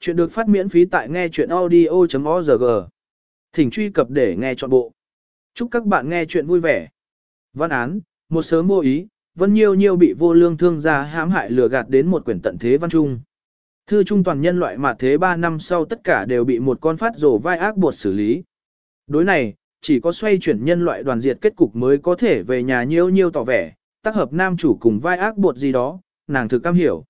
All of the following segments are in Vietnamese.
Chuyện được phát miễn phí tại nghe chuyện audio.org. Thỉnh truy cập để nghe trọn bộ. Chúc các bạn nghe chuyện vui vẻ. Văn án, một sớm vô ý, Vân nhiều nhiều bị vô lương thương gia hãm hại lừa gạt đến một quyển tận thế văn trung. Thư trung toàn nhân loại mà thế 3 năm sau tất cả đều bị một con phát rổ vai ác buộc xử lý. Đối này, chỉ có xoay chuyển nhân loại đoàn diệt kết cục mới có thể về nhà Nhiêu Nhiêu tỏ vẻ, tác hợp nam chủ cùng vai ác buộc gì đó, nàng thực cam hiểu.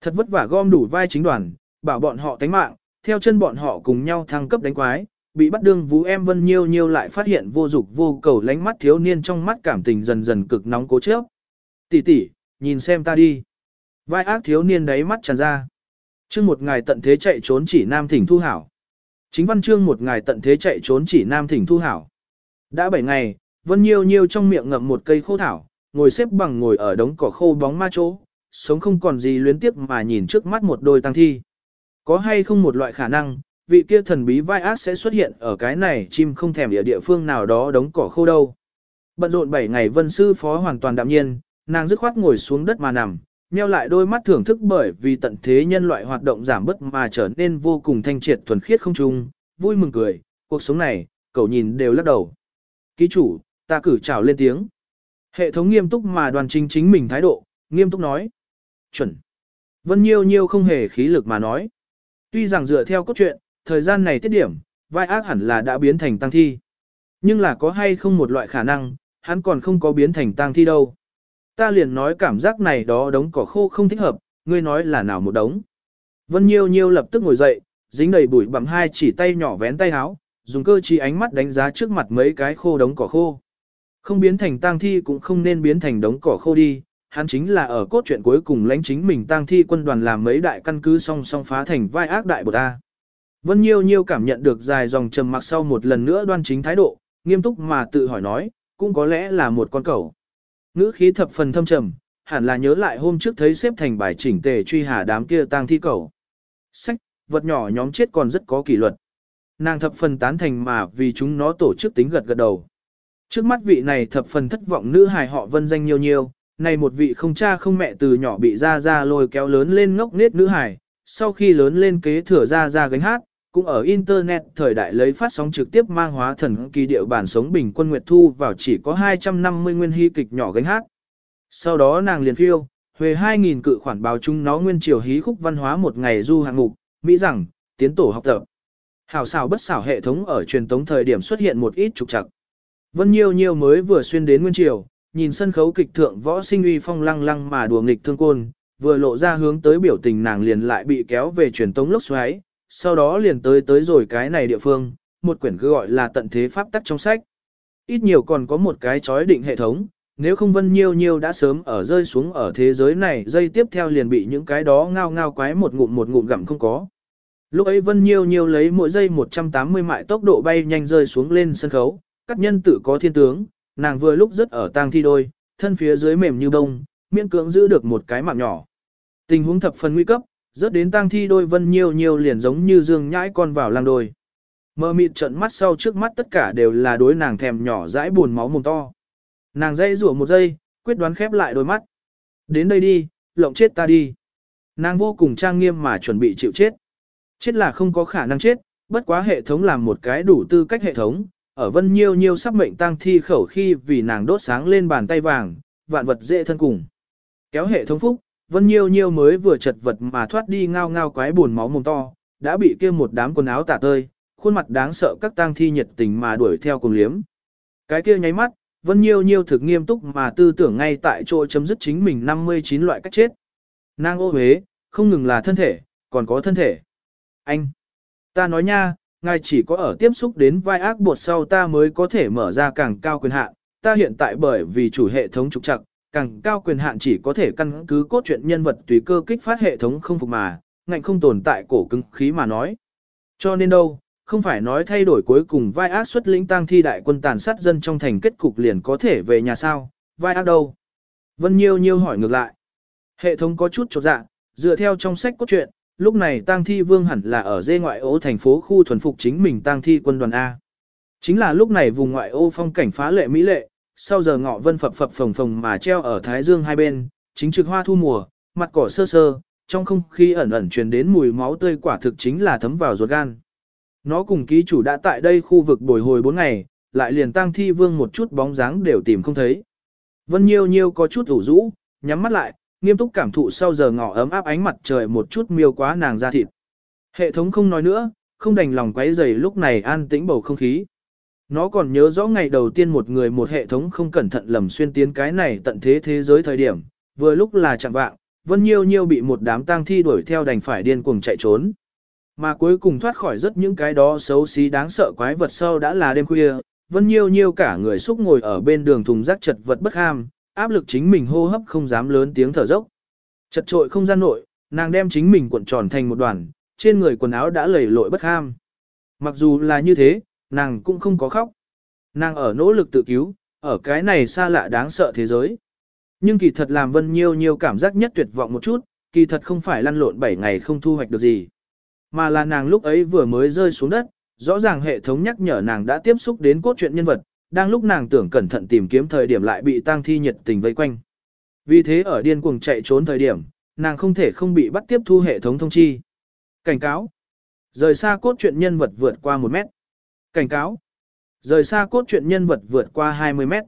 Thật vất vả gom đủ vai chính đoàn, bảo bọn họ tánh mạng, theo chân bọn họ cùng nhau thăng cấp đánh quái, bị bắt đương vũ em Vân Nhiêu Nhiêu lại phát hiện vô dục vô cầu lánh mắt thiếu niên trong mắt cảm tình dần dần cực nóng cố chấp. Tỷ tỷ, nhìn xem ta đi. Vai ác thiếu niên đáy mắt tràn ra. Chương một ngày tận thế chạy trốn chỉ nam thỉnh thu hảo. Chính văn chương một ngày tận thế chạy trốn chỉ nam thỉnh thu hảo. Đã bảy ngày, Vân Nhiêu Nhiêu trong miệng ngậm một cây khô thảo, ngồi xếp bằng ngồi ở đống cỏ khô bóng ma chỗ, sống không còn gì luyến tiếc mà nhìn trước mắt một đôi tăng thi. Có hay không một loại khả năng, vị kia thần bí vai ác sẽ xuất hiện ở cái này chim không thèm địa địa phương nào đó đống cỏ khô đâu. Bận rộn 7 ngày vân sư phó hoàn toàn đạm nhiên, nàng dứt khoát ngồi xuống đất mà nằm, nheo lại đôi mắt thưởng thức bởi vì tận thế nhân loại hoạt động giảm bớt mà trở nên vô cùng thanh triệt thuần khiết không trung, vui mừng cười, cuộc sống này, cậu nhìn đều lắc đầu. Ký chủ, ta cử chào lên tiếng. Hệ thống nghiêm túc mà đoàn chính chính mình thái độ, nghiêm túc nói. Chuẩn. Vân Nhiêu Nhiêu không hề khí lực mà nói. Tuy rằng dựa theo cốt truyện, thời gian này tiết điểm, vai ác hẳn là đã biến thành tăng thi. Nhưng là có hay không một loại khả năng, hắn còn không có biến thành tăng thi đâu. Ta liền nói cảm giác này đó đống cỏ khô không thích hợp, ngươi nói là nào một đống. Vân Nhiêu Nhiêu lập tức ngồi dậy, dính đầy bụi bặm hai chỉ tay nhỏ vén tay áo, dùng cơ trí ánh mắt đánh giá trước mặt mấy cái khô đống cỏ khô. Không biến thành tang thi cũng không nên biến thành đống cỏ khô đi, hắn chính là ở cốt truyện cuối cùng lãnh chính mình tang thi quân đoàn làm mấy đại căn cứ song song phá thành vai ác đại bột A. Vân Nhiêu Nhiêu cảm nhận được dài dòng trầm mặc sau một lần nữa đoan chính thái độ, nghiêm túc mà tự hỏi nói, cũng có lẽ là một con cẩu. Ngữ khí thập phần thâm trầm, hẳn là nhớ lại hôm trước thấy xếp thành bài chỉnh tề truy hà đám kia tang thi cẩu. Sách, vật nhỏ nhóm chết còn rất có kỷ luật. Nàng thập phần tán thành mà vì chúng nó tổ chức tính gật gật đầu. Trước mắt vị này thập phần thất vọng nữ hài họ vân danh nhiều nhiều, này một vị không cha không mẹ từ nhỏ bị ra ra lôi kéo lớn lên ngốc nết nữ hài, sau khi lớn lên kế thừa ra ra gánh hát, cũng ở Internet thời đại lấy phát sóng trực tiếp mang hóa thần kỳ điệu bản sống bình quân nguyệt thu vào chỉ có 250 nguyên hy kịch nhỏ gánh hát. Sau đó nàng liền phiêu, huề 2.000 cự khoản báo chung nó nguyên triều hí khúc văn hóa một ngày du hạng mục, Mỹ rằng, tiến tổ học tập. Hảo xảo bất xảo hệ thống ở truyền tống thời điểm xuất hiện một ít trục trặc. Vân Nhiêu Nhiêu mới vừa xuyên đến nguyên triều, nhìn sân khấu kịch thượng võ sinh uy phong lăng lăng mà đùa nghịch thương côn, vừa lộ ra hướng tới biểu tình nàng liền lại bị kéo về truyền tống lốc xoáy, sau đó liền tới tới rồi cái này địa phương, một quyển cứ gọi là tận thế pháp tắc trong sách. Ít nhiều còn có một cái chói định hệ thống, nếu không Vân Nhiêu Nhiêu đã sớm ở rơi xuống ở thế giới này, dây tiếp theo liền bị những cái đó ngao ngao quái một ngụm một ngụm gặm không có. Lúc ấy Vân Nhiêu Nhiêu lấy mỗi giây 180 mại tốc độ bay nhanh rơi xuống lên sân khấu, các nhân tử có thiên tướng, nàng vừa lúc rất ở tang thi đôi, thân phía dưới mềm như bông, miễn cưỡng giữ được một cái mạng nhỏ. Tình huống thập phần nguy cấp, rớt đến tang thi đôi vân nhiêu nhiêu liền giống như dương nhãi con vào lang đôi. Mơ mịt trận mắt sau trước mắt tất cả đều là đối nàng thèm nhỏ dãi buồn máu mồm to. Nàng dây rủa một giây, quyết đoán khép lại đôi mắt. Đến đây đi, lộng chết ta đi. Nàng vô cùng trang nghiêm mà chuẩn bị chịu chết. Chết là không có khả năng chết, bất quá hệ thống làm một cái đủ tư cách hệ thống, ở vân nhiêu nhiêu sắp mệnh tang thi khẩu khi vì nàng đốt sáng lên bàn tay vàng, vạn vật dễ thân cùng. Kéo hệ thống phúc, vân nhiêu nhiêu mới vừa chật vật mà thoát đi ngao ngao quái buồn máu mồm to, đã bị kia một đám quần áo tả tơi, khuôn mặt đáng sợ các tang thi nhiệt tình mà đuổi theo cùng liếm. Cái kia nháy mắt, vân nhiêu nhiêu thực nghiêm túc mà tư tưởng ngay tại chỗ chấm dứt chính mình 59 loại cách chết. Nàng ô huế, không ngừng là thân thể, còn có thân thể. Anh, ta nói nha, ngài chỉ có ở tiếp xúc đến vai ác bột sau ta mới có thể mở ra càng cao quyền hạn. Ta hiện tại bởi vì chủ hệ thống trục trặc, càng cao quyền hạn chỉ có thể căn cứ cốt truyện nhân vật tùy cơ kích phát hệ thống không phục mà, ngạnh không tồn tại cổ cứng khí mà nói. Cho nên đâu, không phải nói thay đổi cuối cùng vai ác xuất lĩnh tang thi đại quân tàn sát dân trong thành kết cục liền có thể về nhà sao, vai ác đâu? Vân Nhiêu Nhiêu hỏi ngược lại. Hệ thống có chút chột dạ, dựa theo trong sách cốt truyện, lúc này tang thi vương hẳn là ở dê ngoại ô thành phố khu thuần phục chính mình tang thi quân đoàn A. Chính là lúc này vùng ngoại ô phong cảnh phá lệ mỹ lệ, sau giờ ngọ vân phập phập phồng phồng mà treo ở thái dương hai bên, chính trực hoa thu mùa, mặt cỏ sơ sơ, trong không khí ẩn ẩn truyền đến mùi máu tươi quả thực chính là thấm vào ruột gan. Nó cùng ký chủ đã tại đây khu vực bồi hồi 4 ngày, lại liền tang thi vương một chút bóng dáng đều tìm không thấy. Vân Nhiêu Nhiêu có chút ủ rũ, nhắm mắt lại, nghiêm túc cảm thụ sau giờ ngọ ấm áp ánh mặt trời một chút miêu quá nàng ra thịt. Hệ thống không nói nữa, không đành lòng quấy rầy lúc này an tĩnh bầu không khí. Nó còn nhớ rõ ngày đầu tiên một người một hệ thống không cẩn thận lầm xuyên tiến cái này tận thế thế giới thời điểm, vừa lúc là chẳng vạng, Vân Nhiêu Nhiêu bị một đám tang thi đuổi theo đành phải điên cuồng chạy trốn. Mà cuối cùng thoát khỏi rất những cái đó xấu xí đáng sợ quái vật sau đã là đêm khuya, Vân Nhiêu Nhiêu cả người xúc ngồi ở bên đường thùng rác chật vật bất ham, áp lực chính mình hô hấp không dám lớn tiếng thở dốc. Chật trội không gian nội, nàng đem chính mình cuộn tròn thành một đoàn, trên người quần áo đã lầy lội bất ham. Mặc dù là như thế, nàng cũng không có khóc. Nàng ở nỗ lực tự cứu, ở cái này xa lạ đáng sợ thế giới. Nhưng kỳ thật làm Vân Nhiêu Nhiêu cảm giác nhất tuyệt vọng một chút, kỳ thật không phải lăn lộn 7 ngày không thu hoạch được gì. Mà là nàng lúc ấy vừa mới rơi xuống đất, rõ ràng hệ thống nhắc nhở nàng đã tiếp xúc đến cốt truyện nhân vật, đang lúc nàng tưởng cẩn thận tìm kiếm thời điểm lại bị tang thi nhiệt tình vây quanh. Vì thế ở điên cuồng chạy trốn thời điểm, nàng không thể không bị bắt tiếp thu hệ thống thông chi. Cảnh cáo. Rời xa cốt truyện nhân vật vượt qua 1 mét. Cảnh cáo. Rời xa cốt truyện nhân vật vượt qua 20 mét.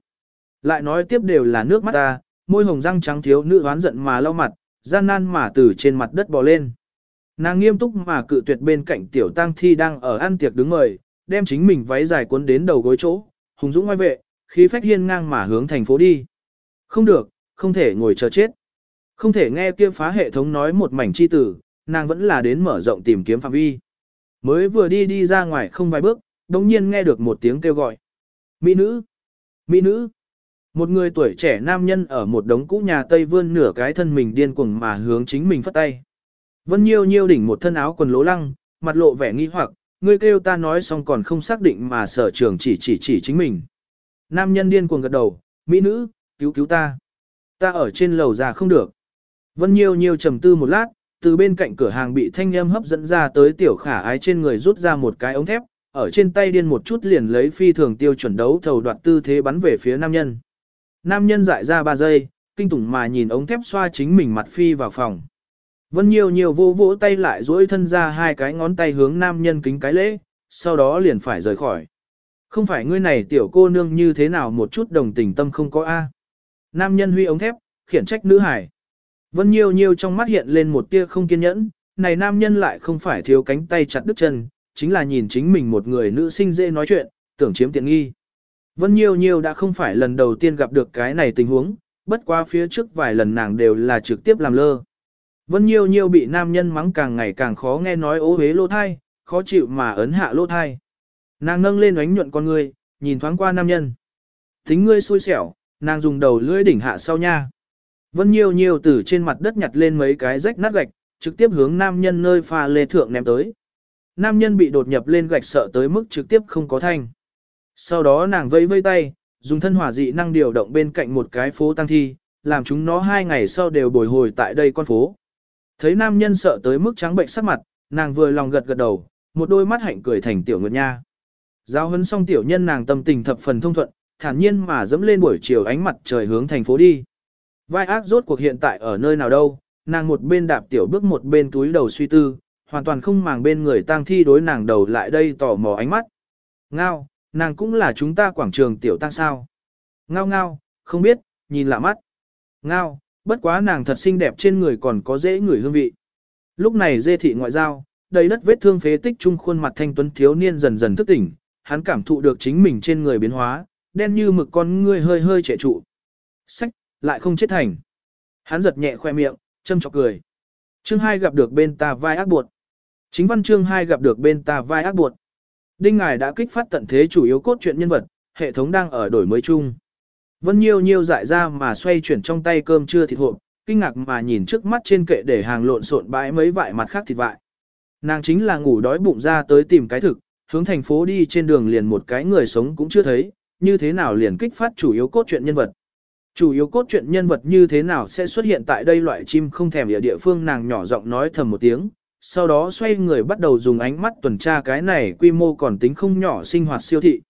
Lại nói tiếp đều là nước mắt ta, môi hồng răng trắng thiếu nữ oán giận mà lau mặt, gian nan mà từ trên mặt đất bò lên. Nàng nghiêm túc mà cự tuyệt bên cạnh tiểu tang thi đang ở ăn tiệc đứng ngồi, đem chính mình váy dài cuốn đến đầu gối chỗ, hùng dũng ngoài vệ, khí phách hiên ngang mà hướng thành phố đi. Không được, không thể ngồi chờ chết. Không thể nghe kia phá hệ thống nói một mảnh chi tử, nàng vẫn là đến mở rộng tìm kiếm phạm vi. Mới vừa đi đi ra ngoài không vài bước, đồng nhiên nghe được một tiếng kêu gọi. Mỹ nữ! Mỹ nữ! Một người tuổi trẻ nam nhân ở một đống cũ nhà Tây vươn nửa cái thân mình điên cuồng mà hướng chính mình phất tay. Vân Nhiêu Nhiêu đỉnh một thân áo quần lố lăng, mặt lộ vẻ nghi hoặc, Ngươi kêu ta nói xong còn không xác định mà sở trường chỉ chỉ chỉ chính mình. Nam nhân điên cuồng gật đầu, mỹ nữ, cứu cứu ta. Ta ở trên lầu già không được. Vân Nhiêu Nhiêu trầm tư một lát, từ bên cạnh cửa hàng bị thanh âm hấp dẫn ra tới tiểu khả ái trên người rút ra một cái ống thép, ở trên tay điên một chút liền lấy phi thường tiêu chuẩn đấu thầu đoạt tư thế bắn về phía nam nhân. Nam nhân dại ra 3 giây, kinh tủng mà nhìn ống thép xoa chính mình mặt phi vào phòng. Vân nhiều nhiều vô vỗ tay lại duỗi thân ra hai cái ngón tay hướng nam nhân kính cái lễ, sau đó liền phải rời khỏi. Không phải ngươi này tiểu cô nương như thế nào một chút đồng tình tâm không có A. Nam nhân huy ống thép, khiển trách nữ hải. Vân nhiều nhiều trong mắt hiện lên một tia không kiên nhẫn, này nam nhân lại không phải thiếu cánh tay chặt đứt chân, chính là nhìn chính mình một người nữ sinh dễ nói chuyện, tưởng chiếm tiện nghi. Vân Nhiêu Nhiêu đã không phải lần đầu tiên gặp được cái này tình huống, bất qua phía trước vài lần nàng đều là trực tiếp làm lơ. Vân Nhiêu Nhiêu bị nam nhân mắng càng ngày càng khó nghe nói ố hế lô thai, khó chịu mà ấn hạ lô thai. Nàng nâng lên ánh nhuận con người, nhìn thoáng qua nam nhân. Tính ngươi xui xẻo, nàng dùng đầu lưỡi đỉnh hạ sau nha. Vân Nhiêu Nhiêu từ trên mặt đất nhặt lên mấy cái rách nát gạch, trực tiếp hướng nam nhân nơi pha lê thượng ném tới. Nam nhân bị đột nhập lên gạch sợ tới mức trực tiếp không có thanh. Sau đó nàng vẫy vây tay, dùng thân hỏa dị năng điều động bên cạnh một cái phố tăng thi, làm chúng nó hai ngày sau đều bồi hồi tại đây con phố. Thấy nam nhân sợ tới mức trắng bệnh sắc mặt, nàng vừa lòng gật gật đầu, một đôi mắt hạnh cười thành tiểu nguyệt nha. Giao hấn xong tiểu nhân nàng tâm tình thập phần thông thuận, thản nhiên mà dẫm lên buổi chiều ánh mặt trời hướng thành phố đi. Vai ác rốt cuộc hiện tại ở nơi nào đâu, nàng một bên đạp tiểu bước một bên túi đầu suy tư, hoàn toàn không màng bên người tang thi đối nàng đầu lại đây tò mò ánh mắt. Ngao, nàng cũng là chúng ta quảng trường tiểu tăng sao. Ngao ngao, không biết, nhìn lạ mắt. Ngao, bất quá nàng thật xinh đẹp trên người còn có dễ người hương vị. Lúc này dê thị ngoại giao, đầy đất vết thương phế tích trung khuôn mặt thanh tuấn thiếu niên dần dần thức tỉnh, hắn cảm thụ được chính mình trên người biến hóa, đen như mực con ngươi hơi hơi trẻ trụ. Sách, lại không chết thành. Hắn giật nhẹ khoe miệng, châm chọc cười. Chương 2 gặp được bên ta vai ác buộc. Chính văn chương 2 gặp được bên ta vai ác buộc. Đinh Ngài đã kích phát tận thế chủ yếu cốt truyện nhân vật, hệ thống đang ở đổi mới chung. Vân Nhiêu Nhiêu dại ra mà xoay chuyển trong tay cơm chưa thịt hộp, kinh ngạc mà nhìn trước mắt trên kệ để hàng lộn xộn bãi mấy vại mặt khác thịt vại. Nàng chính là ngủ đói bụng ra tới tìm cái thực, hướng thành phố đi trên đường liền một cái người sống cũng chưa thấy, như thế nào liền kích phát chủ yếu cốt truyện nhân vật. Chủ yếu cốt truyện nhân vật như thế nào sẽ xuất hiện tại đây loại chim không thèm ở địa phương nàng nhỏ giọng nói thầm một tiếng, sau đó xoay người bắt đầu dùng ánh mắt tuần tra cái này quy mô còn tính không nhỏ sinh hoạt siêu thị.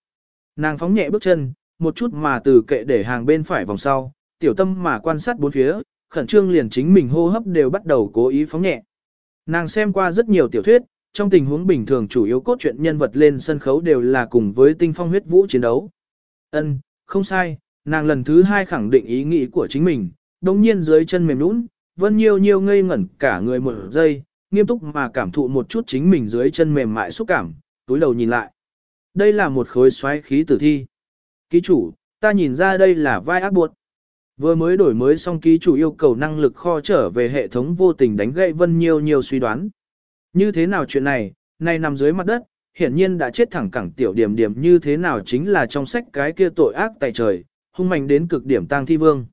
Nàng phóng nhẹ bước chân, một chút mà từ kệ để hàng bên phải vòng sau, tiểu tâm mà quan sát bốn phía, khẩn trương liền chính mình hô hấp đều bắt đầu cố ý phóng nhẹ. Nàng xem qua rất nhiều tiểu thuyết, trong tình huống bình thường chủ yếu cốt truyện nhân vật lên sân khấu đều là cùng với tinh phong huyết vũ chiến đấu. Ân, không sai, nàng lần thứ hai khẳng định ý nghĩ của chính mình, đồng nhiên dưới chân mềm nũng, vân nhiều nhiều ngây ngẩn cả người một giây, nghiêm túc mà cảm thụ một chút chính mình dưới chân mềm mại xúc cảm, túi đầu nhìn lại. Đây là một khối xoáy khí tử thi. Ký chủ, ta nhìn ra đây là vai ác buộc. Vừa mới đổi mới xong ký chủ yêu cầu năng lực kho trở về hệ thống vô tình đánh gậy vân nhiều nhiều suy đoán. Như thế nào chuyện này, này nằm dưới mặt đất, hiển nhiên đã chết thẳng cẳng tiểu điểm điểm như thế nào chính là trong sách cái kia tội ác tại trời, hung mạnh đến cực điểm tang thi vương.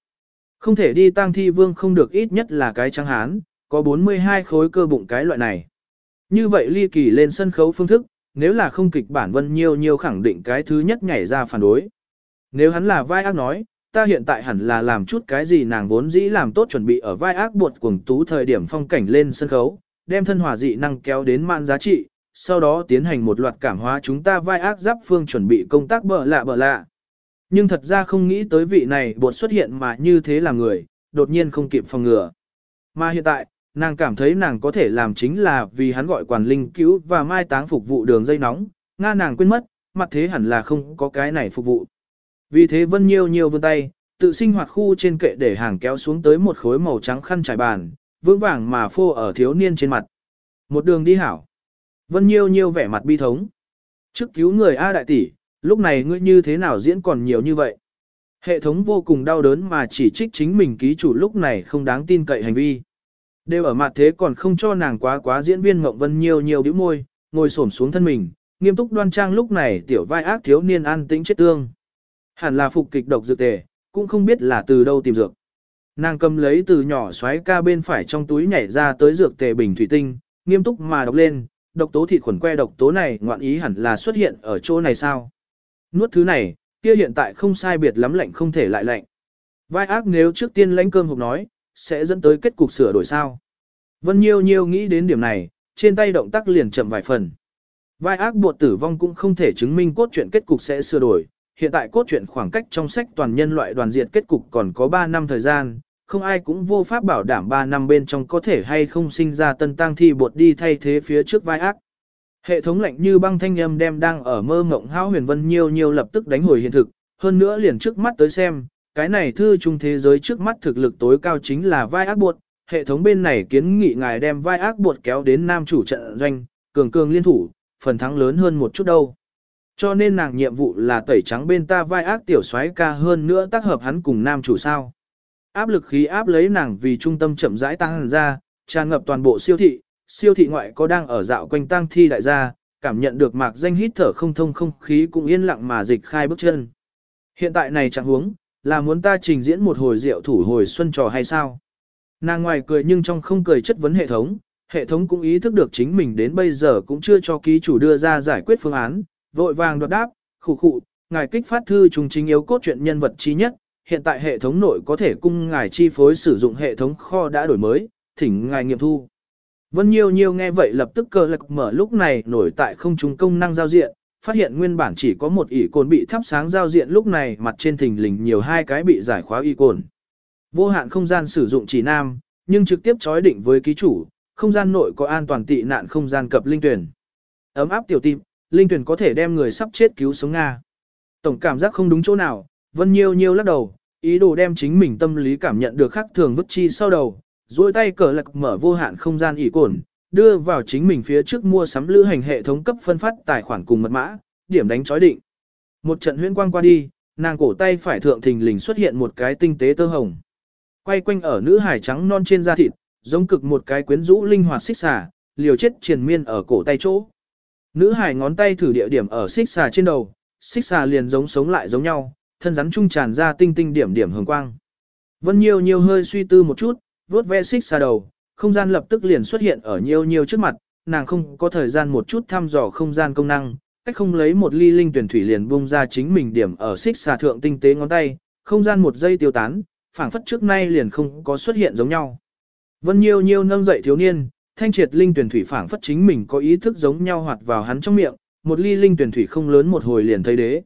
Không thể đi tang thi vương không được ít nhất là cái trắng hán, có 42 khối cơ bụng cái loại này. Như vậy ly kỳ lên sân khấu phương thức, nếu là không kịch bản vân nhiều nhiều khẳng định cái thứ nhất nhảy ra phản đối. Nếu hắn là vai ác nói, ta hiện tại hẳn là làm chút cái gì nàng vốn dĩ làm tốt chuẩn bị ở vai ác buộc cuồng tú thời điểm phong cảnh lên sân khấu, đem thân hòa dị năng kéo đến mạng giá trị, sau đó tiến hành một loạt cảm hóa chúng ta vai ác giáp phương chuẩn bị công tác bờ lạ bờ lạ. Nhưng thật ra không nghĩ tới vị này bột xuất hiện mà như thế là người, đột nhiên không kịp phòng ngừa. Mà hiện tại, nàng cảm thấy nàng có thể làm chính là vì hắn gọi quản linh cứu và mai táng phục vụ đường dây nóng, nga nàng quên mất, mặt thế hẳn là không có cái này phục vụ. Vì thế Vân Nhiêu Nhiêu vươn tay, tự sinh hoạt khu trên kệ để hàng kéo xuống tới một khối màu trắng khăn trải bàn, vững vàng mà phô ở thiếu niên trên mặt. Một đường đi hảo. Vân Nhiêu Nhiêu vẻ mặt bi thống. Trước cứu người A đại tỷ, lúc này ngươi như thế nào diễn còn nhiều như vậy? Hệ thống vô cùng đau đớn mà chỉ trích chính mình ký chủ lúc này không đáng tin cậy hành vi. Đều ở mặt thế còn không cho nàng quá quá diễn viên Ngộng Vân Nhiêu Nhiêu bĩu môi, ngồi xổm xuống thân mình, nghiêm túc đoan trang lúc này tiểu vai ác thiếu niên an tĩnh chết tương. Hẳn là phục kịch độc dược tề, cũng không biết là từ đâu tìm dược. Nàng cầm lấy từ nhỏ xoáy ca bên phải trong túi nhảy ra tới dược tề bình thủy tinh, nghiêm túc mà đọc lên, độc tố thịt khuẩn que độc tố này ngoạn ý hẳn là xuất hiện ở chỗ này sao. Nuốt thứ này, kia hiện tại không sai biệt lắm lạnh không thể lại lạnh. Vai ác nếu trước tiên lãnh cơm hộp nói, sẽ dẫn tới kết cục sửa đổi sao. Vân Nhiêu Nhiêu nghĩ đến điểm này, trên tay động tác liền chậm vài phần. Vai ác buộc tử vong cũng không thể chứng minh cốt truyện kết cục sẽ sửa đổi, hiện tại cốt truyện khoảng cách trong sách toàn nhân loại đoàn diệt kết cục còn có 3 năm thời gian, không ai cũng vô pháp bảo đảm 3 năm bên trong có thể hay không sinh ra tân tăng thi bột đi thay thế phía trước vai ác. Hệ thống lạnh như băng thanh âm đem đang ở mơ mộng hao huyền vân nhiều nhiều lập tức đánh hồi hiện thực, hơn nữa liền trước mắt tới xem, cái này thư trung thế giới trước mắt thực lực tối cao chính là vai ác bột, hệ thống bên này kiến nghị ngài đem vai ác bột kéo đến nam chủ trận doanh, cường cường liên thủ, phần thắng lớn hơn một chút đâu. Cho nên nàng nhiệm vụ là tẩy trắng bên ta vai ác tiểu soái ca hơn nữa tác hợp hắn cùng nam chủ sao. Áp lực khí áp lấy nàng vì trung tâm chậm rãi tăng ra, tràn ngập toàn bộ siêu thị, siêu thị ngoại có đang ở dạo quanh tăng thi đại gia, cảm nhận được mạc danh hít thở không thông không khí cũng yên lặng mà dịch khai bước chân. Hiện tại này chẳng huống, là muốn ta trình diễn một hồi rượu thủ hồi xuân trò hay sao? Nàng ngoài cười nhưng trong không cười chất vấn hệ thống, hệ thống cũng ý thức được chính mình đến bây giờ cũng chưa cho ký chủ đưa ra giải quyết phương án, vội vàng đoạt đáp, khủ khụ, ngài kích phát thư trùng chính yếu cốt truyện nhân vật chi nhất, hiện tại hệ thống nội có thể cung ngài chi phối sử dụng hệ thống kho đã đổi mới, thỉnh ngài nghiệm thu. Vân Nhiêu Nhiêu nghe vậy lập tức cơ lạc mở lúc này nổi tại không trung công năng giao diện, phát hiện nguyên bản chỉ có một ỷ cồn bị thắp sáng giao diện lúc này mặt trên thình lình nhiều hai cái bị giải khóa y cồn. Vô hạn không gian sử dụng chỉ nam, nhưng trực tiếp chói định với ký chủ, không gian nội có an toàn tị nạn không gian cập linh tuyển. Ấm áp tiểu tim, linh tuyển có thể đem người sắp chết cứu sống Nga. Tổng cảm giác không đúng chỗ nào, Vân Nhiêu Nhiêu lắc đầu, ý đồ đem chính mình tâm lý cảm nhận được khác thường vứt chi sau đầu, duỗi tay cờ lạc mở vô hạn không gian ỉ cồn, đưa vào chính mình phía trước mua sắm lữ hành hệ thống cấp phân phát tài khoản cùng mật mã, điểm đánh chói định. Một trận huyễn quang qua đi, nàng cổ tay phải thượng thình lình xuất hiện một cái tinh tế tơ hồng. Quay quanh ở nữ hải trắng non trên da thịt, giống cực một cái quyến rũ linh hoạt xích xả, liều chết triền miên ở cổ tay chỗ. Nữ hải ngón tay thử địa điểm ở xích xà trên đầu, xích xà liền giống sống lại giống nhau, thân rắn trung tràn ra tinh tinh điểm điểm hồng quang. Vân Nhiêu Nhiêu hơi suy tư một chút, vuốt ve xích xà đầu, không gian lập tức liền xuất hiện ở Nhiêu Nhiêu trước mặt, nàng không có thời gian một chút thăm dò không gian công năng, cách không lấy một ly linh tuyển thủy liền bung ra chính mình điểm ở xích xà thượng tinh tế ngón tay, không gian một giây tiêu tán, phảng phất trước nay liền không có xuất hiện giống nhau. Vân Nhiêu Nhiêu nâng dậy thiếu niên, thanh triệt linh tuyển thủy phảng phất chính mình có ý thức giống nhau hoạt vào hắn trong miệng, một ly linh tuyển thủy không lớn một hồi liền thấy đế.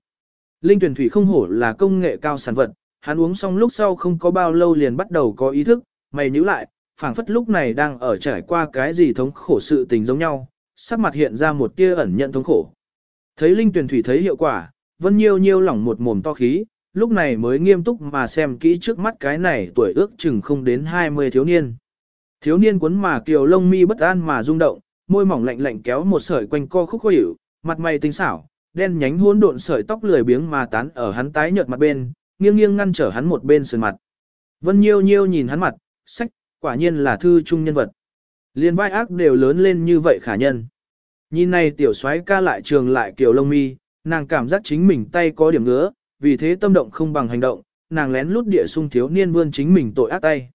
Linh tuyển thủy không hổ là công nghệ cao sản vật, hắn uống xong lúc sau không có bao lâu liền bắt đầu có ý thức, mày nhíu lại, phảng phất lúc này đang ở trải qua cái gì thống khổ sự tình giống nhau, sắc mặt hiện ra một tia ẩn nhận thống khổ. Thấy linh tuyển thủy thấy hiệu quả, vân nhiêu nhiêu lỏng một mồm to khí, lúc này mới nghiêm túc mà xem kỹ trước mắt cái này tuổi ước chừng không đến 20 thiếu niên. Thiếu niên cuốn mà kiều lông mi bất an mà rung động, môi mỏng lạnh lạnh kéo một sợi quanh co khúc khuỷu, mặt mày tinh xảo, đen nhánh hỗn độn sợi tóc lười biếng mà tán ở hắn tái nhợt mặt bên, nghiêng nghiêng ngăn trở hắn một bên sườn mặt. Vân Nhiêu Nhiêu nhìn hắn mặt, sách, quả nhiên là thư trung nhân vật. Liên vai ác đều lớn lên như vậy khả nhân. Nhìn này tiểu soái ca lại trường lại kiều lông mi, nàng cảm giác chính mình tay có điểm ngứa, vì thế tâm động không bằng hành động, nàng lén lút địa sung thiếu niên vươn chính mình tội ác tay.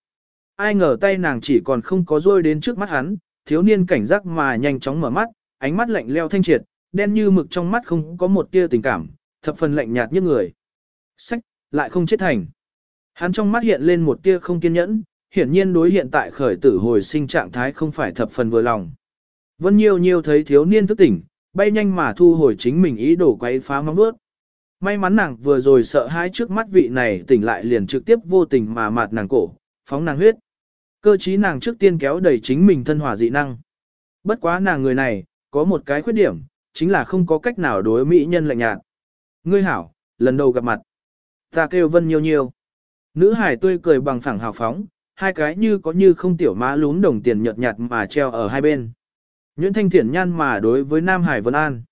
Ai ngờ tay nàng chỉ còn không có rôi đến trước mắt hắn, thiếu niên cảnh giác mà nhanh chóng mở mắt, ánh mắt lạnh leo thanh triệt, đen như mực trong mắt không có một tia tình cảm, thập phần lạnh nhạt như người. Sách, lại không chết thành. Hắn trong mắt hiện lên một tia không kiên nhẫn, hiển nhiên đối hiện tại khởi tử hồi sinh trạng thái không phải thập phần vừa lòng. Vân Nhiêu Nhiêu thấy thiếu niên thức tỉnh, bay nhanh mà thu hồi chính mình ý đồ quấy phá mong bước. May mắn nàng vừa rồi sợ hãi trước mắt vị này tỉnh lại liền trực tiếp vô tình mà mạt nàng cổ, phóng nàng huyết. Cơ trí nàng trước tiên kéo đẩy chính mình thân hỏa dị năng. Bất quá nàng người này, có một cái khuyết điểm, chính là không có cách nào đối mỹ nhân lạnh nhạt. Ngươi hảo, lần đầu gặp mặt. Ta kêu Vân Nhiêu Nhiêu. Nữ hải tươi cười bằng phẳng hào phóng, hai cái như có như không tiểu má lún đồng tiền nhợt nhạt mà treo ở hai bên. Nguyễn Thanh Thiển nhan mà đối với Nam Hải Vân An.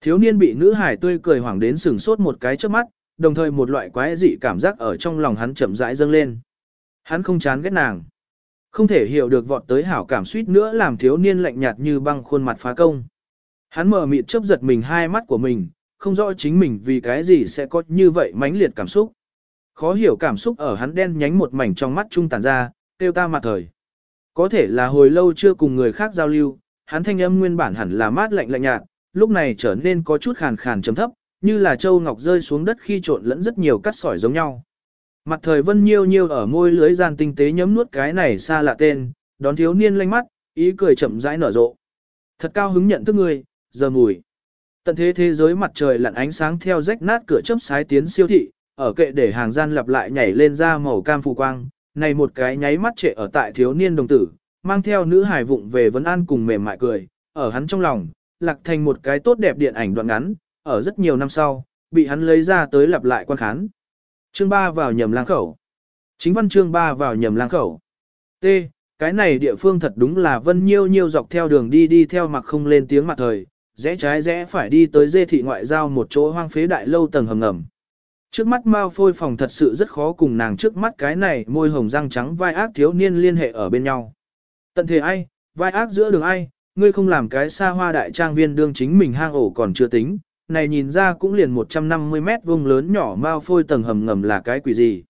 Thiếu niên bị nữ hải tươi cười hoảng đến sừng sốt một cái trước mắt, đồng thời một loại quái dị cảm giác ở trong lòng hắn chậm rãi dâng lên. Hắn không chán ghét nàng. Không thể hiểu được vọt tới hảo cảm suýt nữa làm thiếu niên lạnh nhạt như băng khuôn mặt phá công. Hắn mở mịt chớp giật mình hai mắt của mình, không rõ chính mình vì cái gì sẽ có như vậy mãnh liệt cảm xúc. Khó hiểu cảm xúc ở hắn đen nhánh một mảnh trong mắt trung tàn ra, tiêu ta mặt thời. Có thể là hồi lâu chưa cùng người khác giao lưu, hắn thanh âm nguyên bản hẳn là mát lạnh lạnh nhạt, lúc này trở nên có chút khàn khàn trầm thấp, như là châu ngọc rơi xuống đất khi trộn lẫn rất nhiều cắt sỏi giống nhau. Mặt thời vân nhiêu nhiêu ở môi lưới gian tinh tế nhấm nuốt cái này xa lạ tên, đón thiếu niên lanh mắt, ý cười chậm rãi nở rộ. Thật cao hứng nhận thức người, giờ mùi. Tận thế thế giới mặt trời lặn ánh sáng theo rách nát cửa chớp sái tiến siêu thị, ở kệ để hàng gian lặp lại nhảy lên ra màu cam phù quang, này một cái nháy mắt trệ ở tại thiếu niên đồng tử, mang theo nữ hài vụng về vấn an cùng mềm mại cười, ở hắn trong lòng, lạc thành một cái tốt đẹp điện ảnh đoạn ngắn, ở rất nhiều năm sau, bị hắn lấy ra tới lặp lại quan khán. Chương 3 vào nhầm lang khẩu. Chính văn chương 3 vào nhầm lang khẩu. T. Cái này địa phương thật đúng là vân nhiêu nhiêu dọc theo đường đi đi theo mặc không lên tiếng mặt thời, rẽ trái rẽ phải đi tới dê thị ngoại giao một chỗ hoang phế đại lâu tầng hầm ngầm. Trước mắt Mao phôi phòng thật sự rất khó cùng nàng trước mắt cái này môi hồng răng trắng vai ác thiếu niên liên hệ ở bên nhau. Tận thể ai, vai ác giữa đường ai, ngươi không làm cái xa hoa đại trang viên đương chính mình hang ổ còn chưa tính, này nhìn ra cũng liền 150 mét vuông lớn nhỏ Mao phôi tầng hầm ngầm là cái quỷ gì.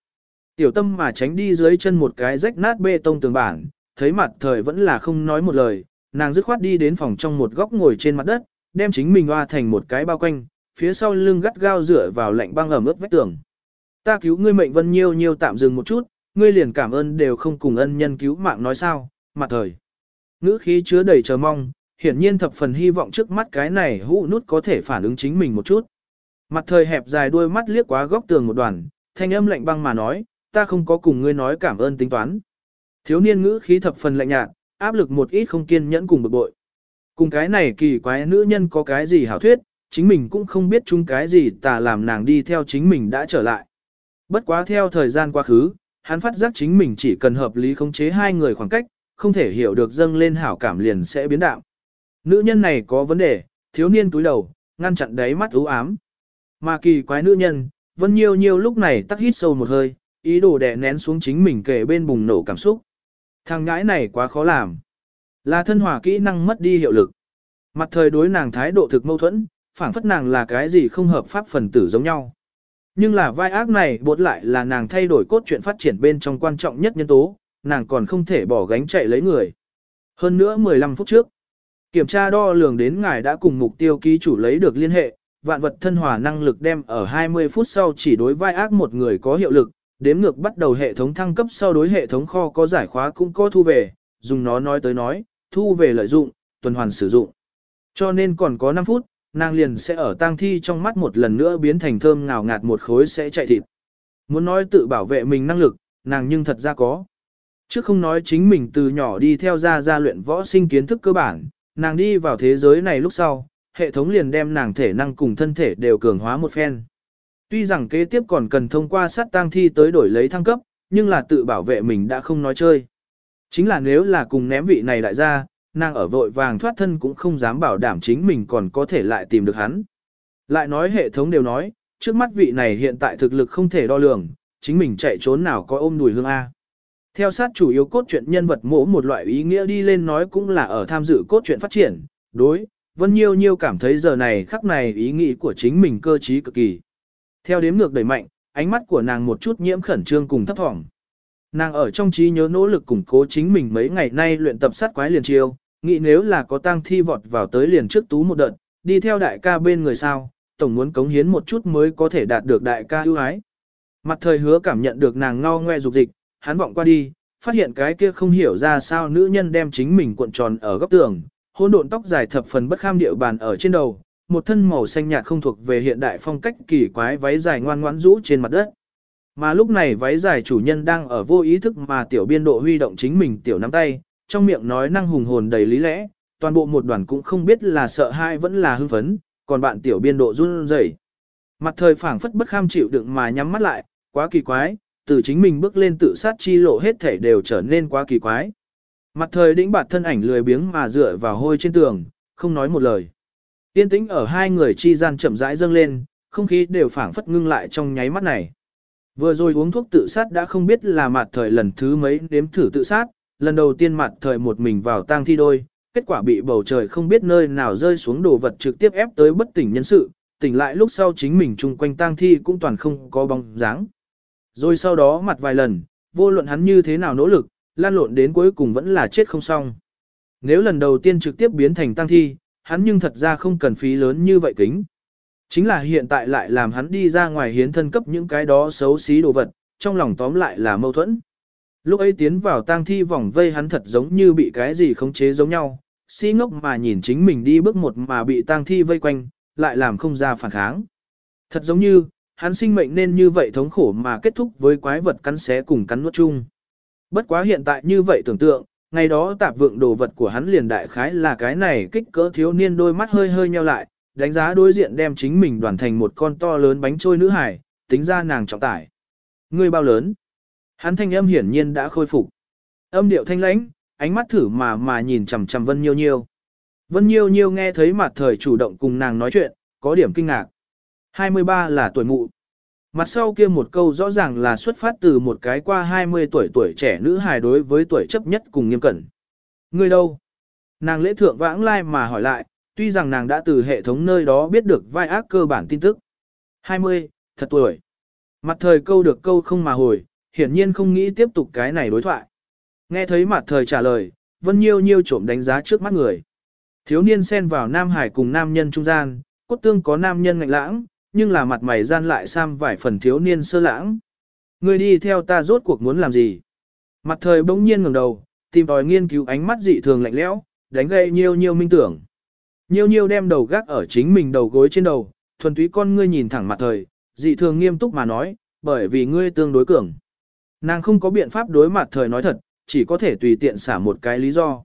Tiểu tâm mà tránh đi dưới chân một cái rách nát bê tông tường bản, thấy mặt thời vẫn là không nói một lời, nàng dứt khoát đi đến phòng trong một góc ngồi trên mặt đất, đem chính mình hoa thành một cái bao quanh, phía sau lưng gắt gao dựa vào lạnh băng ẩm ướt vách tường. Ta cứu ngươi mệnh vân nhiêu nhiêu tạm dừng một chút, ngươi liền cảm ơn đều không cùng ân nhân cứu mạng nói sao, mặt thời. Ngữ khí chứa đầy chờ mong, hiển nhiên thập phần hy vọng trước mắt cái này hũ nút có thể phản ứng chính mình một chút. Mặt thời hẹp dài đuôi mắt liếc quá góc tường một đoàn, thanh âm lạnh băng mà nói, ta không có cùng ngươi nói cảm ơn tính toán. Thiếu niên ngữ khí thập phần lạnh nhạt, áp lực một ít không kiên nhẫn cùng bực bội. Cùng cái này kỳ quái nữ nhân có cái gì hảo thuyết, chính mình cũng không biết chung cái gì ta làm nàng đi theo chính mình đã trở lại. Bất quá theo thời gian quá khứ, hắn phát giác chính mình chỉ cần hợp lý khống chế hai người khoảng cách, không thể hiểu được dâng lên hảo cảm liền sẽ biến đạo. Nữ nhân này có vấn đề, thiếu niên túi đầu, ngăn chặn đáy mắt u ám. Mà kỳ quái nữ nhân, vân nhiêu nhiêu lúc này tắc hít sâu một hơi, ý đồ đè nén xuống chính mình kể bên bùng nổ cảm xúc. Thằng ngãi này quá khó làm. Là thân hỏa kỹ năng mất đi hiệu lực. Mặt thời đối nàng thái độ thực mâu thuẫn, phảng phất nàng là cái gì không hợp pháp phần tử giống nhau. Nhưng là vai ác này bột lại là nàng thay đổi cốt truyện phát triển bên trong quan trọng nhất nhân tố, nàng còn không thể bỏ gánh chạy lấy người. Hơn nữa 15 phút trước, kiểm tra đo lường đến ngài đã cùng mục tiêu ký chủ lấy được liên hệ, vạn vật thân hòa năng lực đem ở 20 phút sau chỉ đối vai ác một người có hiệu lực, đếm ngược bắt đầu hệ thống thăng cấp sau đối hệ thống kho có giải khóa cũng có thu về, dùng nó nói tới nói, thu về lợi dụng, tuần hoàn sử dụng. Cho nên còn có 5 phút, nàng liền sẽ ở tang thi trong mắt một lần nữa biến thành thơm ngào ngạt một khối sẽ chạy thịt. Muốn nói tự bảo vệ mình năng lực, nàng nhưng thật ra có. Chứ không nói chính mình từ nhỏ đi theo ra gia luyện võ sinh kiến thức cơ bản, nàng đi vào thế giới này lúc sau, hệ thống liền đem nàng thể năng cùng thân thể đều cường hóa một phen. Tuy rằng kế tiếp còn cần thông qua sát tang thi tới đổi lấy thăng cấp, nhưng là tự bảo vệ mình đã không nói chơi. Chính là nếu là cùng ném vị này lại ra, nàng ở vội vàng thoát thân cũng không dám bảo đảm chính mình còn có thể lại tìm được hắn. Lại nói hệ thống đều nói, trước mắt vị này hiện tại thực lực không thể đo lường, chính mình chạy trốn nào có ôm đùi hương A. Theo sát chủ yếu cốt truyện nhân vật mỗ một loại ý nghĩa đi lên nói cũng là ở tham dự cốt truyện phát triển, đối, Vân Nhiêu Nhiêu cảm thấy giờ này khắc này ý nghĩ của chính mình cơ trí cực kỳ. Theo đếm ngược đẩy mạnh, ánh mắt của nàng một chút nhiễm khẩn trương cùng thấp thỏm. Nàng ở trong trí nhớ nỗ lực củng cố chính mình mấy ngày nay luyện tập sát quái liền chiêu, nghĩ nếu là có tang thi vọt vào tới liền trước tú một đợt, đi theo đại ca bên người sao, tổng muốn cống hiến một chút mới có thể đạt được đại ca ưu ái. Mặt thời hứa cảm nhận được nàng ngao ngoe dục dịch, hắn vọng qua đi, phát hiện cái kia không hiểu ra sao nữ nhân đem chính mình cuộn tròn ở góc tường, hôn độn tóc dài thập phần bất kham điệu bàn ở trên đầu, một thân màu xanh nhạt không thuộc về hiện đại phong cách kỳ quái váy dài ngoan ngoãn rũ trên mặt đất. Mà lúc này váy dài chủ nhân đang ở vô ý thức mà tiểu biên độ huy động chính mình tiểu nắm tay, trong miệng nói năng hùng hồn đầy lý lẽ, toàn bộ một đoàn cũng không biết là sợ hãi vẫn là hưng phấn, còn bạn tiểu biên độ run rẩy. Mặt thời phảng phất bất kham chịu đựng mà nhắm mắt lại, quá kỳ quái, từ chính mình bước lên tự sát chi lộ hết thể đều trở nên quá kỳ quái. Mặt thời đĩnh bạt thân ảnh lười biếng mà dựa vào hôi trên tường, không nói một lời. Tiên tĩnh ở hai người chi gian chậm rãi dâng lên, không khí đều phảng phất ngưng lại trong nháy mắt này. Vừa rồi uống thuốc tự sát đã không biết là mặt thời lần thứ mấy nếm thử tự sát, lần đầu tiên mặt thời một mình vào tang thi đôi, kết quả bị bầu trời không biết nơi nào rơi xuống đồ vật trực tiếp ép tới bất tỉnh nhân sự, tỉnh lại lúc sau chính mình chung quanh tang thi cũng toàn không có bóng dáng. Rồi sau đó mặt vài lần, vô luận hắn như thế nào nỗ lực, lan lộn đến cuối cùng vẫn là chết không xong. Nếu lần đầu tiên trực tiếp biến thành tăng thi, hắn nhưng thật ra không cần phí lớn như vậy kính. Chính là hiện tại lại làm hắn đi ra ngoài hiến thân cấp những cái đó xấu xí đồ vật, trong lòng tóm lại là mâu thuẫn. Lúc ấy tiến vào tang thi vòng vây hắn thật giống như bị cái gì khống chế giống nhau, si ngốc mà nhìn chính mình đi bước một mà bị tang thi vây quanh, lại làm không ra phản kháng. Thật giống như, hắn sinh mệnh nên như vậy thống khổ mà kết thúc với quái vật cắn xé cùng cắn nuốt chung. Bất quá hiện tại như vậy tưởng tượng, ngày đó tạp vượng đồ vật của hắn liền đại khái là cái này kích cỡ thiếu niên đôi mắt hơi hơi nheo lại, đánh giá đối diện đem chính mình đoàn thành một con to lớn bánh trôi nữ hải, tính ra nàng trọng tải. Ngươi bao lớn? Hắn thanh âm hiển nhiên đã khôi phục. Âm điệu thanh lãnh, ánh mắt thử mà mà nhìn chằm chằm Vân Nhiêu Nhiêu. Vân Nhiêu Nhiêu nghe thấy mặt thời chủ động cùng nàng nói chuyện, có điểm kinh ngạc. 23 là tuổi mụ. Mặt sau kia một câu rõ ràng là xuất phát từ một cái qua 20 tuổi tuổi trẻ nữ hài đối với tuổi chấp nhất cùng nghiêm cẩn. Người đâu? Nàng lễ thượng vãng lai mà hỏi lại, tuy rằng nàng đã từ hệ thống nơi đó biết được vai ác cơ bản tin tức. 20, thật tuổi. Mặt thời câu được câu không mà hồi, hiển nhiên không nghĩ tiếp tục cái này đối thoại. Nghe thấy mặt thời trả lời, Vân Nhiêu Nhiêu trộm đánh giá trước mắt người. Thiếu niên xen vào Nam Hải cùng nam nhân trung gian, cốt tương có nam nhân ngạnh lãng, nhưng là mặt mày gian lại sam vài phần thiếu niên sơ lãng. Người đi theo ta rốt cuộc muốn làm gì? Mặt thời bỗng nhiên ngẩng đầu, tìm tòi nghiên cứu ánh mắt dị thường lạnh lẽo, đánh gậy nhiều nhiều minh tưởng. Nhiều nhiều đem đầu gác ở chính mình đầu gối trên đầu, thuần túy con ngươi nhìn thẳng mặt thời, dị thường nghiêm túc mà nói, bởi vì ngươi tương đối cường. Nàng không có biện pháp đối mặt thời nói thật, chỉ có thể tùy tiện xả một cái lý do.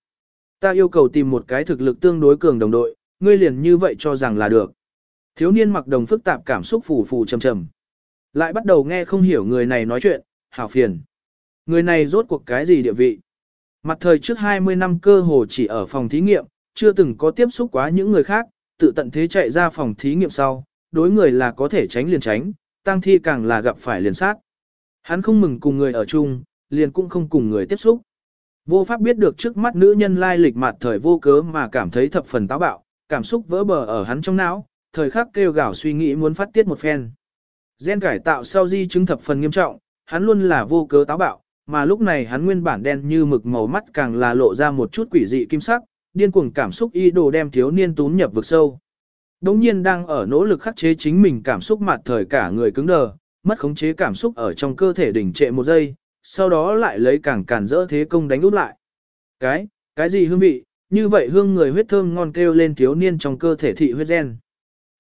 Ta yêu cầu tìm một cái thực lực tương đối cường đồng đội, ngươi liền như vậy cho rằng là được. Thiếu niên mặc đồng phức tạp cảm xúc phù phù trầm trầm. Lại bắt đầu nghe không hiểu người này nói chuyện, hảo phiền. Người này rốt cuộc cái gì địa vị? Mặt thời trước 20 năm cơ hồ chỉ ở phòng thí nghiệm, chưa từng có tiếp xúc quá những người khác, tự tận thế chạy ra phòng thí nghiệm sau, đối người là có thể tránh liền tránh, tăng thi càng là gặp phải liền sát. Hắn không mừng cùng người ở chung, liền cũng không cùng người tiếp xúc. Vô pháp biết được trước mắt nữ nhân lai lịch mặt thời vô cớ mà cảm thấy thập phần táo bạo, cảm xúc vỡ bờ ở hắn trong não, thời khắc kêu gào suy nghĩ muốn phát tiết một phen. Gen cải tạo sau di chứng thập phần nghiêm trọng, hắn luôn là vô cớ táo bạo, mà lúc này hắn nguyên bản đen như mực màu mắt càng là lộ ra một chút quỷ dị kim sắc, điên cuồng cảm xúc y đồ đem thiếu niên tún nhập vực sâu. Đống nhiên đang ở nỗ lực khắc chế chính mình cảm xúc mặt thời cả người cứng đờ, mất khống chế cảm xúc ở trong cơ thể đỉnh trệ một giây, sau đó lại lấy càng càn rỡ thế công đánh út lại. Cái, cái gì hương vị, như vậy hương người huyết thơm ngon kêu lên thiếu niên trong cơ thể thị huyết gen.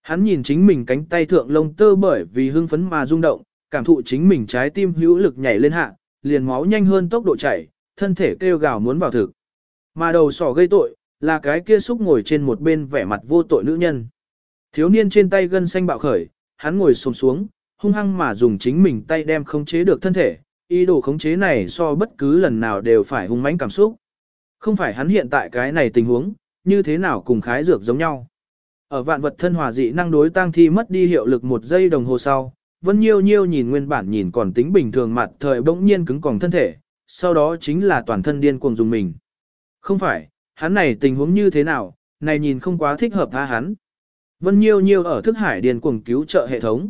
Hắn nhìn chính mình cánh tay thượng lông tơ bởi vì hưng phấn mà rung động, cảm thụ chính mình trái tim hữu lực nhảy lên hạ, liền máu nhanh hơn tốc độ chảy, thân thể kêu gào muốn vào thực. Mà đầu sỏ gây tội, là cái kia xúc ngồi trên một bên vẻ mặt vô tội nữ nhân. Thiếu niên trên tay gân xanh bạo khởi, hắn ngồi xổm xuống, hung hăng mà dùng chính mình tay đem khống chế được thân thể, ý đồ khống chế này so bất cứ lần nào đều phải hung mãnh cảm xúc. Không phải hắn hiện tại cái này tình huống, như thế nào cùng khái dược giống nhau. Ở vạn vật thân hòa dị năng đối tăng thi mất đi hiệu lực một giây đồng hồ sau, Vân Nhiêu Nhiêu nhìn nguyên bản nhìn còn tính bình thường mặt thời bỗng nhiên cứng còng thân thể, sau đó chính là toàn thân điên cuồng dùng mình. Không phải, hắn này tình huống như thế nào, này nhìn không quá thích hợp tha hắn. Vân Nhiêu Nhiêu ở thức hải điên cuồng cứu trợ hệ thống.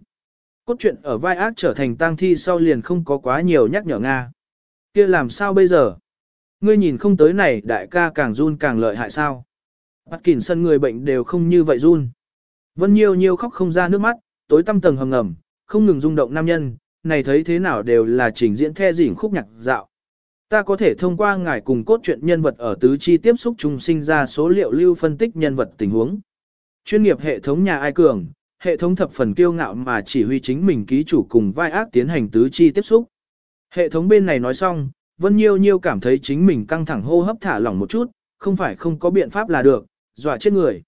Cốt truyện ở vai ác trở thành tang thi sau liền không có quá nhiều nhắc nhở Nga. kia làm sao bây giờ? Ngươi nhìn không tới này đại ca càng run càng lợi hại sao? Bắt kỉn sân người bệnh đều không như vậy run. Vân Nhiêu Nhiêu khóc không ra nước mắt, tối tăm tầng hầm ngầm, không ngừng rung động nam nhân, này thấy thế nào đều là trình diễn the dỉn khúc nhạc dạo. Ta có thể thông qua ngài cùng cốt truyện nhân vật ở tứ chi tiếp xúc trùng sinh ra số liệu lưu phân tích nhân vật tình huống. Chuyên nghiệp hệ thống nhà ai cường, hệ thống thập phần kiêu ngạo mà chỉ huy chính mình ký chủ cùng vai ác tiến hành tứ chi tiếp xúc. Hệ thống bên này nói xong, Vân Nhiêu Nhiêu cảm thấy chính mình căng thẳng hô hấp thả lỏng một chút, không phải không có biện pháp là được, dọa chết người.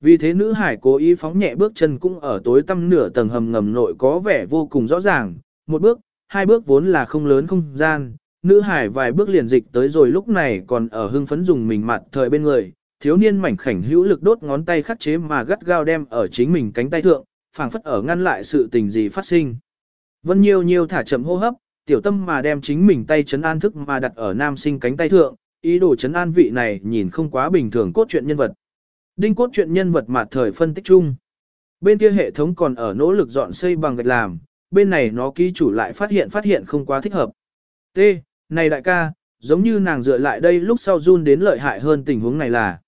Vì thế nữ hải cố ý phóng nhẹ bước chân cũng ở tối tăm nửa tầng hầm ngầm nội có vẻ vô cùng rõ ràng, một bước, hai bước vốn là không lớn không gian, nữ hải vài bước liền dịch tới rồi lúc này còn ở hưng phấn dùng mình mặt thời bên người, thiếu niên mảnh khảnh hữu lực đốt ngón tay khắc chế mà gắt gao đem ở chính mình cánh tay thượng, phảng phất ở ngăn lại sự tình gì phát sinh. Vân Nhiêu Nhiêu thả chậm hô hấp, tiểu tâm mà đem chính mình tay chấn an thức mà đặt ở nam sinh cánh tay thượng, ý đồ chấn an vị này nhìn không quá bình thường cốt truyện nhân vật. Đinh cốt truyện nhân vật mà thời phân tích chung. Bên kia hệ thống còn ở nỗ lực dọn xây bằng gạch làm, bên này nó ký chủ lại phát hiện phát hiện không quá thích hợp. T. Này đại ca, giống như nàng dựa lại đây lúc sau run đến lợi hại hơn tình huống này là.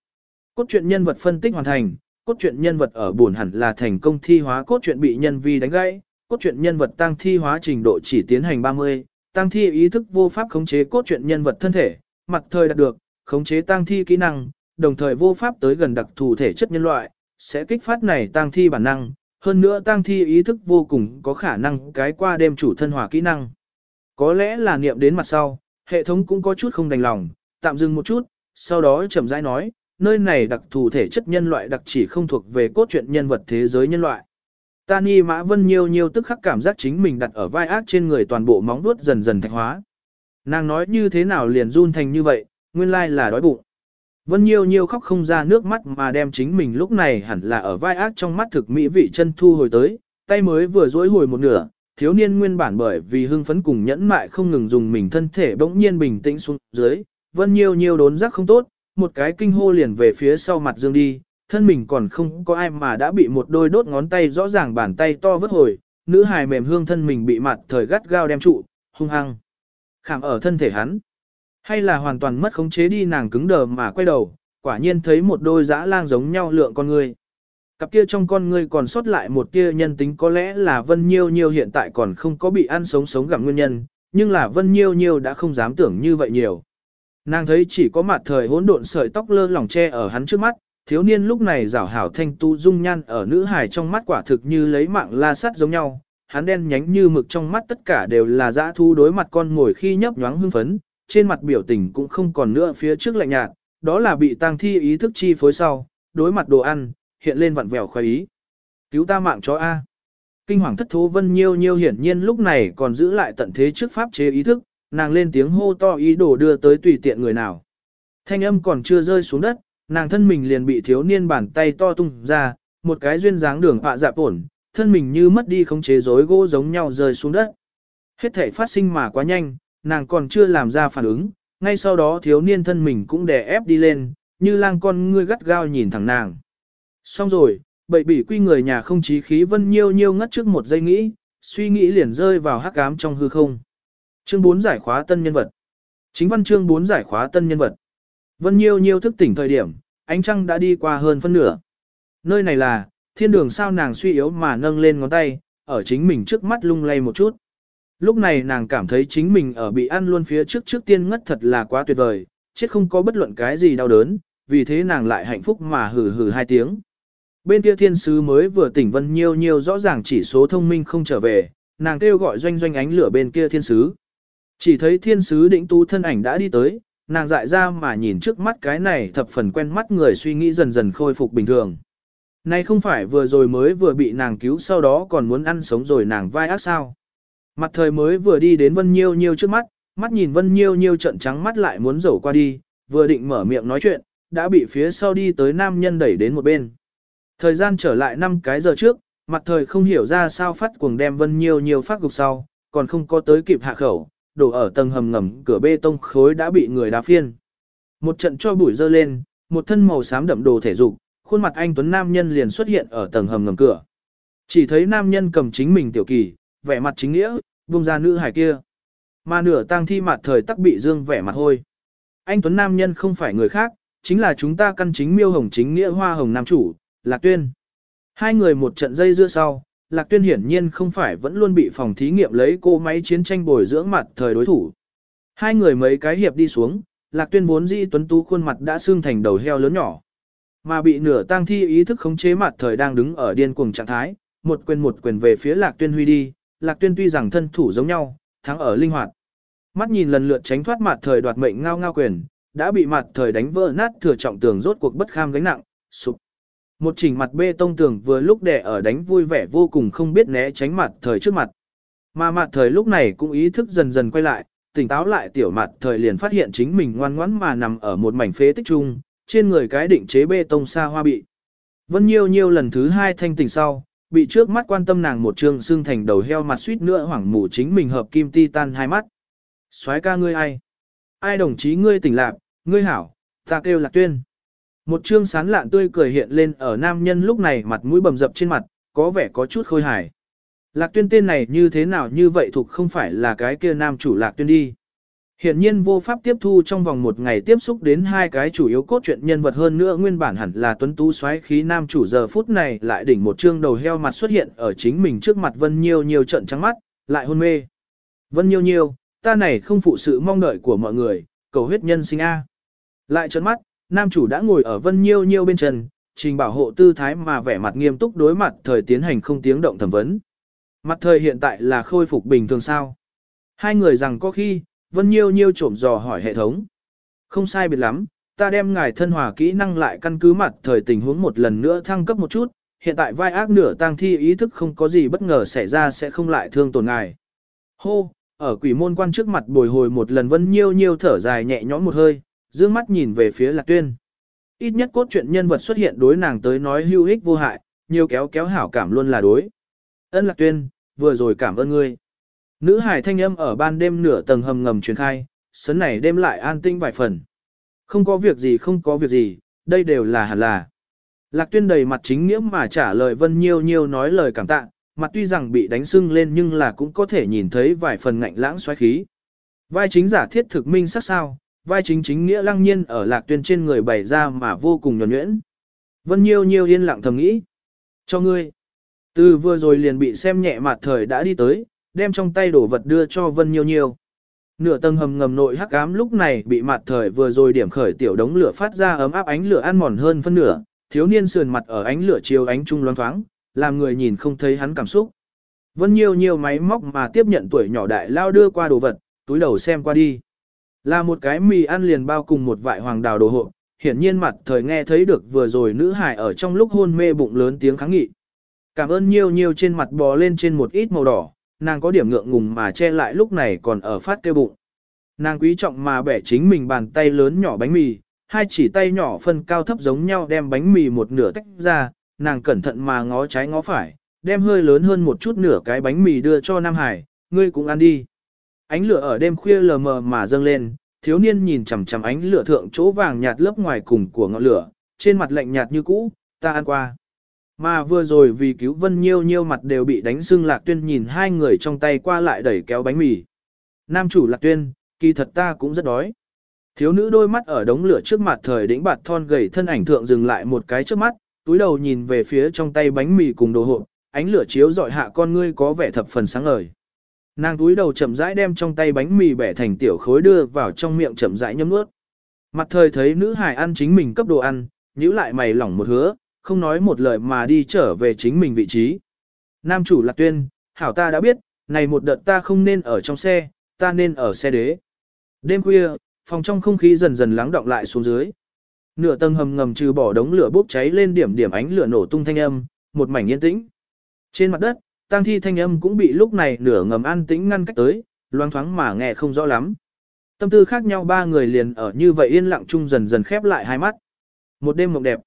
Cốt truyện nhân vật phân tích hoàn thành, cốt truyện nhân vật ở buồn hẳn là thành công thi hóa cốt truyện bị nhân vi đánh gãy, cốt truyện nhân vật tăng thi hóa trình độ chỉ tiến hành 30, tăng thi ý thức vô pháp khống chế cốt truyện nhân vật thân thể, mặt thời đạt được, khống chế tăng thi kỹ năng, đồng thời vô pháp tới gần đặc thù thể chất nhân loại, sẽ kích phát này tăng thi bản năng, hơn nữa tăng thi ý thức vô cùng có khả năng cái qua đêm chủ thân hỏa kỹ năng. Có lẽ là niệm đến mặt sau, hệ thống cũng có chút không đành lòng, tạm dừng một chút, sau đó chậm rãi nói, nơi này đặc thù thể chất nhân loại đặc chỉ không thuộc về cốt truyện nhân vật thế giới nhân loại. Tani Mã Vân nhiều nhiều tức khắc cảm giác chính mình đặt ở vai ác trên người toàn bộ móng vuốt dần dần thạch hóa. Nàng nói như thế nào liền run thành như vậy, nguyên lai là đói bụng. Vân Nhiêu Nhiêu khóc không ra nước mắt mà đem chính mình lúc này hẳn là ở vai ác trong mắt thực mỹ vị chân thu hồi tới, tay mới vừa duỗi hồi một nửa, thiếu niên nguyên bản bởi vì hưng phấn cùng nhẫn mại không ngừng dùng mình thân thể bỗng nhiên bình tĩnh xuống dưới, Vân Nhiêu Nhiêu đốn giác không tốt, một cái kinh hô liền về phía sau mặt dương đi, thân mình còn không có ai mà đã bị một đôi đốt ngón tay rõ ràng bàn tay to vứt hồi, nữ hài mềm hương thân mình bị mặt thời gắt gao đem trụ, hung hăng. Khảm ở thân thể hắn. Hay là hoàn toàn mất khống chế đi nàng cứng đờ mà quay đầu, quả nhiên thấy một đôi dã lang giống nhau lượng con người. Cặp kia trong con người còn sót lại một tia nhân tính có lẽ là Vân Nhiêu Nhiêu hiện tại còn không có bị ăn sống sống gặp nguyên nhân, nhưng là Vân Nhiêu Nhiêu đã không dám tưởng như vậy nhiều. Nàng thấy chỉ có mặt thời hỗn độn sợi tóc lơ lỏng che ở hắn trước mắt, thiếu niên lúc này rảo hảo thanh tu dung nhan ở nữ hài trong mắt quả thực như lấy mạng la sắt giống nhau, hắn đen nhánh như mực trong mắt tất cả đều là dã thu đối mặt con ngồi khi nhấp nhoáng hưng phấn, trên mặt biểu tình cũng không còn nữa phía trước lạnh nhạt, đó là bị tang thi ý thức chi phối sau, đối mặt đồ ăn, hiện lên vặn vẹo khoái ý. Cứu ta mạng chó A. Kinh hoàng thất thố vân nhiêu nhiêu hiển nhiên lúc này còn giữ lại tận thế trước pháp chế ý thức, nàng lên tiếng hô to ý đồ đưa tới tùy tiện người nào. Thanh âm còn chưa rơi xuống đất, nàng thân mình liền bị thiếu niên bàn tay to tung ra, một cái duyên dáng đường họa dạp ổn, thân mình như mất đi không chế rối gỗ giống nhau rơi xuống đất. Hết thể phát sinh mà quá nhanh, nàng còn chưa làm ra phản ứng, ngay sau đó thiếu niên thân mình cũng đè ép đi lên, như lang con ngươi gắt gao nhìn thẳng nàng. Xong rồi, bậy bỉ quy người nhà không chí khí vân nhiêu nhiêu ngất trước một giây nghĩ, suy nghĩ liền rơi vào hắc ám trong hư không. Chương 4 giải khóa tân nhân vật. Chính văn chương 4 giải khóa tân nhân vật. Vân nhiêu nhiêu thức tỉnh thời điểm, ánh trăng đã đi qua hơn phân nửa. Nơi này là, thiên đường sao nàng suy yếu mà nâng lên ngón tay, ở chính mình trước mắt lung lay một chút. Lúc này nàng cảm thấy chính mình ở bị ăn luôn phía trước trước tiên ngất thật là quá tuyệt vời, chết không có bất luận cái gì đau đớn, vì thế nàng lại hạnh phúc mà hừ hừ hai tiếng. Bên kia thiên sứ mới vừa tỉnh vân nhiêu nhiêu rõ ràng chỉ số thông minh không trở về, nàng kêu gọi doanh doanh ánh lửa bên kia thiên sứ. Chỉ thấy thiên sứ đỉnh tu thân ảnh đã đi tới, nàng dại ra mà nhìn trước mắt cái này thập phần quen mắt người suy nghĩ dần dần khôi phục bình thường. Này không phải vừa rồi mới vừa bị nàng cứu sau đó còn muốn ăn sống rồi nàng vai ác sao. Mặt thời mới vừa đi đến Vân Nhiêu Nhiêu trước mắt, mắt nhìn Vân Nhiêu Nhiêu trận trắng mắt lại muốn rổ qua đi, vừa định mở miệng nói chuyện, đã bị phía sau đi tới nam nhân đẩy đến một bên. Thời gian trở lại năm cái giờ trước, mặt thời không hiểu ra sao phát cuồng đem Vân Nhiêu Nhiêu phát gục sau, còn không có tới kịp hạ khẩu, đổ ở tầng hầm ngầm cửa bê tông khối đã bị người đá phiên. Một trận cho bụi dơ lên, một thân màu xám đậm đồ thể dục, khuôn mặt anh Tuấn Nam nhân liền xuất hiện ở tầng hầm ngầm cửa. Chỉ thấy nam nhân cầm chính mình tiểu kỳ, vẻ mặt chính nghĩa, buông ra nữ hải kia. Mà nửa tang thi mặt thời tắc bị dương vẻ mặt hôi. Anh Tuấn Nam nhân không phải người khác, chính là chúng ta căn chính miêu hồng chính nghĩa hoa hồng nam chủ, Lạc Tuyên. Hai người một trận dây dưa sau, Lạc Tuyên hiển nhiên không phải vẫn luôn bị phòng thí nghiệm lấy cô máy chiến tranh bồi dưỡng mặt thời đối thủ. Hai người mấy cái hiệp đi xuống, Lạc Tuyên vốn dĩ tuấn tú khuôn mặt đã xương thành đầu heo lớn nhỏ. Mà bị nửa tang thi ý thức khống chế mặt thời đang đứng ở điên cuồng trạng thái, một quyền một quyền về phía Lạc Tuyên huy đi, Lạc Tuyên tuy rằng thân thủ giống nhau, thắng ở linh hoạt. Mắt nhìn lần lượt tránh thoát mặt thời đoạt mệnh ngao ngao quyền, đã bị mặt thời đánh vỡ nát thừa trọng tường rốt cuộc bất kham gánh nặng, sụp. Một chỉnh mặt bê tông tường vừa lúc đè ở đánh vui vẻ vô cùng không biết né tránh mặt thời trước mặt. Mà mặt thời lúc này cũng ý thức dần dần quay lại, tỉnh táo lại tiểu mặt thời liền phát hiện chính mình ngoan ngoãn mà nằm ở một mảnh phế tích trung, trên người cái định chế bê tông xa hoa bị. Vân nhiêu nhiêu lần thứ hai thanh tỉnh sau, bị trước mắt quan tâm nàng một trường xương thành đầu heo mặt suýt nữa hoảng mù chính mình hợp kim ti tan hai mắt. soái ca ngươi ai? Ai đồng chí ngươi tỉnh lạc, ngươi hảo, ta kêu lạc tuyên. Một trương sán lạn tươi cười hiện lên ở nam nhân lúc này mặt mũi bầm dập trên mặt, có vẻ có chút khôi hài. Lạc tuyên tên này như thế nào như vậy thuộc không phải là cái kia nam chủ lạc tuyên đi. Hiện nhiên vô pháp tiếp thu trong vòng một ngày tiếp xúc đến hai cái chủ yếu cốt truyện nhân vật hơn nữa nguyên bản hẳn là tuấn tú xoáy khí nam chủ giờ phút này lại đỉnh một trương đầu heo mặt xuất hiện ở chính mình trước mặt Vân Nhiêu Nhiêu trận trắng mắt, lại hôn mê. Vân Nhiêu Nhiêu, ta này không phụ sự mong đợi của mọi người, cầu huyết nhân sinh A. Lại trận mắt, nam chủ đã ngồi ở Vân Nhiêu Nhiêu bên chân, trình bảo hộ tư thái mà vẻ mặt nghiêm túc đối mặt thời tiến hành không tiếng động thẩm vấn. Mặt thời hiện tại là khôi phục bình thường sao. Hai người rằng có khi, Vân Nhiêu Nhiêu trộm dò hỏi hệ thống. Không sai biệt lắm, ta đem ngài thân hòa kỹ năng lại căn cứ mặt thời tình huống một lần nữa thăng cấp một chút, hiện tại vai ác nửa tăng thi ý thức không có gì bất ngờ xảy ra sẽ không lại thương tổn ngài. Hô, ở quỷ môn quan trước mặt bồi hồi một lần Vân Nhiêu Nhiêu thở dài nhẹ nhõm một hơi, dương mắt nhìn về phía Lạc Tuyên. Ít nhất cốt truyện nhân vật xuất hiện đối nàng tới nói hữu ích vô hại, nhiều kéo kéo hảo cảm luôn là đối. Ân Lạc Tuyên, vừa rồi cảm ơn ngươi. Nữ hải thanh âm ở ban đêm nửa tầng hầm ngầm truyền khai, sấn này đêm lại an tinh vài phần. Không có việc gì không có việc gì, đây đều là hẳn là. Lạc tuyên đầy mặt chính nghĩa mà trả lời Vân Nhiêu Nhiêu nói lời cảm tạ, mặt tuy rằng bị đánh sưng lên nhưng là cũng có thể nhìn thấy vài phần ngạnh lãng xoáy khí. Vai chính giả thiết thực minh sắc sao, vai chính chính nghĩa lăng nhiên ở lạc tuyên trên người bày ra mà vô cùng nhuẩn nhuyễn. Vân Nhiêu Nhiêu yên lặng thầm nghĩ. Cho ngươi. Từ vừa rồi liền bị xem nhẹ mặt thời đã đi tới, đem trong tay đổ vật đưa cho Vân Nhiêu Nhiêu. Nửa tầng hầm ngầm nội hắc ám lúc này bị mặt thời vừa rồi điểm khởi tiểu đống lửa phát ra ấm áp ánh lửa ăn mòn hơn phân nửa, thiếu niên sườn mặt ở ánh lửa chiếu ánh trung loáng thoáng, làm người nhìn không thấy hắn cảm xúc. Vân Nhiêu Nhiêu máy móc mà tiếp nhận tuổi nhỏ đại lao đưa qua đồ vật, túi đầu xem qua đi. Là một cái mì ăn liền bao cùng một vại hoàng đào đồ hộ, hiển nhiên mặt thời nghe thấy được vừa rồi nữ hải ở trong lúc hôn mê bụng lớn tiếng kháng nghị. Cảm ơn Nhiêu Nhiêu trên mặt bò lên trên một ít màu đỏ, nàng có điểm ngượng ngùng mà che lại lúc này còn ở phát kêu bụng. Nàng quý trọng mà bẻ chính mình bàn tay lớn nhỏ bánh mì, hai chỉ tay nhỏ phân cao thấp giống nhau đem bánh mì một nửa tách ra, nàng cẩn thận mà ngó trái ngó phải, đem hơi lớn hơn một chút nửa cái bánh mì đưa cho Nam Hải, ngươi cũng ăn đi. Ánh lửa ở đêm khuya lờ mờ mà dâng lên, thiếu niên nhìn chằm chằm ánh lửa thượng chỗ vàng nhạt lớp ngoài cùng của ngọn lửa, trên mặt lạnh nhạt như cũ, ta ăn qua. Mà vừa rồi vì cứu Vân Nhiêu Nhiêu mặt đều bị đánh sưng Lạc Tuyên nhìn hai người trong tay qua lại đẩy kéo bánh mì. Nam chủ Lạc Tuyên, kỳ thật ta cũng rất đói. Thiếu nữ đôi mắt ở đống lửa trước mặt thời đĩnh bạt thon gầy thân ảnh thượng dừng lại một cái trước mắt, túi đầu nhìn về phía trong tay bánh mì cùng đồ hộp, ánh lửa chiếu dọi hạ con ngươi có vẻ thập phần sáng ngời. Nàng túi đầu chậm rãi đem trong tay bánh mì bẻ thành tiểu khối đưa vào trong miệng chậm rãi nhấm nuốt. Mặt thời thấy nữ hải ăn chính mình cấp đồ ăn, nhíu lại mày lỏng một hứa, không nói một lời mà đi trở về chính mình vị trí. Nam chủ lạc tuyên, hảo ta đã biết, này một đợt ta không nên ở trong xe, ta nên ở xe đế. Đêm khuya, phòng trong không khí dần dần lắng động lại xuống dưới. Nửa tầng hầm ngầm trừ bỏ đống lửa bốc cháy lên điểm điểm ánh lửa nổ tung thanh âm, một mảnh yên tĩnh. Trên mặt đất, tang thi thanh âm cũng bị lúc này nửa ngầm an tĩnh ngăn cách tới, loang thoáng mà nghe không rõ lắm. Tâm tư khác nhau ba người liền ở như vậy yên lặng chung dần dần khép lại hai mắt. Một đêm mộng đẹp.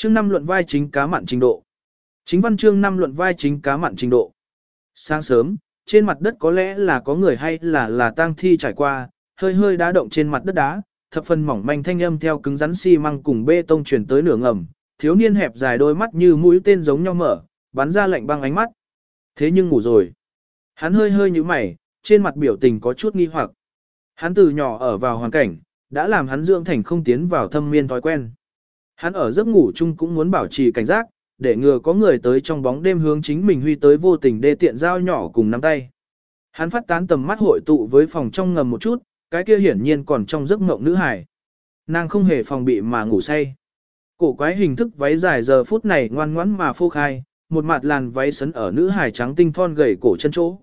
Chương năm luận vai chính cá mặn trình độ. Chính văn chương năm luận vai chính cá mặn trình độ. Sáng sớm, trên mặt đất có lẽ là có người hay là là tang thi trải qua, hơi hơi đá động trên mặt đất đá, thập phần mỏng manh thanh âm theo cứng rắn xi măng cùng bê tông chuyển tới nửa ngầm, thiếu niên hẹp dài đôi mắt như mũi tên giống nhau mở, bắn ra lạnh băng ánh mắt. Thế nhưng ngủ rồi. Hắn hơi hơi như mày, trên mặt biểu tình có chút nghi hoặc. Hắn từ nhỏ ở vào hoàn cảnh, đã làm hắn dưỡng thành không tiến vào thâm miên thói quen. Hắn ở giấc ngủ chung cũng muốn bảo trì cảnh giác, để ngừa có người tới trong bóng đêm hướng chính mình huy tới vô tình đê tiện dao nhỏ cùng nắm tay. Hắn phát tán tầm mắt hội tụ với phòng trong ngầm một chút, cái kia hiển nhiên còn trong giấc mộng nữ hải. Nàng không hề phòng bị mà ngủ say. Cổ quái hình thức váy dài giờ phút này ngoan ngoãn mà phô khai, một mặt làn váy sấn ở nữ hải trắng tinh thon gầy cổ chân chỗ.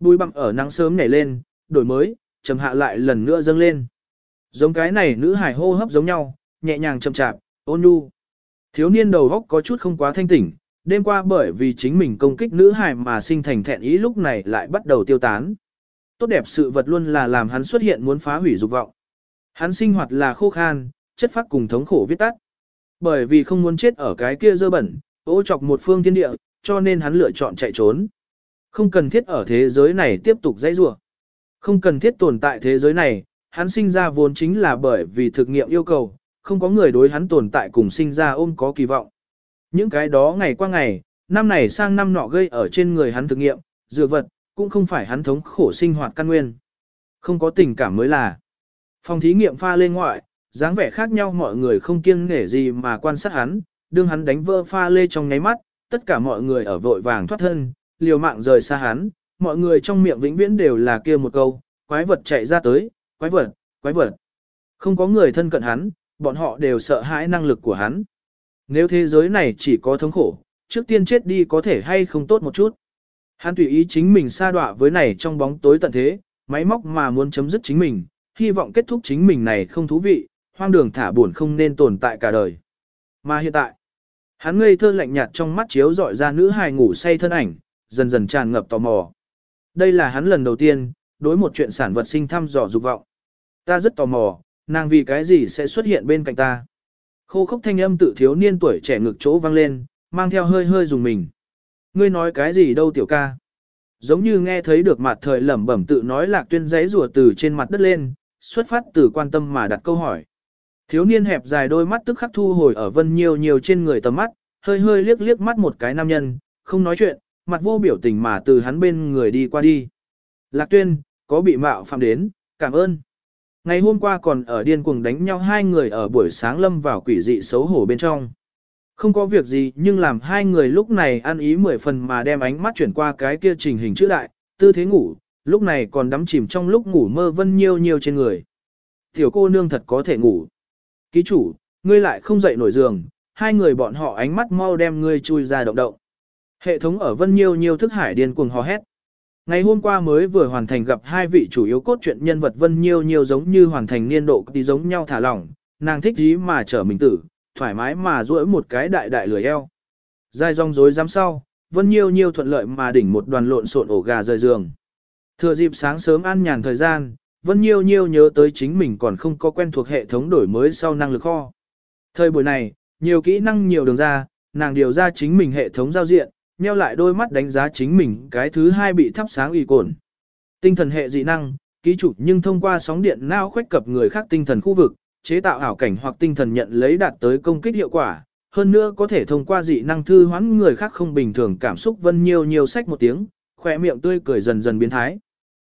Bùi bặm ở nắng sớm nhảy lên, đổi mới, trầm hạ lại lần nữa dâng lên. Giống cái này nữ hải hô hấp giống nhau, nhẹ nhàng chậm chạp, ôn nhu. Thiếu niên đầu góc có chút không quá thanh tỉnh, đêm qua bởi vì chính mình công kích nữ hài mà sinh thành thẹn ý lúc này lại bắt đầu tiêu tán. Tốt đẹp sự vật luôn là làm hắn xuất hiện muốn phá hủy dục vọng. Hắn sinh hoạt là khô khan, chất phát cùng thống khổ viết tắt. Bởi vì không muốn chết ở cái kia dơ bẩn, ô chọc một phương thiên địa, cho nên hắn lựa chọn chạy trốn. Không cần thiết ở thế giới này tiếp tục dãy rủa. Không cần thiết tồn tại thế giới này, hắn sinh ra vốn chính là bởi vì thực nghiệm yêu cầu, không có người đối hắn tồn tại cùng sinh ra ôm có kỳ vọng. Những cái đó ngày qua ngày, năm này sang năm nọ gây ở trên người hắn thực nghiệm, dược vật, cũng không phải hắn thống khổ sinh hoạt căn nguyên. Không có tình cảm mới là. Phòng thí nghiệm pha lên ngoại, dáng vẻ khác nhau mọi người không kiêng nể gì mà quan sát hắn, đương hắn đánh vỡ pha lê trong nháy mắt, tất cả mọi người ở vội vàng thoát thân, liều mạng rời xa hắn, mọi người trong miệng vĩnh viễn đều là kia một câu, quái vật chạy ra tới, quái vật, quái vật. Không có người thân cận hắn, bọn họ đều sợ hãi năng lực của hắn. Nếu thế giới này chỉ có thống khổ, trước tiên chết đi có thể hay không tốt một chút. Hắn tùy ý chính mình sa đọa với này trong bóng tối tận thế, máy móc mà muốn chấm dứt chính mình, hy vọng kết thúc chính mình này không thú vị, hoang đường thả buồn không nên tồn tại cả đời. Mà hiện tại, hắn ngây thơ lạnh nhạt trong mắt chiếu dọi ra nữ hài ngủ say thân ảnh, dần dần tràn ngập tò mò. Đây là hắn lần đầu tiên, đối một chuyện sản vật sinh thăm dò dục vọng. Ta rất tò mò, nàng vì cái gì sẽ xuất hiện bên cạnh ta. Khô khốc thanh âm tự thiếu niên tuổi trẻ ngực chỗ vang lên, mang theo hơi hơi dùng mình. Ngươi nói cái gì đâu tiểu ca? Giống như nghe thấy được mặt thời lẩm bẩm tự nói lạc tuyên giấy rùa từ trên mặt đất lên, xuất phát từ quan tâm mà đặt câu hỏi. Thiếu niên hẹp dài đôi mắt tức khắc thu hồi ở vân nhiều nhiều trên người tầm mắt, hơi hơi liếc liếc mắt một cái nam nhân, không nói chuyện, mặt vô biểu tình mà từ hắn bên người đi qua đi. Lạc tuyên, có bị mạo phạm đến, cảm ơn. Ngày hôm qua còn ở điên cuồng đánh nhau hai người ở buổi sáng lâm vào quỷ dị xấu hổ bên trong. Không có việc gì nhưng làm hai người lúc này ăn ý mười phần mà đem ánh mắt chuyển qua cái kia trình hình chữ đại, tư thế ngủ, lúc này còn đắm chìm trong lúc ngủ mơ vân nhiêu nhiêu trên người. Tiểu cô nương thật có thể ngủ. Ký chủ, ngươi lại không dậy nổi giường, hai người bọn họ ánh mắt mau đem ngươi chui ra động động. Hệ thống ở vân nhiêu nhiêu thức hải điên cuồng hò hét. Ngày hôm qua mới vừa hoàn thành gặp hai vị chủ yếu cốt truyện nhân vật vân nhiêu nhiêu giống như hoàn thành niên độ tí giống nhau thả lỏng, nàng thích gì mà trở mình tử, thoải mái mà duỗi một cái đại đại lười eo. Dài rong rối giám sau, vân nhiêu nhiêu thuận lợi mà đỉnh một đoàn lộn xộn ổ gà rời giường. Thừa dịp sáng sớm ăn nhàn thời gian, vân nhiêu nhiêu nhớ tới chính mình còn không có quen thuộc hệ thống đổi mới sau năng lực kho. Thời buổi này, nhiều kỹ năng nhiều đường ra, nàng điều ra chính mình hệ thống giao diện, nheo lại đôi mắt đánh giá chính mình cái thứ hai bị thắp sáng ủy cồn. Tinh thần hệ dị năng, ký chủ nhưng thông qua sóng điện não khuếch cập người khác tinh thần khu vực, chế tạo ảo cảnh hoặc tinh thần nhận lấy đạt tới công kích hiệu quả. Hơn nữa có thể thông qua dị năng thư hoán người khác không bình thường cảm xúc vân nhiều nhiều sách một tiếng, khỏe miệng tươi cười dần dần biến thái.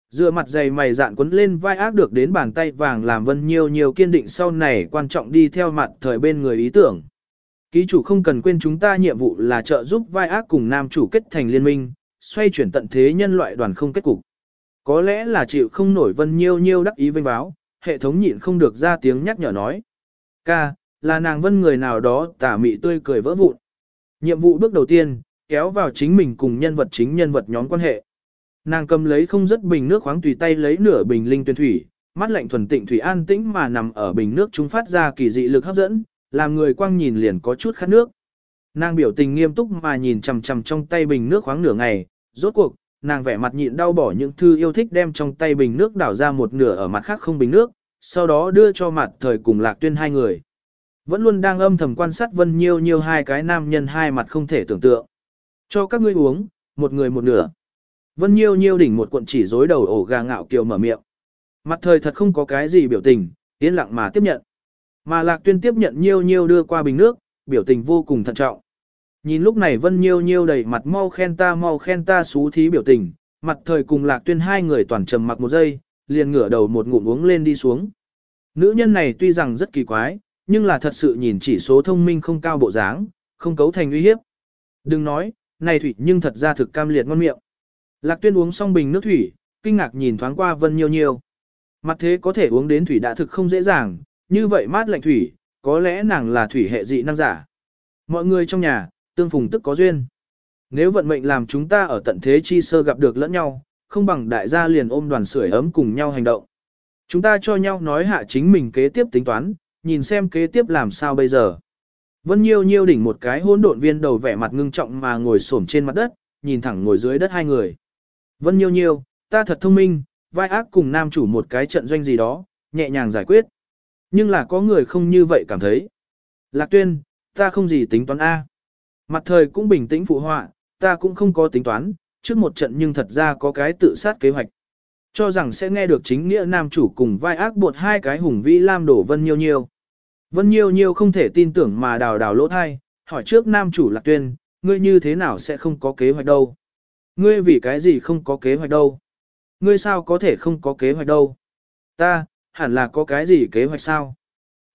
Dựa mặt dày mày dạn quấn lên vai ác được đến bàn tay vàng làm vân nhiều nhiều kiên định sau này quan trọng đi theo mặt thời bên người ý tưởng. Ký chủ không cần quên chúng ta nhiệm vụ là trợ giúp vai ác cùng nam chủ kết thành liên minh, xoay chuyển tận thế nhân loại đoàn không kết cục. Có lẽ là chịu không nổi vân nhiêu nhiêu đắc ý vinh báo, hệ thống nhịn không được ra tiếng nhắc nhở nói. Ca, là nàng vân người nào đó tả mị tươi cười vỡ vụn. Nhiệm vụ bước đầu tiên, kéo vào chính mình cùng nhân vật chính nhân vật nhóm quan hệ. Nàng cầm lấy không rất bình nước khoáng tùy tay lấy nửa bình linh tuyên thủy, mắt lạnh thuần tịnh thủy an tĩnh mà nằm ở bình nước chúng phát ra kỳ dị lực hấp dẫn, làm người quang nhìn liền có chút khát nước. Nàng biểu tình nghiêm túc mà nhìn chằm chằm trong tay bình nước khoáng nửa ngày, rốt cuộc, nàng vẻ mặt nhịn đau bỏ những thư yêu thích đem trong tay bình nước đảo ra một nửa ở mặt khác không bình nước, sau đó đưa cho mặt thời cùng lạc tuyên hai người. Vẫn luôn đang âm thầm quan sát vân nhiêu nhiêu hai cái nam nhân hai mặt không thể tưởng tượng. Cho các ngươi uống, một người một nửa. Vân nhiêu nhiêu đỉnh một cuộn chỉ rối đầu ổ gà ngạo kiều mở miệng. Mặt thời thật không có cái gì biểu tình, yên lặng mà tiếp nhận. Mà lạc tuyên tiếp nhận nhiêu nhiêu đưa qua bình nước, biểu tình vô cùng thận trọng. Nhìn lúc này Vân Nhiêu Nhiêu đầy mặt mau khen ta mau khen ta xú thí biểu tình, mặt thời cùng lạc tuyên hai người toàn trầm mặc một giây, liền ngửa đầu một ngụm uống lên đi xuống. Nữ nhân này tuy rằng rất kỳ quái, nhưng là thật sự nhìn chỉ số thông minh không cao bộ dáng, không cấu thành uy hiếp. Đừng nói, này thủy nhưng thật ra thực cam liệt ngon miệng. Lạc tuyên uống xong bình nước thủy, kinh ngạc nhìn thoáng qua Vân Nhiêu Nhiêu. Mặt thế có thể uống đến thủy đã thực không dễ dàng, như vậy mát lạnh thủy, có lẽ nàng là thủy hệ dị năng giả. Mọi người trong nhà, tương phùng tức có duyên. Nếu vận mệnh làm chúng ta ở tận thế chi sơ gặp được lẫn nhau, không bằng đại gia liền ôm đoàn sưởi ấm cùng nhau hành động. Chúng ta cho nhau nói hạ chính mình kế tiếp tính toán, nhìn xem kế tiếp làm sao bây giờ. Vân Nhiêu Nhiêu đỉnh một cái hỗn độn viên đầu vẻ mặt ngưng trọng mà ngồi xổm trên mặt đất, nhìn thẳng ngồi dưới đất hai người. Vân Nhiêu Nhiêu, ta thật thông minh, vai ác cùng nam chủ một cái trận doanh gì đó, nhẹ nhàng giải quyết. Nhưng là có người không như vậy cảm thấy. Lạc tuyên, ta không gì tính toán A. Mặt thời cũng bình tĩnh phụ họa, ta cũng không có tính toán, trước một trận nhưng thật ra có cái tự sát kế hoạch. Cho rằng sẽ nghe được chính nghĩa nam chủ cùng vai ác bột hai cái hùng vĩ lam đổ vân nhiêu nhiêu. Vân nhiêu nhiêu không thể tin tưởng mà đào đào lỗ thai, hỏi trước nam chủ lạc tuyên, ngươi như thế nào sẽ không có kế hoạch đâu? Ngươi vì cái gì không có kế hoạch đâu? Ngươi sao có thể không có kế hoạch đâu? Ta, hẳn là có cái gì kế hoạch sao?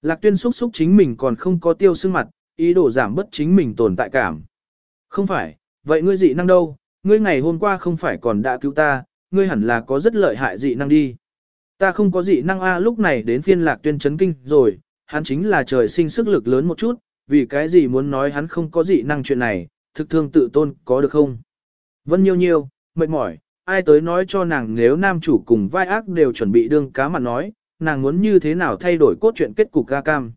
Lạc tuyên xúc xúc chính mình còn không có tiêu sưng mặt, ý đồ giảm bất chính mình tồn tại cảm. Không phải, vậy ngươi dị năng đâu, ngươi ngày hôm qua không phải còn đã cứu ta, ngươi hẳn là có rất lợi hại dị năng đi. Ta không có dị năng A lúc này đến phiên lạc tuyên chấn kinh rồi, hắn chính là trời sinh sức lực lớn một chút, vì cái gì muốn nói hắn không có dị năng chuyện này, thực thương tự tôn có được không? Vân nhiêu nhiêu, mệt mỏi, ai tới nói cho nàng nếu nam chủ cùng vai ác đều chuẩn bị đương cá mặt nói, nàng muốn như thế nào thay đổi cốt truyện kết cục ca cam.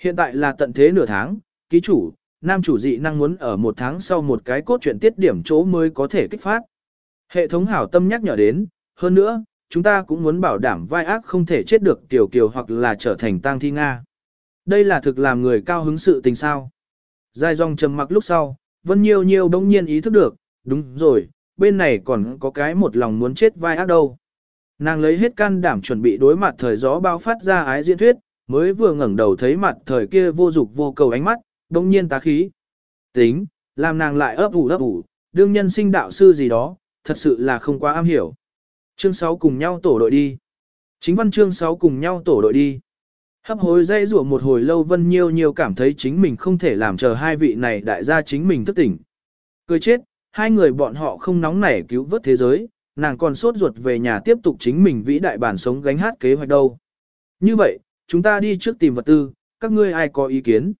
Hiện tại là tận thế nửa tháng, ký chủ, nam chủ dị năng muốn ở một tháng sau một cái cốt truyện tiết điểm chỗ mới có thể kích phát. Hệ thống hảo tâm nhắc nhở đến, hơn nữa, chúng ta cũng muốn bảo đảm vai ác không thể chết được tiểu kiều hoặc là trở thành tang thi Nga. Đây là thực làm người cao hứng sự tình sao. Dài dòng trầm mặc lúc sau, Vân Nhiêu Nhiêu đông nhiên ý thức được, đúng rồi, bên này còn có cái một lòng muốn chết vai ác đâu. Nàng lấy hết can đảm chuẩn bị đối mặt thời gió bao phát ra ái diễn thuyết, mới vừa ngẩng đầu thấy mặt thời kia vô dục vô cầu ánh mắt, đông nhiên tá khí. Tính, làm nàng lại ấp ủ ấp ủ, đương nhân sinh đạo sư gì đó, thật sự là không quá am hiểu. Chương 6 cùng nhau tổ đội đi. Chính văn chương 6 cùng nhau tổ đội đi. Hấp hối dây rủa một hồi lâu vân nhiêu nhiều cảm thấy chính mình không thể làm chờ hai vị này đại gia chính mình thức tỉnh. Cười chết, hai người bọn họ không nóng nảy cứu vớt thế giới, nàng còn sốt ruột về nhà tiếp tục chính mình vĩ đại bản sống gánh hát kế hoạch đâu. Như vậy, chúng ta đi trước tìm vật tư, các ngươi ai có ý kiến?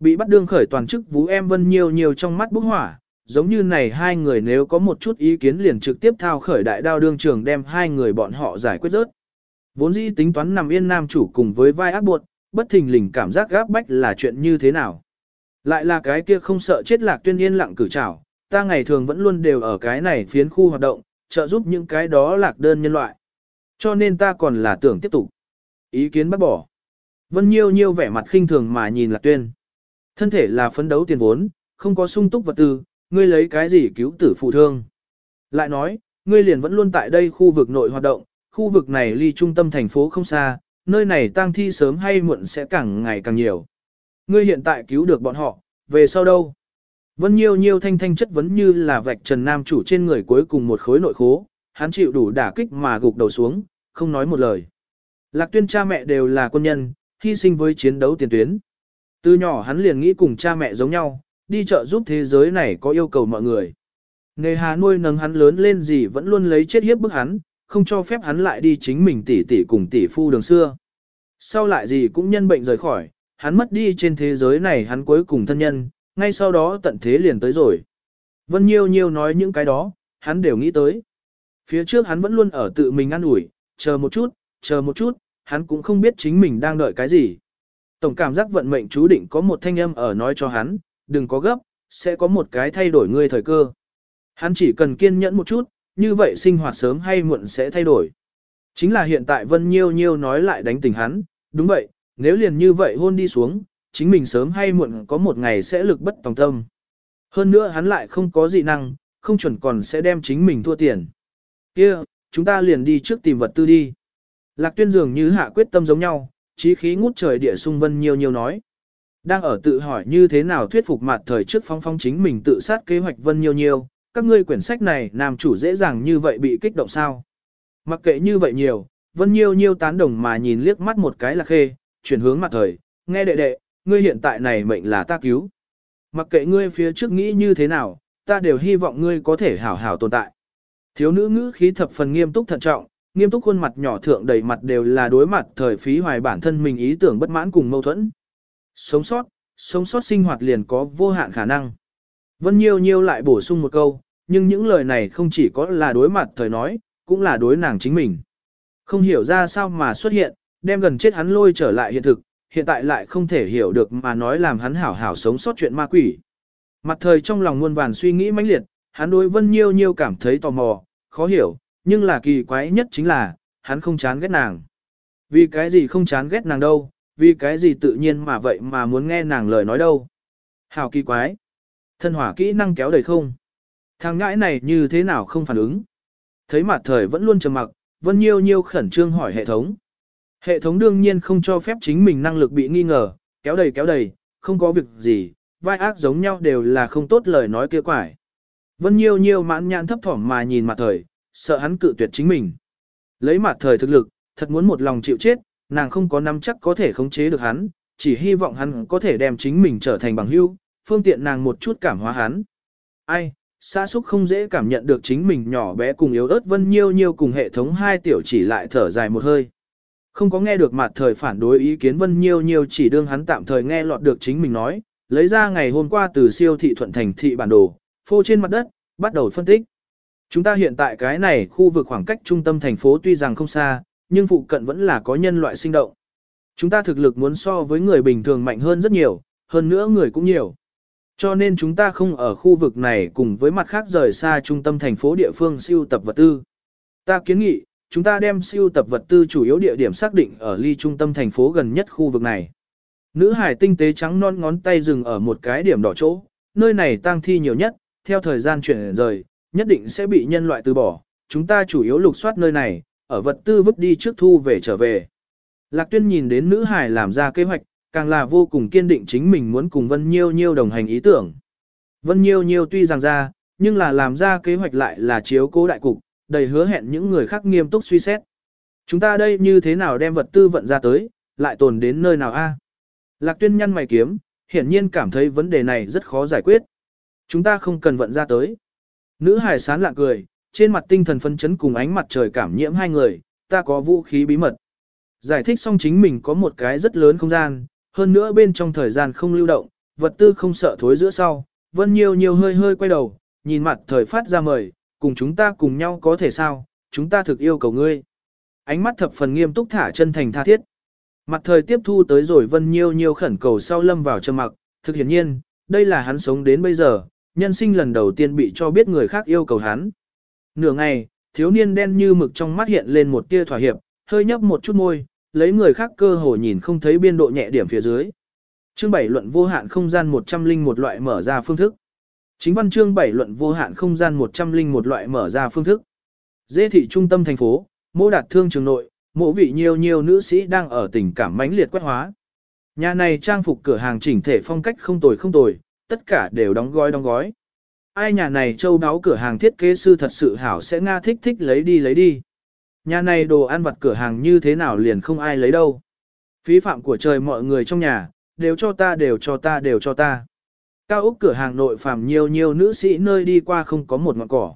Bị bắt đương khởi toàn chức vũ em vân nhiều nhiều trong mắt bốc hỏa, giống như này hai người nếu có một chút ý kiến liền trực tiếp thao khởi đại đao đương trường đem hai người bọn họ giải quyết rớt. Vốn dĩ tính toán nằm yên nam chủ cùng với vai ác buộc, bất thình lình cảm giác gáp bách là chuyện như thế nào. Lại là cái kia không sợ chết lạc tuyên yên lặng cử trảo, ta ngày thường vẫn luôn đều ở cái này phiến khu hoạt động, trợ giúp những cái đó lạc đơn nhân loại. Cho nên ta còn là tưởng tiếp tục. Ý kiến bác bỏ. Vân Nhiêu Nhiêu vẻ mặt khinh thường mà nhìn Lạc Tuyên. Thân thể là phấn đấu tiền vốn, không có sung túc vật tư, ngươi lấy cái gì cứu tử phụ thương. Lại nói, ngươi liền vẫn luôn tại đây khu vực nội hoạt động, khu vực này ly trung tâm thành phố không xa, nơi này tang thi sớm hay muộn sẽ càng ngày càng nhiều. Ngươi hiện tại cứu được bọn họ, về sau đâu? Vân Nhiêu Nhiêu thanh thanh chất vấn như là vạch trần nam chủ trên người cuối cùng một khối nội khố, hắn chịu đủ đả kích mà gục đầu xuống, không nói một lời. Lạc tuyên cha mẹ đều là quân nhân, hy sinh với chiến đấu tiền tuyến. Từ nhỏ hắn liền nghĩ cùng cha mẹ giống nhau, đi chợ giúp thế giới này có yêu cầu mọi người. Nghề hà nuôi nấng hắn lớn lên gì vẫn luôn lấy chết hiếp bức hắn, không cho phép hắn lại đi chính mình tỷ tỷ cùng tỷ phu đường xưa. Sau lại gì cũng nhân bệnh rời khỏi, hắn mất đi trên thế giới này hắn cuối cùng thân nhân, ngay sau đó tận thế liền tới rồi. Vân Nhiêu Nhiêu nói những cái đó, hắn đều nghĩ tới. Phía trước hắn vẫn luôn ở tự mình ăn ủi, chờ một chút, chờ một chút, hắn cũng không biết chính mình đang đợi cái gì. Tổng cảm giác vận mệnh chú định có một thanh âm ở nói cho hắn, đừng có gấp, sẽ có một cái thay đổi ngươi thời cơ. Hắn chỉ cần kiên nhẫn một chút, như vậy sinh hoạt sớm hay muộn sẽ thay đổi. Chính là hiện tại Vân Nhiêu Nhiêu nói lại đánh tỉnh hắn, đúng vậy, nếu liền như vậy hôn đi xuống, chính mình sớm hay muộn có một ngày sẽ lực bất tòng tâm. Hơn nữa hắn lại không có dị năng, không chuẩn còn sẽ đem chính mình thua tiền. kia chúng ta liền đi trước tìm vật tư đi. Lạc tuyên dường như hạ quyết tâm giống nhau, chí khí ngút trời địa sung vân nhiều nhiều nói. Đang ở tự hỏi như thế nào thuyết phục mặt thời trước phong phong chính mình tự sát kế hoạch vân nhiều nhiều, các ngươi quyển sách này nam chủ dễ dàng như vậy bị kích động sao. Mặc kệ như vậy nhiều, vân nhiều nhiều tán đồng mà nhìn liếc mắt một cái là khê, chuyển hướng mặt thời, nghe đệ đệ, ngươi hiện tại này mệnh là ta cứu. Mặc kệ ngươi phía trước nghĩ như thế nào, ta đều hy vọng ngươi có thể hảo hảo tồn tại. Thiếu nữ ngữ khí thập phần nghiêm túc thận trọng, nghiêm túc khuôn mặt nhỏ thượng đầy mặt đều là đối mặt thời phí hoài bản thân mình ý tưởng bất mãn cùng mâu thuẫn. Sống sót, sống sót sinh hoạt liền có vô hạn khả năng. Vân Nhiêu Nhiêu lại bổ sung một câu, nhưng những lời này không chỉ có là đối mặt thời nói, cũng là đối nàng chính mình. Không hiểu ra sao mà xuất hiện, đem gần chết hắn lôi trở lại hiện thực, hiện tại lại không thể hiểu được mà nói làm hắn hảo hảo sống sót chuyện ma quỷ. Mặt thời trong lòng muôn vàn suy nghĩ mãnh liệt, hắn đối Vân Nhiêu Nhiêu cảm thấy tò mò, khó hiểu, nhưng là kỳ quái nhất chính là, hắn không chán ghét nàng. Vì cái gì không chán ghét nàng đâu, vì cái gì tự nhiên mà vậy mà muốn nghe nàng lời nói đâu. Hảo kỳ quái. Thân hỏa kỹ năng kéo đầy không. Thằng ngãi này như thế nào không phản ứng. Thấy mặt thời vẫn luôn trầm mặc, Vân Nhiêu Nhiêu khẩn trương hỏi hệ thống. Hệ thống đương nhiên không cho phép chính mình năng lực bị nghi ngờ, kéo đầy kéo đầy, không có việc gì, vai ác giống nhau đều là không tốt lời nói kia quải. Vân Nhiêu Nhiêu mãn nhãn thấp thỏm mà nhìn mặt thời, sợ hắn cự tuyệt chính mình. Lấy mặt thời thực lực, thật muốn một lòng chịu chết, nàng không có nắm chắc có thể khống chế được hắn, chỉ hy vọng hắn có thể đem chính mình trở thành bằng hữu, phương tiện nàng một chút cảm hóa hắn. Ai, xa xúc không dễ cảm nhận được chính mình nhỏ bé cùng yếu ớt vân nhiêu nhiêu cùng hệ thống hai tiểu chỉ lại thở dài một hơi. Không có nghe được mặt thời phản đối ý kiến vân nhiêu nhiêu chỉ đương hắn tạm thời nghe lọt được chính mình nói, lấy ra ngày hôm qua từ siêu thị thuận thành thị bản đồ, phô trên mặt đất, bắt đầu phân tích. Chúng ta hiện tại cái này khu vực khoảng cách trung tâm thành phố tuy rằng không xa, nhưng phụ cận vẫn là có nhân loại sinh động. Chúng ta thực lực muốn so với người bình thường mạnh hơn rất nhiều, hơn nữa người cũng nhiều. Cho nên chúng ta không ở khu vực này cùng với mặt khác rời xa trung tâm thành phố địa phương siêu tập vật tư. Ta kiến nghị, chúng ta đem siêu tập vật tư chủ yếu địa điểm xác định ở ly trung tâm thành phố gần nhất khu vực này. Nữ hải tinh tế trắng non ngón tay dừng ở một cái điểm đỏ chỗ, nơi này tang thi nhiều nhất, theo thời gian chuyển rời, nhất định sẽ bị nhân loại từ bỏ, chúng ta chủ yếu lục soát nơi này, ở vật tư vứt đi trước thu về trở về. Lạc tuyên nhìn đến nữ hải làm ra kế hoạch, càng là vô cùng kiên định chính mình muốn cùng Vân Nhiêu Nhiêu đồng hành ý tưởng. Vân Nhiêu Nhiêu tuy rằng ra, nhưng là làm ra kế hoạch lại là chiếu cố đại cục, đầy hứa hẹn những người khác nghiêm túc suy xét. Chúng ta đây như thế nào đem vật tư vận ra tới, lại tồn đến nơi nào a? Lạc tuyên nhăn mày kiếm, hiển nhiên cảm thấy vấn đề này rất khó giải quyết. Chúng ta không cần vận ra tới. Nữ hải sán lạ cười, trên mặt tinh thần phân chấn cùng ánh mặt trời cảm nhiễm hai người, ta có vũ khí bí mật. Giải thích xong chính mình có một cái rất lớn không gian, hơn nữa bên trong thời gian không lưu động, vật tư không sợ thối giữa sau, vân nhiều nhiều hơi hơi quay đầu, nhìn mặt thời phát ra mời, cùng chúng ta cùng nhau có thể sao, chúng ta thực yêu cầu ngươi. Ánh mắt thập phần nghiêm túc thả chân thành tha thiết. Mặt thời tiếp thu tới rồi vân nhiêu nhiêu khẩn cầu sau lâm vào trầm mặc, thực hiển nhiên, đây là hắn sống đến bây giờ, nhân sinh lần đầu tiên bị cho biết người khác yêu cầu hắn. Nửa ngày, thiếu niên đen như mực trong mắt hiện lên một tia thỏa hiệp, hơi nhấp một chút môi, lấy người khác cơ hồ nhìn không thấy biên độ nhẹ điểm phía dưới. Chương 7 luận vô hạn không gian 101 loại mở ra phương thức. Chính văn chương 7 luận vô hạn không gian 101 loại mở ra phương thức. Dê thị trung tâm thành phố, mô đạt thương trường nội, mộ vị nhiều nhiều nữ sĩ đang ở tình cảm mãnh liệt quét hóa. Nhà này trang phục cửa hàng chỉnh thể phong cách không tồi không tồi, tất cả đều đóng gói đóng gói. Ai nhà này châu đáo cửa hàng thiết kế sư thật sự hảo sẽ nga thích thích lấy đi lấy đi. Nhà này đồ ăn vặt cửa hàng như thế nào liền không ai lấy đâu. Phí phạm của trời mọi người trong nhà, đều cho ta đều cho ta đều cho ta. Cao Úc cửa hàng nội phạm nhiều nhiều nữ sĩ nơi đi qua không có một ngọn cỏ.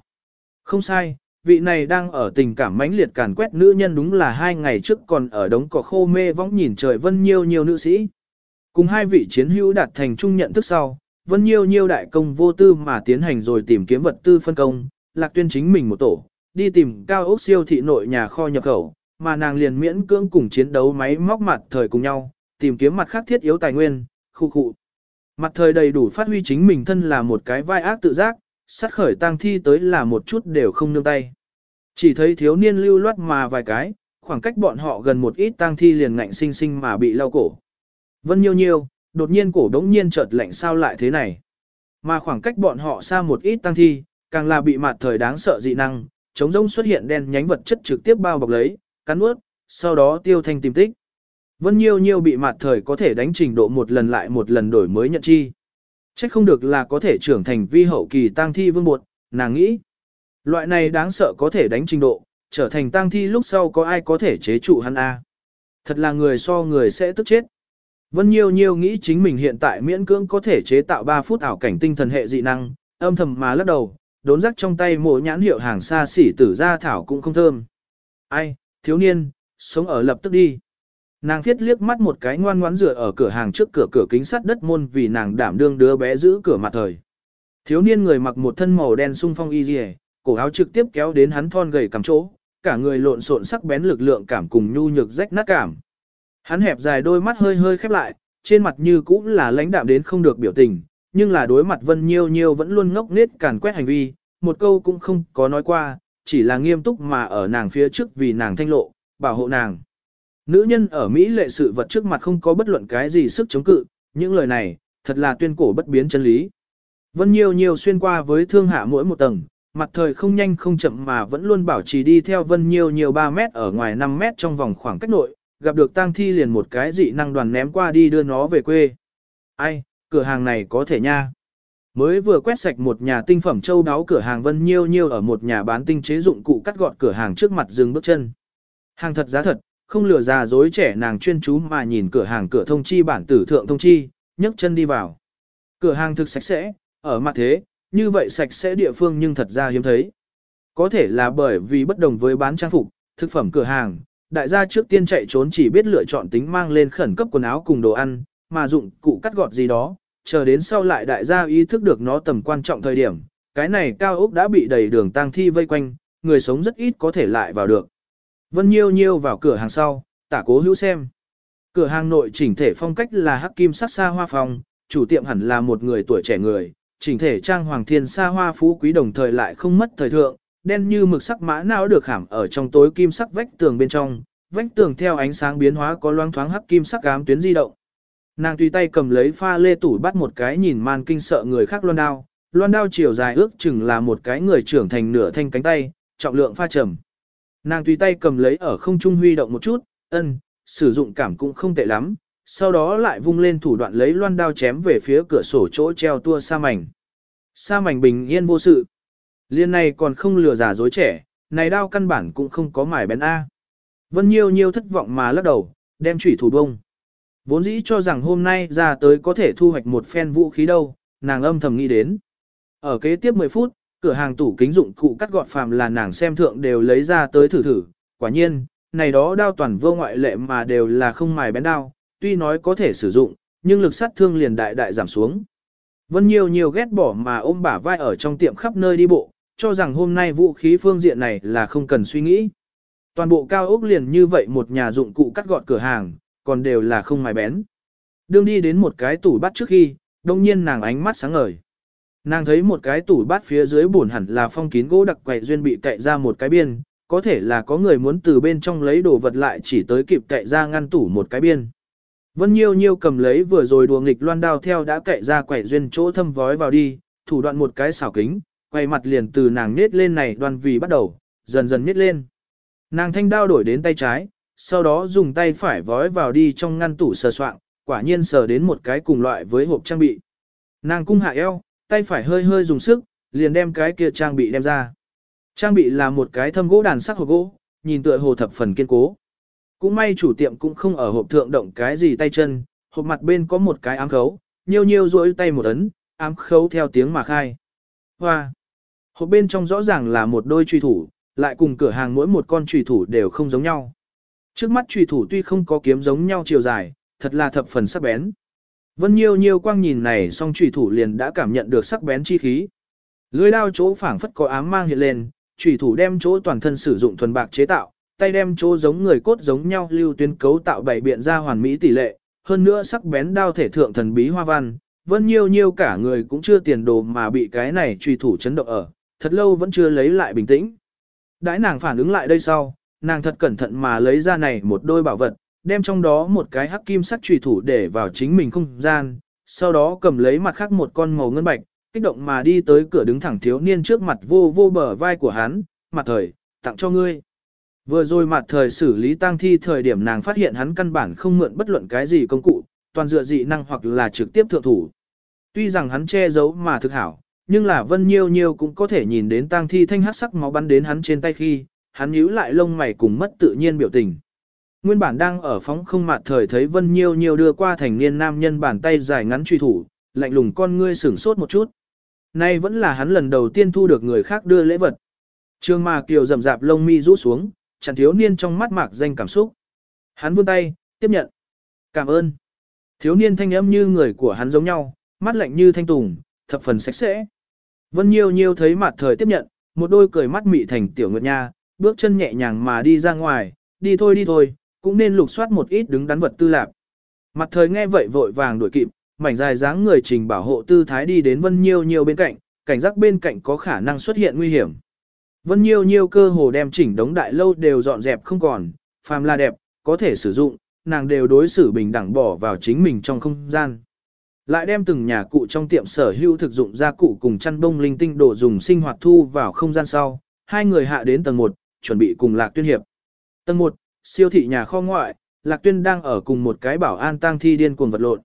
Không sai, vị này đang ở tình cảm mãnh liệt càn quét nữ nhân đúng là hai ngày trước còn ở đống cỏ khô mê vóng nhìn trời vân nhiều nhiều nữ sĩ. Cùng hai vị chiến hữu đạt thành chung nhận thức sau, vân nhiều nhiều đại công vô tư mà tiến hành rồi tìm kiếm vật tư phân công, lạc tuyên chính mình một tổ, đi tìm cao ốc siêu thị nội nhà kho nhập khẩu, mà nàng liền miễn cưỡng cùng chiến đấu máy móc mặt thời cùng nhau, tìm kiếm mặt khác thiết yếu tài nguyên, khu khu. Mặt thời đầy đủ phát huy chính mình thân là một cái vai ác tự giác, sát khởi tang thi tới là một chút đều không nương tay. Chỉ thấy thiếu niên lưu loát mà vài cái, khoảng cách bọn họ gần một ít tang thi liền ngạnh sinh sinh mà bị lau cổ. Vân nhiêu nhiêu, đột nhiên cổ đống nhiên chợt lạnh sao lại thế này. Mà khoảng cách bọn họ xa một ít tang thi, càng là bị mặt thời đáng sợ dị năng, chống rông xuất hiện đen nhánh vật chất trực tiếp bao bọc lấy, cắn nuốt, sau đó tiêu thanh tìm tích. Vân Nhiêu Nhiêu bị mặt thời có thể đánh trình độ một lần lại một lần đổi mới nhận chi. Chắc không được là có thể trưởng thành vi hậu kỳ tang thi vương bột, nàng nghĩ. Loại này đáng sợ có thể đánh trình độ, trở thành tang thi lúc sau có ai có thể chế trụ hắn a? Thật là người so người sẽ tức chết. Vân Nhiêu Nhiêu nghĩ chính mình hiện tại miễn cưỡng có thể chế tạo 3 phút ảo cảnh tinh thần hệ dị năng, âm thầm mà lắc đầu, đốn rắc trong tay mộ nhãn hiệu hàng xa xỉ tử ra thảo cũng không thơm. Ai, thiếu niên, sống ở lập tức đi. Nàng thiết liếc mắt một cái ngoan ngoãn rửa ở cửa hàng trước cửa cửa kính sắt đất môn vì nàng đảm đương đứa bé giữ cửa mặt thời. Thiếu niên người mặc một thân màu đen sung phong y dì cổ áo trực tiếp kéo đến hắn thon gầy cằm chỗ, cả người lộn xộn sắc bén lực lượng cảm cùng nhu nhược rách nát cảm. Hắn hẹp dài đôi mắt hơi hơi khép lại, trên mặt như cũng là lãnh đạm đến không được biểu tình, nhưng là đối mặt Vân Nhiêu Nhiêu vẫn luôn ngốc nết càn quét hành vi, một câu cũng không có nói qua, chỉ là nghiêm túc mà ở nàng phía trước vì nàng thanh lộ, bảo hộ nàng. Nữ nhân ở Mỹ lệ sự vật trước mặt không có bất luận cái gì sức chống cự, những lời này, thật là tuyên cổ bất biến chân lý. Vân Nhiêu Nhiêu xuyên qua với thương hạ mỗi một tầng, mặt thời không nhanh không chậm mà vẫn luôn bảo trì đi theo Vân Nhiêu Nhiêu 3 mét ở ngoài 5 mét trong vòng khoảng cách nội, gặp được tang thi liền một cái dị năng đoàn ném qua đi đưa nó về quê. Ai, cửa hàng này có thể nha. Mới vừa quét sạch một nhà tinh phẩm châu đáo cửa hàng Vân Nhiêu Nhiêu ở một nhà bán tinh chế dụng cụ cắt gọt cửa hàng trước mặt dừng bước chân. Hàng thật giá thật, không lừa già dối trẻ nàng chuyên chú mà nhìn cửa hàng cửa thông chi bản tử thượng thông chi, nhấc chân đi vào. Cửa hàng thực sạch sẽ, ở mặt thế, như vậy sạch sẽ địa phương nhưng thật ra hiếm thấy. Có thể là bởi vì bất đồng với bán trang phục, thực phẩm cửa hàng, đại gia trước tiên chạy trốn chỉ biết lựa chọn tính mang lên khẩn cấp quần áo cùng đồ ăn, mà dụng cụ cắt gọt gì đó, chờ đến sau lại đại gia ý thức được nó tầm quan trọng thời điểm, cái này cao ốc đã bị đầy đường tang thi vây quanh, người sống rất ít có thể lại vào được. Vân Nhiêu Nhiêu vào cửa hàng sau, tả cố hữu xem. Cửa hàng nội chỉnh thể phong cách là hắc kim sắc xa hoa phòng, chủ tiệm hẳn là một người tuổi trẻ người, chỉnh thể trang hoàng thiên xa hoa phú quý đồng thời lại không mất thời thượng, đen như mực sắc mã não được khảm ở trong tối kim sắc vách tường bên trong, vách tường theo ánh sáng biến hóa có loang thoáng hắc kim sắc ám tuyến di động. Nàng tùy tay cầm lấy pha lê tủ bắt một cái nhìn man kinh sợ người khác loan đao, loan đao chiều dài ước chừng là một cái người trưởng thành nửa thanh cánh tay, trọng lượng pha trầm. Nàng tùy tay cầm lấy ở không trung huy động một chút, ân, sử dụng cảm cũng không tệ lắm, sau đó lại vung lên thủ đoạn lấy loan đao chém về phía cửa sổ chỗ treo tua sa mảnh. Sa mảnh bình yên vô sự. Liên này còn không lừa giả dối trẻ, này đao căn bản cũng không có mài bén A. Vân Nhiêu Nhiêu thất vọng mà lắc đầu, đem chủy thủ bông. Vốn dĩ cho rằng hôm nay ra tới có thể thu hoạch một phen vũ khí đâu, nàng âm thầm nghĩ đến. Ở kế tiếp 10 phút, cửa hàng tủ kính dụng cụ cắt gọt phàm là nàng xem thượng đều lấy ra tới thử thử. Quả nhiên, này đó đao toàn vô ngoại lệ mà đều là không mài bén đao, tuy nói có thể sử dụng, nhưng lực sát thương liền đại đại giảm xuống. Vân nhiều nhiều ghét bỏ mà ôm bả vai ở trong tiệm khắp nơi đi bộ, cho rằng hôm nay vũ khí phương diện này là không cần suy nghĩ. Toàn bộ cao ốc liền như vậy một nhà dụng cụ cắt gọt cửa hàng, còn đều là không mài bén. Đương đi đến một cái tủ bắt trước khi, đông nhiên nàng ánh mắt sáng ngời. Nàng thấy một cái tủ bát phía dưới buồn hẳn là phong kín gỗ đặc quậy duyên bị cậy ra một cái biên, có thể là có người muốn từ bên trong lấy đồ vật lại chỉ tới kịp cậy ra ngăn tủ một cái biên. Vân Nhiêu Nhiêu cầm lấy vừa rồi đùa nghịch loan đao theo đã cậy ra quậy duyên chỗ thâm vói vào đi, thủ đoạn một cái xảo kính, quay mặt liền từ nàng nết lên này đoan vì bắt đầu, dần dần nết lên. Nàng thanh đao đổi đến tay trái, sau đó dùng tay phải vói vào đi trong ngăn tủ sờ soạng, quả nhiên sờ đến một cái cùng loại với hộp trang bị. Nàng cung hạ eo, tay phải hơi hơi dùng sức, liền đem cái kia trang bị đem ra. Trang bị là một cái thâm gỗ đàn sắc hộp gỗ, nhìn tựa hồ thập phần kiên cố. Cũng may chủ tiệm cũng không ở hộp thượng động cái gì tay chân, hộp mặt bên có một cái ám khấu, nhiêu nhiêu rỗi tay một ấn, ám khấu theo tiếng mà khai. Hoa! Hộp bên trong rõ ràng là một đôi truy thủ, lại cùng cửa hàng mỗi một con truy thủ đều không giống nhau. Trước mắt truy thủ tuy không có kiếm giống nhau chiều dài, thật là thập phần sắc bén. Vân Nhiêu Nhiêu quang nhìn này song trùy thủ liền đã cảm nhận được sắc bén chi khí. Lưới đao chỗ phảng phất có ám mang hiện lên, trùy thủ đem chỗ toàn thân sử dụng thuần bạc chế tạo, tay đem chỗ giống người cốt giống nhau lưu tuyến cấu tạo bảy biện ra hoàn mỹ tỷ lệ, hơn nữa sắc bén đao thể thượng thần bí hoa văn, vân nhiêu nhiêu cả người cũng chưa tiền đồ mà bị cái này trùy thủ chấn động ở, thật lâu vẫn chưa lấy lại bình tĩnh. Đãi nàng phản ứng lại đây sau, nàng thật cẩn thận mà lấy ra này một đôi bảo vật, đem trong đó một cái hắc kim sắc trùy thủ để vào chính mình không gian, sau đó cầm lấy mặt khác một con màu ngân bạch, kích động mà đi tới cửa đứng thẳng thiếu niên trước mặt vô vô bờ vai của hắn, mặt thời, tặng cho ngươi. Vừa rồi mặt thời xử lý tang thi thời điểm nàng phát hiện hắn căn bản không mượn bất luận cái gì công cụ, toàn dựa dị năng hoặc là trực tiếp thượng thủ. Tuy rằng hắn che giấu mà thực hảo, nhưng là vân nhiêu nhiêu cũng có thể nhìn đến tang thi thanh hắc sắc máu bắn đến hắn trên tay khi, hắn nhíu lại lông mày cùng mất tự nhiên biểu tình. Nguyên bản đang ở phóng không mặt thời thấy vân nhiêu nhiêu đưa qua thành niên nam nhân bàn tay dài ngắn truy thủ, lạnh lùng con ngươi sửng sốt một chút. Nay vẫn là hắn lần đầu tiên thu được người khác đưa lễ vật. Trương Ma kiều rậm rạp lông mi rũ xuống, chặn thiếu niên trong mắt mạc danh cảm xúc. Hắn vươn tay, tiếp nhận. Cảm ơn. Thiếu niên thanh âm như người của hắn giống nhau, mắt lạnh như thanh tùng, thập phần sạch sẽ. Vân Nhiêu Nhiêu thấy mặt thời tiếp nhận, một đôi cười mắt mị thành tiểu nguyệt nha, bước chân nhẹ nhàng mà đi ra ngoài, đi thôi đi thôi, cũng nên lục soát một ít đứng đắn vật tư lạc. Mặt thời nghe vậy vội vàng đuổi kịp, mảnh dài dáng người trình bảo hộ tư thái đi đến Vân Nhiêu Nhiêu bên cạnh, cảnh giác bên cạnh có khả năng xuất hiện nguy hiểm. Vân Nhiêu Nhiêu cơ hồ đem chỉnh đống đại lâu đều dọn dẹp không còn, phàm là đẹp, có thể sử dụng, nàng đều đối xử bình đẳng bỏ vào chính mình trong không gian. Lại đem từng nhà cụ trong tiệm sở hữu thực dụng gia cụ cùng chăn bông linh tinh đồ dùng sinh hoạt thu vào không gian sau, hai người hạ đến tầng 1, chuẩn bị cùng Lạc Tuyên hiệp. Tầng 1, siêu thị nhà kho ngoại, Lạc Tuyên đang ở cùng một cái bảo an tang thi điên cuồng vật lộn.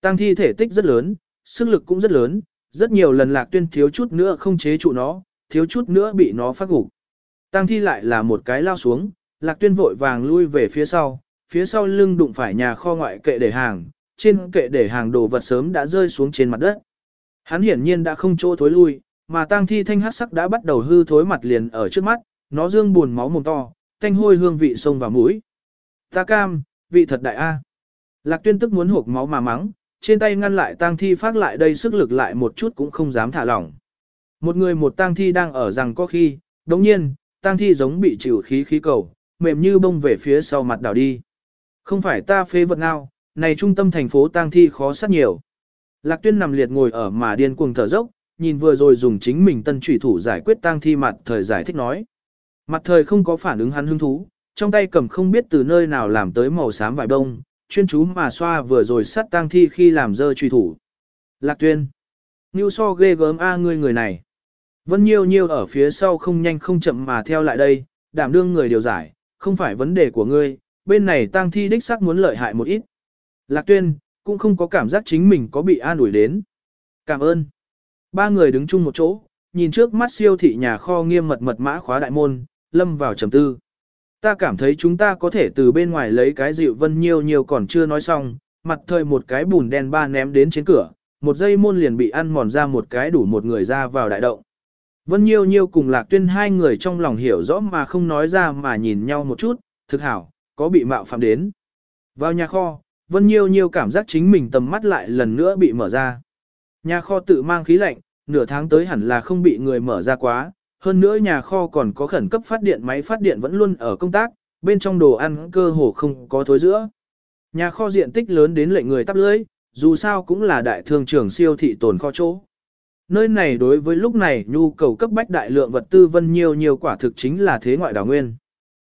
Tang thi thể tích rất lớn, sức lực cũng rất lớn, rất nhiều lần Lạc Tuyên thiếu chút nữa không chế trụ nó, thiếu chút nữa bị nó phát gục. Tang thi lại là một cái lao xuống, Lạc Tuyên vội vàng lui về phía sau, phía sau lưng đụng phải nhà kho ngoại kệ để hàng, trên kệ để hàng đồ vật sớm đã rơi xuống trên mặt đất. Hắn hiển nhiên đã không chỗ thối lui, mà tang thi thanh hắc sắc đã bắt đầu hư thối mặt liền ở trước mắt, nó dương buồn máu mồm to, thanh hôi hương vị sông vào mũi. Ta cam, vị thật đại a. Lạc tuyên tức muốn hộp máu mà mắng, trên tay ngăn lại tang thi phát lại đây sức lực lại một chút cũng không dám thả lỏng. Một người một tang thi đang ở rằng có khi, đồng nhiên, tang thi giống bị chịu khí khí cầu, mềm như bông về phía sau mặt đảo đi. Không phải ta phê vật nào, này trung tâm thành phố tang thi khó sát nhiều. Lạc tuyên nằm liệt ngồi ở mà điên cuồng thở dốc, nhìn vừa rồi dùng chính mình tân trụy thủ giải quyết tang thi mặt thời giải thích nói. Mặt thời không có phản ứng hắn hứng thú, trong tay cầm không biết từ nơi nào làm tới màu xám vải đông, chuyên chú mà xoa vừa rồi sát tang thi khi làm dơ truy thủ. Lạc tuyên. Như so ghê gớm a ngươi người này. Vân nhiêu nhiêu ở phía sau không nhanh không chậm mà theo lại đây, đảm đương người điều giải, không phải vấn đề của ngươi, bên này tang thi đích xác muốn lợi hại một ít. Lạc tuyên, cũng không có cảm giác chính mình có bị an ủi đến. Cảm ơn. Ba người đứng chung một chỗ, nhìn trước mắt siêu thị nhà kho nghiêm mật mật mã khóa đại môn, lâm vào trầm tư. Ta cảm thấy chúng ta có thể từ bên ngoài lấy cái dịu vân nhiều nhiều còn chưa nói xong, mặt thời một cái bùn đen ba ném đến trên cửa, một giây môn liền bị ăn mòn ra một cái đủ một người ra vào đại động. Vân Nhiêu Nhiêu cùng Lạc Tuyên hai người trong lòng hiểu rõ mà không nói ra mà nhìn nhau một chút, thực hảo, có bị mạo phạm đến. Vào nhà kho, Vân Nhiêu Nhiêu cảm giác chính mình tầm mắt lại lần nữa bị mở ra. Nhà kho tự mang khí lạnh, nửa tháng tới hẳn là không bị người mở ra quá, hơn nữa nhà kho còn có khẩn cấp phát điện máy phát điện vẫn luôn ở công tác, bên trong đồ ăn cơ hồ không có thối giữa. Nhà kho diện tích lớn đến lệnh người tắp lưới, dù sao cũng là đại thương trưởng siêu thị tồn kho chỗ. Nơi này đối với lúc này nhu cầu cấp bách đại lượng vật tư Vân Nhiêu Nhiêu quả thực chính là thế ngoại đảo nguyên.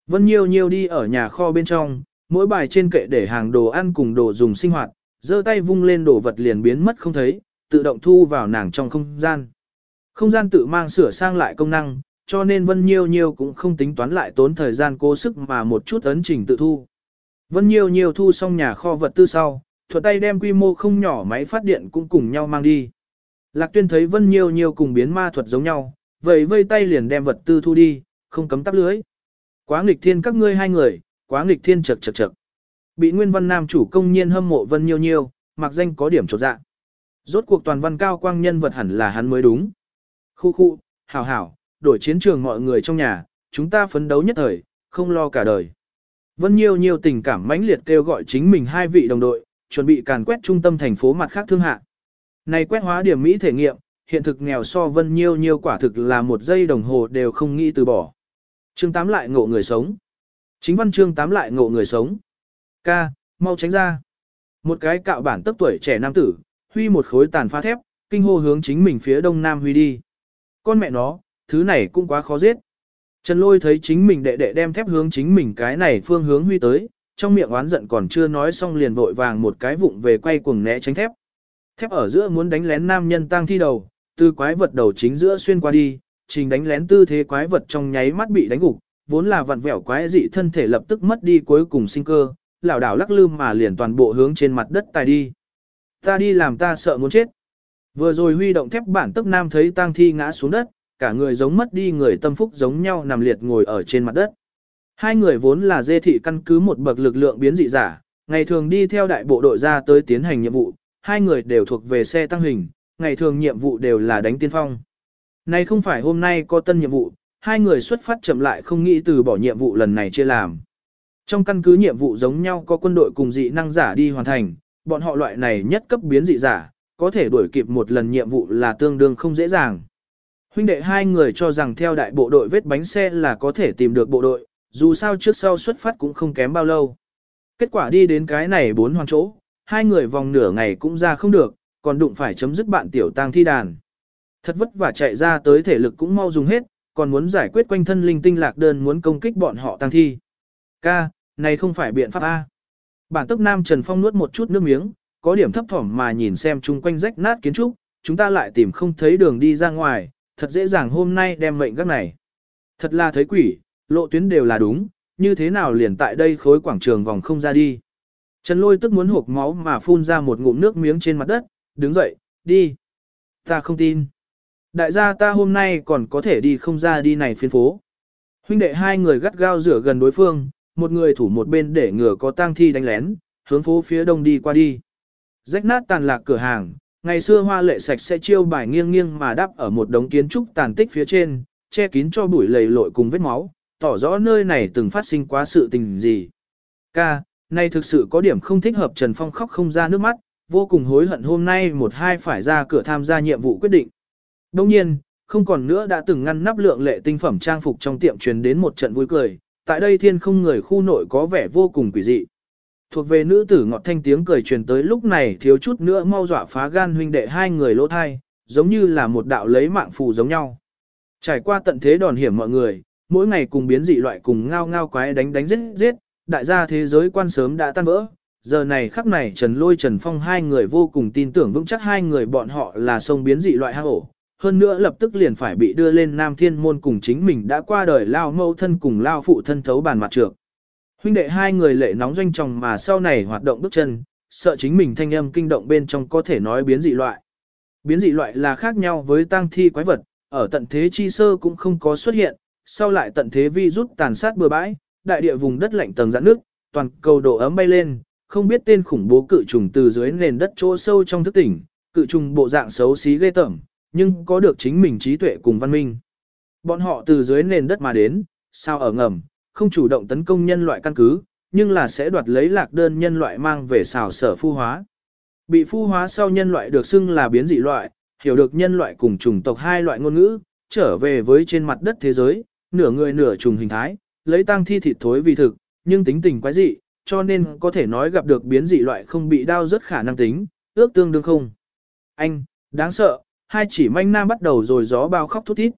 Vân Nhiêu Nhiêu đi ở nhà kho bên trong, mỗi bài trên kệ để hàng đồ ăn cùng đồ dùng sinh hoạt, giơ tay vung lên đồ vật liền biến mất không thấy, tự động thu vào nàng trong không gian. Không gian tự mang sửa sang lại công năng, cho nên Vân Nhiêu Nhiêu cũng không tính toán lại tốn thời gian cố sức mà một chút ấn trình tự thu. Vân Nhiêu Nhiêu thu xong nhà kho vật tư sau, thuận tay đem quy mô không nhỏ máy phát điện cũng cùng nhau mang đi. Lạc Tuyên thấy Vân Nhiêu Nhiêu cùng biến ma thuật giống nhau, vậy vây tay liền đem vật tư thu đi, không cấm tắp lưới. Quá nghịch thiên các ngươi hai người, quá nghịch thiên chật chật chật. Bị Nguyên Văn Nam chủ công nhiên hâm mộ Vân Nhiêu Nhiêu, mặc danh có điểm trột dạ. Rốt cuộc toàn văn cao quang nhân vật hẳn là hắn mới đúng. Khu khu, hảo hảo, đổi chiến trường mọi người trong nhà, chúng ta phấn đấu nhất thời, không lo cả đời. Vân Nhiêu nhiều tình cảm mãnh liệt kêu gọi chính mình hai vị đồng đội, chuẩn bị càn quét trung tâm thành phố mặt khác thương hạ. Này quét hóa điểm Mỹ thể nghiệm, hiện thực nghèo so vân nhiêu nhiều quả thực là một giây đồng hồ đều không nghĩ từ bỏ. Chương 8 lại ngộ người sống. Chính văn chương 8 lại ngộ người sống. Ca, mau tránh ra. Một cái cạo bản tấp tuổi trẻ nam tử, huy một khối tàn phá thép, kinh hô hướng chính mình phía đông nam huy đi. Con mẹ nó, thứ này cũng quá khó giết. Trần lôi thấy chính mình đệ đệ đem thép hướng chính mình cái này phương hướng huy tới, trong miệng oán giận còn chưa nói xong liền vội vàng một cái vụng về quay cuồng né tránh thép. Thép ở giữa muốn đánh lén nam nhân tang thi đầu, từ quái vật đầu chính giữa xuyên qua đi, trình đánh lén tư thế quái vật trong nháy mắt bị đánh gục, vốn là vặn vẹo quái dị thân thể lập tức mất đi cuối cùng sinh cơ, lảo đảo lắc lư mà liền toàn bộ hướng trên mặt đất tài đi. Ta đi làm ta sợ muốn chết. Vừa rồi huy động thép bản tức nam thấy tang thi ngã xuống đất, cả người giống mất đi người tâm phúc giống nhau nằm liệt ngồi ở trên mặt đất. Hai người vốn là dê thị căn cứ một bậc lực lượng biến dị giả, ngày thường đi theo đại bộ đội ra tới tiến hành nhiệm vụ, hai người đều thuộc về xe tăng hình, ngày thường nhiệm vụ đều là đánh tiên phong. nay không phải hôm nay có tân nhiệm vụ, hai người xuất phát chậm lại không nghĩ từ bỏ nhiệm vụ lần này chưa làm. Trong căn cứ nhiệm vụ giống nhau có quân đội cùng dị năng giả đi hoàn thành, bọn họ loại này nhất cấp biến dị giả, có thể đuổi kịp một lần nhiệm vụ là tương đương không dễ dàng. Huynh đệ hai người cho rằng theo đại bộ đội vết bánh xe là có thể tìm được bộ đội, dù sao trước sau xuất phát cũng không kém bao lâu. Kết quả đi đến cái này bốn hoàn chỗ, hai người vòng nửa ngày cũng ra không được, còn đụng phải chấm dứt bạn tiểu tang thi đàn. Thật vất vả chạy ra tới thể lực cũng mau dùng hết, còn muốn giải quyết quanh thân linh tinh lạc đơn muốn công kích bọn họ tang thi. Ca, này không phải biện pháp A. Bản tức nam Trần Phong nuốt một chút nước miếng, có điểm thấp thỏm mà nhìn xem chung quanh rách nát kiến trúc, chúng ta lại tìm không thấy đường đi ra ngoài, thật dễ dàng hôm nay đem mệnh các này. Thật là thấy quỷ, lộ tuyến đều là đúng, như thế nào liền tại đây khối quảng trường vòng không ra đi. Trần lôi tức muốn hộp máu mà phun ra một ngụm nước miếng trên mặt đất, đứng dậy, đi. Ta không tin. Đại gia ta hôm nay còn có thể đi không ra đi này phiên phố. Huynh đệ hai người gắt gao rửa gần đối phương, một người thủ một bên để ngừa có tang thi đánh lén, hướng phố phía đông đi qua đi. Rách nát tàn lạc cửa hàng, ngày xưa hoa lệ sạch sẽ chiêu bài nghiêng nghiêng mà đắp ở một đống kiến trúc tàn tích phía trên, che kín cho bụi lầy lội cùng vết máu, tỏ rõ nơi này từng phát sinh quá sự tình gì. Ca, nay thực sự có điểm không thích hợp Trần Phong khóc không ra nước mắt, vô cùng hối hận hôm nay một hai phải ra cửa tham gia nhiệm vụ quyết định. Đồng nhiên, không còn nữa đã từng ngăn nắp lượng lệ tinh phẩm trang phục trong tiệm truyền đến một trận vui cười, tại đây thiên không người khu nội có vẻ vô cùng quỷ dị. Thuộc về nữ tử ngọt thanh tiếng cười truyền tới lúc này thiếu chút nữa mau dọa phá gan huynh đệ hai người lỗ thai, giống như là một đạo lấy mạng phù giống nhau. Trải qua tận thế đòn hiểm mọi người, mỗi ngày cùng biến dị loại cùng ngao ngao quái đánh đánh giết giết, đại gia thế giới quan sớm đã tan vỡ. Giờ này khắc này Trần Lôi Trần Phong hai người vô cùng tin tưởng vững chắc hai người bọn họ là sông biến dị loại hang ổ. Hơn nữa lập tức liền phải bị đưa lên Nam Thiên Môn cùng chính mình đã qua đời lao mâu thân cùng lao phụ thân thấu bàn mặt trược. Huynh đệ hai người lệ nóng doanh trọng mà sau này hoạt động bước chân, sợ chính mình thanh âm kinh động bên trong có thể nói biến dị loại. Biến dị loại là khác nhau với tang thi quái vật, ở tận thế chi sơ cũng không có xuất hiện, sau lại tận thế vi rút tàn sát bừa bãi, đại địa vùng đất lạnh tầng giãn nước, toàn cầu độ ấm bay lên, không biết tên khủng bố cự trùng từ dưới nền đất chỗ sâu trong thức tỉnh, cự trùng bộ dạng xấu xí ghê tởm, nhưng có được chính mình trí tuệ cùng văn minh. Bọn họ từ dưới nền đất mà đến, sao ở ngầm, không chủ động tấn công nhân loại căn cứ, nhưng là sẽ đoạt lấy lạc đơn nhân loại mang về xào sở phu hóa. Bị phu hóa sau nhân loại được xưng là biến dị loại, hiểu được nhân loại cùng chủng tộc hai loại ngôn ngữ, trở về với trên mặt đất thế giới, nửa người nửa trùng hình thái, lấy tăng thi thịt thối vì thực, nhưng tính tình quái dị, cho nên có thể nói gặp được biến dị loại không bị đau rất khả năng tính, ước tương đương không. Anh, đáng sợ, hai chỉ manh nam bắt đầu rồi gió bao khóc thút thít.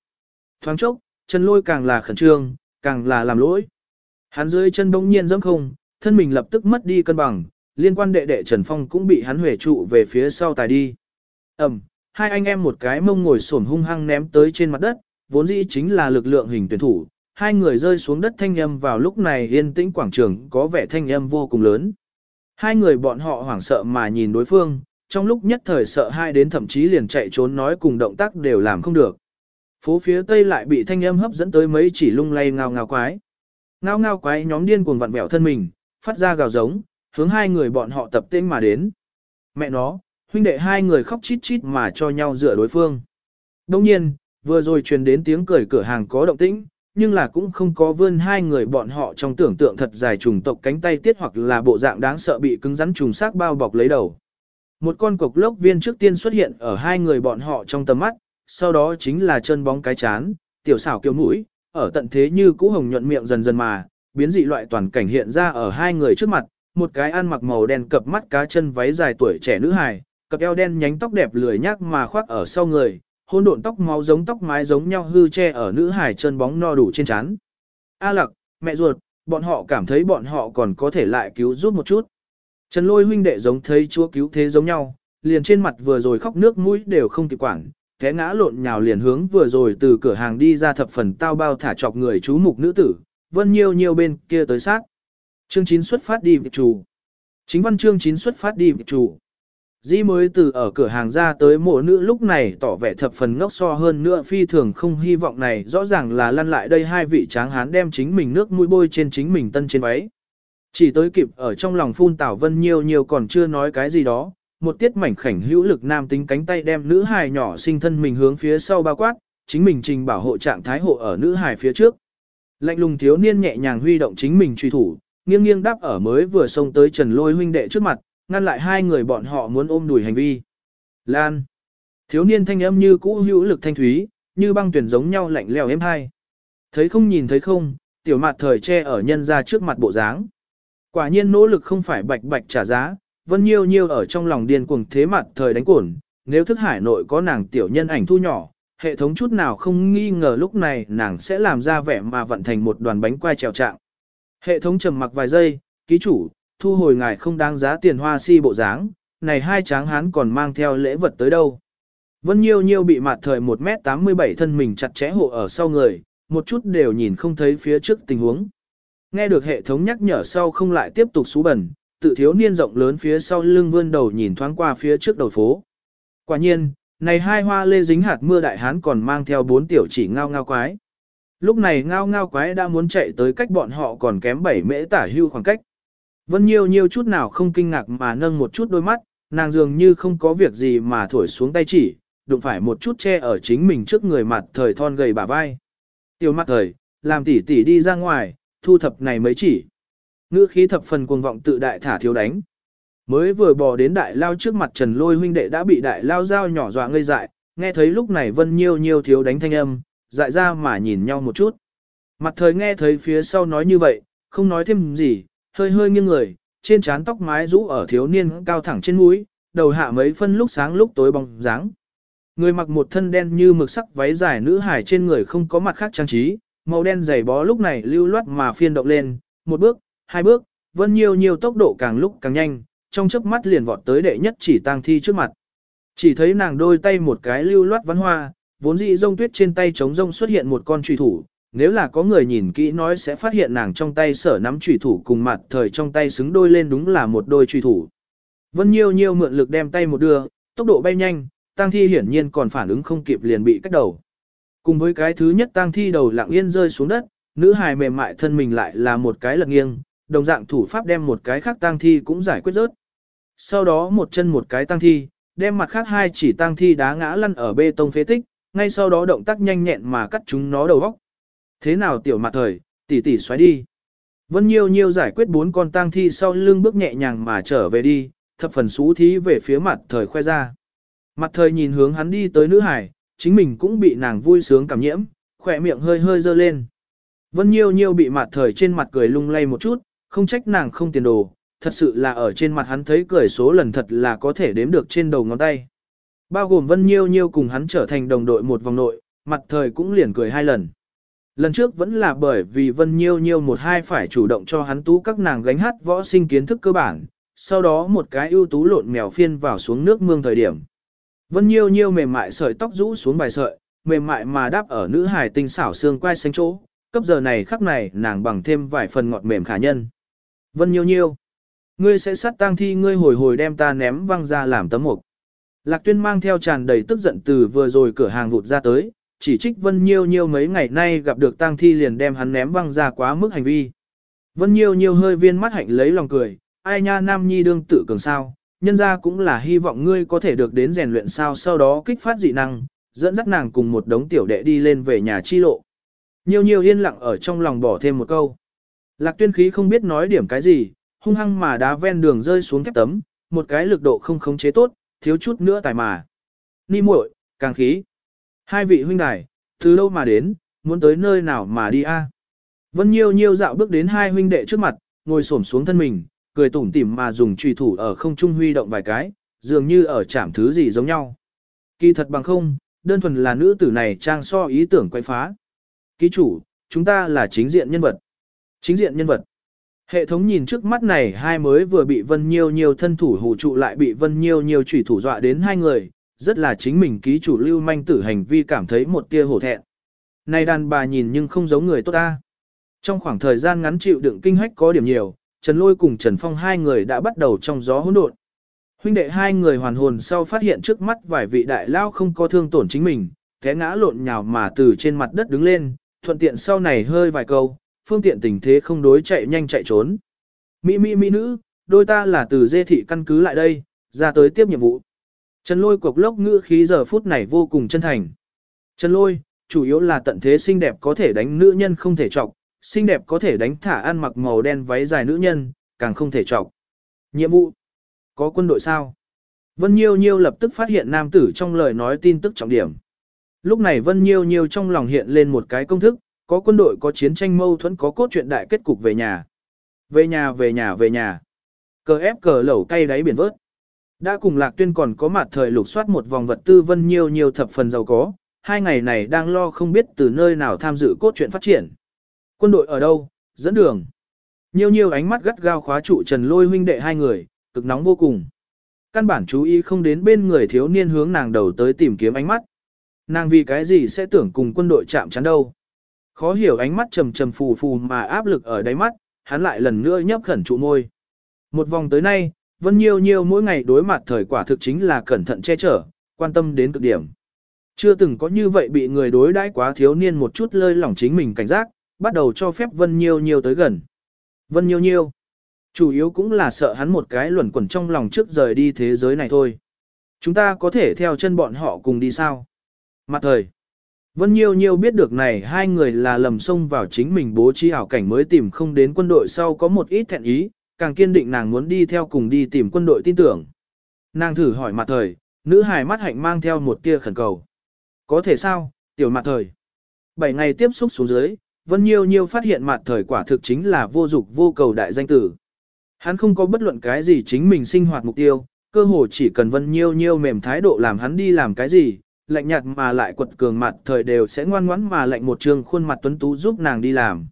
Thoáng chốc, chân lôi càng là khẩn trương, càng là làm lỗi. Hắn dưới chân bỗng nhiên dẫm không, thân mình lập tức mất đi cân bằng, liên quan đệ đệ Trần Phong cũng bị hắn huề trụ về phía sau tài đi. Ẩm, hai anh em một cái mông ngồi xổm hung hăng ném tới trên mặt đất, vốn dĩ chính là lực lượng hình tuyển thủ, hai người rơi xuống đất thanh âm vào lúc này yên tĩnh quảng trường có vẻ thanh âm vô cùng lớn. Hai người bọn họ hoảng sợ mà nhìn đối phương, trong lúc nhất thời sợ hai đến thậm chí liền chạy trốn nói cùng động tác đều làm không được. Phố phía tây lại bị thanh âm hấp dẫn tới mấy chỉ lung lay ngao ngao quái. Ngao ngao quái nhóm điên cuồng vặn vẹo thân mình, phát ra gào giống, hướng hai người bọn họ tập tên mà đến. Mẹ nó, huynh đệ hai người khóc chít chít mà cho nhau dựa đối phương. Đồng nhiên, vừa rồi truyền đến tiếng cười cửa hàng có động tĩnh, nhưng là cũng không có vươn hai người bọn họ trong tưởng tượng thật dài trùng tộc cánh tay tiết hoặc là bộ dạng đáng sợ bị cứng rắn trùng xác bao bọc lấy đầu. Một con cục lốc viên trước tiên xuất hiện ở hai người bọn họ trong tầm mắt, sau đó chính là chân bóng cái chán, tiểu xảo kiều mũi, ở tận thế như cũ hồng nhuận miệng dần dần mà, biến dị loại toàn cảnh hiện ra ở hai người trước mặt, một cái ăn mặc màu đen cập mắt cá chân váy dài tuổi trẻ nữ hài, cặp eo đen nhánh tóc đẹp lười nhác mà khoác ở sau người, hôn độn tóc máu giống tóc mái giống nhau hư che ở nữ hài chân bóng no đủ trên trán. A Lặc, mẹ ruột, bọn họ cảm thấy bọn họ còn có thể lại cứu giúp một chút. Trần Lôi huynh đệ giống thấy chúa cứu thế giống nhau, liền trên mặt vừa rồi khóc nước mũi đều không kịp quản, té ngã lộn nhào liền hướng vừa rồi từ cửa hàng đi ra thập phần tao bao thả chọc người chú mục nữ tử, vân nhiêu nhiêu bên kia tới sát. Chương 9 xuất phát đi việc chủ. Chính văn chương 9 xuất phát đi việc chủ. Di mới từ ở cửa hàng ra tới mộ nữ lúc này tỏ vẻ thập phần ngốc so hơn nữa phi thường không hy vọng này rõ ràng là lăn lại đây hai vị tráng hán đem chính mình nước mũi bôi trên chính mình tân trên váy. Chỉ tới kịp ở trong lòng phun tảo vân nhiều nhiều còn chưa nói cái gì đó, một tiết mảnh khảnh hữu lực nam tính cánh tay đem nữ hài nhỏ sinh thân mình hướng phía sau bao quát, chính mình trình bảo hộ trạng thái hộ ở nữ hài phía trước. Lạnh lùng thiếu niên nhẹ nhàng huy động chính mình truy thủ, nghiêng nghiêng đáp ở mới vừa xông tới Trần Lôi huynh đệ trước mặt, ngăn lại hai người bọn họ muốn ôm đùi hành vi. Lan. Thiếu niên thanh âm như cũ hữu lực thanh thúy, như băng tuyển giống nhau lạnh lẽo êm hai. Thấy không nhìn thấy không, tiểu mặt thời che ở nhân ra trước mặt bộ dáng. Quả nhiên nỗ lực không phải bạch bạch trả giá, vân nhiêu nhiêu ở trong lòng điên cuồng thế mặt thời đánh cuồn, nếu thức hải nội có nàng tiểu nhân ảnh thu nhỏ, hệ thống chút nào không nghi ngờ lúc này nàng sẽ làm ra vẻ mà vận thành một đoàn bánh quai trèo trạng. Hệ thống trầm mặc vài giây, ký chủ, thu hồi ngài không đáng giá tiền hoa si bộ dáng, này hai tráng hán còn mang theo lễ vật tới đâu. Vân Nhiêu Nhiêu bị mặt thời 1m87 thân mình chặt chẽ hộ ở sau người, một chút đều nhìn không thấy phía trước tình huống. Nghe được hệ thống nhắc nhở sau không lại tiếp tục xú bẩn, tự thiếu niên rộng lớn phía sau lưng vươn đầu nhìn thoáng qua phía trước đầu phố. Quả nhiên, này hai hoa lê dính hạt mưa đại hán còn mang theo bốn tiểu chỉ ngao ngao quái. Lúc này ngao ngao quái đã muốn chạy tới cách bọn họ còn kém bảy mễ tả hưu khoảng cách. Vân Nhiêu Nhiêu chút nào không kinh ngạc mà nâng một chút đôi mắt, nàng dường như không có việc gì mà thổi xuống tay chỉ, đụng phải một chút che ở chính mình trước người mặt thời thon gầy bả vai. Tiểu mặt thời, làm tỉ tỉ đi ra ngoài, thu thập này mới chỉ. Ngữ khí thập phần cuồng vọng tự đại thả thiếu đánh. Mới vừa bò đến đại lao trước mặt Trần Lôi huynh đệ đã bị đại lao dao nhỏ dọa ngây dại, nghe thấy lúc này Vân Nhiêu Nhiêu thiếu đánh thanh âm, dại ra mà nhìn nhau một chút. Mặt thời nghe thấy phía sau nói như vậy, không nói thêm gì, hơi hơi nghiêng người, trên trán tóc mái rũ ở thiếu niên cao thẳng trên mũi, đầu hạ mấy phân lúc sáng lúc tối bóng dáng. Người mặc một thân đen như mực sắc váy dài nữ hải trên người không có mặt khác trang trí, màu đen dày bó lúc này lưu loát mà phiên động lên, một bước, hai bước, vân nhiều nhiều tốc độ càng lúc càng nhanh, trong chớp mắt liền vọt tới đệ nhất chỉ tang thi trước mặt. Chỉ thấy nàng đôi tay một cái lưu loát văn hoa, vốn dĩ rông tuyết trên tay trống rông xuất hiện một con truy thủ, nếu là có người nhìn kỹ nói sẽ phát hiện nàng trong tay sở nắm truy thủ cùng mặt thời trong tay xứng đôi lên đúng là một đôi truy thủ. Vân Nhiêu Nhiêu mượn lực đem tay một đưa, tốc độ bay nhanh, tang thi hiển nhiên còn phản ứng không kịp liền bị cắt đầu. Cùng với cái thứ nhất tang thi đầu lặng yên rơi xuống đất, nữ hài mềm mại thân mình lại là một cái lật nghiêng, đồng dạng thủ pháp đem một cái khác tang thi cũng giải quyết rớt. Sau đó một chân một cái tang thi, đem mặt khác hai chỉ tang thi đá ngã lăn ở bê tông phế tích, ngay sau đó động tác nhanh nhẹn mà cắt chúng nó đầu góc. Thế nào tiểu mặt thời, tỷ tỷ xoáy đi. Vân Nhiêu Nhiêu giải quyết bốn con tang thi sau lưng bước nhẹ nhàng mà trở về đi, thập phần xú thí về phía mặt thời khoe ra. Mặt thời nhìn hướng hắn đi tới nữ hải, chính mình cũng bị nàng vui sướng cảm nhiễm, khỏe miệng hơi hơi dơ lên. Vân Nhiêu Nhiêu bị mặt thời trên mặt cười lung lay một chút, không trách nàng không tiền đồ, thật sự là ở trên mặt hắn thấy cười số lần thật là có thể đếm được trên đầu ngón tay. Bao gồm Vân Nhiêu Nhiêu cùng hắn trở thành đồng đội một vòng nội, mặt thời cũng liền cười hai lần. Lần trước vẫn là bởi vì Vân Nhiêu Nhiêu một hai phải chủ động cho hắn tú các nàng gánh hát võ sinh kiến thức cơ bản, sau đó một cái ưu tú lộn mèo phiên vào xuống nước mương thời điểm. Vân Nhiêu Nhiêu mềm mại sợi tóc rũ xuống bài sợi, mềm mại mà đáp ở nữ hài tinh xảo xương quai xanh chỗ, cấp giờ này khắc này nàng bằng thêm vài phần ngọt mềm khả nhân. Vân Nhiêu Nhiêu, ngươi sẽ sát tang thi ngươi hồi hồi đem ta ném văng ra làm tấm mục. Lạc Tuyên mang theo tràn đầy tức giận từ vừa rồi cửa hàng vụt ra tới, chỉ trích Vân Nhiêu Nhiêu mấy ngày nay gặp được tang thi liền đem hắn ném văng ra quá mức hành vi. Vân Nhiêu Nhiêu hơi viên mắt hạnh lấy lòng cười, ai nha Nam Nhi đương tự cường sao, nhân ra cũng là hy vọng ngươi có thể được đến rèn luyện sao sau đó kích phát dị năng, dẫn dắt nàng cùng một đống tiểu đệ đi lên về nhà chi lộ. Nhiêu Nhiêu yên lặng ở trong lòng bỏ thêm một câu. Lạc tuyên khí không biết nói điểm cái gì, hung hăng mà đá ven đường rơi xuống thép tấm, một cái lực độ không khống chế tốt, thiếu chút nữa tài mà. Ni muội, càng khí. Hai vị huynh đài, từ đâu mà đến, muốn tới nơi nào mà đi a? Vân Nhiêu Nhiêu dạo bước đến hai huynh đệ trước mặt, ngồi xổm xuống thân mình, cười tủm tỉm mà dùng chùy thủ ở không trung huy động vài cái, dường như ở chạm thứ gì giống nhau. Kỳ thật bằng không, đơn thuần là nữ tử này trang so ý tưởng quay phá. Ký chủ, chúng ta là chính diện nhân vật. Chính diện nhân vật. Hệ thống nhìn trước mắt này hai mới vừa bị Vân Nhiêu Nhiêu thân thủ hù trụ lại bị Vân Nhiêu Nhiêu chủy thủ dọa đến hai người, rất là chính mình ký chủ lưu manh tử hành vi cảm thấy một tia hổ thẹn. Này đàn bà nhìn nhưng không giống người tốt ta. Trong khoảng thời gian ngắn chịu đựng kinh hách có điểm nhiều, Trần Lôi cùng Trần Phong hai người đã bắt đầu trong gió hỗn độn. Huynh đệ hai người hoàn hồn sau phát hiện trước mắt vài vị đại lao không có thương tổn chính mình, té ngã lộn nhào mà từ trên mặt đất đứng lên, thuận tiện sau này hơi vài câu, phương tiện tình thế không đối chạy nhanh chạy trốn. Mỹ mỹ mỹ nữ, đôi ta là từ dê thị căn cứ lại đây, ra tới tiếp nhiệm vụ. Trần lôi cục lốc ngữ khí giờ phút này vô cùng chân thành. Trần lôi, chủ yếu là tận thế xinh đẹp có thể đánh nữ nhân không thể trọc, xinh đẹp có thể đánh thả ăn mặc màu đen váy dài nữ nhân, càng không thể trọc. Nhiệm vụ. Có quân đội sao? Vân Nhiêu Nhiêu lập tức phát hiện nam tử trong lời nói tin tức trọng điểm. Lúc này Vân Nhiêu Nhiêu trong lòng hiện lên một cái công thức, có quân đội có chiến tranh mâu thuẫn có cốt truyện đại kết cục về nhà. Về nhà về nhà về nhà. Cờ ép cờ lẩu cay đáy biển vớt. Đã cùng Lạc Tuyên còn có mặt thời lục soát một vòng vật tư Vân Nhiêu Nhiêu thập phần giàu có, hai ngày này đang lo không biết từ nơi nào tham dự cốt truyện phát triển. Quân đội ở đâu, dẫn đường. Nhiêu nhiêu ánh mắt gắt gao khóa trụ Trần Lôi huynh đệ hai người, cực nóng vô cùng. Căn bản chú ý không đến bên người thiếu niên hướng nàng đầu tới tìm kiếm ánh mắt. Nàng vì cái gì sẽ tưởng cùng quân đội chạm chắn đâu. Khó hiểu ánh mắt trầm trầm phù phù mà áp lực ở đáy mắt, hắn lại lần nữa nhấp khẩn trụ môi. Một vòng tới nay, Vân Nhiêu Nhiêu mỗi ngày đối mặt thời quả thực chính là cẩn thận che chở, quan tâm đến cực điểm. Chưa từng có như vậy bị người đối đãi quá thiếu niên một chút lơi lỏng chính mình cảnh giác, bắt đầu cho phép Vân Nhiêu Nhiêu tới gần. Vân Nhiêu Nhiêu, chủ yếu cũng là sợ hắn một cái luẩn quẩn trong lòng trước rời đi thế giới này thôi. Chúng ta có thể theo chân bọn họ cùng đi sao? Mặt thời, Vân Nhiêu Nhiêu biết được này hai người là lầm xông vào chính mình bố trí ảo cảnh mới tìm không đến quân đội sau có một ít thẹn ý, càng kiên định nàng muốn đi theo cùng đi tìm quân đội tin tưởng. Nàng thử hỏi mặt thời, nữ hài mắt hạnh mang theo một tia khẩn cầu. Có thể sao, tiểu mặt thời. Bảy ngày tiếp xúc xuống dưới, Vân Nhiêu Nhiêu phát hiện mặt thời quả thực chính là vô dục vô cầu đại danh tử. Hắn không có bất luận cái gì chính mình sinh hoạt mục tiêu, cơ hồ chỉ cần Vân Nhiêu Nhiêu mềm thái độ làm hắn đi làm cái gì, lạnh nhạt mà lại quật cường mặt thời đều sẽ ngoan ngoãn mà lạnh một trường khuôn mặt tuấn tú giúp nàng đi làm.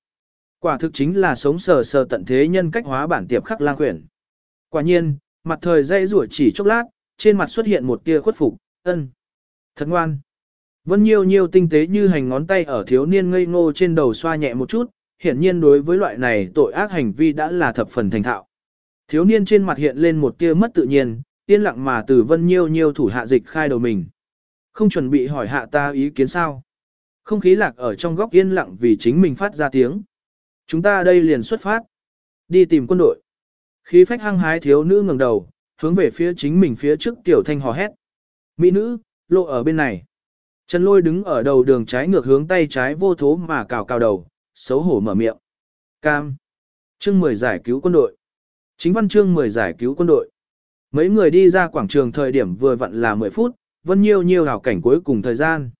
Quả thực chính là sống sờ sờ tận thế nhân cách hóa bản tiệp khắc lang quyển. Quả nhiên, mặt thời dây rủi chỉ chốc lát, trên mặt xuất hiện một tia khuất phục, ân. Thật ngoan. Vân Nhiêu Nhiêu tinh tế như hành ngón tay ở thiếu niên ngây ngô trên đầu xoa nhẹ một chút, hiển nhiên đối với loại này tội ác hành vi đã là thập phần thành thạo. Thiếu niên trên mặt hiện lên một tia mất tự nhiên, yên lặng mà từ Vân Nhiêu Nhiêu thủ hạ dịch khai đầu mình. Không chuẩn bị hỏi hạ ta ý kiến sao. Không khí lạc ở trong góc yên lặng vì chính mình phát ra tiếng. Chúng ta đây liền xuất phát. Đi tìm quân đội. Khí phách hăng hái thiếu nữ ngẩng đầu, hướng về phía chính mình phía trước tiểu thanh hò hét. Mỹ nữ, lộ ở bên này. Trần lôi đứng ở đầu đường trái ngược hướng tay trái vô thố mà cào cào đầu, xấu hổ mở miệng. Cam. Chương 10 giải cứu quân đội. Chính văn chương 10 giải cứu quân đội. Mấy người đi ra quảng trường thời điểm vừa vặn là 10 phút, vân nhiêu nhiêu hảo cảnh cuối cùng thời gian.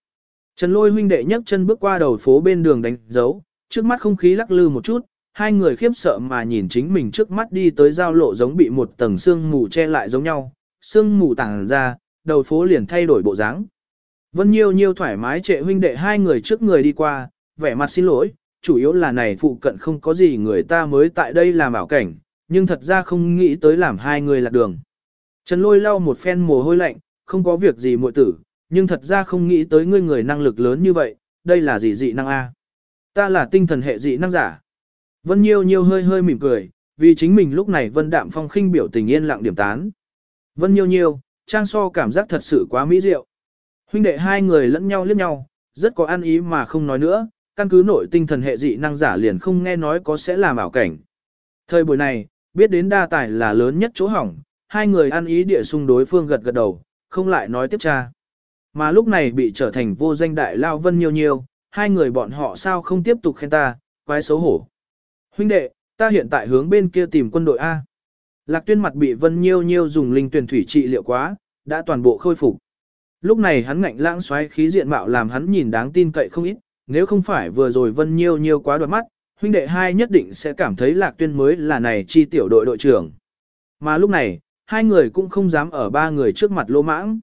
Trần lôi huynh đệ nhấc chân bước qua đầu phố bên đường đánh dấu, trước mắt không khí lắc lư một chút, hai người khiếp sợ mà nhìn chính mình trước mắt đi tới giao lộ giống bị một tầng sương mù che lại giống nhau, sương mù tàng ra, đầu phố liền thay đổi bộ dáng. Vân Nhiêu Nhiêu thoải mái trệ huynh đệ hai người trước người đi qua, vẻ mặt xin lỗi, chủ yếu là này phụ cận không có gì người ta mới tại đây làm ảo cảnh, nhưng thật ra không nghĩ tới làm hai người lạc đường. Trần lôi lau một phen mồ hôi lạnh, không có việc gì muội tử, nhưng thật ra không nghĩ tới ngươi người năng lực lớn như vậy, đây là gì dị năng A. Ta là tinh thần hệ dị năng giả. Vân Nhiêu Nhiêu hơi hơi mỉm cười, vì chính mình lúc này Vân Đạm Phong khinh biểu tình yên lặng điểm tán. Vân Nhiêu Nhiêu, trang so cảm giác thật sự quá mỹ diệu. Huynh đệ hai người lẫn nhau liếc nhau, rất có ăn ý mà không nói nữa, căn cứ nội tinh thần hệ dị năng giả liền không nghe nói có sẽ làm ảo cảnh. Thời buổi này, biết đến đa tài là lớn nhất chỗ hỏng, hai người ăn ý địa xung đối phương gật gật đầu, không lại nói tiếp cha, Mà lúc này bị trở thành vô danh đại lao vân nhiều nhiều, hai người bọn họ sao không tiếp tục khen ta, quái xấu hổ. Huynh đệ, ta hiện tại hướng bên kia tìm quân đội A. Lạc tuyên mặt bị Vân Nhiêu Nhiêu dùng linh tuyển thủy trị liệu quá, đã toàn bộ khôi phục. Lúc này hắn ngạnh lãng xoáy khí diện mạo làm hắn nhìn đáng tin cậy không ít, nếu không phải vừa rồi Vân Nhiêu Nhiêu quá đoạt mắt, huynh đệ hai nhất định sẽ cảm thấy Lạc Tuyên mới là này chi tiểu đội đội trưởng. Mà lúc này, hai người cũng không dám ở ba người trước mặt lô mãng.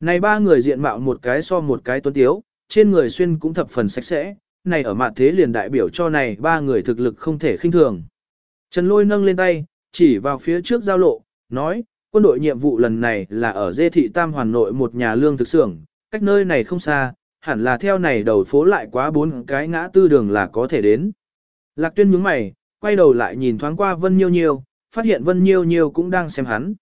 Này ba người diện mạo một cái so một cái tuấn tiếu, trên người xuyên cũng thập phần sạch sẽ, này ở mặt thế liền đại biểu cho này ba người thực lực không thể khinh thường. Trần Lôi nâng lên tay, chỉ vào phía trước giao lộ, nói, quân đội nhiệm vụ lần này là ở dê thị Tam Hoàn nội một nhà lương thực xưởng, cách nơi này không xa, hẳn là theo này đầu phố lại quá bốn cái ngã tư đường là có thể đến. Lạc tuyên nhướng mày, quay đầu lại nhìn thoáng qua Vân Nhiêu Nhiêu, phát hiện Vân Nhiêu Nhiêu cũng đang xem hắn.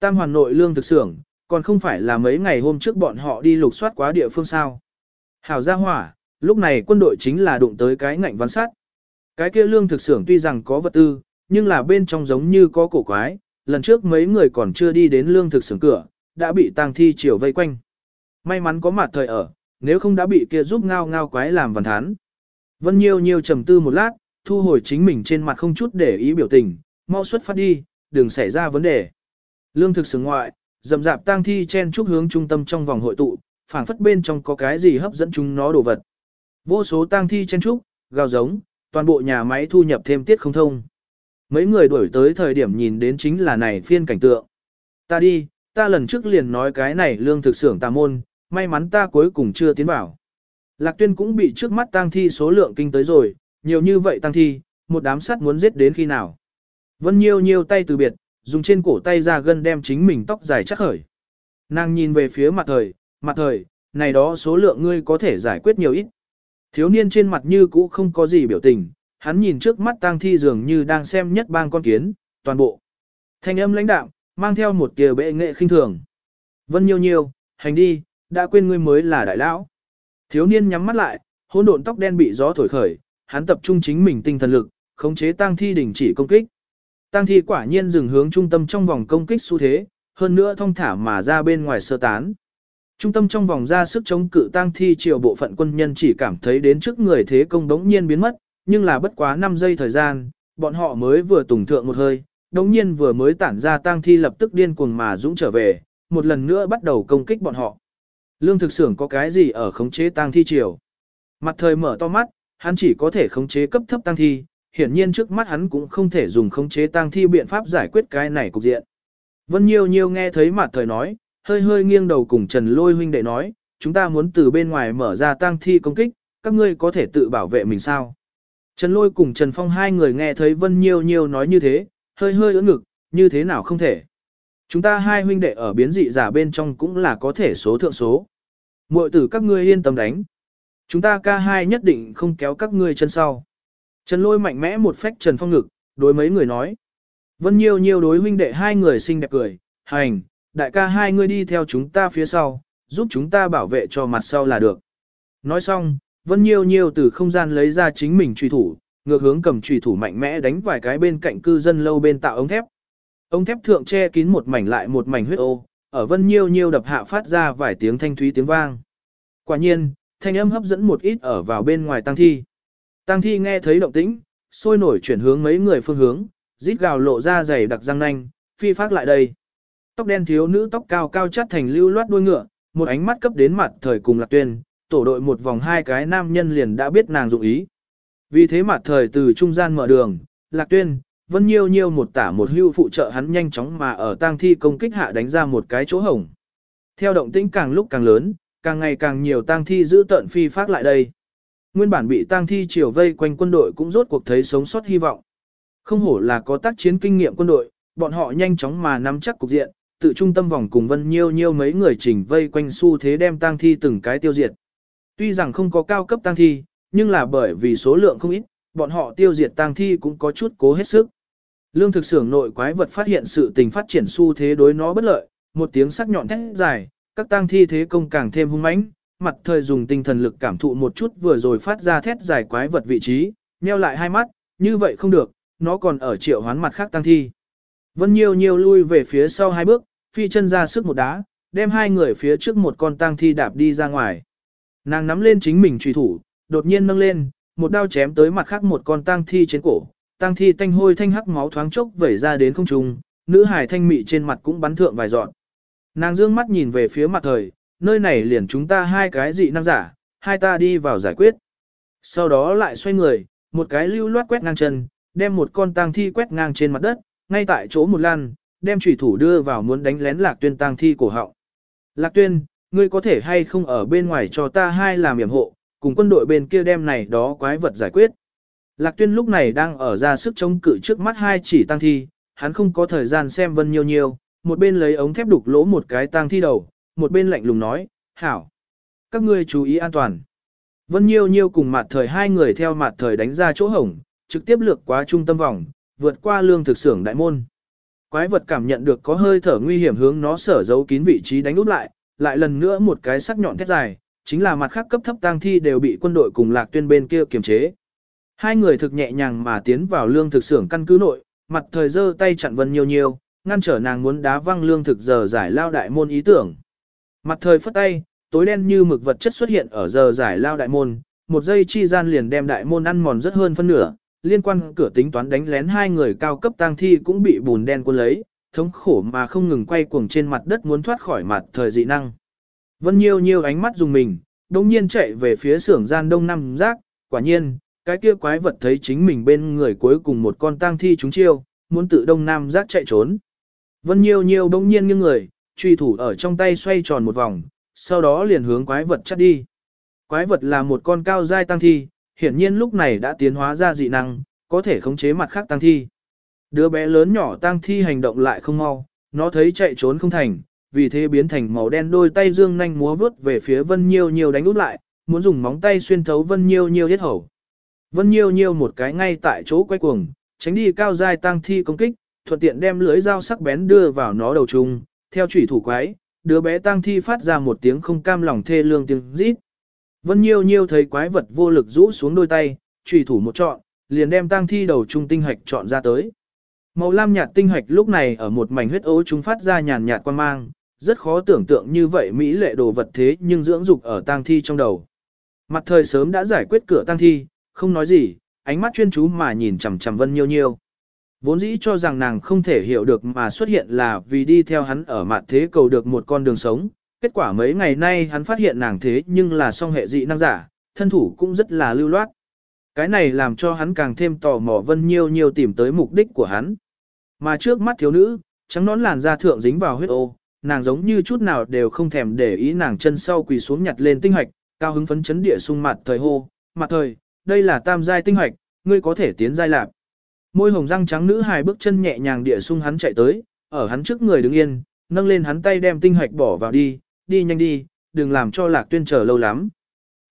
Tam Hoàn nội lương thực xưởng, còn không phải là mấy ngày hôm trước bọn họ đi lục soát quá địa phương sao. Hảo gia hỏa, lúc này quân đội chính là đụng tới cái ngạnh văn sát. Cái kia lương thực xưởng tuy rằng có vật tư, nhưng là bên trong giống như có cổ quái, lần trước mấy người còn chưa đi đến lương thực xưởng cửa, đã bị tang thi chiều vây quanh. May mắn có mặt thời ở, nếu không đã bị kia giúp ngao ngao quái làm văn thán. Vân Nhiêu Nhiêu trầm tư một lát, thu hồi chính mình trên mặt không chút để ý biểu tình, mau xuất phát đi, đừng xảy ra vấn đề. Lương thực xưởng ngoại, dầm dạp tang thi chen chúc hướng trung tâm trong vòng hội tụ, phảng phất bên trong có cái gì hấp dẫn chúng nó đồ vật. Vô số tang thi chen trúc, gào giống, toàn bộ nhà máy thu nhập thêm tiết không thông. Mấy người đuổi tới thời điểm nhìn đến chính là này phiên cảnh tượng. Ta đi, ta lần trước liền nói cái này lương thực xưởng tà môn, may mắn ta cuối cùng chưa tiến vào. Lạc tuyên cũng bị trước mắt tang thi số lượng kinh tới rồi, nhiều như vậy tang thi, một đám sắt muốn giết đến khi nào. Vân nhiêu nhiêu tay từ biệt, dùng trên cổ tay ra gân đem chính mình tóc dài chắc khởi. Nàng nhìn về phía mặt thời, mặt thời, này đó số lượng ngươi có thể giải quyết nhiều ít. Thiếu niên trên mặt như cũ không có gì biểu tình, hắn nhìn trước mắt tang thi dường như đang xem nhất bang con kiến, toàn bộ. Thanh âm lãnh đạm, mang theo một tia bệ nghệ khinh thường. Vân nhiêu nhiêu, hành đi, đã quên ngươi mới là đại lão. Thiếu niên nhắm mắt lại, hỗn độn tóc đen bị gió thổi khởi, hắn tập trung chính mình tinh thần lực, khống chế tang thi đình chỉ công kích. Tang thi quả nhiên dừng hướng trung tâm trong vòng công kích xu thế, hơn nữa thông thả mà ra bên ngoài sơ tán. Trung tâm trong vòng ra sức chống cự tang thi chiều bộ phận quân nhân chỉ cảm thấy đến trước người thế công đống nhiên biến mất, nhưng là bất quá 5 giây thời gian, bọn họ mới vừa tùng thượng một hơi, đống nhiên vừa mới tản ra tang thi lập tức điên cuồng mà dũng trở về, một lần nữa bắt đầu công kích bọn họ. Lương thực xưởng có cái gì ở khống chế tang thi chiều? Mặt thời mở to mắt, hắn chỉ có thể khống chế cấp thấp tang thi, hiển nhiên trước mắt hắn cũng không thể dùng khống chế tang thi biện pháp giải quyết cái này cục diện. Vân Nhiêu Nhiêu nghe thấy mặt thời nói, hơi hơi nghiêng đầu cùng Trần Lôi huynh đệ nói, chúng ta muốn từ bên ngoài mở ra tang thi công kích, các ngươi có thể tự bảo vệ mình sao? Trần Lôi cùng Trần Phong hai người nghe thấy Vân Nhiêu Nhiêu nói như thế, hơi hơi ưỡn ngực, như thế nào không thể. Chúng ta hai huynh đệ ở biến dị giả bên trong cũng là có thể số thượng số. Muội tử các ngươi yên tâm đánh. Chúng ta ca hai nhất định không kéo các ngươi chân sau. Trần Lôi mạnh mẽ một phách Trần Phong ngực, đối mấy người nói. Vân Nhiêu Nhiêu đối huynh đệ hai người xinh đẹp cười, hành, đại ca hai ngươi đi theo chúng ta phía sau, giúp chúng ta bảo vệ cho mặt sau là được. Nói xong, Vân Nhiêu Nhiêu từ không gian lấy ra chính mình truy thủ, ngược hướng cầm truy thủ mạnh mẽ đánh vài cái bên cạnh cư dân lâu bên tạo ống thép. Ống thép thượng che kín một mảnh lại một mảnh huyết ô, ở Vân Nhiêu Nhiêu đập hạ phát ra vài tiếng thanh thúy tiếng vang. Quả nhiên, thanh âm hấp dẫn một ít ở vào bên ngoài tăng thi. Tăng thi nghe thấy động tĩnh, sôi nổi chuyển hướng mấy người phương hướng, rít gào lộ ra dày đặc răng nanh, phi phát lại đây. Tóc đen thiếu nữ tóc cao cao chất thành lưu loát đuôi ngựa, một ánh mắt cấp đến mặt thời cùng lạc tuyên, tổ đội một vòng hai cái nam nhân liền đã biết nàng dụng ý. Vì thế mặt thời từ trung gian mở đường, lạc tuyên, vân nhiêu nhiêu một tả một hưu phụ trợ hắn nhanh chóng mà ở tang thi công kích hạ đánh ra một cái chỗ hổng. Theo động tĩnh càng lúc càng lớn, càng ngày càng nhiều tang thi giữ tận phi phát lại đây. Nguyên bản bị tang thi chiều vây quanh quân đội cũng rốt cuộc thấy sống sót hy vọng. Không hổ là có tác chiến kinh nghiệm quân đội, bọn họ nhanh chóng mà nắm chắc cục diện, tự trung tâm vòng cùng vân nhiêu nhiêu mấy người chỉnh vây quanh xu thế đem tang thi từng cái tiêu diệt. Tuy rằng không có cao cấp tang thi, nhưng là bởi vì số lượng không ít, bọn họ tiêu diệt tang thi cũng có chút cố hết sức. Lương thực xưởng nội quái vật phát hiện sự tình phát triển xu thế đối nó bất lợi, một tiếng sắc nhọn thét dài, các tang thi thế công càng thêm hung mãnh, mặt thời dùng tinh thần lực cảm thụ một chút vừa rồi phát ra thét dài quái vật vị trí, nheo lại hai mắt, như vậy không được, nó còn ở triệu hoán mặt khác tang thi. Vân Nhiêu Nhiêu lui về phía sau hai bước, phi chân ra sức một đá, đem hai người phía trước một con tang thi đạp đi ra ngoài. Nàng nắm lên chính mình truy thủ, đột nhiên nâng lên, một đao chém tới mặt khác một con tang thi trên cổ, tang thi tanh hôi thanh hắc máu thoáng chốc vẩy ra đến không trung, nữ hải thanh mị trên mặt cũng bắn thượng vài dọn. Nàng dương mắt nhìn về phía mặt thời, nơi này liền chúng ta hai cái dị năng giả, hai ta đi vào giải quyết. Sau đó lại xoay người, một cái lưu loát quét ngang chân, đem một con tang thi quét ngang trên mặt đất, ngay tại chỗ một lần, đem chủy thủ đưa vào muốn đánh lén lạc tuyên tang thi cổ họng. Lạc tuyên, ngươi có thể hay không ở bên ngoài cho ta hai làm yểm hộ, cùng quân đội bên kia đem này đó quái vật giải quyết. Lạc tuyên lúc này đang ở ra sức chống cự trước mắt hai chỉ tang thi, hắn không có thời gian xem vân nhiêu nhiêu, một bên lấy ống thép đục lỗ một cái tang thi đầu, một bên lạnh lùng nói, hảo. Các ngươi chú ý an toàn. Vân nhiêu nhiêu cùng mặt thời hai người theo mặt thời đánh ra chỗ hổng, trực tiếp lược qua trung tâm vòng, vượt qua lương thực xưởng đại môn. Quái vật cảm nhận được có hơi thở nguy hiểm hướng nó sở giấu kín vị trí đánh úp lại, lại lần nữa một cái sắc nhọn thét dài, chính là mặt khác cấp thấp tang thi đều bị quân đội cùng lạc tuyên bên kia kiềm chế. Hai người thực nhẹ nhàng mà tiến vào lương thực xưởng căn cứ nội, mặt thời giơ tay chặn vân Nhiêu Nhiêu, ngăn trở nàng muốn đá văng lương thực giờ giải lao đại môn ý tưởng. Mặt thời phất tay, tối đen như mực vật chất xuất hiện ở giờ giải lao đại môn, một giây chi gian liền đem đại môn ăn mòn rất hơn phân nửa, liên quan cửa tính toán đánh lén hai người cao cấp tang thi cũng bị bùn đen cuốn lấy, thống khổ mà không ngừng quay cuồng trên mặt đất muốn thoát khỏi mặt thời dị năng. Vân Nhiêu Nhiêu ánh mắt dùng mình, đồng nhiên chạy về phía xưởng gian đông nam giác, quả nhiên, cái kia quái vật thấy chính mình bên người cuối cùng một con tang thi chúng chiêu, muốn tự đông nam giác chạy trốn. Vân Nhiêu Nhiêu đồng nhiên nghiêng người, truy thủ ở trong tay xoay tròn một vòng, sau đó liền hướng quái vật chắt đi. Quái vật là một con cao giai tăng thi, hiển nhiên lúc này đã tiến hóa ra dị năng, có thể khống chế mặt khác tăng thi. Đứa bé lớn nhỏ tăng thi hành động lại không mau, nó thấy chạy trốn không thành, vì thế biến thành màu đen đôi tay dương nhanh múa vướt về phía Vân Nhiêu Nhiêu đánh út lại, muốn dùng móng tay xuyên thấu Vân Nhiêu Nhiêu giết hầu. Vân Nhiêu Nhiêu một cái ngay tại chỗ quay cuồng, tránh đi cao giai tăng thi công kích, thuận tiện đem lưới dao sắc bén đưa vào nó đầu trung, theo chủy thủ quái, đứa bé tang thi phát ra một tiếng không cam lòng thê lương tiếng rít. Vân Nhiêu Nhiêu thấy quái vật vô lực rũ xuống đôi tay, chủy thủ một trọn, liền đem tang thi đầu trung tinh hạch chọn ra tới. Màu lam nhạt tinh hạch lúc này ở một mảnh huyết ố chúng phát ra nhàn nhạt quan mang, rất khó tưởng tượng như vậy mỹ lệ đồ vật thế nhưng dưỡng dục ở tang thi trong đầu. Mặt thời sớm đã giải quyết cửa tang thi, không nói gì, ánh mắt chuyên chú mà nhìn chằm chằm Vân Nhiêu Nhiêu. Vốn dĩ cho rằng nàng không thể hiểu được mà xuất hiện là vì đi theo hắn ở mặt thế cầu được một con đường sống. Kết quả mấy ngày nay hắn phát hiện nàng thế nhưng là song hệ dị năng giả, thân thủ cũng rất là lưu loát. Cái này làm cho hắn càng thêm tò mò Vân nhiều nhiều tìm tới mục đích của hắn. Mà trước mắt thiếu nữ, trắng nón làn da thượng dính vào huyết ô, nàng giống như chút nào đều không thèm để ý nàng chân sau quỳ xuống nhặt lên tinh hoạch, cao hứng phấn chấn địa sung mặt thời hô, mặt thời, đây là tam giai tinh hoạch, ngươi có thể tiến giai lạc. Môi hồng răng trắng nữ hài bước chân nhẹ nhàng địa sung hắn chạy tới, ở hắn trước người đứng yên, nâng lên hắn tay đem tinh hạch bỏ vào đi, đi nhanh đi, đừng làm cho lạc tuyên chờ lâu lắm.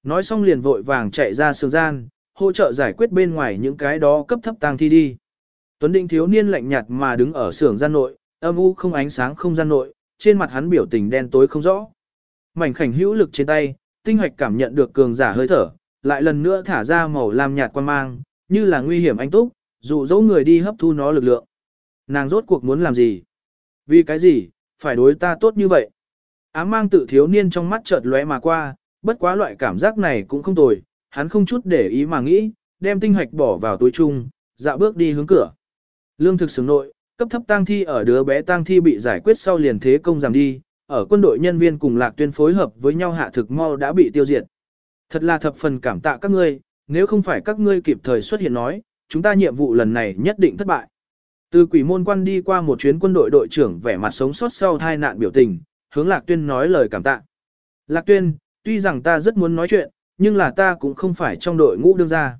Nói xong liền vội vàng chạy ra sương gian, hỗ trợ giải quyết bên ngoài những cái đó cấp thấp tang thi đi. Tuấn Định thiếu niên lạnh nhạt mà đứng ở xưởng gian nội, âm u không ánh sáng không gian nội, trên mặt hắn biểu tình đen tối không rõ. Mảnh khảnh hữu lực trên tay, tinh hoạch cảm nhận được cường giả hơi thở, lại lần nữa thả ra màu lam nhạt quan mang, như là nguy hiểm anh túc, dụ dỗ người đi hấp thu nó lực lượng. Nàng rốt cuộc muốn làm gì? Vì cái gì, phải đối ta tốt như vậy? Ám mang tự thiếu niên trong mắt chợt lóe mà qua, bất quá loại cảm giác này cũng không tồi, hắn không chút để ý mà nghĩ, đem tinh hoạch bỏ vào túi chung, dạo bước đi hướng cửa. Lương thực xứng nội, cấp thấp tang thi ở đứa bé tang thi bị giải quyết sau liền thế công giảm đi, ở quân đội nhân viên cùng lạc tuyên phối hợp với nhau hạ thực mau đã bị tiêu diệt. Thật là thập phần cảm tạ các ngươi, nếu không phải các ngươi kịp thời xuất hiện nói, chúng ta nhiệm vụ lần này nhất định thất bại. Từ quỷ môn quan đi qua một chuyến quân đội đội trưởng vẻ mặt sống sót sau tai nạn biểu tình, hướng Lạc Tuyên nói lời cảm tạ. Lạc Tuyên, tuy rằng ta rất muốn nói chuyện, nhưng là ta cũng không phải trong đội ngũ đương ra.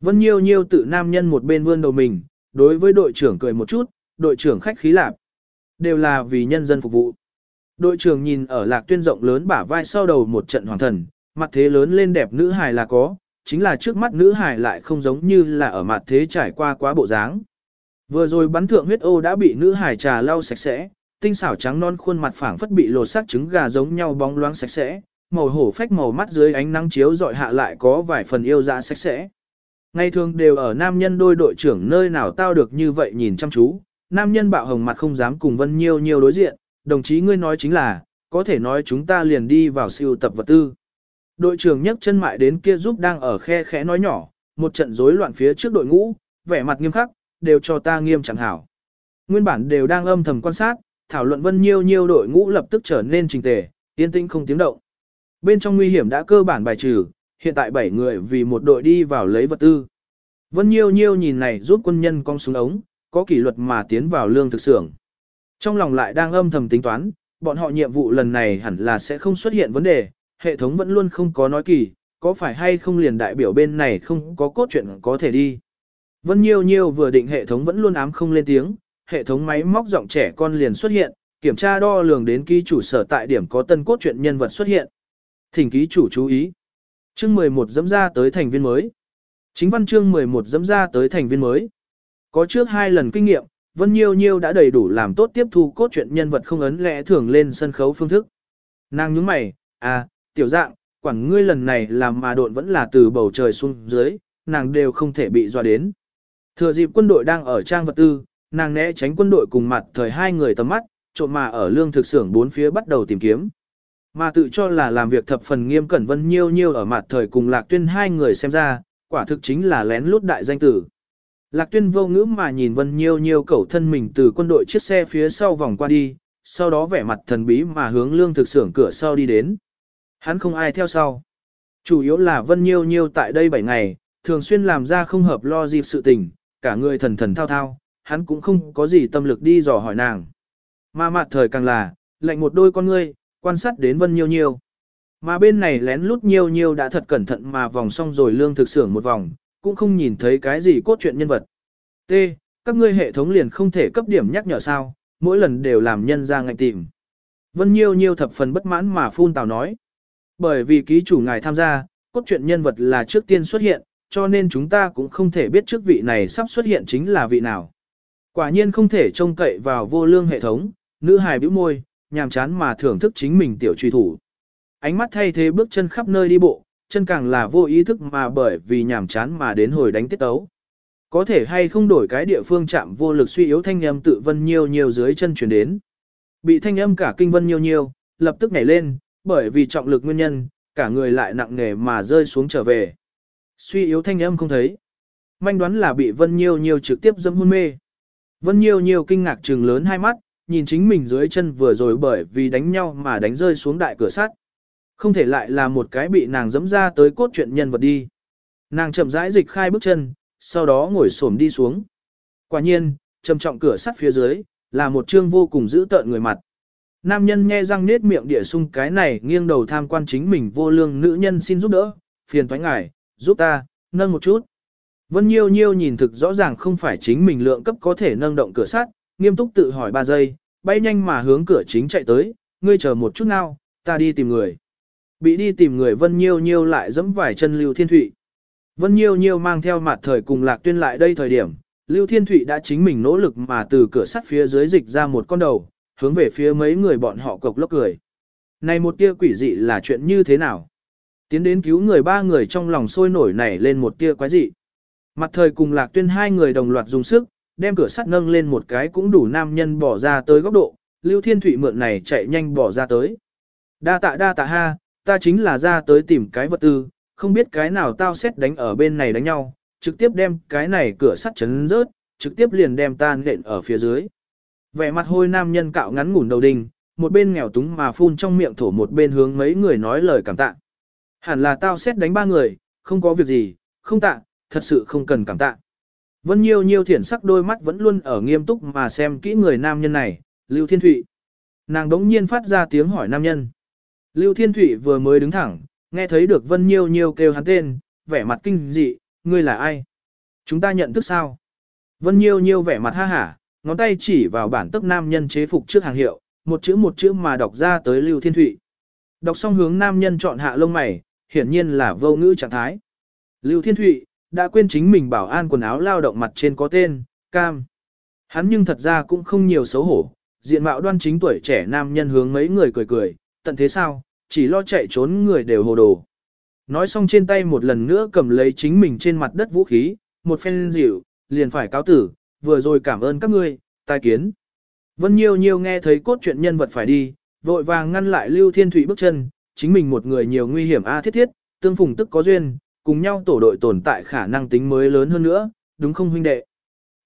Vân Nhiêu Nhiêu tự nam nhân một bên vươn đầu mình, đối với đội trưởng cười một chút, đội trưởng khách khí lạp. Đều là vì nhân dân phục vụ. Đội trưởng nhìn ở Lạc Tuyên rộng lớn bả vai sau đầu một trận hoàng thần, mặt thế lớn lên đẹp nữ hài là có, chính là trước mắt nữ hài lại không giống như là ở mặt thế trải qua quá bộ dáng. Vừa rồi bắn thượng huyết ô đã bị nữ hài trà lau sạch sẽ, tinh xảo trắng non khuôn mặt phẳng phất bị lột xác trứng gà giống nhau bóng loáng sạch sẽ, màu hổ phách màu mắt dưới ánh nắng chiếu dọi hạ lại có vài phần yêu dạ sạch sẽ. Ngày thường đều ở nam nhân đôi đội trưởng nơi nào tao được như vậy nhìn chăm chú, nam nhân bạo hồng mặt không dám cùng Vân Nhiêu Nhiêu đối diện, đồng chí ngươi nói chính là, có thể nói chúng ta liền đi vào siêu tập vật tư. Đội trưởng nhấc chân mại đến kia giúp đang ở khe khẽ nói nhỏ, một trận rối loạn phía trước đội ngũ, vẻ mặt nghiêm khắc, đều cho ta nghiêm chẳng hảo. Nguyên bản đều đang âm thầm quan sát, thảo luận Vân Nhiêu Nhiêu đội ngũ lập tức trở nên trình tề, yên tĩnh không tiếng động. Bên trong nguy hiểm đã cơ bản bài trừ, hiện tại 7 người vì một đội đi vào lấy vật tư. Vân Nhiêu Nhiêu nhìn này giúp quân nhân con xuống ống, có kỷ luật mà tiến vào lương thực xưởng. Trong lòng lại đang âm thầm tính toán, bọn họ nhiệm vụ lần này hẳn là sẽ không xuất hiện vấn đề, hệ thống vẫn luôn không có nói kỳ, có phải hay không liền đại biểu bên này không có cốt truyện có thể đi. Vân Nhiêu Nhiêu vừa định hệ thống vẫn luôn ám không lên tiếng, hệ thống máy móc giọng trẻ con liền xuất hiện, kiểm tra đo lường đến ký chủ sở tại điểm có tân cốt truyện nhân vật xuất hiện. Thỉnh ký chủ chú ý. Chương 11 dẫm ra tới thành viên mới. Chính văn chương 11 dẫm ra tới thành viên mới. Có trước hai lần kinh nghiệm, Vân Nhiêu Nhiêu đã đầy đủ làm tốt tiếp thu cốt truyện nhân vật không ấn lẽ thường lên sân khấu phương thức. Nàng nhướng mày, à, tiểu dạng, quản ngươi lần này làm mà độn vẫn là từ bầu trời xuống dưới, nàng đều không thể bị dọa đến. Thừa dịp quân đội đang ở trang vật tư, nàng né tránh quân đội cùng mặt thời hai người tầm mắt, trộm mà ở lương thực xưởng bốn phía bắt đầu tìm kiếm. Mà tự cho là làm việc thập phần nghiêm cẩn vân nhiêu nhiêu ở mặt thời cùng lạc tuyên hai người xem ra, quả thực chính là lén lút đại danh tử. Lạc tuyên vô ngữ mà nhìn vân nhiêu nhiêu cẩu thân mình từ quân đội chiếc xe phía sau vòng qua đi, sau đó vẻ mặt thần bí mà hướng lương thực xưởng cửa sau đi đến. Hắn không ai theo sau. Chủ yếu là vân nhiêu nhiêu tại đây 7 ngày, thường xuyên làm ra không hợp lo dịp sự tình, cả người thần thần thao thao, hắn cũng không có gì tâm lực đi dò hỏi nàng. Mà mặt thời càng là, lệnh một đôi con ngươi, quan sát đến vân nhiêu nhiêu. Mà bên này lén lút nhiêu nhiêu đã thật cẩn thận mà vòng xong rồi lương thực xưởng một vòng, cũng không nhìn thấy cái gì cốt truyện nhân vật. T. Các ngươi hệ thống liền không thể cấp điểm nhắc nhở sao, mỗi lần đều làm nhân ra ngạch tìm. Vân nhiêu nhiêu thập phần bất mãn mà phun tào nói. Bởi vì ký chủ ngài tham gia, cốt truyện nhân vật là trước tiên xuất hiện, cho nên chúng ta cũng không thể biết trước vị này sắp xuất hiện chính là vị nào. Quả nhiên không thể trông cậy vào vô lương hệ thống, nữ hài bĩu môi, nhàm chán mà thưởng thức chính mình tiểu truy thủ. Ánh mắt thay thế bước chân khắp nơi đi bộ, chân càng là vô ý thức mà bởi vì nhàm chán mà đến hồi đánh tiết tấu. Có thể hay không đổi cái địa phương chạm vô lực suy yếu thanh âm tự vân nhiều nhiều dưới chân chuyển đến. Bị thanh âm cả kinh vân nhiều nhiều, lập tức nhảy lên, bởi vì trọng lực nguyên nhân, cả người lại nặng nề mà rơi xuống trở về. Suy yếu thanh âm không thấy. Manh đoán là bị vân nhiêu nhiêu trực tiếp dâm hôn mê. Vân nhiêu nhiêu kinh ngạc trừng lớn hai mắt, nhìn chính mình dưới chân vừa rồi bởi vì đánh nhau mà đánh rơi xuống đại cửa sắt. Không thể lại là một cái bị nàng dẫm ra tới cốt truyện nhân vật đi. Nàng chậm rãi dịch khai bước chân, sau đó ngồi xổm đi xuống. Quả nhiên, trầm trọng cửa sắt phía dưới, là một trương vô cùng dữ tợn người mặt. Nam nhân nghe răng nết miệng địa sung cái này nghiêng đầu tham quan chính mình vô lương nữ nhân xin giúp đỡ, phiền thoái ngài, giúp ta, nâng một chút. Vân Nhiêu Nhiêu nhìn thực rõ ràng không phải chính mình lượng cấp có thể nâng động cửa sắt, nghiêm túc tự hỏi 3 giây, bay nhanh mà hướng cửa chính chạy tới, ngươi chờ một chút nào, ta đi tìm người. Bị đi tìm người Vân Nhiêu Nhiêu lại dẫm vài chân Lưu Thiên Thụy. Vân Nhiêu Nhiêu mang theo mặt thời cùng Lạc Tuyên lại đây thời điểm, Lưu Thiên Thụy đã chính mình nỗ lực mà từ cửa sắt phía dưới dịch ra một con đầu, hướng về phía mấy người bọn họ cộc lốc cười. Này một tia quỷ dị là chuyện như thế nào? Tiến đến cứu người ba người trong lòng sôi nổi nảy lên một tia quái dị. Mặt thời cùng Lạc Tuyên hai người đồng loạt dùng sức, đem cửa sắt nâng lên một cái cũng đủ nam nhân bỏ ra tới góc độ, Lưu Thiên Thụy mượn này chạy nhanh bỏ ra tới. Đa tạ đa tạ ha, ta chính là ra tới tìm cái vật tư, không biết cái nào tao xét đánh ở bên này đánh nhau, trực tiếp đem cái này cửa sắt chấn rớt, trực tiếp liền đem ta nện ở phía dưới. Vẻ mặt hôi nam nhân cạo ngắn ngủn đầu đình, một bên nghèo túng mà phun trong miệng thổ một bên hướng mấy người nói lời cảm tạ. Hẳn là tao xét đánh ba người, không có việc gì, không tạ, thật sự không cần cảm tạ. Vân Nhiêu Nhiêu thiển sắc đôi mắt vẫn luôn ở nghiêm túc mà xem kỹ người nam nhân này, Lưu Thiên Thụy. Nàng đống nhiên phát ra tiếng hỏi nam nhân. Lưu Thiên Thụy vừa mới đứng thẳng, nghe thấy được Vân Nhiêu Nhiêu kêu hắn tên, vẻ mặt kinh dị, ngươi là ai? Chúng ta nhận thức sao? Vân Nhiêu Nhiêu vẻ mặt ha hả, ngón tay chỉ vào bản tức nam nhân chế phục trước hàng hiệu, một chữ một chữ mà đọc ra tới Lưu Thiên Thụy. Đọc xong hướng nam nhân chọn hạ lông mày, hiển nhiên là vô ngữ trạng thái. Lưu Thiên Thụy, đã quên chính mình bảo an quần áo lao động mặt trên có tên, Cam. Hắn nhưng thật ra cũng không nhiều xấu hổ, diện mạo đoan chính tuổi trẻ nam nhân hướng mấy người cười cười, tận thế sao, chỉ lo chạy trốn người đều hồ đồ. Nói xong trên tay một lần nữa cầm lấy chính mình trên mặt đất vũ khí, một phen dịu, liền phải cáo tử, vừa rồi cảm ơn các ngươi, tai kiến. Vân Nhiêu Nhiêu nghe thấy cốt truyện nhân vật phải đi, vội vàng ngăn lại Lưu Thiên Thụy bước chân, chính mình một người nhiều nguy hiểm a thiết thiết, tương phùng tức có duyên, cùng nhau tổ đội tồn tại khả năng tính mới lớn hơn nữa, đúng không huynh đệ?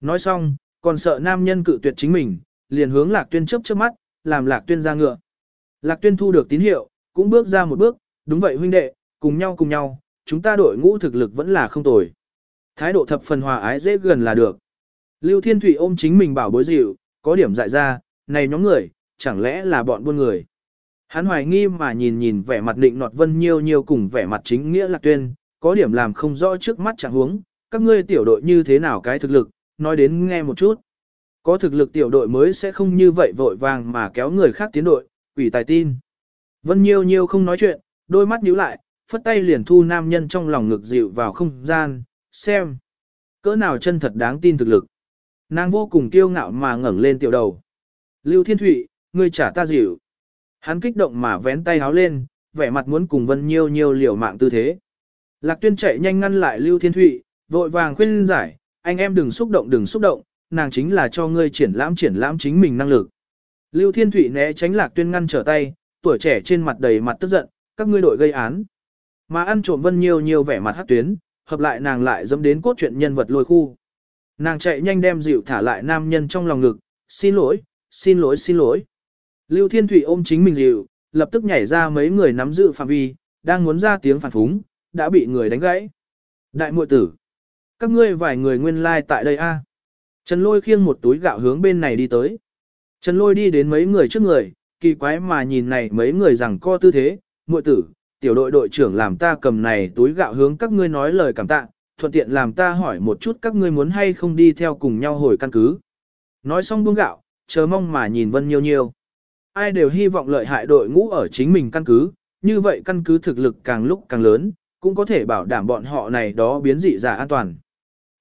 Nói xong, Còn sợ nam nhân cự tuyệt chính mình, liền hướng lạc tuyên chớp chớp mắt, làm lạc tuyên ra ngựa. Lạc tuyên thu được tín hiệu, cũng bước ra một bước, đúng vậy huynh đệ, cùng nhau cùng nhau, chúng ta đội ngũ thực lực vẫn là không tồi. Thái độ thập phần hòa ái dễ gần là được. Lưu Thiên Thụy ôm chính mình bảo bối dịu, có điểm dại ra, này nhóm người, chẳng lẽ là bọn buôn người. Hắn hoài nghi mà nhìn nhìn vẻ mặt định nọt vân nhiều nhiều cùng vẻ mặt chính nghĩa lạc tuyên, có điểm làm không rõ trước mắt chẳng huống, các ngươi tiểu đội như thế nào cái thực lực, nói đến nghe một chút. Có thực lực tiểu đội mới sẽ không như vậy vội vàng mà kéo người khác tiến đội, quỷ tài tin. Vân nhiều nhiều không nói chuyện, đôi mắt nhíu lại, phất tay liền thu nam nhân trong lòng ngực dịu vào không gian, xem. Cỡ nào chân thật đáng tin thực lực. Nàng vô cùng kiêu ngạo mà ngẩng lên tiểu đầu. Lưu Thiên Thụy, ngươi trả ta dịu. Hắn kích động mà vén tay háo lên, vẻ mặt muốn cùng Vân Nhiêu Nhiêu liều mạng tư thế. Lạc Tuyên chạy nhanh ngăn lại Lưu Thiên Thụy, vội vàng khuyên giải, anh em đừng xúc động đừng xúc động, nàng chính là cho ngươi triển lãm triển lãm chính mình năng lực. Lưu Thiên Thụy né tránh Lạc Tuyên ngăn trở tay, tuổi trẻ trên mặt đầy mặt tức giận, các ngươi đội gây án. Mà ăn trộm Vân Nhiêu Nhiêu vẻ mặt hắc tuyến, hợp lại nàng lại dâm đến cốt truyện nhân vật lôi khu. Nàng chạy nhanh đem dịu thả lại nam nhân trong lòng ngực, xin lỗi, xin lỗi xin lỗi. Lưu Thiên Thụy ôm chính mình dịu, lập tức nhảy ra mấy người nắm giữ phạm vi, đang muốn ra tiếng phản phúng, đã bị người đánh gãy. Đại muội tử, các ngươi vài người nguyên lai like tại đây a. Trần Lôi khiêng một túi gạo hướng bên này đi tới. Trần Lôi đi đến mấy người trước người, kỳ quái mà nhìn này mấy người rằng co tư thế, muội tử, tiểu đội đội trưởng làm ta cầm này túi gạo hướng các ngươi nói lời cảm tạ, thuận tiện làm ta hỏi một chút các ngươi muốn hay không đi theo cùng nhau hồi căn cứ. Nói xong buông gạo, chờ mong mà nhìn Vân Nhiêu Nhiêu. Ai đều hy vọng lợi hại đội ngũ ở chính mình căn cứ, như vậy căn cứ thực lực càng lúc càng lớn, cũng có thể bảo đảm bọn họ này đó biến dị giả an toàn.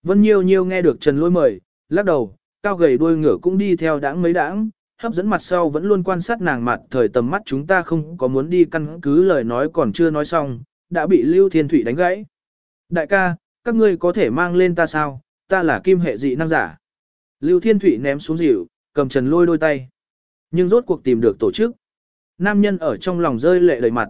Vân Nhiêu Nhiêu nghe được Trần Lôi mời, lắc đầu, cao gầy đuôi ngựa cũng đi theo đãng mấy đãng, hấp dẫn mặt sau vẫn luôn quan sát nàng mặt thời tầm mắt chúng ta không có muốn đi căn cứ lời nói còn chưa nói xong, đã bị Lưu Thiên Thụy đánh gãy. Đại ca, các ngươi có thể mang lên ta sao, ta là kim hệ dị năng giả. Lưu Thiên Thụy ném xuống dịu, cầm trần lôi đôi tay. Nhưng rốt cuộc tìm được tổ chức. Nam nhân ở trong lòng rơi lệ đầy mặt.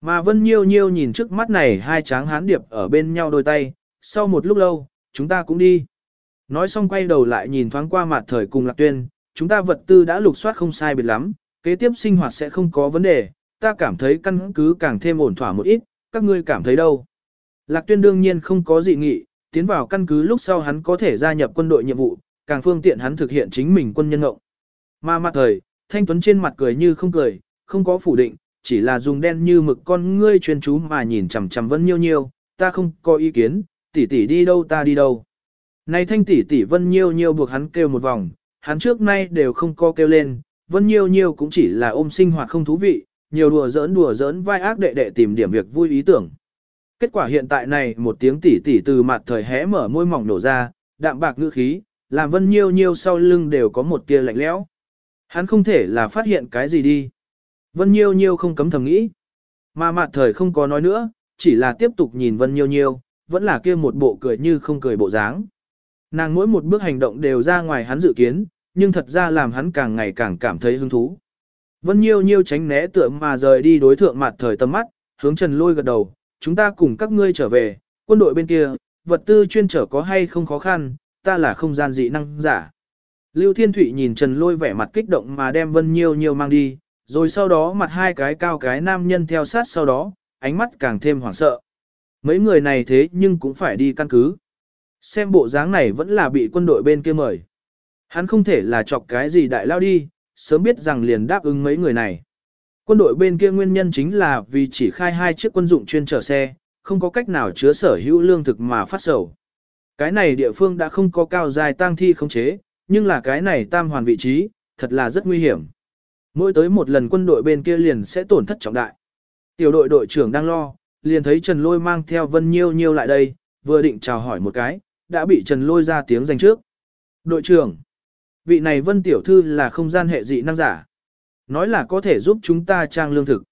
Mà Vân Nhiêu Nhiêu nhìn trước mắt này hai tráng hán điệp ở bên nhau đôi tay, sau một lúc lâu, chúng ta cũng đi. Nói xong quay đầu lại nhìn thoáng qua mặt thời cùng lạc tuyên, chúng ta vật tư đã lục soát không sai biệt lắm, kế tiếp sinh hoạt sẽ không có vấn đề, ta cảm thấy căn cứ càng thêm ổn thỏa một ít, các ngươi cảm thấy đâu. Lạc tuyên đương nhiên không có dị nghị, tiến vào căn cứ lúc sau hắn có thể gia nhập quân đội nhiệm vụ, càng phương tiện hắn thực hiện chính mình quân nhân ngộng. Mà mặt thời, Thanh Tuấn trên mặt cười như không cười, không có phủ định, chỉ là dùng đen như mực con ngươi chuyên chú mà nhìn chằm chằm Vân Nhiêu Nhiêu, ta không có ý kiến, tỷ tỷ đi đâu ta đi đâu. Này thanh tỷ tỷ Vân Nhiêu Nhiêu buộc hắn kêu một vòng, hắn trước nay đều không có kêu lên, Vân Nhiêu Nhiêu cũng chỉ là ôm sinh hoạt không thú vị, nhiều đùa giỡn đùa giỡn vai ác đệ đệ tìm điểm việc vui ý tưởng. Kết quả hiện tại này một tiếng tỉ tỉ từ mặt thời hé mở môi mỏng nổ ra, đạm bạc ngữ khí, làm Vân Nhiêu Nhiêu sau lưng đều có một tia lạnh lẽo. Hắn không thể là phát hiện cái gì đi. Vân Nhiêu Nhiêu không cấm thầm nghĩ. Mà mặt thời không có nói nữa, chỉ là tiếp tục nhìn Vân Nhiêu Nhiêu, vẫn là kia một bộ cười như không cười bộ dáng. Nàng mỗi một bước hành động đều ra ngoài hắn dự kiến, nhưng thật ra làm hắn càng ngày càng cảm thấy hứng thú. Vân Nhiêu Nhiêu tránh né tựa mà rời đi đối thượng mặt thời tầm mắt, hướng Trần Lôi gật đầu, chúng ta cùng các ngươi trở về, quân đội bên kia, vật tư chuyên trở có hay không khó khăn, ta là không gian dị năng giả. Lưu Thiên Thụy nhìn Trần Lôi vẻ mặt kích động mà đem Vân Nhiêu Nhiêu mang đi, rồi sau đó mặt hai cái cao cái nam nhân theo sát sau đó, ánh mắt càng thêm hoảng sợ. Mấy người này thế nhưng cũng phải đi căn cứ. Xem bộ dáng này vẫn là bị quân đội bên kia mời. Hắn không thể là chọc cái gì đại lao đi, sớm biết rằng liền đáp ứng mấy người này. Quân đội bên kia nguyên nhân chính là vì chỉ khai hai chiếc quân dụng chuyên chở xe, không có cách nào chứa sở hữu lương thực mà phát sầu. Cái này địa phương đã không có cao dài tang thi không chế, nhưng là cái này tam hoàn vị trí, thật là rất nguy hiểm. Mỗi tới một lần quân đội bên kia liền sẽ tổn thất trọng đại. Tiểu đội đội trưởng đang lo, liền thấy Trần Lôi mang theo Vân Nhiêu Nhiêu lại đây, vừa định chào hỏi một cái, đã bị Trần Lôi ra tiếng giành trước. Đội trưởng, vị này Vân Tiểu Thư là không gian hệ dị năng giả. Nói là có thể giúp chúng ta trang lương thực.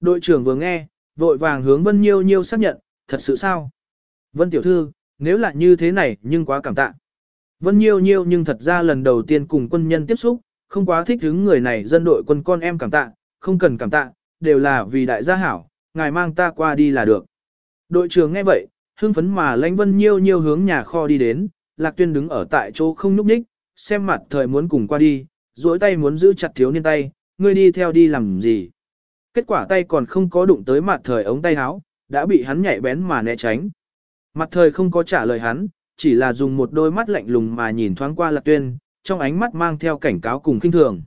Đội trưởng vừa nghe, vội vàng hướng Vân Nhiêu Nhiêu xác nhận, thật sự sao? Vân Tiểu Thư, nếu là như thế này nhưng quá cảm tạ. Vân Nhiêu Nhiêu nhưng thật ra lần đầu tiên cùng quân nhân tiếp xúc, không quá thích hứng người này dân đội quân con em cảm tạ, không cần cảm tạ, đều là vì đại gia hảo, ngài mang ta qua đi là được. Đội trưởng nghe vậy, hưng phấn mà lãnh Vân Nhiêu Nhiêu hướng nhà kho đi đến, Lạc Tuyên đứng ở tại chỗ không nhúc nhích, xem mặt thời muốn cùng qua đi, duỗi tay muốn giữ chặt thiếu niên tay, ngươi đi theo đi làm gì. Kết quả tay còn không có đụng tới mặt thời ống tay áo, đã bị hắn nhảy bén mà né tránh. Mặt thời không có trả lời hắn, chỉ là dùng một đôi mắt lạnh lùng mà nhìn thoáng qua lạc tuyên, trong ánh mắt mang theo cảnh cáo cùng kinh thường.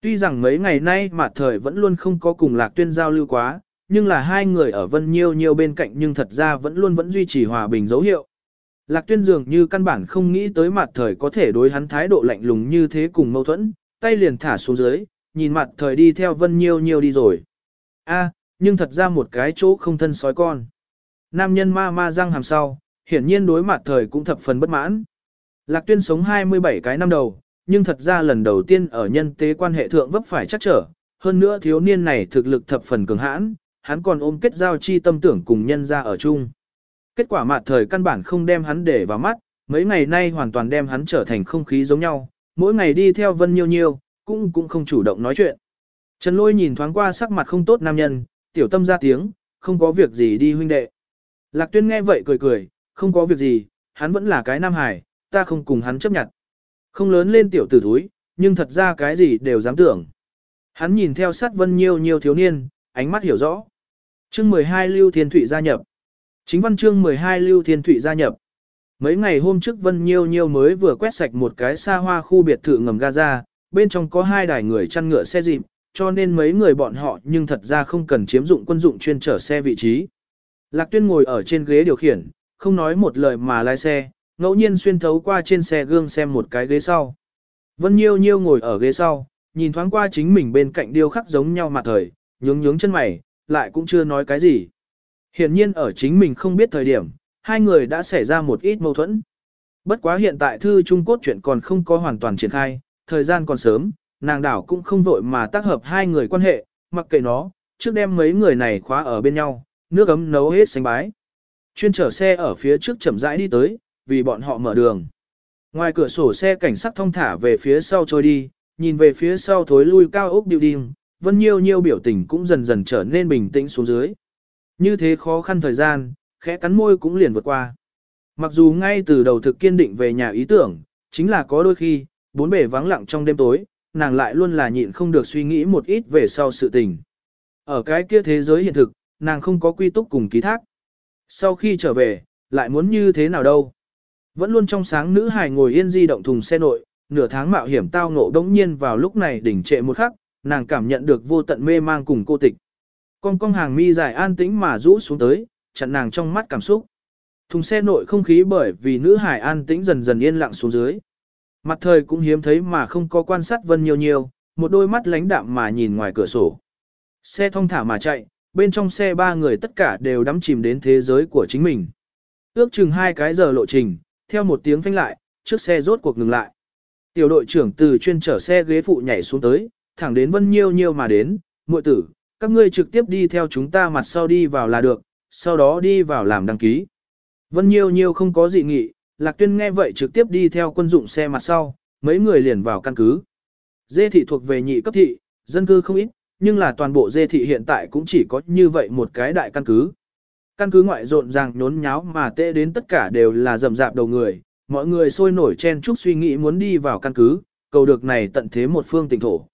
Tuy rằng mấy ngày nay mặt thời vẫn luôn không có cùng lạc tuyên giao lưu quá, nhưng là hai người ở vân nhiêu nhiêu bên cạnh nhưng thật ra vẫn luôn vẫn duy trì hòa bình dấu hiệu. Lạc tuyên dường như căn bản không nghĩ tới mặt thời có thể đối hắn thái độ lạnh lùng như thế cùng mâu thuẫn, tay liền thả xuống dưới, nhìn mặt thời đi theo vân nhiêu nhiêu đi rồi. a nhưng thật ra một cái chỗ không thân sói con. Nam nhân ma ma răng hàm sau, hiển nhiên đối mặt thời cũng thập phần bất mãn. Lạc tuyên sống 27 cái năm đầu, nhưng thật ra lần đầu tiên ở nhân tế quan hệ thượng vấp phải chắc trở, hơn nữa thiếu niên này thực lực thập phần cường hãn, hắn còn ôm kết giao chi tâm tưởng cùng nhân ra ở chung. Kết quả mặt thời căn bản không đem hắn để vào mắt, mấy ngày nay hoàn toàn đem hắn trở thành không khí giống nhau, mỗi ngày đi theo vân nhiêu nhiêu, cũng cũng không chủ động nói chuyện. Trần lôi nhìn thoáng qua sắc mặt không tốt nam nhân, tiểu tâm ra tiếng, không có việc gì đi huynh đệ. Lạc tuyên nghe vậy cười cười, không có việc gì, hắn vẫn là cái nam hải, ta không cùng hắn chấp nhận. Không lớn lên tiểu tử thúi, nhưng thật ra cái gì đều dám tưởng. Hắn nhìn theo sát vân nhiều nhiều thiếu niên, ánh mắt hiểu rõ. Chương 12 Lưu Thiên Thụy gia nhập. Chính văn chương 12 Lưu Thiên Thụy gia nhập. Mấy ngày hôm trước Vân Nhiêu Nhiêu mới vừa quét sạch một cái xa hoa khu biệt thự ngầm Gaza, bên trong có hai đài người chăn ngựa xe dịp, cho nên mấy người bọn họ nhưng thật ra không cần chiếm dụng quân dụng chuyên chở xe vị trí. Lạc Tuyên ngồi ở trên ghế điều khiển, không nói một lời mà lái xe, ngẫu nhiên xuyên thấu qua trên xe gương xem một cái ghế sau. Vân Nhiêu Nhiêu ngồi ở ghế sau, nhìn thoáng qua chính mình bên cạnh điêu khắc giống nhau mà thời, nhướng nhướng chân mày, lại cũng chưa nói cái gì. hiển nhiên ở chính mình không biết thời điểm, hai người đã xảy ra một ít mâu thuẫn. Bất quá hiện tại thư Trung Quốc chuyện còn không có hoàn toàn triển khai, thời gian còn sớm, nàng đảo cũng không vội mà tác hợp hai người quan hệ, mặc kệ nó, trước đem mấy người này khóa ở bên nhau, nước ấm nấu hết xanh bái. Chuyên chở xe ở phía trước chậm rãi đi tới, vì bọn họ mở đường. Ngoài cửa sổ xe cảnh sát thông thả về phía sau trôi đi, nhìn về phía sau thối lui cao ốc building, Vân Nhiêu Nhiêu biểu tình cũng dần dần trở nên bình tĩnh xuống dưới. Như thế khó khăn thời gian, khẽ cắn môi cũng liền vượt qua. Mặc dù ngay từ đầu thực kiên định về nhà ý tưởng, chính là có đôi khi, bốn bề vắng lặng trong đêm tối, nàng lại luôn là nhịn không được suy nghĩ một ít về sau sự tình. Ở cái kia thế giới hiện thực, nàng không có quy túc cùng ký thác. Sau khi trở về, lại muốn như thế nào đâu. Vẫn luôn trong sáng nữ hài ngồi yên di động thùng xe nội, nửa tháng mạo hiểm tao ngộ đống nhiên vào lúc này đỉnh trệ một khắc, nàng cảm nhận được vô tận mê mang cùng cô tịch. Con con hàng mi dài an tĩnh mà rũ xuống tới, chặn nàng trong mắt cảm xúc. Thùng xe nội không khí bởi vì nữ hải an tĩnh dần dần yên lặng xuống dưới. Mặt thời cũng hiếm thấy mà không có quan sát vân nhiều nhiều, một đôi mắt lánh đạm mà nhìn ngoài cửa sổ. Xe thông thả mà chạy, bên trong xe ba người tất cả đều đắm chìm đến thế giới của chính mình. Ước chừng hai cái giờ lộ trình, theo một tiếng phanh lại, chiếc xe rốt cuộc ngừng lại. Tiểu đội trưởng từ chuyên chở xe ghế phụ nhảy xuống tới, thẳng đến vân nhiêu nhiêu mà đến, muội tử, các ngươi trực tiếp đi theo chúng ta mặt sau đi vào là được, sau đó đi vào làm đăng ký. Vân nhiêu nhiêu không có dị nghị, lạc tuyên nghe vậy trực tiếp đi theo quân dụng xe mặt sau, mấy người liền vào căn cứ. Dê thị thuộc về nhị cấp thị, dân cư không ít, nhưng là toàn bộ dê thị hiện tại cũng chỉ có như vậy một cái đại căn cứ. Căn cứ ngoại rộn ràng nhốn nháo mà tệ đến tất cả đều là rầm rạp đầu người, mọi người sôi nổi chen chúc suy nghĩ muốn đi vào căn cứ, cầu được này tận thế một phương tỉnh thổ.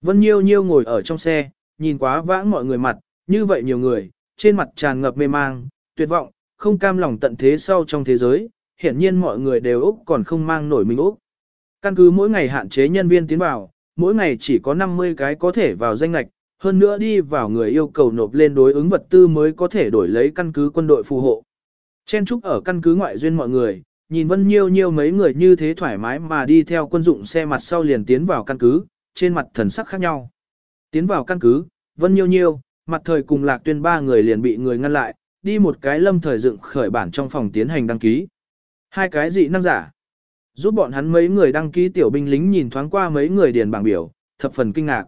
Vân Nhiêu Nhiêu ngồi ở trong xe, nhìn quá vãng mọi người mặt, như vậy nhiều người, trên mặt tràn ngập mê mang, tuyệt vọng, không cam lòng tận thế sau trong thế giới, hiển nhiên mọi người đều Úc còn không mang nổi mình Úc. Căn cứ mỗi ngày hạn chế nhân viên tiến vào, mỗi ngày chỉ có 50 cái có thể vào danh lạch, hơn nữa đi vào người yêu cầu nộp lên đối ứng vật tư mới có thể đổi lấy căn cứ quân đội phù hộ. Chen trúc ở căn cứ ngoại duyên mọi người, nhìn vân nhiêu nhiêu mấy người như thế thoải mái mà đi theo quân dụng xe mặt sau liền tiến vào căn cứ, trên mặt thần sắc khác nhau. Tiến vào căn cứ, Vân Nhiêu Nhiêu, mặt thời cùng Lạc Tuyên ba người liền bị người ngăn lại, đi một cái lâm thời dựng khởi bản trong phòng tiến hành đăng ký. Hai cái dị năng giả. Giúp bọn hắn mấy người đăng ký tiểu binh lính nhìn thoáng qua mấy người điền bảng biểu, thập phần kinh ngạc.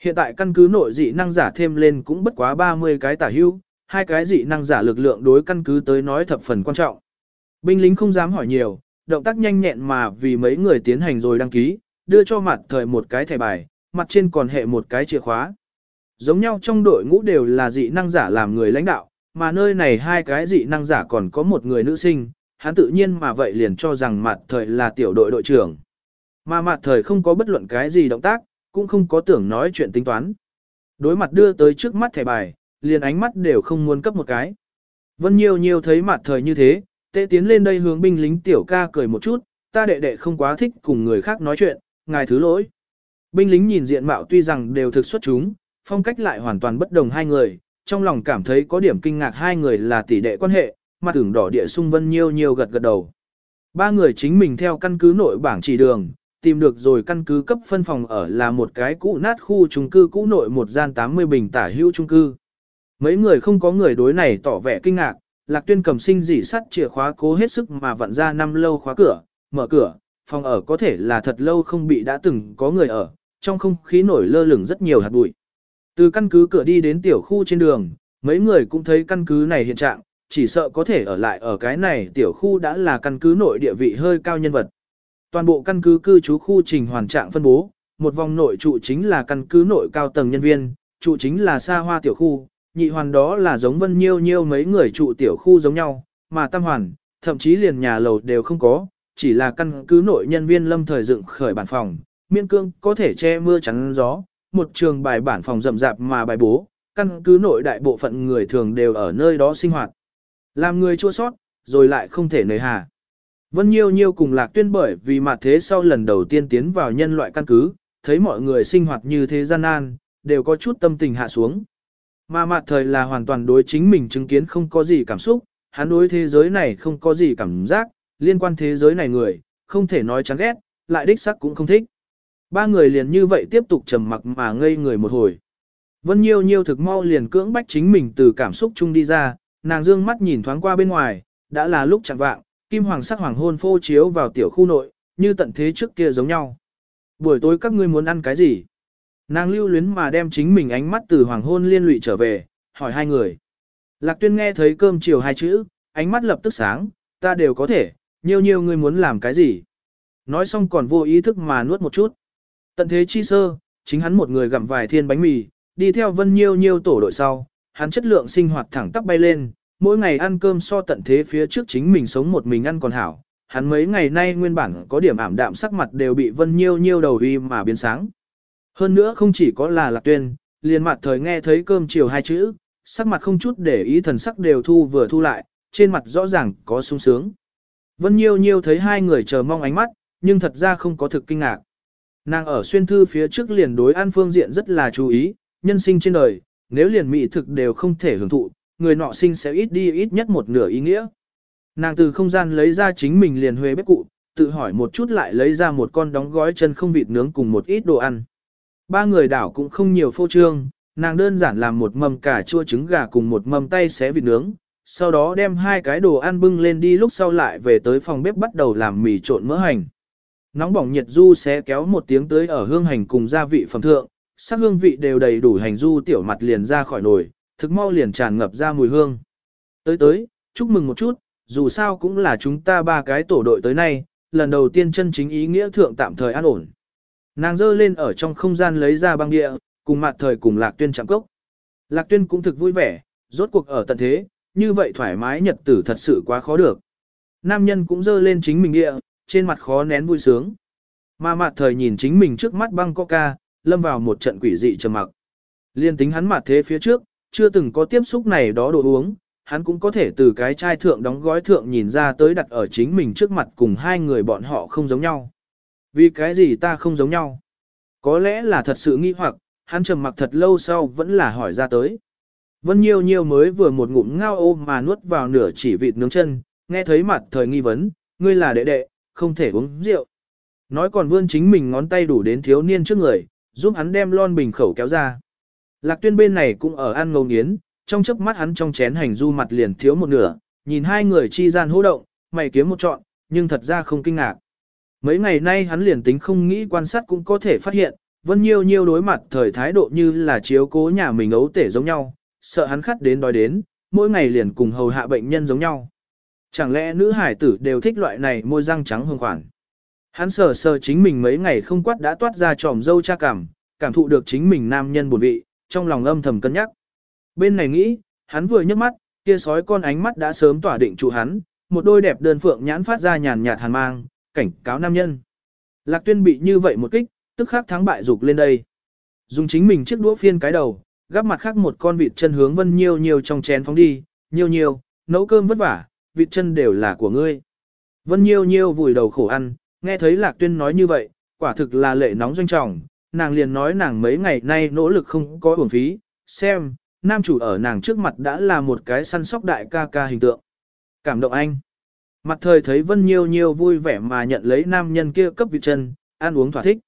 Hiện tại căn cứ nội dị năng giả thêm lên cũng bất quá 30 cái tả hưu, hai cái dị năng giả lực lượng đối căn cứ tới nói thập phần quan trọng. Binh lính không dám hỏi nhiều, động tác nhanh nhẹn mà vì mấy người tiến hành rồi đăng ký, đưa cho mặt thời một cái thẻ bài, mặt trên còn hệ một cái chìa khóa. Giống nhau trong đội ngũ đều là dị năng giả làm người lãnh đạo, mà nơi này hai cái dị năng giả còn có một người nữ sinh, hắn tự nhiên mà vậy liền cho rằng mặt thời là tiểu đội đội trưởng. Mà mặt thời không có bất luận cái gì động tác, cũng không có tưởng nói chuyện tính toán. Đối mặt đưa tới trước mắt thẻ bài, liền ánh mắt đều không muốn cấp một cái. Vân Nhiêu Nhiêu thấy mặt thời như thế, tệ tiến lên đây hướng binh lính tiểu ca cười một chút, ta đệ đệ không quá thích cùng người khác nói chuyện, ngài thứ lỗi. Binh lính nhìn diện mạo tuy rằng đều thực xuất chúng, phong cách lại hoàn toàn bất đồng hai người, trong lòng cảm thấy có điểm kinh ngạc hai người là tỷ đệ quan hệ, mặt tưởng đỏ địa sung Vân Nhiêu Nhiêu gật gật đầu. Ba người chính mình theo căn cứ nội bảng chỉ đường, tìm được rồi căn cứ cấp phân phòng ở là một cái cũ nát khu chung cư cũ nội một gian 80 bình tả hữu chung cư. Mấy người không có người đối này tỏ vẻ kinh ngạc, Lạc Tuyên cầm sinh dỉ sắt chìa khóa cố hết sức mà vặn ra năm lâu khóa cửa, mở cửa, phòng ở có thể là thật lâu không bị đã từng có người ở, trong không khí nổi lơ lửng rất nhiều hạt bụi. Từ căn cứ cửa đi đến tiểu khu trên đường, mấy người cũng thấy căn cứ này hiện trạng, chỉ sợ có thể ở lại ở cái này tiểu khu đã là căn cứ nội địa vị hơi cao nhân vật. Toàn bộ căn cứ cư trú khu trình hoàn trạng phân bố, một vòng nội trụ chính là căn cứ nội cao tầng nhân viên, trụ chính là xa hoa tiểu khu, nhị hoàn đó là giống vân nhiêu nhiêu mấy người trụ tiểu khu giống nhau, mà tam hoàn, thậm chí liền nhà lầu đều không có, chỉ là căn cứ nội nhân viên lâm thời dựng khởi bản phòng, miên cương có thể che mưa chắn gió, một trường bài bản phòng rậm rạp mà bài bố, căn cứ nội đại bộ phận người thường đều ở nơi đó sinh hoạt. Làm người chua sót, rồi lại không thể nề hà. Vân Nhiêu Nhiêu cùng Lạc Tuyên bởi vì mặt thế sau lần đầu tiên tiến vào nhân loại căn cứ, thấy mọi người sinh hoạt như thế gian nan, đều có chút tâm tình hạ xuống. Mà mặt thời là hoàn toàn đối chính mình chứng kiến không có gì cảm xúc, hắn đối thế giới này không có gì cảm giác, liên quan thế giới này người, không thể nói chán ghét, lại đích sắc cũng không thích. Ba người liền như vậy tiếp tục trầm mặc mà ngây người một hồi. Vân Nhiêu Nhiêu thực mau liền cưỡng bách chính mình từ cảm xúc chung đi ra, nàng dương mắt nhìn thoáng qua bên ngoài, đã là lúc chẳng vạng, kim hoàng sắc hoàng hôn phô chiếu vào tiểu khu nội, như tận thế trước kia giống nhau. Buổi tối các ngươi muốn ăn cái gì? Nàng lưu luyến mà đem chính mình ánh mắt từ hoàng hôn liên lụy trở về, hỏi hai người. Lạc tuyên nghe thấy cơm chiều hai chữ, ánh mắt lập tức sáng, ta đều có thể, nhiều nhiều ngươi muốn làm cái gì? Nói xong còn vô ý thức mà nuốt một chút. Tận thế chi sơ, chính hắn một người gặm vài thiên bánh mì, đi theo vân nhiêu nhiêu tổ đội sau, hắn chất lượng sinh hoạt thẳng tắp bay lên, mỗi ngày ăn cơm so tận thế phía trước chính mình sống một mình ăn còn hảo. Hắn mấy ngày nay nguyên bản có điểm ảm đạm sắc mặt đều bị vân nhiêu nhiêu đầu uy mà biến sáng. Hơn nữa không chỉ có là lạc tuyên, liền mặt thời nghe thấy cơm chiều hai chữ, sắc mặt không chút để ý thần sắc đều thu vừa thu lại, trên mặt rõ ràng có sung sướng. Vân Nhiêu Nhiêu thấy hai người chờ mong ánh mắt, nhưng thật ra không có thực kinh ngạc. Nàng ở xuyên thư phía trước liền đối an phương diện rất là chú ý, nhân sinh trên đời, nếu liền mỹ thực đều không thể hưởng thụ, người nọ sinh sẽ ít đi ít nhất một nửa ý nghĩa. Nàng từ không gian lấy ra chính mình liền huế bếp cụ, tự hỏi một chút lại lấy ra một con đóng gói chân không vịt nướng cùng một ít đồ ăn. Ba người đảo cũng không nhiều phô trương, nàng đơn giản làm một mâm cà chua trứng gà cùng một mâm tay xé vịt nướng, sau đó đem hai cái đồ ăn bưng lên đi lúc sau lại về tới phòng bếp bắt đầu làm mì trộn mỡ hành. Nóng bỏng nhiệt du sẽ kéo một tiếng tới ở hương hành cùng gia vị phẩm thượng, sắc hương vị đều đầy đủ hành du tiểu mặt liền ra khỏi nồi, thực mau liền tràn ngập ra mùi hương. Tới tới, chúc mừng một chút, dù sao cũng là chúng ta ba cái tổ đội tới nay, lần đầu tiên chân chính ý nghĩa thượng tạm thời an ổn. Nàng dơ lên ở trong không gian lấy ra băng địa, cùng mặt thời cùng Lạc Tuyên chạm cốc. Lạc Tuyên cũng thực vui vẻ, rốt cuộc ở tận thế, như vậy thoải mái nhật tử thật sự quá khó được. Nam nhân cũng dơ lên chính mình địa, trên mặt khó nén vui sướng. Mà mặt thời nhìn chính mình trước mắt băng coca, lâm vào một trận quỷ dị trầm mặc. Liên tính hắn mặt thế phía trước, chưa từng có tiếp xúc này đó đồ uống, hắn cũng có thể từ cái chai thượng đóng gói thượng nhìn ra tới đặt ở chính mình trước mặt cùng hai người bọn họ không giống nhau. Vì cái gì ta không giống nhau? Có lẽ là thật sự nghi hoặc, hắn trầm mặc thật lâu sau vẫn là hỏi ra tới. Vân Nhiêu Nhiêu mới vừa một ngụm ngao ôm mà nuốt vào nửa chỉ vịt nướng chân, nghe thấy mặt thời nghi vấn, ngươi là đệ đệ, không thể uống rượu. Nói còn vươn chính mình ngón tay đủ đến thiếu niên trước người, giúp hắn đem lon bình khẩu kéo ra. Lạc tuyên bên này cũng ở ăn ngầu nghiến, trong chớp mắt hắn trong chén hành du mặt liền thiếu một nửa, nhìn hai người chi gian hô động, mày kiếm một trọn, nhưng thật ra không kinh ngạc. Mấy ngày nay hắn liền tính không nghĩ quan sát cũng có thể phát hiện, Vân Nhiêu Nhiêu đối mặt thời thái độ như là chiếu cố nhà mình ấu tể giống nhau, sợ hắn khát đến đói đến, mỗi ngày liền cùng hầu hạ bệnh nhân giống nhau. Chẳng lẽ nữ hải tử đều thích loại này môi răng trắng hương khoản. Hắn sờ sờ chính mình mấy ngày không quát đã toát ra tròm dâu cha cảm, cảm thụ được chính mình nam nhân buồn vị, trong lòng âm thầm cân nhắc. Bên này nghĩ, hắn vừa nhấc mắt, kia sói con ánh mắt đã sớm tỏa định trụ hắn, một đôi đẹp đơn phượng nhãn phát ra nhàn nhạt hàn mang, cảnh cáo nam nhân. Lạc Tuyên bị như vậy một kích, tức khắc thắng bại dục lên đây. Dùng chính mình chiếc đũa phiên cái đầu, gắp mặt khác một con vịt chân hướng Vân Nhiêu Nhiêu trong chén phóng đi, Nhiêu Nhiêu, nấu cơm vất vả, vịt chân đều là của ngươi. Vân Nhiêu Nhiêu vùi đầu khổ ăn, nghe thấy Lạc Tuyên nói như vậy, quả thực là lệ nóng doanh trọng, nàng liền nói nàng mấy ngày nay nỗ lực không có uổng phí, xem, nam chủ ở nàng trước mặt đã là một cái săn sóc đại ca ca hình tượng. Cảm động anh. Mặt thời thấy Vân Nhiêu Nhiêu vui vẻ mà nhận lấy nam nhân kia cấp vị chân, ăn uống thỏa thích.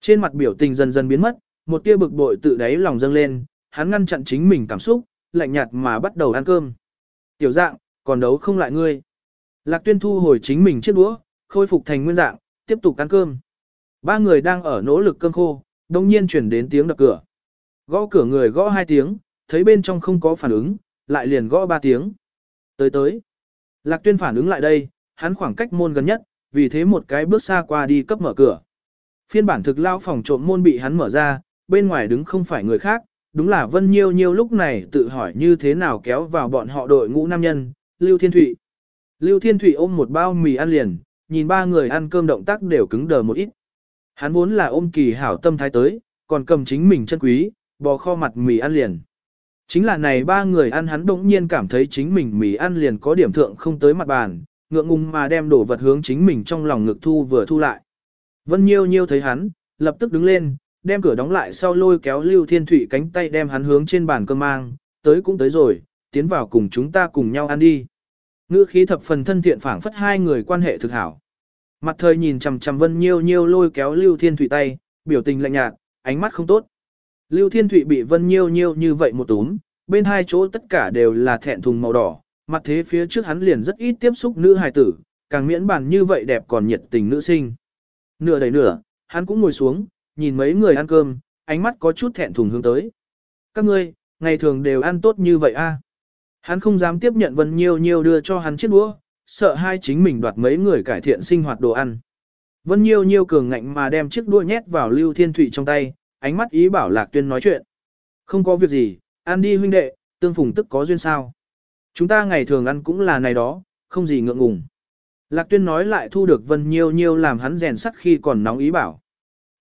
Trên mặt biểu tình dần dần biến mất, một tia bực bội tự đáy lòng dâng lên, hắn ngăn chặn chính mình cảm xúc, lạnh nhạt mà bắt đầu ăn cơm. Tiểu dạng, còn đấu không lại ngươi. Lạc tuyên thu hồi chính mình chiếc đũa, khôi phục thành nguyên dạng, tiếp tục ăn cơm. Ba người đang ở nỗ lực cơm khô, đồng nhiên chuyển đến tiếng đập cửa. Gõ cửa người gõ hai tiếng, thấy bên trong không có phản ứng, lại liền gõ ba tiếng. Tới tới. Lạc tuyên phản ứng lại đây, hắn khoảng cách môn gần nhất, vì thế một cái bước xa qua đi cấp mở cửa. Phiên bản thực lao phòng trộm môn bị hắn mở ra, bên ngoài đứng không phải người khác, đúng là Vân Nhiêu Nhiêu lúc này tự hỏi như thế nào kéo vào bọn họ đội ngũ nam nhân, Lưu Thiên Thụy. Lưu Thiên Thụy ôm một bao mì ăn liền, nhìn ba người ăn cơm động tác đều cứng đờ một ít. Hắn vốn là ôm kỳ hảo tâm thái tới, còn cầm chính mình chân quý, bò kho mặt mì ăn liền. Chính là này ba người ăn hắn đỗng nhiên cảm thấy chính mình mì ăn liền có điểm thượng không tới mặt bàn, ngượng ngùng mà đem đổ vật hướng chính mình trong lòng ngực thu vừa thu lại. Vân Nhiêu Nhiêu thấy hắn, lập tức đứng lên, đem cửa đóng lại sau lôi kéo Lưu Thiên Thụy cánh tay đem hắn hướng trên bàn cơm mang, tới cũng tới rồi, tiến vào cùng chúng ta cùng nhau ăn đi. Ngữ khí thập phần thân thiện phảng phất hai người quan hệ thực hảo. Mặt thời nhìn chằm chằm Vân Nhiêu Nhiêu lôi kéo Lưu Thiên Thụy tay, biểu tình lạnh nhạt, ánh mắt không tốt. Lưu Thiên Thụy bị Vân Nhiêu Nhiêu như vậy một túm, bên hai chỗ tất cả đều là thẹn thùng màu đỏ, mặt thế phía trước hắn liền rất ít tiếp xúc nữ hài tử, càng miễn bàn như vậy đẹp còn nhiệt tình nữ sinh. Nửa đầy nửa, hắn cũng ngồi xuống, nhìn mấy người ăn cơm, ánh mắt có chút thẹn thùng hướng tới. Các ngươi, ngày thường đều ăn tốt như vậy a? Hắn không dám tiếp nhận Vân Nhiêu Nhiêu đưa cho hắn chiếc đũa, sợ hai chính mình đoạt mấy người cải thiện sinh hoạt đồ ăn. Vân Nhiêu Nhiêu cường ngạnh mà đem chiếc đũa nhét vào Lưu Thiên Thụy trong tay, ánh mắt ý bảo Lạc Tuyên nói chuyện. Không có việc gì, ăn đi huynh đệ, tương phùng tức có duyên sao. Chúng ta ngày thường ăn cũng là này đó, không gì ngượng ngùng. Lạc Tuyên nói lại thu được Vân Nhiêu Nhiêu làm hắn rèn sắt khi còn nóng ý bảo.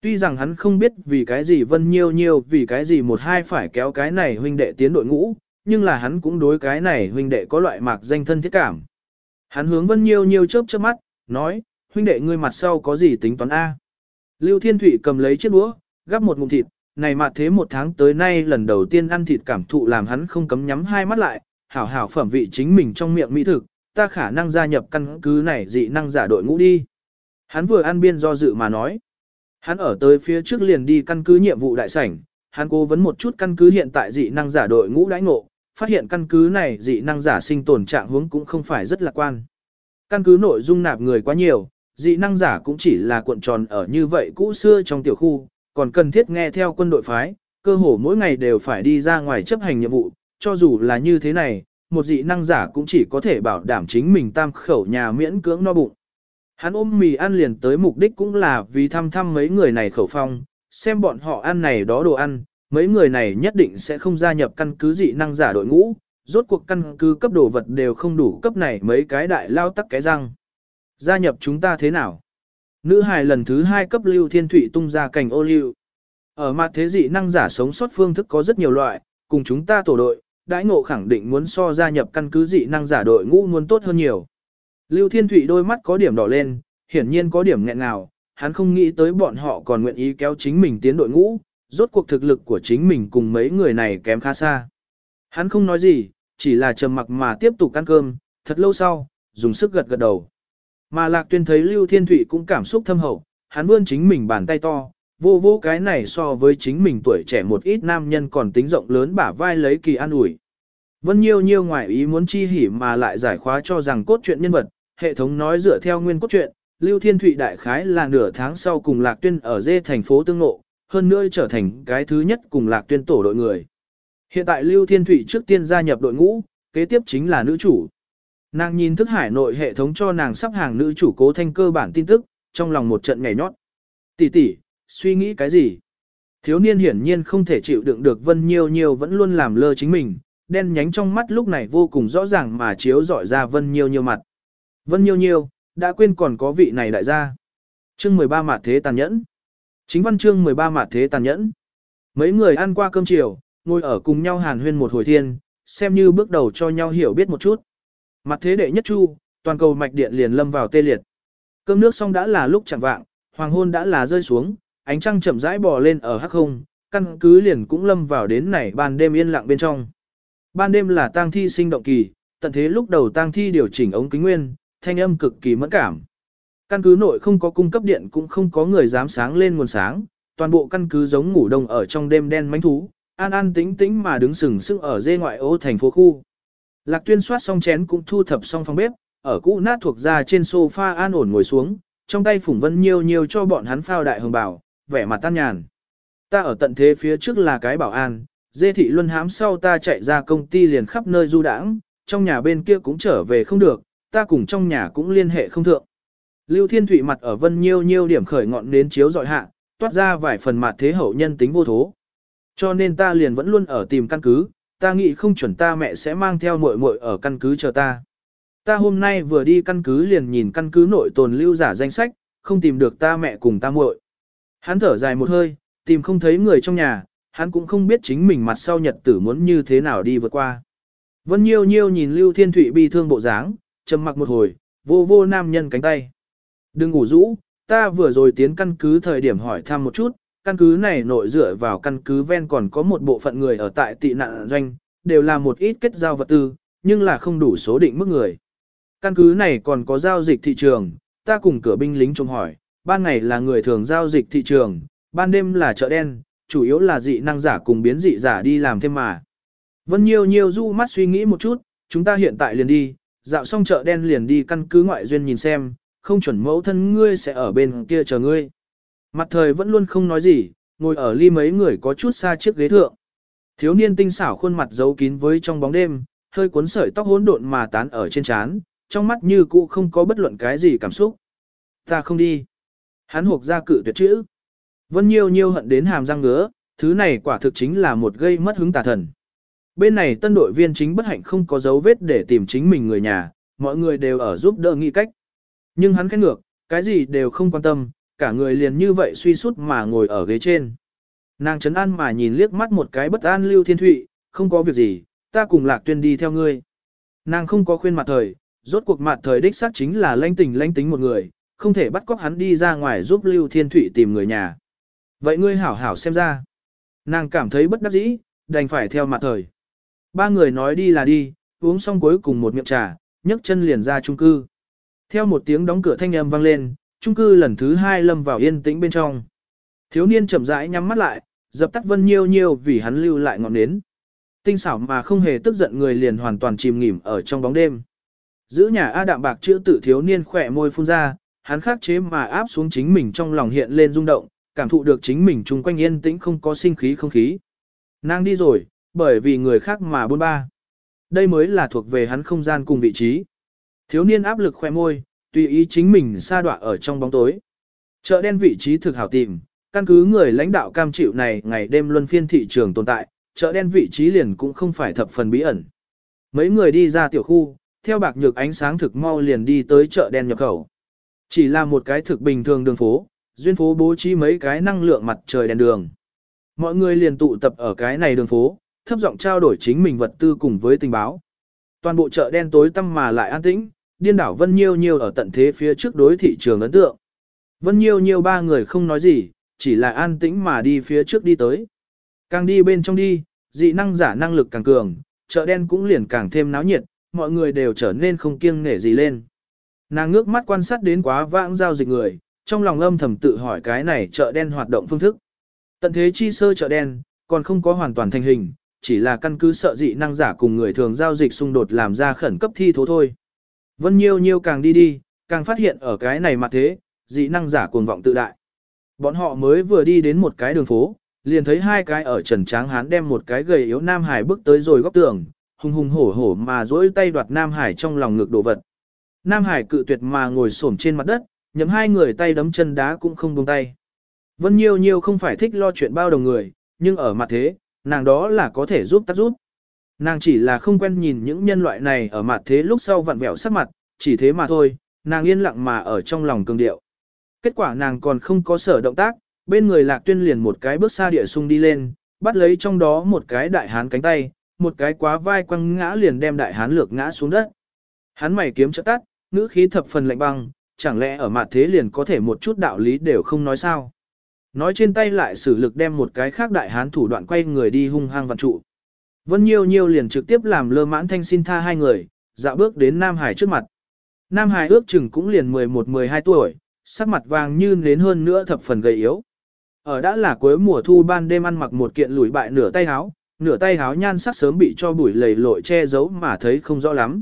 Tuy rằng hắn không biết vì cái gì Vân Nhiêu Nhiêu vì cái gì một hai phải kéo cái này huynh đệ tiến đội ngũ, nhưng là hắn cũng đối cái này huynh đệ có loại mạc danh thân thiết cảm. Hắn hướng Vân Nhiêu Nhiêu chớp chớp mắt, nói, huynh đệ ngươi mặt sau có gì tính toán A. Lưu Thiên Thụy cầm lấy chiếc đũa, gắp một ngụm thịt, này mà thế một tháng tới nay lần đầu tiên ăn thịt cảm thụ làm hắn không cấm nhắm hai mắt lại, hảo hảo phẩm vị chính mình trong miệng mỹ thực, ta khả năng gia nhập căn cứ này dị năng giả đội ngũ đi. Hắn vừa ăn biên do dự mà nói. Hắn ở tới phía trước liền đi căn cứ nhiệm vụ đại sảnh, hắn cố vấn một chút căn cứ hiện tại dị năng giả đội ngũ đãi ngộ, phát hiện căn cứ này dị năng giả sinh tồn trạng hướng cũng không phải rất lạc quan. Căn cứ nội dung nạp người quá nhiều, dị năng giả cũng chỉ là cuộn tròn ở như vậy cũ xưa trong tiểu khu, còn cần thiết nghe theo quân đội phái, cơ hồ mỗi ngày đều phải đi ra ngoài chấp hành nhiệm vụ, cho dù là như thế này, một dị năng giả cũng chỉ có thể bảo đảm chính mình tam khẩu nhà miễn cưỡng no bụng. Hắn ôm mì ăn liền tới mục đích cũng là vì thăm thăm mấy người này khẩu phong, xem bọn họ ăn này đó đồ ăn, mấy người này nhất định sẽ không gia nhập căn cứ dị năng giả đội ngũ, rốt cuộc căn cứ cấp đồ vật đều không đủ cấp này mấy cái đại lao tắc cái răng. Gia nhập chúng ta thế nào? Nữ hài lần thứ hai cấp lưu thiên thủy tung ra cành ô liu. Ở mặt thế dị năng giả sống sót phương thức có rất nhiều loại, cùng chúng ta tổ đội, đãi ngộ khẳng định muốn so gia nhập căn cứ dị năng giả đội ngũ muốn tốt hơn nhiều. Lưu Thiên Thụy đôi mắt có điểm đỏ lên, hiển nhiên có điểm nghẹn ngào, hắn không nghĩ tới bọn họ còn nguyện ý kéo chính mình tiến đội ngũ, rốt cuộc thực lực của chính mình cùng mấy người này kém khá xa. Hắn không nói gì, chỉ là trầm mặc mà tiếp tục ăn cơm, thật lâu sau, dùng sức gật gật đầu. Mà Lạc Tuyên thấy Lưu Thiên Thụy cũng cảm xúc thâm hậu, hắn vươn chính mình bàn tay to, vô vô cái này so với chính mình tuổi trẻ một ít nam nhân còn tính rộng lớn bả vai lấy kỳ an ủi. Vân Nhiêu Nhiêu ngoài ý muốn chi hỉ mà lại giải khóa cho rằng cốt truyện nhân vật, hệ thống nói dựa theo nguyên cốt truyện, Lưu Thiên Thụy đại khái là nửa tháng sau cùng Lạc Tuyên ở dê thành phố tương ngộ, hơn nữa trở thành cái thứ nhất cùng Lạc Tuyên tổ đội người. Hiện tại Lưu Thiên Thụy trước tiên gia nhập đội ngũ, kế tiếp chính là nữ chủ. Nàng nhìn thức hải nội hệ thống cho nàng sắp hàng nữ chủ cố thanh cơ bản tin tức, trong lòng một trận nhảy nhót. Tỷ tỷ, suy nghĩ cái gì? Thiếu niên hiển nhiên không thể chịu đựng được Vân Nhiêu Nhiêu vẫn luôn làm lơ chính mình, đen nhánh trong mắt lúc này vô cùng rõ ràng mà chiếu dọi ra Vân Nhiêu Nhiêu mặt. Vân Nhiêu Nhiêu, đã quên còn có vị này đại gia. Chương 13 mặt thế tàn nhẫn. Chính văn chương 13 mạt thế tàn nhẫn. Mấy người ăn qua cơm chiều, ngồi ở cùng nhau hàn huyên một hồi thiên, xem như bước đầu cho nhau hiểu biết một chút. Mặt thế đệ nhất chu, toàn cầu mạch điện liền lâm vào tê liệt. Cơm nước xong đã là lúc chẳng vạng, hoàng hôn đã là rơi xuống, ánh trăng chậm rãi bò lên ở hắc không, căn cứ liền cũng lâm vào đến này ban đêm yên lặng bên trong. Ban đêm là tang thi sinh động kỳ, tận thế lúc đầu tang thi điều chỉnh ống kính nguyên, thanh âm cực kỳ mẫn cảm. Căn cứ nội không có cung cấp điện cũng không có người dám sáng lên nguồn sáng, toàn bộ căn cứ giống ngủ đông ở trong đêm đen mánh thú, an an tĩnh tĩnh mà đứng sừng sững ở dê ngoại ô thành phố khu. Lạc tuyên soát xong chén cũng thu thập xong phòng bếp, ở cũ nát thuộc ra trên sofa an ổn ngồi xuống, trong tay phủng vân nhiều nhiều cho bọn hắn phao đại hồng bảo, vẻ mặt tan nhàn. Ta ở tận thế phía trước là cái bảo an, dê thị luân hám sau ta chạy ra công ty liền khắp nơi du đãng, trong nhà bên kia cũng trở về không được, ta cùng trong nhà cũng liên hệ không thượng. Lưu Thiên Thụy mặt ở vân nhiêu nhiêu điểm khởi ngọn đến chiếu dọi hạ, toát ra vài phần mặt thế hậu nhân tính vô thố. Cho nên ta liền vẫn luôn ở tìm căn cứ, ta nghĩ không chuẩn ta mẹ sẽ mang theo muội muội ở căn cứ chờ ta. Ta hôm nay vừa đi căn cứ liền nhìn căn cứ nội tồn lưu giả danh sách, không tìm được ta mẹ cùng ta muội. Hắn thở dài một hơi, tìm không thấy người trong nhà, hắn cũng không biết chính mình mặt sau nhật tử muốn như thế nào đi vượt qua. Vân Nhiêu Nhiêu nhìn Lưu Thiên Thụy bi thương bộ dáng, trầm mặc một hồi, vô vô nam nhân cánh tay. Đừng ngủ rũ, ta vừa rồi tiến căn cứ thời điểm hỏi thăm một chút, căn cứ này nội dựa vào căn cứ ven còn có một bộ phận người ở tại tị nạn doanh, đều là một ít kết giao vật tư, nhưng là không đủ số định mức người. Căn cứ này còn có giao dịch thị trường, ta cùng cửa binh lính trông hỏi, ban ngày là người thường giao dịch thị trường, ban đêm là chợ đen, chủ yếu là dị năng giả cùng biến dị giả đi làm thêm mà. Vân Nhiêu Nhiêu du mắt suy nghĩ một chút, chúng ta hiện tại liền đi, dạo xong chợ đen liền đi căn cứ ngoại duyên nhìn xem, không chuẩn mẫu thân ngươi sẽ ở bên kia chờ ngươi. Mặt thời vẫn luôn không nói gì, ngồi ở ly mấy người có chút xa chiếc ghế thượng. Thiếu niên tinh xảo khuôn mặt giấu kín với trong bóng đêm, hơi cuốn sợi tóc hỗn độn mà tán ở trên trán, trong mắt như cũ không có bất luận cái gì cảm xúc. Ta không đi. Hắn hộp ra cự tuyệt chữ. Vân Nhiêu Nhiêu hận đến hàm răng ngứa, thứ này quả thực chính là một gây mất hứng tà thần. Bên này tân đội viên chính bất hạnh không có dấu vết để tìm chính mình người nhà, mọi người đều ở giúp đỡ nghĩ cách. Nhưng hắn khét ngược, cái gì đều không quan tâm, cả người liền như vậy suy sút mà ngồi ở ghế trên. Nàng chấn an mà nhìn liếc mắt một cái bất an lưu thiên thụy, không có việc gì, ta cùng lạc tuyên đi theo ngươi. Nàng không có khuyên mặt thời, rốt cuộc mặt thời đích xác chính là lanh tình lanh tính một người, không thể bắt cóc hắn đi ra ngoài giúp lưu thiên thụy tìm người nhà. Vậy ngươi hảo hảo xem ra. Nàng cảm thấy bất đắc dĩ, đành phải theo mặt thời. Ba người nói đi là đi, uống xong cuối cùng một miệng trà, nhấc chân liền ra chung cư. Theo một tiếng đóng cửa thanh âm vang lên, chung cư lần thứ hai lâm vào yên tĩnh bên trong. Thiếu niên chậm rãi nhắm mắt lại, dập tắt vân nhiêu nhiêu vì hắn lưu lại ngọn nến. Tinh xảo mà không hề tức giận người liền hoàn toàn chìm nghỉm ở trong bóng đêm. Giữ nhà A đạm bạc chữ tử thiếu niên khỏe môi phun ra, hắn khắc chế mà áp xuống chính mình trong lòng hiện lên rung động, cảm thụ được chính mình chung quanh yên tĩnh không có sinh khí không khí. Nàng đi rồi, bởi vì người khác mà buôn ba. Đây mới là thuộc về hắn không gian cùng vị trí. Thiếu niên áp lực khoe môi, tùy ý chính mình sa đọa ở trong bóng tối. Chợ đen vị trí thực hảo tìm, căn cứ người lãnh đạo cam chịu này ngày đêm luân phiên thị trường tồn tại, chợ đen vị trí liền cũng không phải thập phần bí ẩn. Mấy người đi ra tiểu khu, theo bạc nhược ánh sáng thực mau liền đi tới chợ đen nhập khẩu. Chỉ là một cái thực bình thường đường phố, duyên phố bố trí mấy cái năng lượng mặt trời đèn đường. Mọi người liền tụ tập ở cái này đường phố, thấp giọng trao đổi chính mình vật tư cùng với tình báo. Toàn bộ chợ đen tối tăm mà lại an tĩnh, điên đảo Vân Nhiêu Nhiêu ở tận thế phía trước đối thị trường ấn tượng. Vân Nhiêu Nhiêu ba người không nói gì, chỉ là an tĩnh mà đi phía trước đi tới. Càng đi bên trong đi, dị năng giả năng lực càng cường, chợ đen cũng liền càng thêm náo nhiệt, mọi người đều trở nên không kiêng nể gì lên. Nàng ngước mắt quan sát đến quá vãng giao dịch người, trong lòng âm thầm tự hỏi cái này chợ đen hoạt động phương thức. Tận thế chi sơ chợ đen, còn không có hoàn toàn thành hình, chỉ là căn cứ sợ dị năng giả cùng người thường giao dịch xung đột làm ra khẩn cấp thi thố thôi. Vân Nhiêu Nhiêu càng đi đi, càng phát hiện ở cái này mặt thế, dị năng giả cuồng vọng tự đại. Bọn họ mới vừa đi đến một cái đường phố, liền thấy hai cái ở trần tráng hán đem một cái gầy yếu Nam Hải bước tới rồi góc tường, hùng hùng hổ hổ mà dỗi tay đoạt Nam Hải trong lòng ngực đồ vật. Nam Hải cự tuyệt mà ngồi xổm trên mặt đất, nhắm hai người tay đấm chân đá cũng không buông tay. Vân Nhiêu Nhiêu không phải thích lo chuyện bao đồng người, nhưng ở mặt thế, nàng đó là có thể giúp ta giúp. Nàng chỉ là không quen nhìn những nhân loại này ở mặt thế lúc sau vặn vẹo sắc mặt, chỉ thế mà thôi, nàng yên lặng mà ở trong lòng cường điệu. Kết quả nàng còn không có sở động tác, bên người lạc tuyên liền một cái bước xa địa sung đi lên, bắt lấy trong đó một cái đại hán cánh tay, một cái quá vai quăng ngã liền đem đại hán lược ngã xuống đất. Hắn mày kiếm trợ tắt, ngữ khí thập phần lạnh băng, chẳng lẽ ở mặt thế liền có thể một chút đạo lý đều không nói sao. Nói trên tay lại sử lực đem một cái khác đại hán thủ đoạn quay người đi hung hăng vặn trụ. Vân Nhiêu Nhiêu liền trực tiếp làm lơ mãn thanh xin tha hai người, dạo bước đến Nam Hải trước mặt. Nam Hải ước chừng cũng liền 11-12 tuổi, sắc mặt vàng như nến hơn nữa thập phần gầy yếu. Ở đã là cuối mùa thu ban đêm ăn mặc một kiện lùi bại nửa tay áo, nửa tay áo nhan sắc sớm bị cho bụi lầy lội che giấu mà thấy không rõ lắm.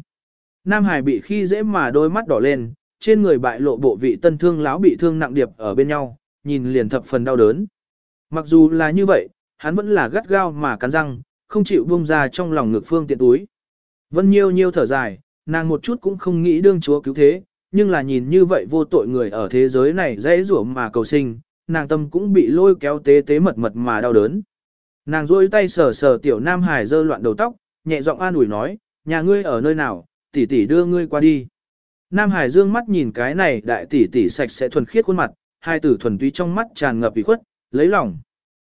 Nam Hải bị khi dễ mà đôi mắt đỏ lên, trên người bại lộ bộ vị tân thương lão bị thương nặng điệp ở bên nhau, nhìn liền thập phần đau đớn. Mặc dù là như vậy, hắn vẫn là gắt gao mà cắn răng, không chịu buông ra trong lòng ngực phương tiện túi. Vân Nhiêu Nhiêu thở dài, nàng một chút cũng không nghĩ đương chúa cứu thế, nhưng là nhìn như vậy vô tội người ở thế giới này dễ rủa mà cầu sinh, nàng tâm cũng bị lôi kéo tế tế mật mật mà đau đớn. Nàng rôi tay sờ sờ tiểu nam hải dơ loạn đầu tóc, nhẹ giọng an ủi nói, nhà ngươi ở nơi nào, tỷ tỷ đưa ngươi qua đi. Nam hải dương mắt nhìn cái này đại tỷ tỷ sạch sẽ thuần khiết khuôn mặt, hai tử thuần túy trong mắt tràn ngập ủy khuất, lấy lòng.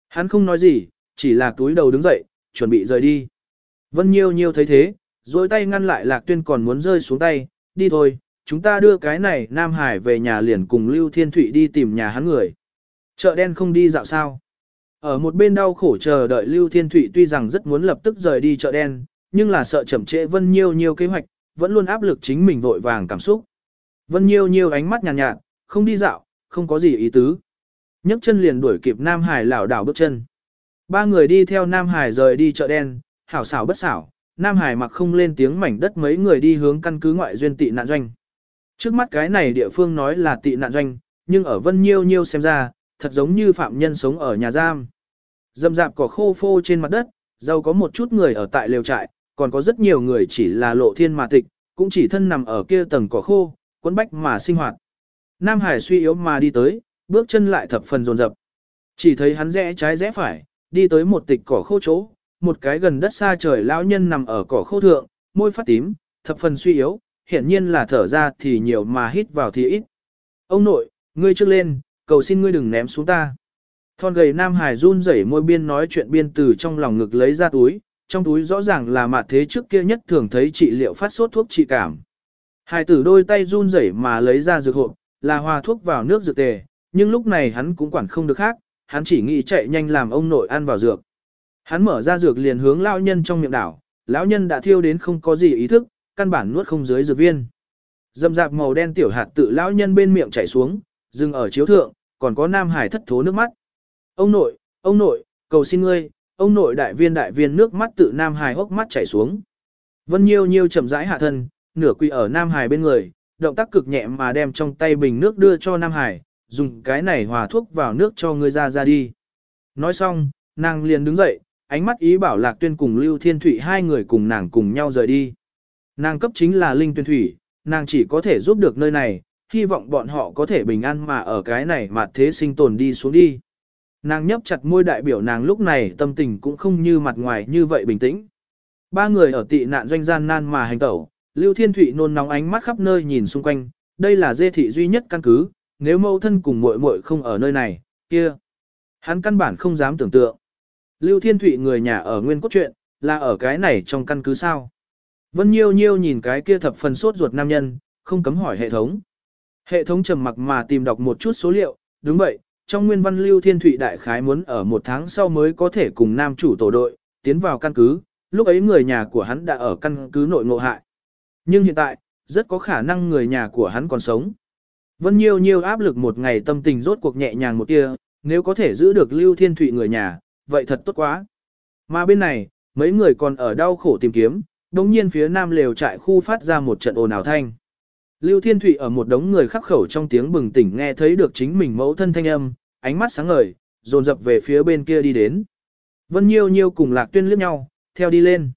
Hắn không nói gì, chỉ là túi đầu đứng dậy, chuẩn bị rời đi. Vân Nhiêu Nhiêu thấy thế, dối tay ngăn lại Lạc Tuyên còn muốn rơi xuống tay, đi thôi, chúng ta đưa cái này Nam Hải về nhà liền cùng Lưu Thiên Thụy đi tìm nhà hắn người. Chợ đen không đi dạo sao. Ở một bên đau khổ chờ đợi Lưu Thiên Thụy tuy rằng rất muốn lập tức rời đi chợ đen, nhưng là sợ chậm trễ Vân Nhiêu Nhiêu kế hoạch, vẫn luôn áp lực chính mình vội vàng cảm xúc. Vân Nhiêu Nhiêu ánh mắt nhàn nhạt, nhạt, không đi dạo, không có gì ý tứ. nhấc chân liền đuổi kịp Nam Hải lảo đảo bước chân. Ba người đi theo Nam Hải rời đi chợ đen, hảo xảo bất xảo, Nam Hải mặc không lên tiếng mảnh đất mấy người đi hướng căn cứ ngoại duyên tị nạn doanh. Trước mắt cái này địa phương nói là tị nạn doanh, nhưng ở Vân Nhiêu Nhiêu xem ra, thật giống như phạm nhân sống ở nhà giam. Dầm dạp cỏ khô phô trên mặt đất, dâu có một chút người ở tại lều trại, còn có rất nhiều người chỉ là lộ thiên mà tịch, cũng chỉ thân nằm ở kia tầng cỏ khô, quấn bách mà sinh hoạt. Nam Hải suy yếu mà đi tới, bước chân lại thập phần dồn dập. Chỉ thấy hắn rẽ trái rẽ phải, đi tới một tịch cỏ khô chỗ, một cái gần đất xa trời lão nhân nằm ở cỏ khô thượng, môi phát tím, thập phần suy yếu, hiển nhiên là thở ra thì nhiều mà hít vào thì ít. Ông nội, ngươi trước lên, cầu xin ngươi đừng ném xuống ta. Thon gầy Nam Hải run rẩy môi biên nói chuyện biên từ trong lòng ngực lấy ra túi, trong túi rõ ràng là mạt thế trước kia nhất thường thấy trị liệu phát sốt thuốc trị cảm. Hải tử đôi tay run rẩy mà lấy ra dược hộp, là hòa thuốc vào nước dược tề, nhưng lúc này hắn cũng quản không được khác, hắn chỉ nghĩ chạy nhanh làm ông nội ăn vào dược. Hắn mở ra dược liền hướng lão nhân trong miệng đảo, lão nhân đã thiêu đến không có gì ý thức, căn bản nuốt không dưới dược viên. Dâm dạp màu đen tiểu hạt tự lão nhân bên miệng chảy xuống, dừng ở chiếu thượng, còn có Nam Hải thất thố nước mắt. Ông nội, ông nội, cầu xin ngươi, ông nội đại viên đại viên nước mắt tự Nam Hải hốc mắt chảy xuống. Vân Nhiêu Nhiêu chậm rãi hạ thân, nửa quỳ ở Nam Hải bên người, động tác cực nhẹ mà đem trong tay bình nước đưa cho Nam Hải, dùng cái này hòa thuốc vào nước cho ngươi ra ra đi. Nói xong, nàng liền đứng dậy, ánh mắt ý bảo Lạc Tuyên cùng Lưu Thiên Thụy hai người cùng nàng cùng nhau rời đi. Nàng cấp chính là Linh Tuyên Thủy, nàng chỉ có thể giúp được nơi này, hy vọng bọn họ có thể bình an mà ở cái này mà thế sinh tồn đi xuống đi. Nàng nhấp chặt môi đại biểu nàng lúc này tâm tình cũng không như mặt ngoài như vậy bình tĩnh. Ba người ở tị nạn doanh gian nan mà hành tẩu, Lưu Thiên Thụy nôn nóng ánh mắt khắp nơi nhìn xung quanh, đây là dê thị duy nhất căn cứ, nếu mâu thân cùng muội muội không ở nơi này, kia. Hắn căn bản không dám tưởng tượng. Lưu Thiên Thụy người nhà ở nguyên cốt truyện, là ở cái này trong căn cứ sao. Vân Nhiêu Nhiêu nhìn cái kia thập phần sốt ruột nam nhân, không cấm hỏi hệ thống. Hệ thống trầm mặc mà tìm đọc một chút số liệu, đúng vậy, trong nguyên văn Lưu Thiên Thụy đại khái muốn ở một tháng sau mới có thể cùng nam chủ tổ đội, tiến vào căn cứ, lúc ấy người nhà của hắn đã ở căn cứ nội ngộ hại. Nhưng hiện tại, rất có khả năng người nhà của hắn còn sống. Vân Nhiêu Nhiêu áp lực một ngày tâm tình rốt cuộc nhẹ nhàng một tia, nếu có thể giữ được Lưu Thiên Thụy người nhà, vậy thật tốt quá. Mà bên này, mấy người còn ở đau khổ tìm kiếm, đồng nhiên phía nam lều trại khu phát ra một trận ồn ào thanh. Lưu Thiên Thụy ở một đống người khắc khẩu trong tiếng bừng tỉnh nghe thấy được chính mình mẫu thân thanh âm, ánh mắt sáng ngời, dồn dập về phía bên kia đi đến. Vân Nhiêu Nhiêu cùng Lạc Tuyên liếc nhau, theo đi lên.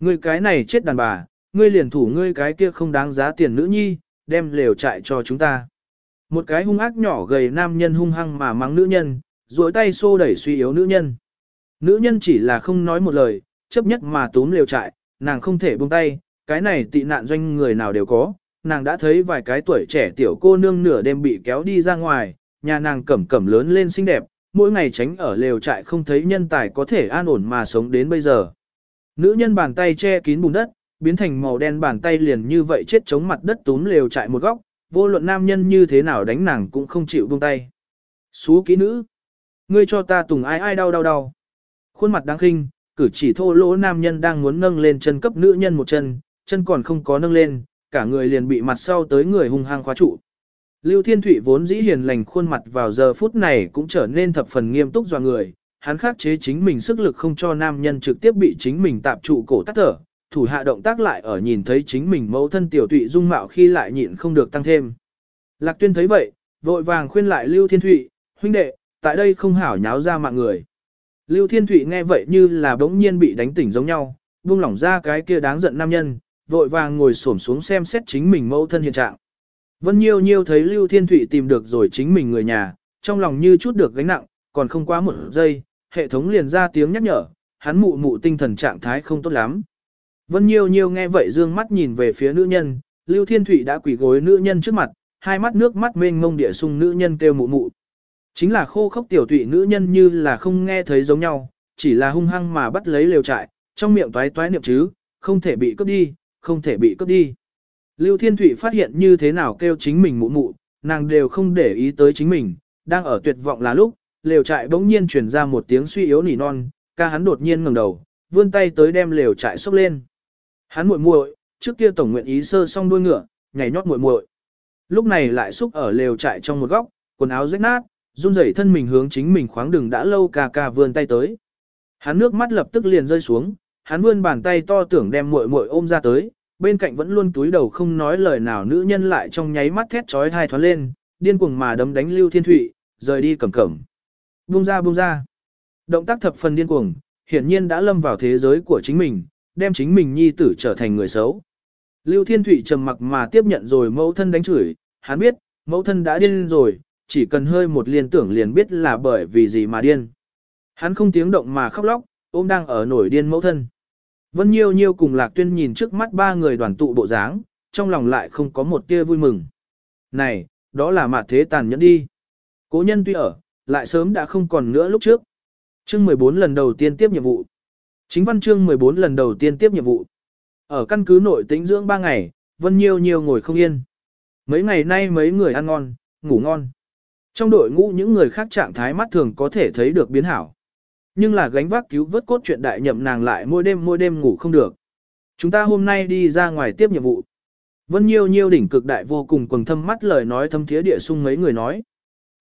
Người cái này chết đàn bà, ngươi liền thủ ngươi cái kia không đáng giá tiền nữ nhi, đem lều trại cho chúng ta. Một cái hung ác nhỏ gầy nam nhân hung hăng mà mắng nữ nhân, duỗi tay xô đẩy suy yếu nữ nhân. Nữ nhân chỉ là không nói một lời, chấp nhất mà túm lều trại, nàng không thể buông tay, cái này tị nạn doanh người nào đều có, nàng đã thấy vài cái tuổi trẻ tiểu cô nương nửa đêm bị kéo đi ra ngoài, nhà nàng cẩm cẩm lớn lên xinh đẹp, mỗi ngày tránh ở lều trại không thấy nhân tài có thể an ổn mà sống đến bây giờ. Nữ nhân bàn tay che kín bùn đất, biến thành màu đen bàn tay liền như vậy chết chống mặt đất túm lều trại một góc, vô luận nam nhân như thế nào đánh nàng cũng không chịu buông tay. Xú kỹ nữ, ngươi cho ta tùng ai ai đau đau đau. Khuôn mặt đáng khinh, cử chỉ thô lỗ nam nhân đang muốn nâng lên chân cấp nữ nhân một chân, chân còn không có nâng lên, cả người liền bị mặt sau tới người hung hăng khóa trụ. Lưu Thiên Thụy vốn dĩ hiền lành khuôn mặt vào giờ phút này cũng trở nên thập phần nghiêm túc dò người, hắn khắc chế chính mình sức lực không cho nam nhân trực tiếp bị chính mình tạp trụ cổ tắt thở, thủ hạ động tác lại ở nhìn thấy chính mình mẫu thân tiểu tụy dung mạo khi lại nhịn không được tăng thêm. Lạc Tuyên thấy vậy, vội vàng khuyên lại Lưu Thiên Thụy, huynh đệ, tại đây không hảo nháo ra mạng người. Lưu Thiên Thụy nghe vậy như là bỗng nhiên bị đánh tỉnh giống nhau, buông lỏng ra cái kia đáng giận nam nhân, vội vàng ngồi xổm xuống xem xét chính mình mẫu thân hiện trạng. Vân Nhiêu Nhiêu thấy Lưu Thiên Thụy tìm được rồi chính mình người nhà, trong lòng như chút được gánh nặng, còn không quá một giây, hệ thống liền ra tiếng nhắc nhở, hắn mụ mụ tinh thần trạng thái không tốt lắm. Vân Nhiêu Nhiêu nghe vậy dương mắt nhìn về phía nữ nhân, Lưu Thiên Thụy đã quỳ gối nữ nhân trước mặt, hai mắt nước mắt mênh ngông địa sung nữ nhân kêu mụ mụ. Chính là khô khốc tiểu tụy nữ nhân như là không nghe thấy giống nhau, chỉ là hung hăng mà bắt lấy lều trại, trong miệng toái toái niệm chứ, không thể bị cướp đi, không thể bị cướp đi. Lưu Thiên Thụy phát hiện như thế nào kêu chính mình mụ mụ, nàng đều không để ý tới chính mình, đang ở tuyệt vọng là lúc, lều trại bỗng nhiên truyền ra một tiếng suy yếu nỉ non, ca hắn đột nhiên ngẩng đầu, vươn tay tới đem lều trại xốc lên. Hắn muội muội, trước kia tổng nguyện ý sơ xong đuôi ngựa, nhảy nhót muội muội. Lúc này lại xúc ở lều trại trong một góc, quần áo rách nát, run rẩy thân mình hướng chính mình khoáng đường đã lâu ca ca vươn tay tới. Hắn nước mắt lập tức liền rơi xuống, hắn vươn bàn tay to tưởng đem muội muội ôm ra tới, bên cạnh vẫn luôn túi đầu không nói lời nào nữ nhân lại trong nháy mắt thét chói tai thoáng lên, điên cuồng mà đấm đánh Lưu Thiên Thụy, rời đi cẩm cẩm. Buông ra buông ra. Động tác thập phần điên cuồng, hiển nhiên đã lâm vào thế giới của chính mình, đem chính mình nhi tử trở thành người xấu. Lưu Thiên Thụy trầm mặc mà tiếp nhận rồi mẫu thân đánh chửi, hắn biết, mẫu thân đã điên rồi, chỉ cần hơi một liên tưởng liền biết là bởi vì gì mà điên. Hắn không tiếng động mà khóc lóc, ôm đang ở nổi điên mẫu thân. Vân Nhiêu Nhiêu cùng Lạc Tuyên nhìn trước mắt ba người đoàn tụ bộ dáng, trong lòng lại không có một tia vui mừng. Này, đó là mạt thế tàn nhẫn đi. Cố nhân tuy ở, lại sớm đã không còn nữa lúc trước. Chương 14 lần đầu tiên tiếp nhiệm vụ. Chính văn chương 14 lần đầu tiên tiếp nhiệm vụ. Ở căn cứ nội tĩnh dưỡng 3 ngày, Vân Nhiêu Nhiêu ngồi không yên. Mấy ngày nay mấy người ăn ngon, ngủ ngon. Trong đội ngũ những người khác trạng thái mắt thường có thể thấy được biến hảo. Nhưng là gánh vác cứu vớt cốt chuyện đại nhậm nàng lại mỗi đêm mỗi đêm ngủ không được. Chúng ta hôm nay đi ra ngoài tiếp nhiệm vụ. Vân Nhiêu Nhiêu đỉnh cực đại vô cùng quầng thâm mắt lời nói thâm thiế địa sung mấy người nói.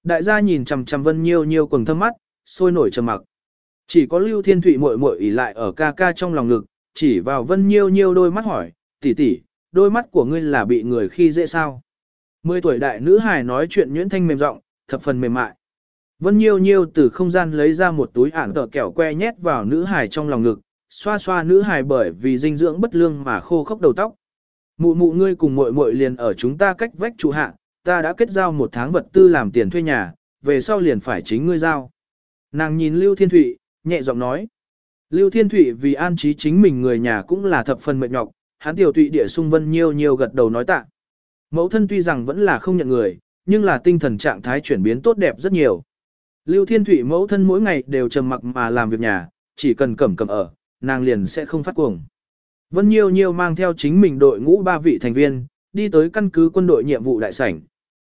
Đại gia nhìn chằm chằm Vân Nhiêu Nhiêu quầng thâm mắt, sôi nổi trầm mặc. Chỉ có Lưu Thiên Thụy muội muội ỉ lại ở ca ca trong lòng ngực, chỉ vào Vân Nhiêu Nhiêu đôi mắt hỏi, tỷ tỷ, đôi mắt của ngươi là bị người khi dễ sao? Mười tuổi đại nữ hài nói chuyện nhuyễn thanh mềm giọng, thập phần mềm mại. Vân Nhiêu Nhiêu từ không gian lấy ra một túi ản tờ kẹo que nhét vào nữ hài trong lòng ngực, xoa xoa nữ hài bởi vì dinh dưỡng bất lương mà khô khốc đầu tóc. Mụ mụ ngươi cùng muội muội liền ở chúng ta cách vách trụ hạ, ta đã kết giao một tháng vật tư làm tiền thuê nhà, về sau liền phải chính ngươi giao. Nàng nhìn Lưu Thiên Thụy, nhẹ giọng nói. Lưu Thiên Thụy vì an trí chính mình người nhà cũng là thập phần mệt nhọc, hắn tiểu tụy địa sung vân nhiều nhiều gật đầu nói tạ. Mẫu thân tuy rằng vẫn là không nhận người, nhưng là tinh thần trạng thái chuyển biến tốt đẹp rất nhiều. Lưu Thiên Thụy mẫu thân mỗi ngày đều trầm mặc mà làm việc nhà, chỉ cần cẩm cẩm ở, nàng liền sẽ không phát cuồng. Vân Nhiêu Nhiêu mang theo chính mình đội ngũ ba vị thành viên, đi tới căn cứ quân đội nhiệm vụ đại sảnh.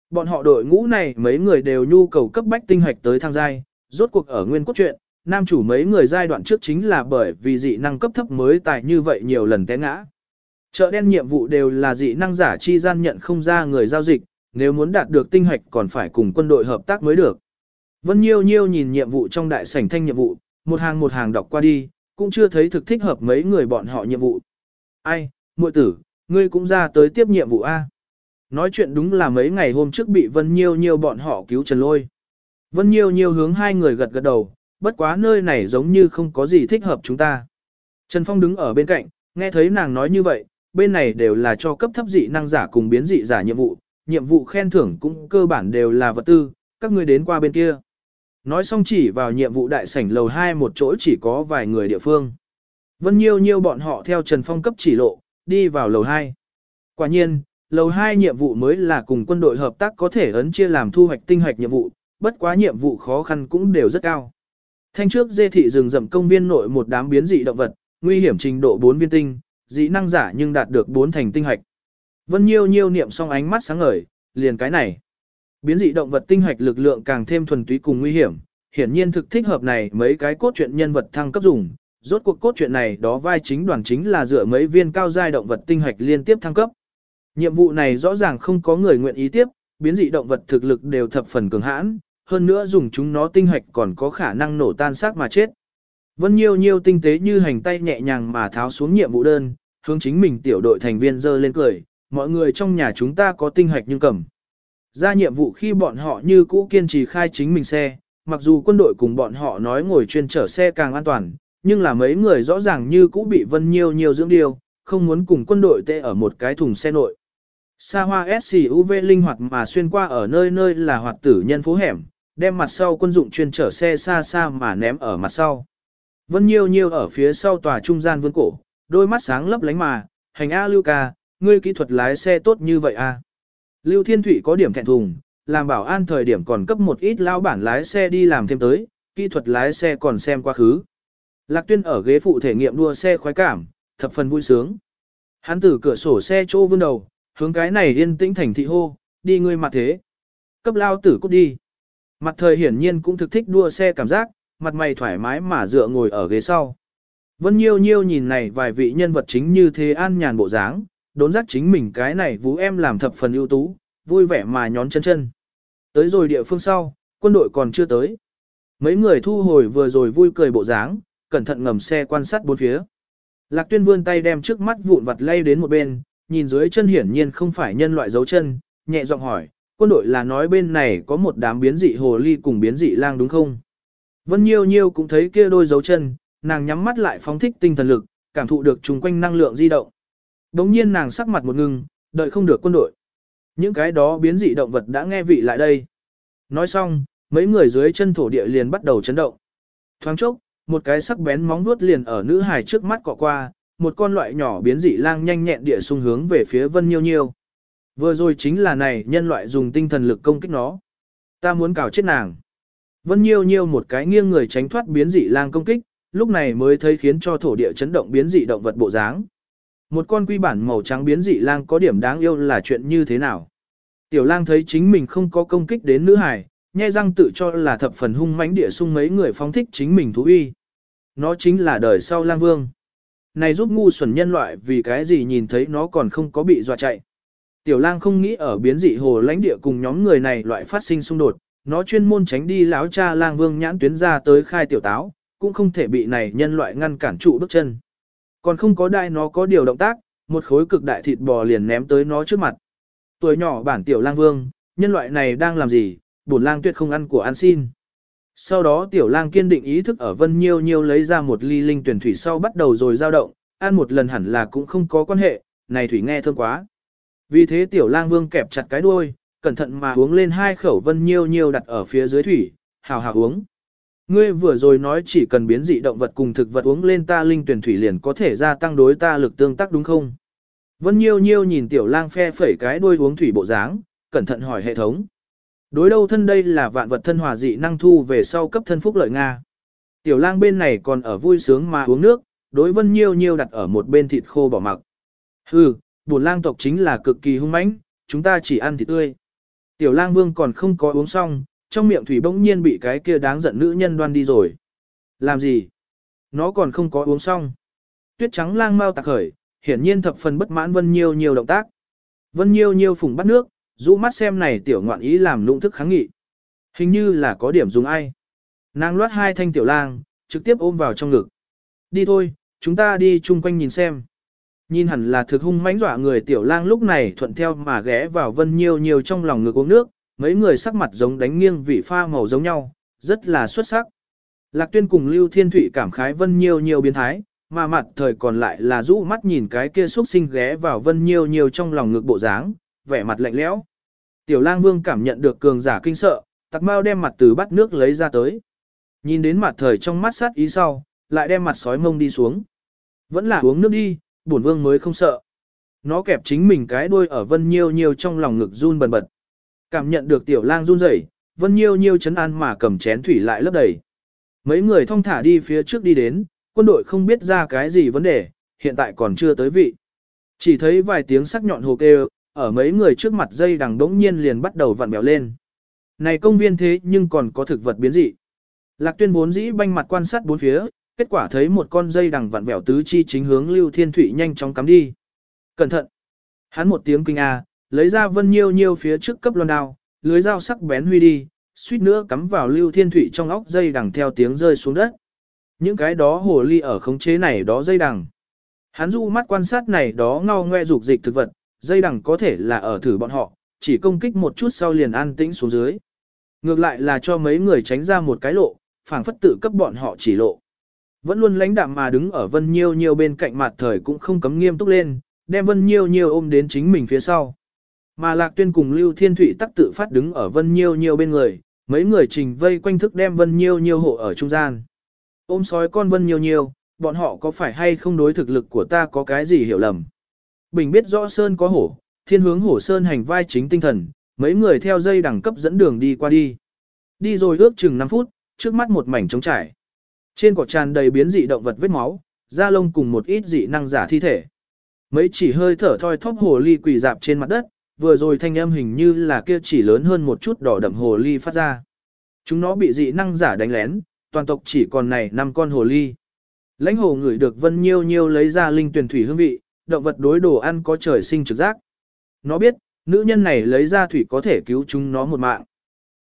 Bọn họ đội ngũ này mấy người đều nhu cầu cấp bách tinh hoạch tới thang giai, rốt cuộc ở nguyên cốt truyện, nam chủ mấy người giai đoạn trước chính là bởi vì dị năng cấp thấp mới tài như vậy nhiều lần té ngã. Chợ đen nhiệm vụ đều là dị năng giả chi gian nhận không ra người giao dịch, nếu muốn đạt được tinh hoạch còn phải cùng quân đội hợp tác mới được. Vân Nhiêu Nhiêu nhìn nhiệm vụ trong đại sảnh thanh nhiệm vụ, một hàng một hàng đọc qua đi, cũng chưa thấy thực thích hợp mấy người bọn họ nhiệm vụ. Ai, muội tử, ngươi cũng ra tới tiếp nhiệm vụ A. Nói chuyện đúng là mấy ngày hôm trước bị Vân Nhiêu Nhiêu bọn họ cứu Trần Lôi. Vân Nhiêu Nhiêu hướng hai người gật gật đầu, bất quá nơi này giống như không có gì thích hợp chúng ta. Trần Phong đứng ở bên cạnh, nghe thấy nàng nói như vậy, bên này đều là cho cấp thấp dị năng giả cùng biến dị giả nhiệm vụ, nhiệm vụ khen thưởng cũng cơ bản đều là vật tư, các ngươi đến qua bên kia. Nói xong chỉ vào nhiệm vụ đại sảnh lầu 2 một chỗ chỉ có vài người địa phương. Vân Nhiêu Nhiêu bọn họ theo Trần Phong cấp chỉ lộ, đi vào lầu 2. Quả nhiên, lầu 2 nhiệm vụ mới là cùng quân đội hợp tác có thể ấn chia làm thu hoạch tinh hoạch nhiệm vụ, bất quá nhiệm vụ khó khăn cũng đều rất cao. Thanh trước dê thị rừng rậm công viên nội một đám biến dị động vật, nguy hiểm trình độ 4 viên tinh, dị năng giả nhưng đạt được 4 thành tinh hạch. Vân Nhiêu Nhiêu niệm xong ánh mắt sáng ngời, liền cái này. Biến dị động vật tinh hạch lực lượng càng thêm thuần túy cùng nguy hiểm, hiển nhiên thực thích hợp này mấy cái cốt truyện nhân vật thăng cấp dùng. Rốt cuộc cốt truyện này đó vai chính đoàn chính là dựa mấy viên cao giai động vật tinh hạch liên tiếp thăng cấp. Nhiệm vụ này rõ ràng không có người nguyện ý tiếp, biến dị động vật thực lực đều thập phần cường hãn, hơn nữa dùng chúng nó tinh hạch còn có khả năng nổ tan xác mà chết. Vân Nhiêu Nhiêu tinh tế như hành tay nhẹ nhàng mà tháo xuống nhiệm vụ đơn, hướng chính mình tiểu đội thành viên dơ lên cười, mọi người trong nhà chúng ta có tinh hạch nhưng cầm. Ra nhiệm vụ khi bọn họ như cũ kiên trì khai chính mình xe, mặc dù quân đội cùng bọn họ nói ngồi chuyên chở xe càng an toàn, nhưng là mấy người rõ ràng như cũ bị Vân Nhiêu Nhiêu dưỡng điều, không muốn cùng quân đội tê ở một cái thùng xe nội. Sa hoa SUV linh hoạt mà xuyên qua ở nơi nơi là hoạt tử nhân phố hẻm, đem mặt sau quân dụng chuyên chở xe xa xa mà ném ở mặt sau. Vân Nhiêu Nhiêu ở phía sau tòa trung gian vươn cổ, đôi mắt sáng lấp lánh mà, hành A Lưu ca, ngươi kỹ thuật lái xe tốt như vậy à. Lưu Thiên Thụy có điểm thẹn thùng, làm bảo an thời điểm còn cấp một ít lao bản lái xe đi làm thêm tới, kỹ thuật lái xe còn xem quá khứ. Lạc Tuyên ở ghế phụ thể nghiệm đua xe khoái cảm, thập phần vui sướng. Hắn từ cửa sổ xe chỗ vươn đầu, hướng cái này yên tĩnh thành thị hô, đi ngươi mặt thế. Cấp lao tử cút đi. Mặt thời hiển nhiên cũng thực thích đua xe cảm giác, mặt mày thoải mái mà dựa ngồi ở ghế sau. Vân Nhiêu Nhiêu nhìn này vài vị nhân vật chính như thế an nhàn bộ dáng, đốn giác chính mình cái này vũ em làm thập phần ưu tú, vui vẻ mà nhón chân chân. Tới rồi địa phương sau, quân đội còn chưa tới. Mấy người thu hồi vừa rồi vui cười bộ dáng, cẩn thận ngầm xe quan sát bốn phía. Lạc tuyên vươn tay đem trước mắt vụn vặt lay đến một bên, nhìn dưới chân hiển nhiên không phải nhân loại dấu chân, nhẹ giọng hỏi, quân đội là nói bên này có một đám biến dị hồ ly cùng biến dị lang đúng không? Vân Nhiêu Nhiêu cũng thấy kia đôi dấu chân, nàng nhắm mắt lại phóng thích tinh thần lực, cảm thụ được chung quanh năng lượng di động. Đống nhiên nàng sắc mặt một ngưng, đợi không được quân đội. Những cái đó biến dị động vật đã nghe vị lại đây. Nói xong, mấy người dưới chân thổ địa liền bắt đầu chấn động. Thoáng chốc, một cái sắc bén móng vuốt liền ở nữ hài trước mắt cọ qua, một con loại nhỏ biến dị lang nhanh nhẹn địa xung hướng về phía Vân Nhiêu Nhiêu. Vừa rồi chính là này nhân loại dùng tinh thần lực công kích nó. Ta muốn cào chết nàng. Vân Nhiêu Nhiêu một cái nghiêng người tránh thoát biến dị lang công kích, lúc này mới thấy khiến cho thổ địa chấn động biến dị động vật bộ dáng. Một con quy bản màu trắng biến dị lang có điểm đáng yêu là chuyện như thế nào? Tiểu lang thấy chính mình không có công kích đến nữ hải, nhai răng tự cho là thập phần hung mãnh địa sung mấy người phóng thích chính mình thú uy. Nó chính là đời sau lang vương. Này giúp ngu xuẩn nhân loại vì cái gì nhìn thấy nó còn không có bị dọa chạy. Tiểu lang không nghĩ ở biến dị hồ lãnh địa cùng nhóm người này loại phát sinh xung đột, nó chuyên môn tránh đi láo cha lang vương nhãn tuyến ra tới khai tiểu táo, cũng không thể bị này nhân loại ngăn cản trụ bước chân. Còn không có đai nó có điều động tác, một khối cực đại thịt bò liền ném tới nó trước mặt. Tuổi nhỏ bản tiểu lang vương, nhân loại này đang làm gì, bổn lang tuyệt không ăn của ăn xin. Sau đó tiểu lang kiên định ý thức ở vân nhiêu nhiêu lấy ra một ly linh tuyển thủy sau bắt đầu rồi dao động, ăn một lần hẳn là cũng không có quan hệ, này thủy nghe thơm quá. Vì thế tiểu lang vương kẹp chặt cái đuôi, cẩn thận mà uống lên hai khẩu vân nhiêu nhiêu đặt ở phía dưới thủy, hào hào uống. Ngươi vừa rồi nói chỉ cần biến dị động vật cùng thực vật uống lên ta linh tuyển thủy liền có thể gia tăng đối ta lực tương tác đúng không? Vân Nhiêu Nhiêu nhìn tiểu lang phe phẩy cái đuôi uống thủy bộ dáng, cẩn thận hỏi hệ thống. Đối đâu thân đây là vạn vật thân hòa dị năng thu về sau cấp thân phúc lợi Nga. Tiểu lang bên này còn ở vui sướng mà uống nước, đối Vân Nhiêu Nhiêu đặt ở một bên thịt khô bỏ mặc. Hừ, bổn lang tộc chính là cực kỳ hung mãnh, chúng ta chỉ ăn thịt tươi. Tiểu lang vương còn không có uống xong, trong miệng thủy bỗng nhiên bị cái kia đáng giận nữ nhân đoan đi rồi. Làm gì? Nó còn không có uống xong. Tuyết trắng lang mau tạc khởi, hiển nhiên thập phần bất mãn Vân Nhiêu nhiều động tác. Vân Nhiêu nhiều phùng bắt nước, rũ mắt xem này tiểu ngoạn ý làm lũng thức kháng nghị. Hình như là có điểm dùng ai. Nàng loát hai thanh tiểu lang, trực tiếp ôm vào trong ngực. Đi thôi, chúng ta đi chung quanh nhìn xem. Nhìn hẳn là thực hung mãnh dọa người tiểu lang lúc này thuận theo mà ghé vào Vân nhiều nhiều trong lòng ngực uống nước, mấy người sắc mặt giống đánh nghiêng vị pha màu giống nhau, rất là xuất sắc. Lạc Tuyên cùng Lưu Thiên Thụy cảm khái Vân nhiều nhiều biến thái, mà mặt thời còn lại là rũ mắt nhìn cái kia xuất sinh ghé vào Vân nhiều nhiều trong lòng ngực bộ dáng, vẻ mặt lạnh lẽo. Tiểu Lang Vương cảm nhận được cường giả kinh sợ, tặc mau đem mặt từ bắt nước lấy ra tới. Nhìn đến mặt thời trong mắt sát ý sau, lại đem mặt sói mông đi xuống. Vẫn là uống nước đi, bổn vương mới không sợ. Nó kẹp chính mình cái đuôi ở Vân Nhiêu Nhiêu trong lòng ngực run bần bật. Cảm nhận được tiểu lang run rẩy, Vân Nhiêu Nhiêu chấn an mà cầm chén thủy lại lấp đầy. Mấy người thong thả đi phía trước đi đến, quân đội không biết ra cái gì vấn đề, hiện tại còn chưa tới vị. Chỉ thấy vài tiếng sắc nhọn hồ kêu, ở mấy người trước mặt dây đằng đống nhiên liền bắt đầu vặn bèo lên. Này công viên thế nhưng còn có thực vật biến dị. Lạc tuyên vốn dĩ banh mặt quan sát bốn phía, kết quả thấy một con dây đằng vặn vẹo tứ chi chính hướng Lưu Thiên Thụy nhanh chóng cắm đi. Cẩn thận! Hắn một tiếng kinh a, lấy ra vân nhiêu nhiêu phía trước cấp loan đao, lưới dao sắc bén huy đi, suýt nữa cắm vào Lưu Thiên Thụy trong óc dây đằng theo tiếng rơi xuống đất. Những cái đó hồ ly ở khống chế này đó dây đằng. Hắn du mắt quan sát này đó ngao ngoe dục dịch thực vật, dây đằng có thể là ở thử bọn họ, chỉ công kích một chút sau liền an tĩnh xuống dưới. Ngược lại là cho mấy người tránh ra một cái lộ, phảng phất tự cấp bọn họ chỉ lộ. Vẫn luôn lãnh đạm mà đứng ở Vân Nhiêu Nhiêu bên cạnh mặt thời cũng không cấm nghiêm túc lên, đem Vân Nhiêu Nhiêu ôm đến chính mình phía sau. Mà Lạc Tuyên cùng Lưu Thiên Thụy tắc tự phát đứng ở Vân Nhiêu Nhiêu bên người, mấy người trình vây quanh thức đem Vân Nhiêu Nhiêu hộ ở trung gian. Ôm sói con Vân Nhiêu Nhiêu, bọn họ có phải hay không đối thực lực của ta có cái gì hiểu lầm. Bình biết rõ Sơn có hổ, thiên hướng hổ Sơn hành vai chính tinh thần, mấy người theo dây đẳng cấp dẫn đường đi qua đi. Đi rồi ước chừng 5 phút, trước mắt một mảnh trống trải. Trên cỏ tràn đầy biến dị động vật vết máu, da lông cùng một ít dị năng giả thi thể. Mấy chỉ hơi thở thoi thóp hồ ly quỳ dạp trên mặt đất, vừa rồi thanh âm hình như là kia chỉ lớn hơn một chút đỏ đậm hồ ly phát ra. Chúng nó bị dị năng giả đánh lén, toàn tộc chỉ còn này năm con hồ ly. Lãnh hồ ngửi được vân nhiêu nhiêu lấy ra linh tuyển thủy hương vị, động vật đối đồ ăn có trời sinh trực giác. Nó biết, nữ nhân này lấy ra thủy có thể cứu chúng nó một mạng.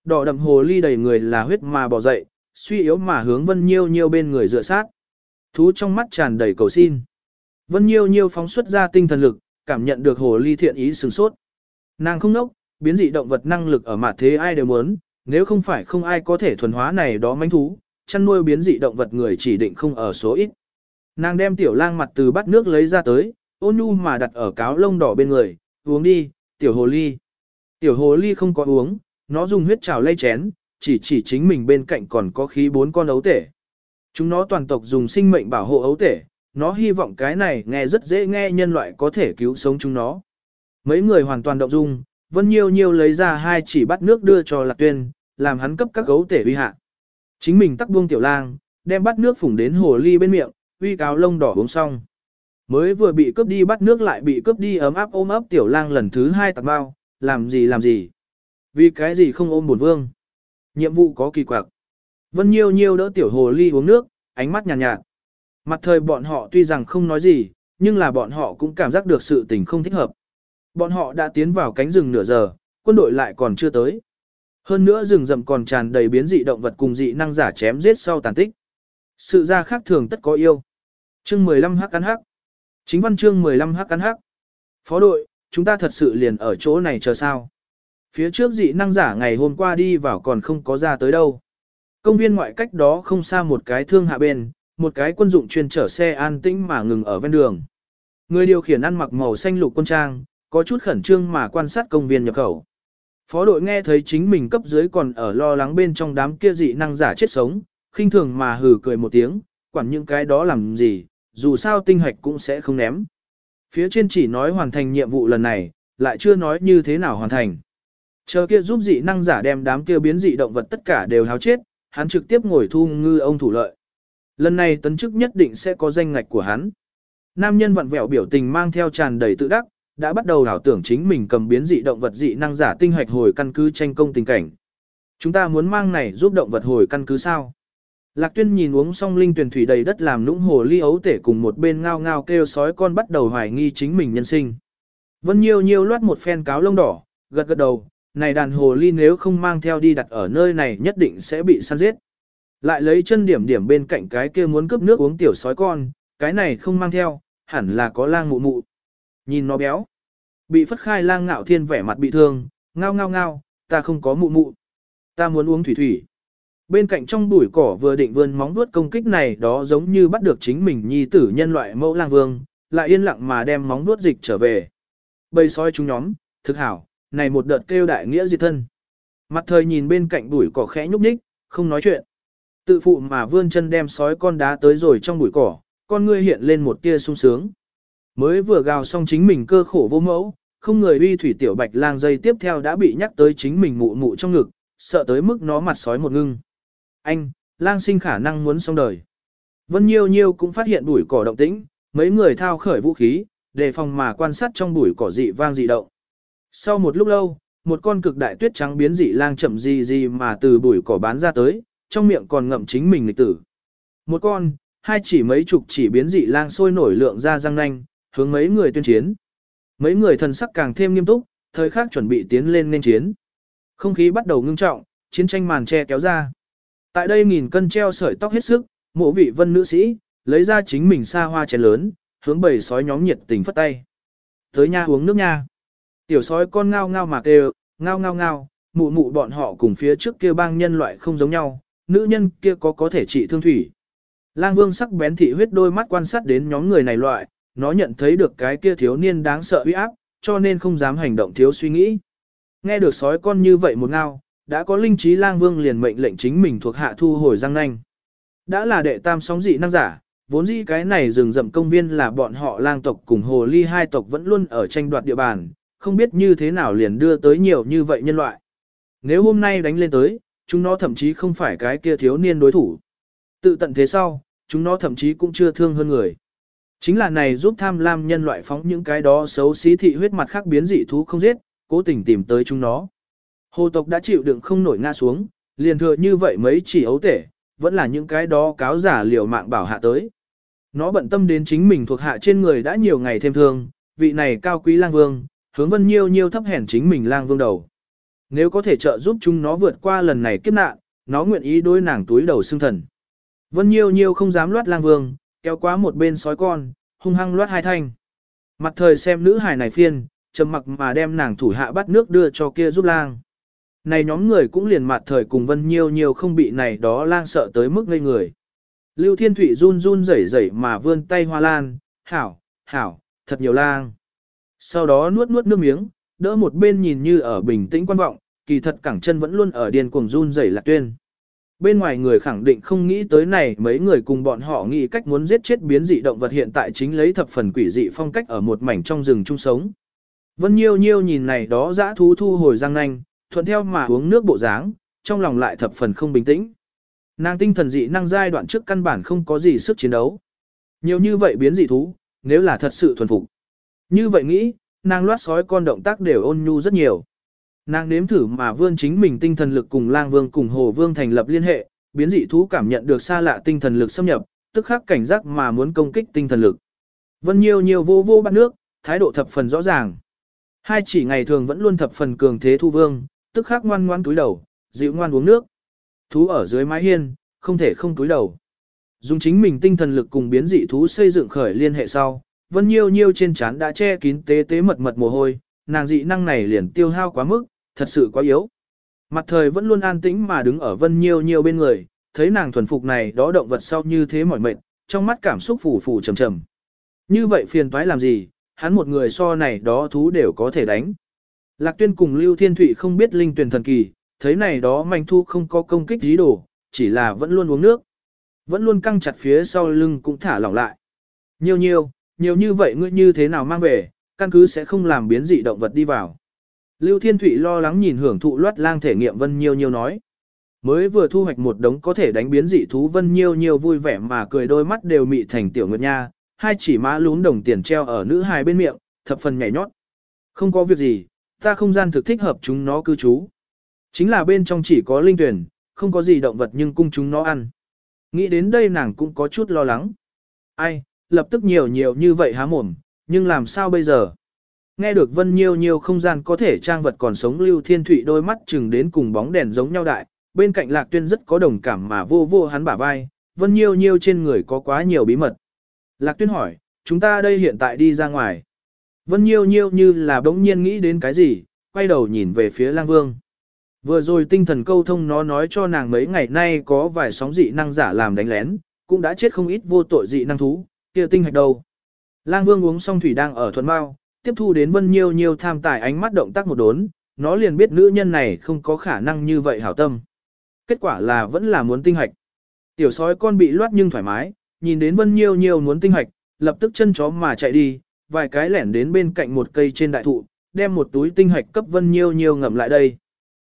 Đỏ đậm hồ ly đầy người là huyết mà bỏ dậy, suy yếu mà hướng Vân Nhiêu Nhiêu bên người dựa sát. Thú trong mắt tràn đầy cầu xin. Vân Nhiêu Nhiêu phóng xuất ra tinh thần lực, cảm nhận được hồ ly thiện ý sừng sốt. Nàng không nốc, biến dị động vật năng lực ở mặt thế ai đều muốn, nếu không phải không ai có thể thuần hóa này đó manh thú, chăn nuôi biến dị động vật người chỉ định không ở số ít. Nàng đem tiểu lang mặt từ bát nước lấy ra tới, ôn nhu mà đặt ở cáo lông đỏ bên người, uống đi, tiểu hồ ly. Tiểu hồ ly không có uống, nó dùng huyết trào lây chén, chỉ chỉ chính mình bên cạnh còn có khí bốn con ấu tể. Chúng nó toàn tộc dùng sinh mệnh bảo hộ ấu tể, nó hy vọng cái này nghe rất dễ nghe nhân loại có thể cứu sống chúng nó. Mấy người hoàn toàn động dung, Vân Nhiêu Nhiêu lấy ra hai chỉ bắt nước đưa cho Lạc Tuyên, làm hắn cấp các ấu tể uy hạ. Chính mình tắc buông tiểu lang, đem bắt nước phủng đến hồ ly bên miệng, uy cáo lông đỏ uống xong. Mới vừa bị cướp đi bắt nước lại bị cướp đi ấm áp ôm ấp tiểu lang lần thứ hai tạc bao, làm gì làm gì. Vì cái gì không ôm bổn vương? Nhiệm vụ có kỳ quặc. Vân Nhiêu Nhiêu đỡ tiểu hồ ly uống nước, ánh mắt nhàn nhạt, nhạt. Mặt thời bọn họ tuy rằng không nói gì, nhưng là bọn họ cũng cảm giác được sự tình không thích hợp. Bọn họ đã tiến vào cánh rừng nửa giờ, quân đội lại còn chưa tới. Hơn nữa rừng rậm còn tràn đầy biến dị động vật cùng dị năng giả chém giết sau tàn tích. Sự ra khác thường tất có yêu. Chương 15 hắc cắn hắc. Chính văn chương 15 hắc cắn hắc. Phó đội, chúng ta thật sự liền ở chỗ này chờ sao? Phía trước dị năng giả ngày hôm qua đi vào còn không có ra tới đâu. Công viên ngoại cách đó không xa một cái thương hạ bên, một cái quân dụng chuyên chở xe an tĩnh mà ngừng ở ven đường. Người điều khiển ăn mặc màu xanh lục quân trang, có chút khẩn trương mà quan sát công viên nhập khẩu. Phó đội nghe thấy chính mình cấp dưới còn ở lo lắng bên trong đám kia dị năng giả chết sống, khinh thường mà hừ cười một tiếng, quản những cái đó làm gì, dù sao tinh hạch cũng sẽ không ném. Phía trên chỉ nói hoàn thành nhiệm vụ lần này, lại chưa nói như thế nào hoàn thành. Chờ kia giúp dị năng giả đem đám kia biến dị động vật tất cả đều háo chết, hắn trực tiếp ngồi thu ngư ông thủ lợi. Lần này tấn chức nhất định sẽ có danh ngạch của hắn. Nam nhân vặn vẹo biểu tình mang theo tràn đầy tự đắc, đã bắt đầu ảo tưởng chính mình cầm biến dị động vật dị năng giả tinh hoạch hồi căn cứ tranh công tình cảnh. Chúng ta muốn mang này giúp động vật hồi căn cứ sao? Lạc tuyên nhìn uống xong linh tuyển thủy đầy đất làm nũng hồ ly ấu tể cùng một bên ngao ngao kêu sói con bắt đầu hoài nghi chính mình nhân sinh. Vân nhiêu nhiêu loát một phen cáo lông đỏ, gật gật đầu, này đàn hồ ly nếu không mang theo đi đặt ở nơi này nhất định sẽ bị săn giết. Lại lấy chân điểm điểm bên cạnh cái kia muốn cướp nước uống tiểu sói con, cái này không mang theo, hẳn là có lang mụ mụ. Nhìn nó béo. Bị phất khai lang ngạo thiên vẻ mặt bị thương, ngao ngao ngao, ta không có mụ mụ. Ta muốn uống thủy thủy. Bên cạnh trong bụi cỏ vừa định vươn móng vuốt công kích này đó giống như bắt được chính mình nhi tử nhân loại mẫu lang vương, lại yên lặng mà đem móng vuốt dịch trở về. Bầy sói chúng nhóm, thực hảo, này một đợt kêu đại nghĩa diệt thân. Mặt thời nhìn bên cạnh bụi cỏ khẽ nhúc nhích, không nói chuyện. Tự phụ mà vươn chân đem sói con đá tới rồi trong bụi cỏ, con ngươi hiện lên một tia sung sướng. Mới vừa gào xong chính mình cơ khổ vô mẫu, không người uy thủy tiểu bạch lang dây tiếp theo đã bị nhắc tới chính mình mụ mụ trong ngực, sợ tới mức nó mặt sói một ngưng. Anh, lang sinh khả năng muốn xong đời. Vân Nhiêu Nhiêu cũng phát hiện bụi cỏ động tĩnh, mấy người thao khởi vũ khí, đề phòng mà quan sát trong bụi cỏ dị vang dị động. Sau một lúc lâu, một con cực đại tuyết trắng biến dị lang chậm gì gì mà từ bụi cỏ bán ra tới, trong miệng còn ngậm chính mình lịch tử. Một con, hai chỉ mấy chục chỉ biến dị lang sôi nổi lượng ra răng nanh, hướng mấy người tuyên chiến. Mấy người thần sắc càng thêm nghiêm túc, thời khắc chuẩn bị tiến lên nên chiến. Không khí bắt đầu ngưng trọng, chiến tranh màn che kéo ra. Tại đây nghìn cân treo sợi tóc hết sức, mộ vị vân nữ sĩ, lấy ra chính mình xa hoa chén lớn, hướng bầy sói nhóm nhiệt tình phất tay. Tới nha uống nước nha. Tiểu sói con ngao ngao mà kêu, ngao ngao ngao, mụ mụ bọn họ cùng phía trước kia bang nhân loại không giống nhau, nữ nhân kia có có thể trị thương thủy. Lang vương sắc bén thị huyết đôi mắt quan sát đến nhóm người này loại, nó nhận thấy được cái kia thiếu niên đáng sợ uy áp, cho nên không dám hành động thiếu suy nghĩ. Nghe được sói con như vậy một ngao, đã có linh trí lang vương liền mệnh lệnh chính mình thuộc hạ thu hồi răng nanh. Đã là đệ tam sóng dị năng giả, vốn dĩ cái này rừng rậm công viên là bọn họ lang tộc cùng hồ ly hai tộc vẫn luôn ở tranh đoạt địa bàn, không biết như thế nào liền đưa tới nhiều như vậy nhân loại. Nếu hôm nay đánh lên tới, chúng nó thậm chí không phải cái kia thiếu niên đối thủ. Tự tận thế sau, chúng nó thậm chí cũng chưa thương hơn người. Chính là này giúp tham lam nhân loại phóng những cái đó xấu xí thị huyết mặt khác biến dị thú không giết, cố tình tìm tới chúng nó. Hồ tộc đã chịu đựng không nổi ngã xuống, liền thừa như vậy mấy chỉ ấu tể, vẫn là những cái đó cáo giả liều mạng bảo hạ tới. Nó bận tâm đến chính mình thuộc hạ trên người đã nhiều ngày thêm thương, vị này cao quý lang vương, hướng vân nhiêu nhiêu thấp hèn chính mình lang vương đầu. Nếu có thể trợ giúp chúng nó vượt qua lần này kiếp nạn, nó nguyện ý đối nàng túi đầu xương thần. Vân nhiêu nhiêu không dám loát lang vương, kéo quá một bên sói con, hung hăng loát hai thanh. Mặt thời xem nữ hài này phiên, trầm mặc mà đem nàng thủ hạ bắt nước đưa cho kia giúp lang. Này nhóm người cũng liền mặt thời cùng vân nhiêu nhiêu không bị này đó lang sợ tới mức ngây người. Lưu Thiên Thụy run run rẩy rẩy mà vươn tay hoa lan, hảo, hảo, thật nhiều lang. Sau đó nuốt nuốt nước miếng, đỡ một bên nhìn như ở bình tĩnh quan vọng, kỳ thật cẳng chân vẫn luôn ở điên cuồng run rẩy lạc tuyên. Bên ngoài người khẳng định không nghĩ tới này mấy người cùng bọn họ nghĩ cách muốn giết chết biến dị động vật hiện tại chính lấy thập phần quỷ dị phong cách ở một mảnh trong rừng chung sống. Vân Nhiêu Nhiêu nhìn này đó dã thú thu hồi răng nanh, thuận theo mà uống nước bộ dáng, trong lòng lại thập phần không bình tĩnh. Nàng tinh thần dị năng giai đoạn trước căn bản không có gì sức chiến đấu. Nhiều như vậy biến dị thú, nếu là thật sự thuần phục. Như vậy nghĩ, nàng loát sói con động tác đều ôn nhu rất nhiều. Nàng nếm thử mà vươn chính mình tinh thần lực cùng lang vương cùng hồ vương thành lập liên hệ, biến dị thú cảm nhận được xa lạ tinh thần lực xâm nhập, tức khắc cảnh giác mà muốn công kích tinh thần lực. Vân nhiều nhiều vô vô bắt nước, thái độ thập phần rõ ràng. Hai chỉ ngày thường vẫn luôn thập phần cường thế thu vương, tức khắc ngoan ngoan túi đầu, dịu ngoan uống nước. Thú ở dưới mái hiên, không thể không túi đầu. Dùng chính mình tinh thần lực cùng biến dị thú xây dựng khởi liên hệ sau, Vân Nhiêu Nhiêu trên trán đã che kín tế tế mật mật mồ hôi, nàng dị năng này liền tiêu hao quá mức, thật sự quá yếu. Mặt thời vẫn luôn an tĩnh mà đứng ở Vân Nhiêu Nhiêu bên người, thấy nàng thuần phục này đó động vật sau như thế mỏi mệt, trong mắt cảm xúc phủ phủ trầm trầm. Như vậy phiền toái làm gì, hắn một người so này đó thú đều có thể đánh. Lạc tuyên cùng Lưu Thiên Thụy không biết linh tuyển thần kỳ, thấy này đó manh thu không có công kích dí đồ, chỉ là vẫn luôn uống nước. Vẫn luôn căng chặt phía sau lưng cũng thả lỏng lại. nhiêu nhiêu nhiều như vậy ngươi như thế nào mang về, căn cứ sẽ không làm biến dị động vật đi vào. Lưu Thiên Thụy lo lắng nhìn hưởng thụ loát lang thể nghiệm Vân Nhiêu Nhiêu nói. Mới vừa thu hoạch một đống có thể đánh biến dị thú Vân Nhiêu Nhiêu vui vẻ mà cười đôi mắt đều mị thành tiểu nguyệt nha, hai chỉ má lún đồng tiền treo ở nữ hài bên miệng, thập phần nhảy nhót. Không có việc gì, ta không gian thực thích hợp chúng nó cư trú. Chính là bên trong chỉ có linh tuyển, không có gì động vật nhưng cung chúng nó ăn. Nghĩ đến đây nàng cũng có chút lo lắng. Ai, lập tức nhiều nhiều như vậy há mồm, nhưng làm sao bây giờ? Nghe được vân nhiêu nhiều không gian có thể trang vật còn sống lưu thiên thụy đôi mắt chừng đến cùng bóng đèn giống nhau đại, bên cạnh lạc tuyên rất có đồng cảm mà vô vô hắn bả vai, vân nhiêu nhiêu trên người có quá nhiều bí mật. Lạc tuyên hỏi, chúng ta đây hiện tại đi ra ngoài. Vân nhiêu nhiêu như là bỗng nhiên nghĩ đến cái gì, quay đầu nhìn về phía lang vương. Vừa rồi tinh thần câu thông nó nói cho nàng mấy ngày nay có vài sóng dị năng giả làm đánh lén, cũng đã chết không ít vô tội dị năng thú, kia tinh hạch đâu. Lang vương uống xong thủy đang ở thuần bao, tiếp thu đến vân nhiêu nhiêu tham tài ánh mắt động tác một đốn, nó liền biết nữ nhân này không có khả năng như vậy hảo tâm. Kết quả là vẫn là muốn tinh hạch. Tiểu sói con bị loát nhưng thoải mái, nhìn đến vân nhiêu nhiêu muốn tinh hạch, lập tức chân chó mà chạy đi, vài cái lẻn đến bên cạnh một cây trên đại thụ, đem một túi tinh hạch cấp Vân Nhiêu Nhiêu ngậm lại đây.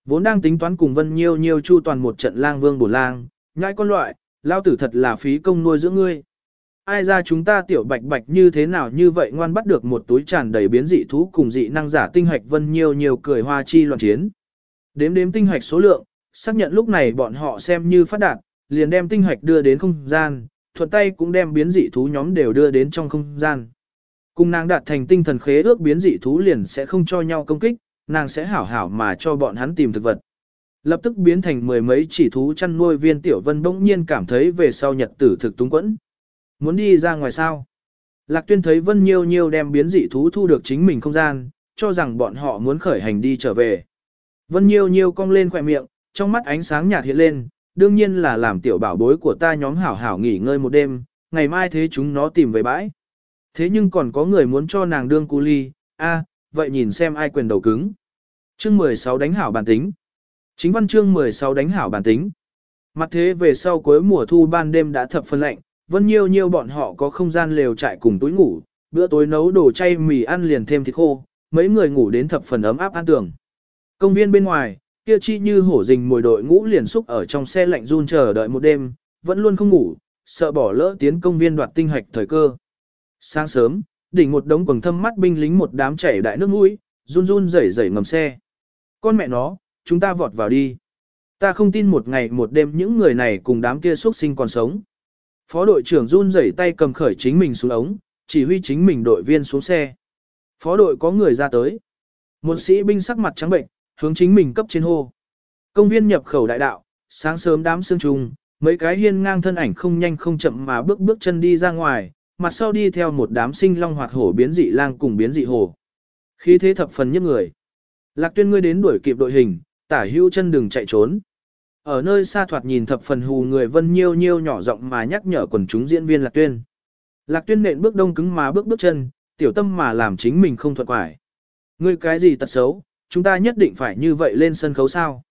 Vốn đang tính toán cùng Vân Nhiêu Nhiêu chu toàn một trận lang vương bổ lang, nhãi con loại, lao tử thật là phí công nuôi dưỡng ngươi. Ai ra chúng ta tiểu bạch bạch như thế nào như vậy ngoan bắt được một túi tràn đầy biến dị thú cùng dị năng giả tinh hạch Vân Nhiêu Nhiêu cười hoa chi loạn chiến. Đếm đếm tinh hạch số lượng, xác nhận lúc này bọn họ xem như phát đạt, liền đem tinh hạch đưa đến không gian, thuận tay cũng đem biến dị thú nhóm đều đưa đến trong không gian. Cùng nàng đạt thành tinh thần khế ước biến dị thú liền sẽ không cho nhau công kích, nàng sẽ hảo hảo mà cho bọn hắn tìm thực vật. Lập tức biến thành mười mấy chỉ thú chăn nuôi viên tiểu vân bỗng nhiên cảm thấy về sau nhật tử thực túng quẫn. Muốn đi ra ngoài sao? Lạc tuyên thấy vân nhiêu nhiêu đem biến dị thú thu được chính mình không gian, cho rằng bọn họ muốn khởi hành đi trở về. Vân nhiêu nhiêu cong lên khỏe miệng, trong mắt ánh sáng nhạt hiện lên, đương nhiên là làm tiểu bảo bối của ta nhóm hảo hảo nghỉ ngơi một đêm, ngày mai thế chúng nó tìm về bãi. Thế nhưng còn có người muốn cho nàng đương cu ly, a, vậy nhìn xem ai quyền đầu cứng. Chương 16 đánh hảo bản tính. Chính văn chương 16 đánh hảo bản tính. Mặt thế về sau cuối mùa thu ban đêm đã thập phân lạnh, vân nhiêu nhiêu bọn họ có không gian lều trại cùng túi ngủ, bữa tối nấu đồ chay mì ăn liền thêm thịt khô, mấy người ngủ đến thập phần ấm áp an tường. Công viên bên ngoài, kia chi như hổ rình mồi đội ngũ liền xúc ở trong xe lạnh run chờ đợi một đêm, vẫn luôn không ngủ, sợ bỏ lỡ tiến công viên đoạt tinh hạch thời cơ. Sáng sớm, đỉnh một đống quần thâm mắt binh lính một đám chảy đại nước mũi, run run rẩy rẩy ngầm xe. Con mẹ nó, chúng ta vọt vào đi. Ta không tin một ngày một đêm những người này cùng đám kia xuất sinh còn sống. Phó đội trưởng run rẩy tay cầm khởi chính mình xuống ống, chỉ huy chính mình đội viên xuống xe. Phó đội có người ra tới. Một sĩ binh sắc mặt trắng bệnh, hướng chính mình cấp trên hô. Công viên nhập khẩu đại đạo, sáng sớm đám sương trùng, mấy cái hiên ngang thân ảnh không nhanh không chậm mà bước bước chân đi ra ngoài, mặt sau đi theo một đám sinh long hoạt hổ biến dị lang cùng biến dị hổ. Khí thế thập phần nhấp người. Lạc tuyên ngươi đến đuổi kịp đội hình, tả hữu chân đừng chạy trốn. Ở nơi xa thoạt nhìn thập phần hù người vân nhiêu nhiêu nhỏ giọng mà nhắc nhở quần chúng diễn viên Lạc tuyên. Lạc tuyên nện bước đông cứng mà bước bước chân, tiểu tâm mà làm chính mình không thuận quải. Ngươi cái gì tật xấu, chúng ta nhất định phải như vậy lên sân khấu sao?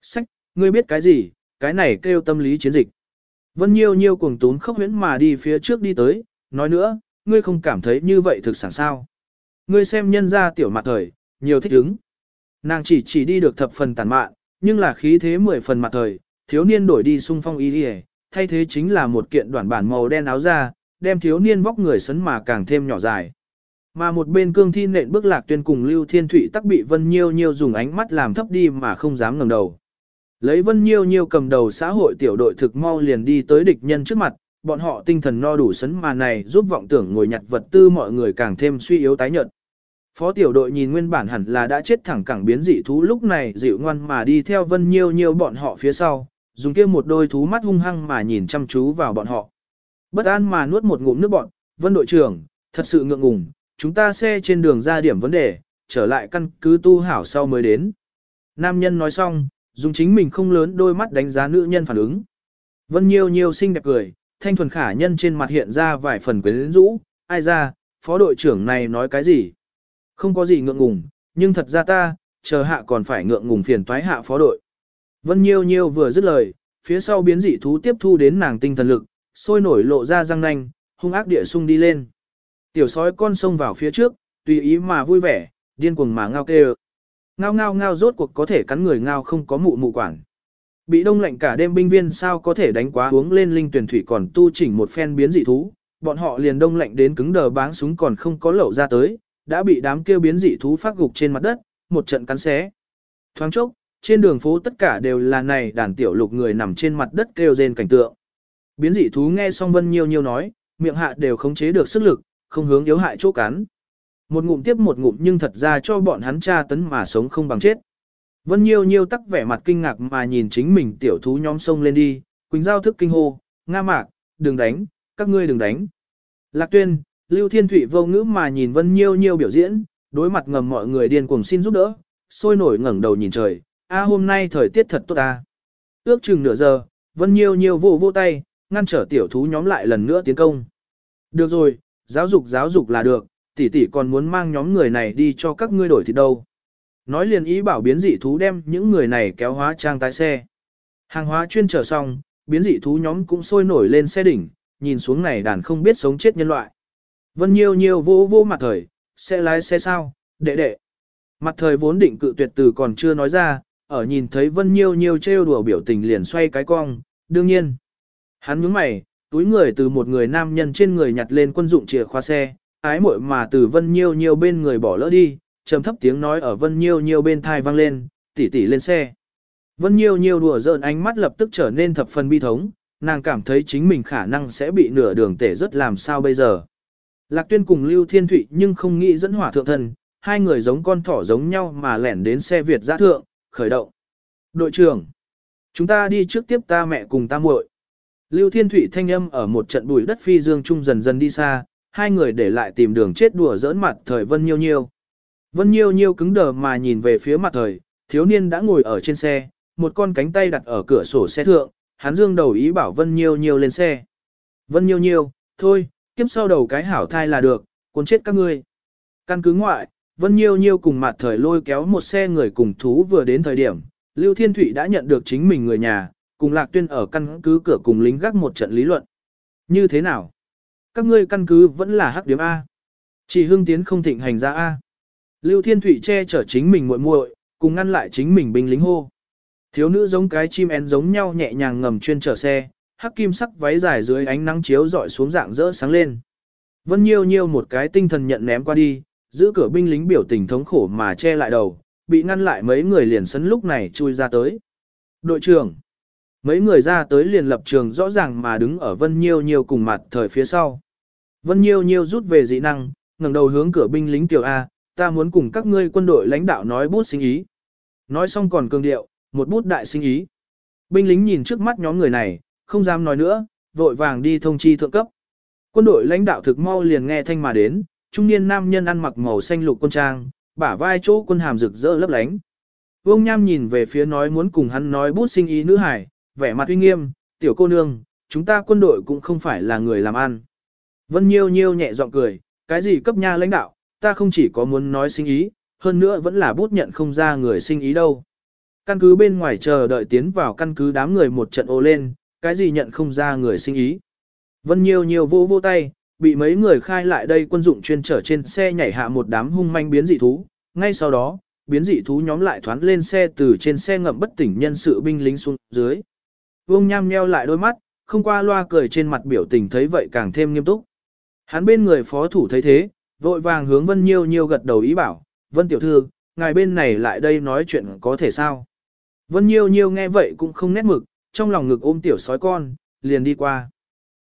Sách, ngươi biết cái gì, cái này kêu tâm lý chiến dịch. Vân Nhiêu Nhiêu cuồng tún khốc huyễn mà đi phía trước đi tới, nói nữa, ngươi không cảm thấy như vậy thực sản sao. Ngươi xem nhân ra tiểu mặt thời, nhiều thích ứng. Nàng chỉ chỉ đi được thập phần tàn mạn, nhưng là khí thế mười phần mặt thời, thiếu niên đổi đi sung phong y đi thay thế chính là một kiện đoạn bản màu đen áo da, đem thiếu niên vóc người sấn mà càng thêm nhỏ dài. Mà một bên cương thi nện bước lạc tuyên cùng Lưu Thiên Thụy tắc bị Vân Nhiêu Nhiêu dùng ánh mắt làm thấp đi mà không dám ngẩng đầu. Lấy Vân Nhiêu Nhiêu cầm đầu xã hội tiểu đội thực mau liền đi tới địch nhân trước mặt, bọn họ tinh thần no đủ sấn mà này giúp vọng tưởng ngồi nhặt vật tư mọi người càng thêm suy yếu tái nhợt. Phó tiểu đội nhìn nguyên bản hẳn là đã chết thẳng cẳng biến dị thú lúc này dịu ngoan mà đi theo Vân Nhiêu Nhiêu bọn họ phía sau, dùng kia một đôi thú mắt hung hăng mà nhìn chăm chú vào bọn họ. Bất an mà nuốt một ngụm nước bọn, Vân đội trưởng, thật sự ngượng ngùng, chúng ta xe trên đường ra điểm vấn đề, trở lại căn cứ tu hảo sau mới đến. Nam nhân nói xong, dùng chính mình không lớn đôi mắt đánh giá nữ nhân phản ứng. Vân Nhiêu Nhiêu xinh đẹp cười, thanh thuần khả nhân trên mặt hiện ra vài phần quyến rũ, ai ra, phó đội trưởng này nói cái gì? Không có gì ngượng ngùng, nhưng thật ra ta, chờ hạ còn phải ngượng ngùng phiền toái hạ phó đội. Vân Nhiêu Nhiêu vừa dứt lời, phía sau biến dị thú tiếp thu đến nàng tinh thần lực, sôi nổi lộ ra răng nanh, hung ác địa sung đi lên. Tiểu sói con sông vào phía trước, tùy ý mà vui vẻ, điên cuồng mà ngao kêu. Ngao ngao ngao rốt cuộc có thể cắn người ngao không có mụ mụ quản. Bị đông lạnh cả đêm binh viên sao có thể đánh quá uống lên linh tuyển thủy còn tu chỉnh một phen biến dị thú, bọn họ liền đông lạnh đến cứng đờ báng súng còn không có lẩu ra tới, đã bị đám kêu biến dị thú phát gục trên mặt đất, một trận cắn xé. Thoáng chốc, trên đường phố tất cả đều là này đàn tiểu lục người nằm trên mặt đất kêu rên cảnh tượng. Biến dị thú nghe xong Vân Nhiêu Nhiêu nói, miệng hạ đều khống chế được sức lực, không hướng yếu hại chỗ cắn. Một ngụm tiếp một ngụm nhưng thật ra cho bọn hắn tra tấn mà sống không bằng chết. Vân Nhiêu Nhiêu tắc vẻ mặt kinh ngạc mà nhìn chính mình tiểu thú nhóm sông lên đi, Quỳnh Giao thức kinh hô, Nga Mạc, đừng đánh, các ngươi đừng đánh. Lạc Tuyên, Lưu Thiên Thụy vô ngữ mà nhìn Vân Nhiêu Nhiêu biểu diễn, đối mặt ngầm mọi người điên cuồng xin giúp đỡ, sôi nổi ngẩng đầu nhìn trời, a hôm nay thời tiết thật tốt ta. Ước chừng nửa giờ, Vân Nhiêu Nhiêu vô vô tay, ngăn trở tiểu thú nhóm lại lần nữa tiến công. Được rồi, giáo dục giáo dục là được, tỷ tỷ còn muốn mang nhóm người này đi cho các ngươi đổi thịt đâu. Nói liền ý bảo biến dị thú đem những người này kéo hóa trang tái xe. Hàng hóa chuyên trở xong, biến dị thú nhóm cũng sôi nổi lên xe đỉnh, nhìn xuống này đàn không biết sống chết nhân loại. Vân Nhiêu Nhiêu vô vô mặt thời, sẽ lái xe sao, đệ đệ. Mặt thời vốn định cự tuyệt từ còn chưa nói ra, ở nhìn thấy Vân Nhiêu Nhiêu trêu đùa biểu tình liền xoay cái cong, đương nhiên. Hắn nhướng mày, túi người từ một người nam nhân trên người nhặt lên quân dụng chìa khóa xe, ái muội mà từ Vân Nhiêu Nhiêu bên người bỏ lỡ đi, trầm thấp tiếng nói ở Vân Nhiêu Nhiêu bên thai vang lên, tỉ tỉ lên xe. Vân Nhiêu Nhiêu đùa giỡn ánh mắt lập tức trở nên thập phần bi thống, nàng cảm thấy chính mình khả năng sẽ bị nửa đường tể rất làm sao bây giờ. Lạc Tuyên cùng Lưu Thiên Thụy nhưng không nghĩ dẫn hỏa thượng thần, hai người giống con thỏ giống nhau mà lẻn đến xe Việt giã thượng, khởi động. Đội trưởng, chúng ta đi trước tiếp ta mẹ cùng ta muội. Lưu Thiên Thụy thanh âm ở một trận bụi đất phi dương trung dần dần đi xa, hai người để lại tìm đường chết đùa giỡn mặt thời Vân Nhiêu Nhiêu. Vân Nhiêu Nhiêu cứng đờ mà nhìn về phía mặt thời, thiếu niên đã ngồi ở trên xe, một con cánh tay đặt ở cửa sổ xe thượng, hắn dương đầu ý bảo Vân Nhiêu Nhiêu lên xe. Vân Nhiêu Nhiêu, thôi, kiếp sau đầu cái hảo thai là được, cuốn chết các ngươi. Căn cứ ngoại, Vân Nhiêu Nhiêu cùng mặt thời lôi kéo một xe người cùng thú vừa đến thời điểm, Lưu Thiên Thụy đã nhận được chính mình người nhà, cùng Lạc Tuyên ở căn cứ cửa cùng lính gác một trận lý luận. Như thế nào? Các ngươi căn cứ vẫn là hắc điểm A. Chỉ hưng tiến không thịnh hành ra A. Lưu Thiên Thụy che chở chính mình muội muội, cùng ngăn lại chính mình binh lính hô. Thiếu nữ giống cái chim én giống nhau nhẹ nhàng ngầm chuyên chở xe, hắc kim sắc váy dài dưới ánh nắng chiếu dọi xuống dạng rỡ sáng lên. Vân Nhiêu Nhiêu một cái tinh thần nhận ném qua đi, giữ cửa binh lính biểu tình thống khổ mà che lại đầu, bị ngăn lại mấy người liền sấn lúc này chui ra tới. Đội trưởng, mấy người ra tới liền lập trường rõ ràng mà đứng ở Vân Nhiêu Nhiêu cùng mặt thời phía sau. Vân Nhiêu Nhiêu rút về dị năng, ngẩng đầu hướng cửa binh lính tiểu A, ta muốn cùng các ngươi quân đội lãnh đạo nói bút sinh ý. Nói xong còn cường điệu, một bút đại sinh ý. Binh lính nhìn trước mắt nhóm người này, không dám nói nữa, vội vàng đi thông chi thượng cấp. Quân đội lãnh đạo thực mau liền nghe thanh mà đến, trung niên nam nhân ăn mặc màu xanh lục quân trang, bả vai chỗ quân hàm rực rỡ lấp lánh. Vương Nham nhìn về phía nói muốn cùng hắn nói bút sinh ý nữ hải, vẻ mặt uy nghiêm, tiểu cô nương, chúng ta quân đội cũng không phải là người làm ăn. Vân Nhiêu Nhiêu nhẹ giọng cười, cái gì cấp nha lãnh đạo, ta không chỉ có muốn nói sinh ý, hơn nữa vẫn là bút nhận không ra người sinh ý đâu. Căn cứ bên ngoài chờ đợi tiến vào căn cứ đám người một trận ô lên, cái gì nhận không ra người sinh ý. Vân Nhiêu Nhiêu vô vô tay, bị mấy người khai lại đây quân dụng chuyên trở trên xe nhảy hạ một đám hung manh biến dị thú. Ngay sau đó, biến dị thú nhóm lại thoán lên xe từ trên xe ngậm bất tỉnh nhân sự binh lính xuống dưới. Vương Nham nheo lại đôi mắt, không qua loa cười trên mặt biểu tình thấy vậy càng thêm nghiêm túc. Hắn bên người phó thủ thấy thế, vội vàng hướng Vân Nhiêu Nhiêu gật đầu ý bảo, Vân Tiểu Thư, ngài bên này lại đây nói chuyện có thể sao. Vân Nhiêu Nhiêu nghe vậy cũng không nét mực, trong lòng ngực ôm tiểu sói con, liền đi qua.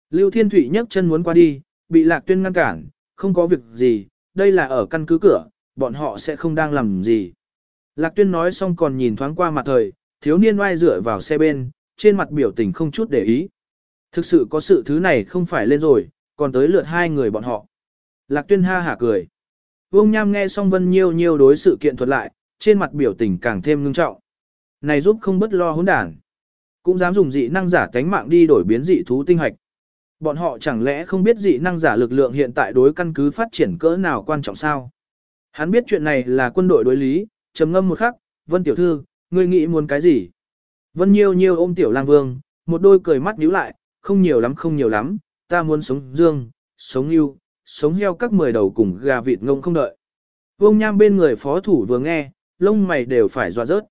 Lưu Thiên Thụy nhấc chân muốn qua đi, bị Lạc Tuyên ngăn cản, không có việc gì, đây là ở căn cứ cửa, bọn họ sẽ không đang làm gì. Lạc Tuyên nói xong còn nhìn thoáng qua mặt thời, thiếu niên oai dựa vào xe bên, trên mặt biểu tình không chút để ý. Thực sự có sự thứ này không phải lên rồi, còn tới lượt hai người bọn họ. Lạc Tuyên ha hả cười. Vương Nham nghe xong Vân Nhiêu Nhiêu đối sự kiện thuật lại, trên mặt biểu tình càng thêm ngưng trọng. Này giúp không bất lo hỗn đản. Cũng dám dùng dị năng giả tánh mạng đi đổi biến dị thú tinh hạch. Bọn họ chẳng lẽ không biết dị năng giả lực lượng hiện tại đối căn cứ phát triển cỡ nào quan trọng sao? Hắn biết chuyện này là quân đội đối lý, trầm ngâm một khắc, Vân Tiểu Thư, ngươi nghĩ muốn cái gì? Vân Nhiêu Nhiêu ôm Tiểu Lang Vương, một đôi cười mắt nhíu lại, không nhiều lắm không nhiều lắm, ta muốn sống dương, sống yêu, sống heo các mười đầu cùng gà vịt ngông không đợi. Vương Nham bên người phó thủ vừa nghe, lông mày đều phải dọa rớt.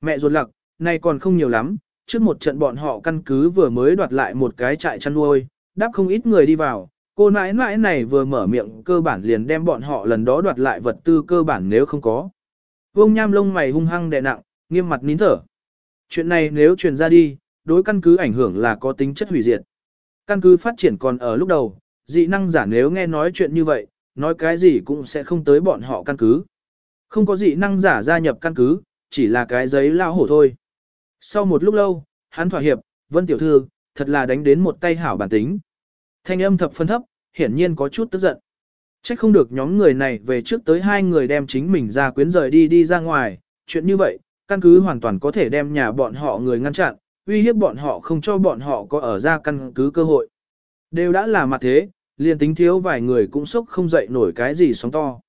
Mẹ ruột lặc, này còn không nhiều lắm, trước một trận bọn họ căn cứ vừa mới đoạt lại một cái trại chăn nuôi, đáp không ít người đi vào, cô nãi nãi này vừa mở miệng cơ bản liền đem bọn họ lần đó đoạt lại vật tư cơ bản nếu không có. Vương Nham lông mày hung hăng đè nặng, nghiêm mặt nín thở. Chuyện này nếu truyền ra đi, đối căn cứ ảnh hưởng là có tính chất hủy diệt. Căn cứ phát triển còn ở lúc đầu, dị năng giả nếu nghe nói chuyện như vậy, nói cái gì cũng sẽ không tới bọn họ căn cứ. Không có dị năng giả gia nhập căn cứ, chỉ là cái giấy lao hổ thôi. Sau một lúc lâu, hắn thỏa hiệp, Vân Tiểu Thư, thật là đánh đến một tay hảo bản tính. Thanh âm thập phân thấp, hiển nhiên có chút tức giận. Trách không được nhóm người này về trước tới hai người đem chính mình ra quyến rời đi đi ra ngoài, chuyện như vậy, căn cứ hoàn toàn có thể đem nhà bọn họ người ngăn chặn, uy hiếp bọn họ không cho bọn họ có ở ra căn cứ cơ hội. Đều đã là mặt thế, liền tính thiếu vài người cũng sốc không dậy nổi cái gì sóng to.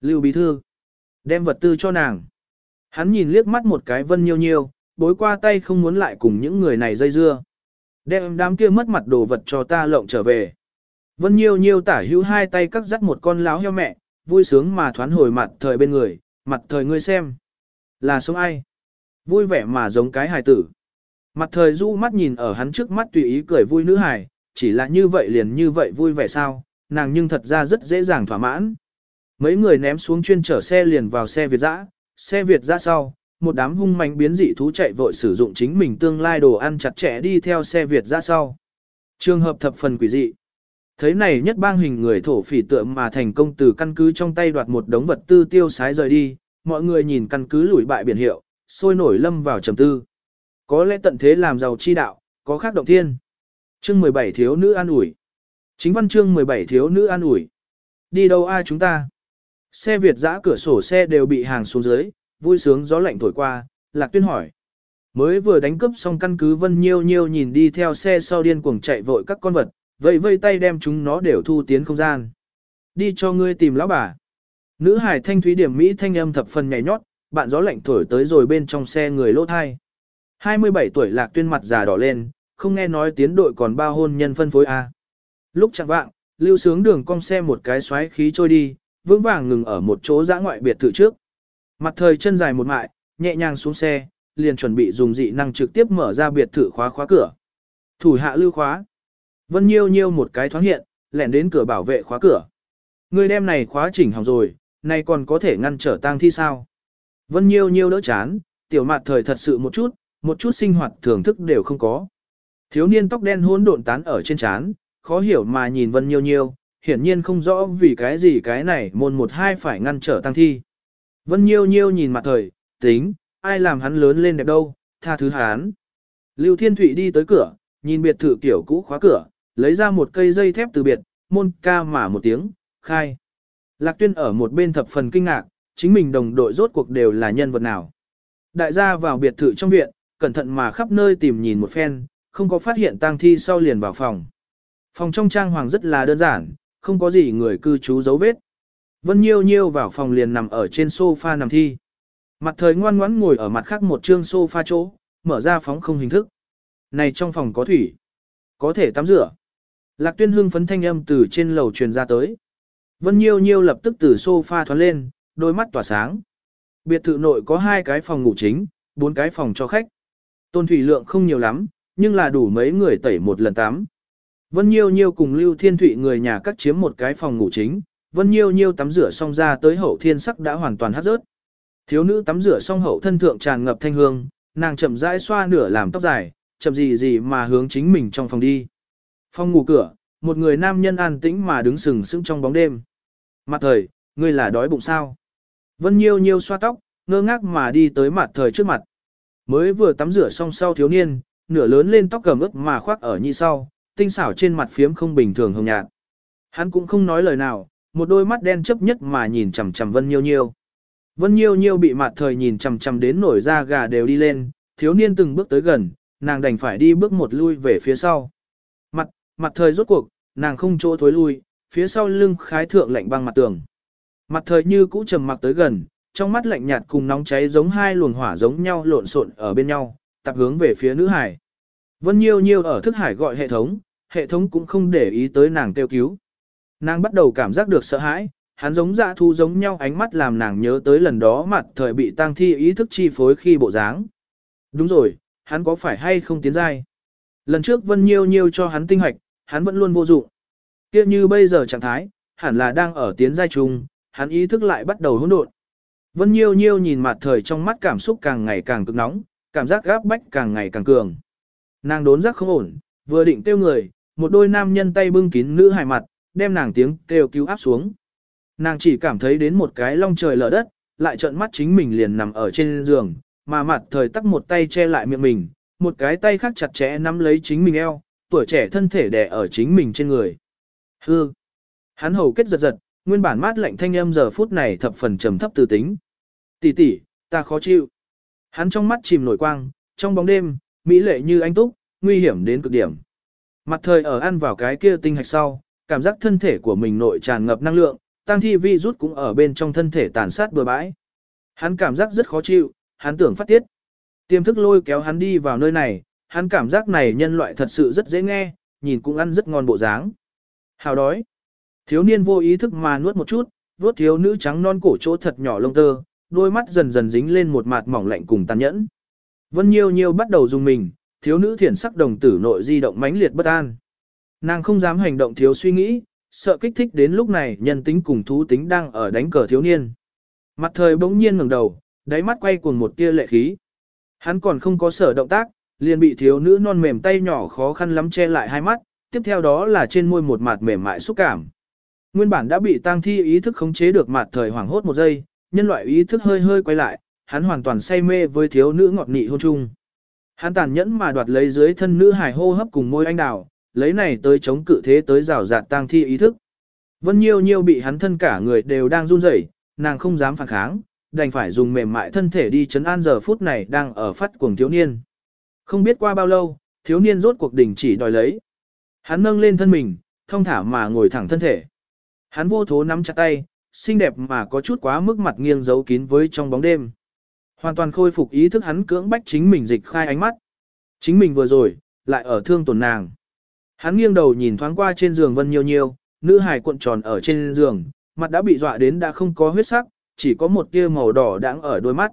Lưu Bí Thư, đem vật tư cho nàng. Hắn nhìn liếc mắt một cái vân nhiêu nhiêu, bối qua tay không muốn lại cùng những người này dây dưa. Đem đám kia mất mặt đồ vật cho ta lộng trở về. Vân Nhiêu Nhiêu tả hữu hai tay cắt dắt một con láo heo mẹ, vui sướng mà thoán hồi mặt thời bên người, mặt thời ngươi xem. Là sống ai? Vui vẻ mà giống cái hài tử. Mặt thời du mắt nhìn ở hắn trước mắt tùy ý cười vui nữ hài, chỉ là như vậy liền như vậy vui vẻ sao, nàng nhưng thật ra rất dễ dàng thỏa mãn. Mấy người ném xuống chuyên chở xe liền vào xe Việt dã, xe Việt dã sau, một đám hung manh biến dị thú chạy vội sử dụng chính mình tương lai đồ ăn chặt chẽ đi theo xe Việt ra sau. Trường hợp thập phần quỷ dị. Thấy này nhất bang hình người thổ phỉ tượng mà thành công từ căn cứ trong tay đoạt một đống vật tư tiêu sái rời đi, mọi người nhìn căn cứ lủi bại biển hiệu, sôi nổi lâm vào trầm tư. Có lẽ tận thế làm giàu chi đạo, có khác động thiên. Chương 17 thiếu nữ an ủi. Chính văn chương 17 thiếu nữ an ủi. Đi đâu ai chúng ta? Xe Việt giã cửa sổ xe đều bị hàng xuống dưới, vui sướng gió lạnh thổi qua, Lạc Tuyên hỏi. Mới vừa đánh cướp xong căn cứ Vân Nhiêu Nhiêu nhìn đi theo xe sau điên cuồng chạy vội các con vật, vậy vây tay đem chúng nó đều thu tiến không gian. Đi cho ngươi tìm lão bà. Nữ hải thanh thúy điểm Mỹ thanh âm thập phần nhảy nhót, bạn gió lạnh thổi tới rồi bên trong xe người lỗ thai. 27 tuổi Lạc Tuyên mặt già đỏ lên, không nghe nói tiến đội còn bao hôn nhân phân phối A. Lúc chẳng vạng, lưu sướng đường cong xe một cái xoáy khí trôi đi, vững vàng ngừng ở một chỗ dã ngoại biệt thự trước. Mặt thời chân dài một mại, nhẹ nhàng xuống xe, liền chuẩn bị dùng dị năng trực tiếp mở ra biệt thự khóa khóa cửa. Thủ hạ lưu khóa. Vân Nhiêu Nhiêu một cái thoáng hiện, lẻn đến cửa bảo vệ khóa cửa. Người đem này khóa chỉnh hỏng rồi, này còn có thể ngăn trở tang thi sao? Vân Nhiêu Nhiêu đỡ chán, tiểu mặt thời thật sự một chút, một chút sinh hoạt thưởng thức đều không có. Thiếu niên tóc đen hỗn độn tán ở trên chán, khó hiểu mà nhìn Vân Nhiêu Nhiêu, hiển nhiên không rõ vì cái gì cái này môn một hai phải ngăn trở tăng thi. Vân Nhiêu Nhiêu nhìn mặt thời, tính, ai làm hắn lớn lên đẹp đâu, tha thứ hắn. Lưu Thiên Thụy đi tới cửa, nhìn biệt thự kiểu cũ khóa cửa, lấy ra một cây dây thép từ biệt, môn ca mà một tiếng, khai. Lạc Tuyên ở một bên thập phần kinh ngạc, chính mình đồng đội rốt cuộc đều là nhân vật nào. Đại gia vào biệt thự trong viện, cẩn thận mà khắp nơi tìm nhìn một phen, không có phát hiện tang thi sau liền vào phòng. Phòng trong trang hoàng rất là đơn giản, không có gì người cư trú dấu vết. Vân Nhiêu Nhiêu vào phòng liền nằm ở trên sofa nằm thi. Mặt thời ngoan ngoãn ngồi ở mặt khác một trương sofa chỗ, mở ra phóng không hình thức. Này trong phòng có thủy, có thể tắm rửa. Lạc tuyên hương phấn thanh âm từ trên lầu truyền ra tới. Vân Nhiêu Nhiêu lập tức từ sofa thoát lên, đôi mắt tỏa sáng. Biệt thự nội có hai cái phòng ngủ chính, bốn cái phòng cho khách. Tôn thủy lượng không nhiều lắm, nhưng là đủ mấy người tẩy một lần tắm. Vân Nhiêu Nhiêu cùng Lưu Thiên Thụy người nhà cắt chiếm một cái phòng ngủ chính, Vân Nhiêu Nhiêu tắm rửa xong ra tới hậu thiên sắc đã hoàn toàn hát rớt. Thiếu nữ tắm rửa xong hậu thân thượng tràn ngập thanh hương, nàng chậm rãi xoa nửa làm tóc dài, chậm gì gì mà hướng chính mình trong phòng đi. Phòng ngủ cửa, một người nam nhân an tĩnh mà đứng sừng sững trong bóng đêm. Mặt thời, ngươi là đói bụng sao? Vân Nhiêu Nhiêu xoa tóc, ngơ ngác mà đi tới mặt thời trước mặt. Mới vừa tắm rửa xong sau thiếu niên, nửa lớn lên tóc cầm ướt mà khoác ở như sau, tinh xảo trên mặt phiếm không bình thường hồng nhạt. Hắn cũng không nói lời nào, một đôi mắt đen chấp nhất mà nhìn chằm chằm Vân Nhiêu Nhiêu. Vân Nhiêu Nhiêu bị mặt thời nhìn chằm chằm đến nổi da gà đều đi lên, thiếu niên từng bước tới gần, nàng đành phải đi bước một lui về phía sau. Mặt, mặt thời rốt cuộc, nàng không chỗ thối lui, phía sau lưng khái thượng lạnh băng mặt tường. Mặt thời như cũ trầm mặc tới gần, trong mắt lạnh nhạt cùng nóng cháy giống hai luồng hỏa giống nhau lộn xộn ở bên nhau, tập hướng về phía nữ hải. Vân Nhiêu Nhiêu ở thức hải gọi hệ thống, hệ thống cũng không để ý tới nàng kêu cứu. Nàng bắt đầu cảm giác được sợ hãi, hắn giống dạ thu giống nhau ánh mắt làm nàng nhớ tới lần đó mặt thời bị tang thi ý thức chi phối khi bộ dáng. Đúng rồi, hắn có phải hay không tiến giai? Lần trước Vân Nhiêu Nhiêu cho hắn tinh hoạch, hắn vẫn luôn vô dụng. Kia như bây giờ trạng thái, hẳn là đang ở tiến giai chung, hắn ý thức lại bắt đầu hỗn độn. Vân Nhiêu Nhiêu nhìn mặt thời trong mắt cảm xúc càng ngày càng cực nóng, cảm giác gáp bách càng ngày càng cường. Nàng đốn giác không ổn, vừa định kêu người, một đôi nam nhân tay bưng kín nữ hài mặt, đem nàng tiếng kêu cứu áp xuống. Nàng chỉ cảm thấy đến một cái long trời lở đất, lại trợn mắt chính mình liền nằm ở trên giường, mà mặt thời tắc một tay che lại miệng mình, một cái tay khác chặt chẽ nắm lấy chính mình eo, tuổi trẻ thân thể đè ở chính mình trên người. Hư! Hắn hầu kết giật giật, nguyên bản mát lạnh thanh âm giờ phút này thập phần trầm thấp từ tính. Tỷ tỷ, ta khó chịu. Hắn trong mắt chìm nổi quang, trong bóng đêm, mỹ lệ như anh túc, nguy hiểm đến cực điểm. Mặt thời ở ăn vào cái kia tinh hạch sau, cảm giác thân thể của mình nội tràn ngập năng lượng, tăng thi vi rút cũng ở bên trong thân thể tàn sát bừa bãi. Hắn cảm giác rất khó chịu, hắn tưởng phát tiết. Tiềm thức lôi kéo hắn đi vào nơi này, hắn cảm giác này nhân loại thật sự rất dễ nghe, nhìn cũng ăn rất ngon bộ dáng. Hào đói. Thiếu niên vô ý thức mà nuốt một chút, vuốt thiếu nữ trắng non cổ chỗ thật nhỏ lông tơ, đôi mắt dần dần dính lên một mặt mỏng lạnh cùng tàn nhẫn. Vân Nhiêu Nhiêu bắt đầu dùng mình, thiếu nữ thiển sắc đồng tử nội di động mãnh liệt bất an. Nàng không dám hành động thiếu suy nghĩ, sợ kích thích đến lúc này nhân tính cùng thú tính đang ở đánh cờ thiếu niên. Mặt thời bỗng nhiên ngẩng đầu, đáy mắt quay cuồng một tia lệ khí. Hắn còn không có sở động tác, liền bị thiếu nữ non mềm tay nhỏ khó khăn lắm che lại hai mắt, tiếp theo đó là trên môi một mặt mềm mại xúc cảm. Nguyên bản đã bị tang thi ý thức khống chế được mặt thời hoảng hốt một giây, nhân loại ý thức hơi hơi quay lại, hắn hoàn toàn say mê với thiếu nữ ngọt nị hôn chung. Hắn tàn nhẫn mà đoạt lấy dưới thân nữ hài hô hấp cùng môi anh đào, lấy này tới chống cự thế tới rào rạt tang thi ý thức. Vân Nhiêu Nhiêu bị hắn thân cả người đều đang run rẩy, nàng không dám phản kháng, đành phải dùng mềm mại thân thể đi chấn an giờ phút này đang ở phát cuồng thiếu niên. Không biết qua bao lâu, thiếu niên rốt cuộc đỉnh chỉ đòi lấy. Hắn nâng lên thân mình, thông thả mà ngồi thẳng thân thể. Hắn vô thố nắm chặt tay, xinh đẹp mà có chút quá mức mặt nghiêng giấu kín với trong bóng đêm. Hoàn toàn khôi phục ý thức hắn cưỡng bách chính mình dịch khai ánh mắt. Chính mình vừa rồi, lại ở thương tổn nàng. Hắn nghiêng đầu nhìn thoáng qua trên giường Vân Nhiêu Nhiêu, nữ hài cuộn tròn ở trên giường, mặt đã bị dọa đến đã không có huyết sắc, chỉ có một tia màu đỏ đãng ở đôi mắt.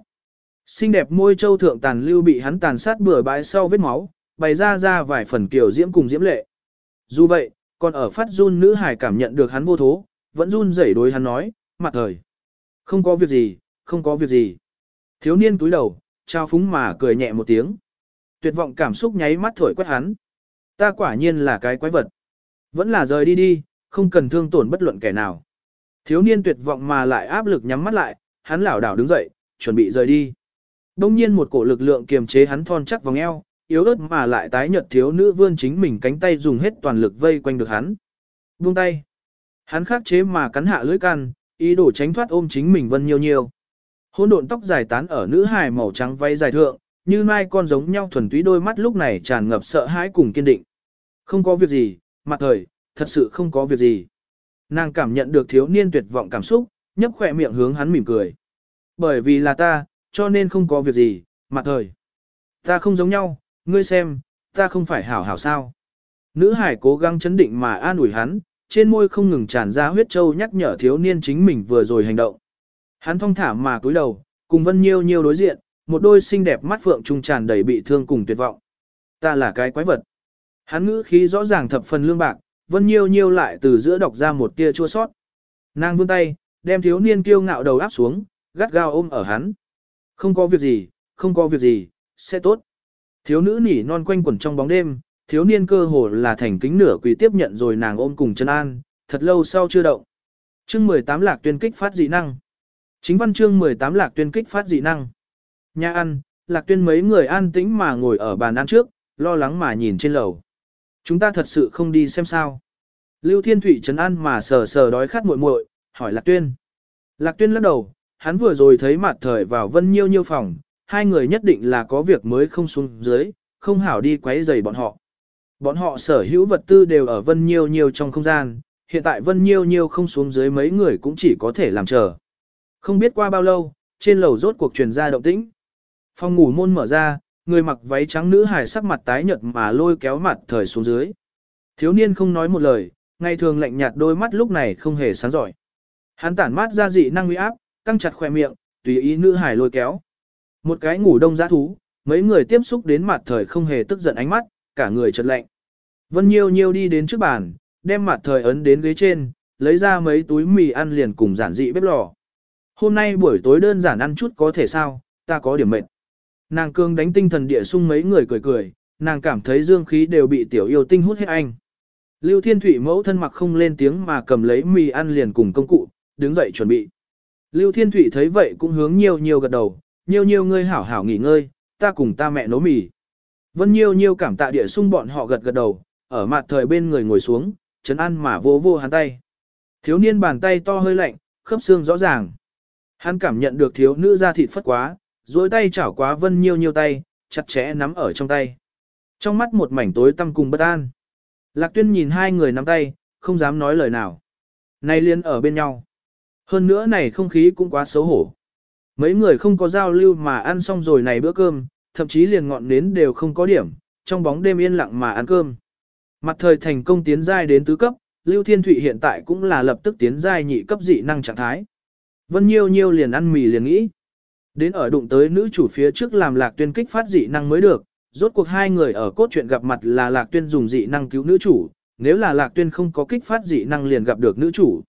Xinh đẹp môi châu thượng tàn lưu bị hắn tàn sát bừa bãi sau vết máu, bày ra ra vài phần kiểu diễm cùng diễm lệ. Dù vậy, còn ở phát run nữ hài cảm nhận được hắn vô thố, vẫn run rẩy đối hắn nói, mặt thời. Không có việc gì, không có việc gì. Thiếu niên túi đầu, trao phúng mà cười nhẹ một tiếng. Tuyệt vọng cảm xúc nháy mắt thổi quét hắn. Ta quả nhiên là cái quái vật. Vẫn là rời đi đi, không cần thương tổn bất luận kẻ nào. Thiếu niên tuyệt vọng mà lại áp lực nhắm mắt lại, hắn lảo đảo đứng dậy, chuẩn bị rời đi. Đông nhiên một cổ lực lượng kiềm chế hắn thon chắc vòng eo, yếu ớt mà lại tái nhợt thiếu nữ vươn chính mình cánh tay dùng hết toàn lực vây quanh được hắn. Buông tay. Hắn khắc chế mà cắn hạ lưỡi can, ý đồ tránh thoát ôm chính mình vân nhiều nhiều. Hỗn độn tóc dài tán ở nữ hài màu trắng váy dài thượng, như mai con giống nhau thuần túy đôi mắt lúc này tràn ngập sợ hãi cùng kiên định. Không có việc gì, mặt thời, thật sự không có việc gì. Nàng cảm nhận được thiếu niên tuyệt vọng cảm xúc, nhấp khỏe miệng hướng hắn mỉm cười. Bởi vì là ta, cho nên không có việc gì, mặt thời. Ta không giống nhau, ngươi xem, ta không phải hảo hảo sao. Nữ hải cố gắng chấn định mà an ủi hắn, trên môi không ngừng tràn ra huyết châu nhắc nhở thiếu niên chính mình vừa rồi hành động. Hắn thong thả mà cúi đầu, cùng Vân Nhiêu Nhiêu đối diện, một đôi xinh đẹp mắt phượng trung tràn đầy bị thương cùng tuyệt vọng. Ta là cái quái vật. Hắn ngữ khí rõ ràng thập phần lương bạc, Vân Nhiêu Nhiêu lại từ giữa đọc ra một tia chua sót. Nàng vươn tay, đem thiếu niên kiêu ngạo đầu áp xuống, gắt gao ôm ở hắn. Không có việc gì, không có việc gì, sẽ tốt. Thiếu nữ nỉ non quanh quẩn trong bóng đêm, thiếu niên cơ hồ là thành kính nửa quỳ tiếp nhận rồi nàng ôm cùng chân an, thật lâu sau chưa động. Chương 18 lạc tuyên kích phát dị năng. Chính văn chương 18 lạc tuyên kích phát dị năng. Nhà ăn, lạc tuyên mấy người an tĩnh mà ngồi ở bàn ăn trước, lo lắng mà nhìn trên lầu. Chúng ta thật sự không đi xem sao. Lưu Thiên Thụy trấn an mà sờ sờ đói khát muội muội, hỏi Lạc Tuyên. Lạc Tuyên lắc đầu, hắn vừa rồi thấy mặt thời vào vân nhiêu nhiêu phòng, hai người nhất định là có việc mới không xuống dưới, không hảo đi quấy rầy bọn họ. Bọn họ sở hữu vật tư đều ở vân nhiêu nhiêu trong không gian, hiện tại vân nhiêu nhiêu không xuống dưới mấy người cũng chỉ có thể làm chờ. Không biết qua bao lâu, trên lầu rốt cuộc truyền ra động tĩnh. Phòng ngủ môn mở ra, người mặc váy trắng nữ hài sắc mặt tái nhợt mà lôi kéo mặt thời xuống dưới. Thiếu niên không nói một lời, ngày thường lạnh nhạt đôi mắt lúc này không hề sáng giỏi. Hắn tản mát ra dị năng uy áp, căng chặt khoe miệng, tùy ý nữ hài lôi kéo. Một cái ngủ đông giá thú, mấy người tiếp xúc đến mặt thời không hề tức giận ánh mắt, cả người chợt lạnh. Vân Nhiêu Nhiêu đi đến trước bàn, đem mặt thời ấn đến ghế trên, lấy ra mấy túi mì ăn liền cùng giản dị bếp lò. Hôm nay buổi tối đơn giản ăn chút có thể sao, ta có điểm mệt. Nàng cương đánh tinh thần địa sung mấy người cười cười, nàng cảm thấy dương khí đều bị tiểu yêu tinh hút hết anh. Lưu Thiên Thụy mẫu thân mặc không lên tiếng mà cầm lấy mì ăn liền cùng công cụ, đứng dậy chuẩn bị. Lưu Thiên Thụy thấy vậy cũng hướng nhiều nhiều gật đầu, nhiều nhiều ngươi hảo hảo nghỉ ngơi, ta cùng ta mẹ nấu mì. Vân nhiều nhiều cảm tạ địa sung bọn họ gật gật đầu, ở mặt thời bên người ngồi xuống, chấn ăn mà vô vô hắn tay. Thiếu niên bàn tay to hơi lạnh, khớp xương rõ ràng. Hắn cảm nhận được thiếu nữ da thịt phất quá, duỗi tay chảo quá vân nhiêu nhiêu tay, chặt chẽ nắm ở trong tay. Trong mắt một mảnh tối tăm cùng bất an. Lạc tuyên nhìn hai người nắm tay, không dám nói lời nào. Này liên ở bên nhau. Hơn nữa này không khí cũng quá xấu hổ. Mấy người không có giao lưu mà ăn xong rồi này bữa cơm, thậm chí liền ngọn nến đều không có điểm, trong bóng đêm yên lặng mà ăn cơm. Mặt thời thành công tiến giai đến tứ cấp, Lưu Thiên Thụy hiện tại cũng là lập tức tiến giai nhị cấp dị năng trạng thái. Vân Nhiêu Nhiêu liền ăn mì liền nghĩ. Đến ở đụng tới nữ chủ phía trước làm lạc tuyên kích phát dị năng mới được, rốt cuộc hai người ở cốt truyện gặp mặt là lạc tuyên dùng dị năng cứu nữ chủ, nếu là lạc tuyên không có kích phát dị năng liền gặp được nữ chủ.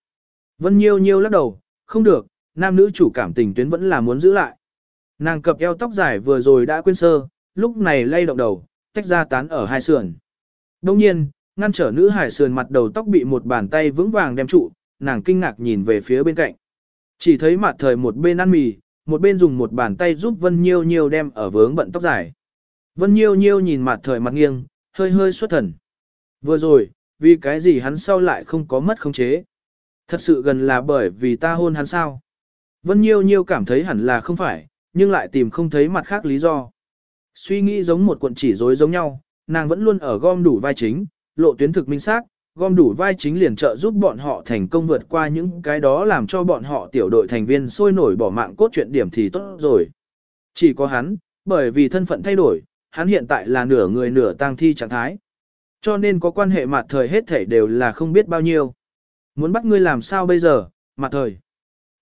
Vân Nhiêu Nhiêu lắc đầu, không được, nam nữ chủ cảm tình tuyến vẫn là muốn giữ lại. Nàng cập eo tóc dài vừa rồi đã quên sơ, lúc này lay động đầu, tách ra tán ở hai sườn. Đông nhiên, ngăn trở nữ hải sườn mặt đầu tóc bị một bàn tay vững vàng đem trụ, nàng kinh ngạc nhìn về phía bên cạnh. Chỉ thấy mặt thời một bên ăn mì, một bên dùng một bàn tay giúp Vân Nhiêu Nhiêu đem ở vướng bận tóc dài. Vân Nhiêu Nhiêu nhìn mặt thời mặt nghiêng, hơi hơi xuất thần. Vừa rồi, vì cái gì hắn sau lại không có mất khống chế. Thật sự gần là bởi vì ta hôn hắn sao. Vân Nhiêu Nhiêu cảm thấy hẳn là không phải, nhưng lại tìm không thấy mặt khác lý do. Suy nghĩ giống một cuộn chỉ rối giống nhau, nàng vẫn luôn ở gom đủ vai chính, lộ tuyến thực minh xác, gom đủ vai chính liền trợ giúp bọn họ thành công vượt qua những cái đó làm cho bọn họ tiểu đội thành viên sôi nổi bỏ mạng cốt truyện điểm thì tốt rồi. Chỉ có hắn, bởi vì thân phận thay đổi, hắn hiện tại là nửa người nửa tang thi trạng thái. Cho nên có quan hệ mặt thời hết thể đều là không biết bao nhiêu. Muốn bắt ngươi làm sao bây giờ, mặt thời.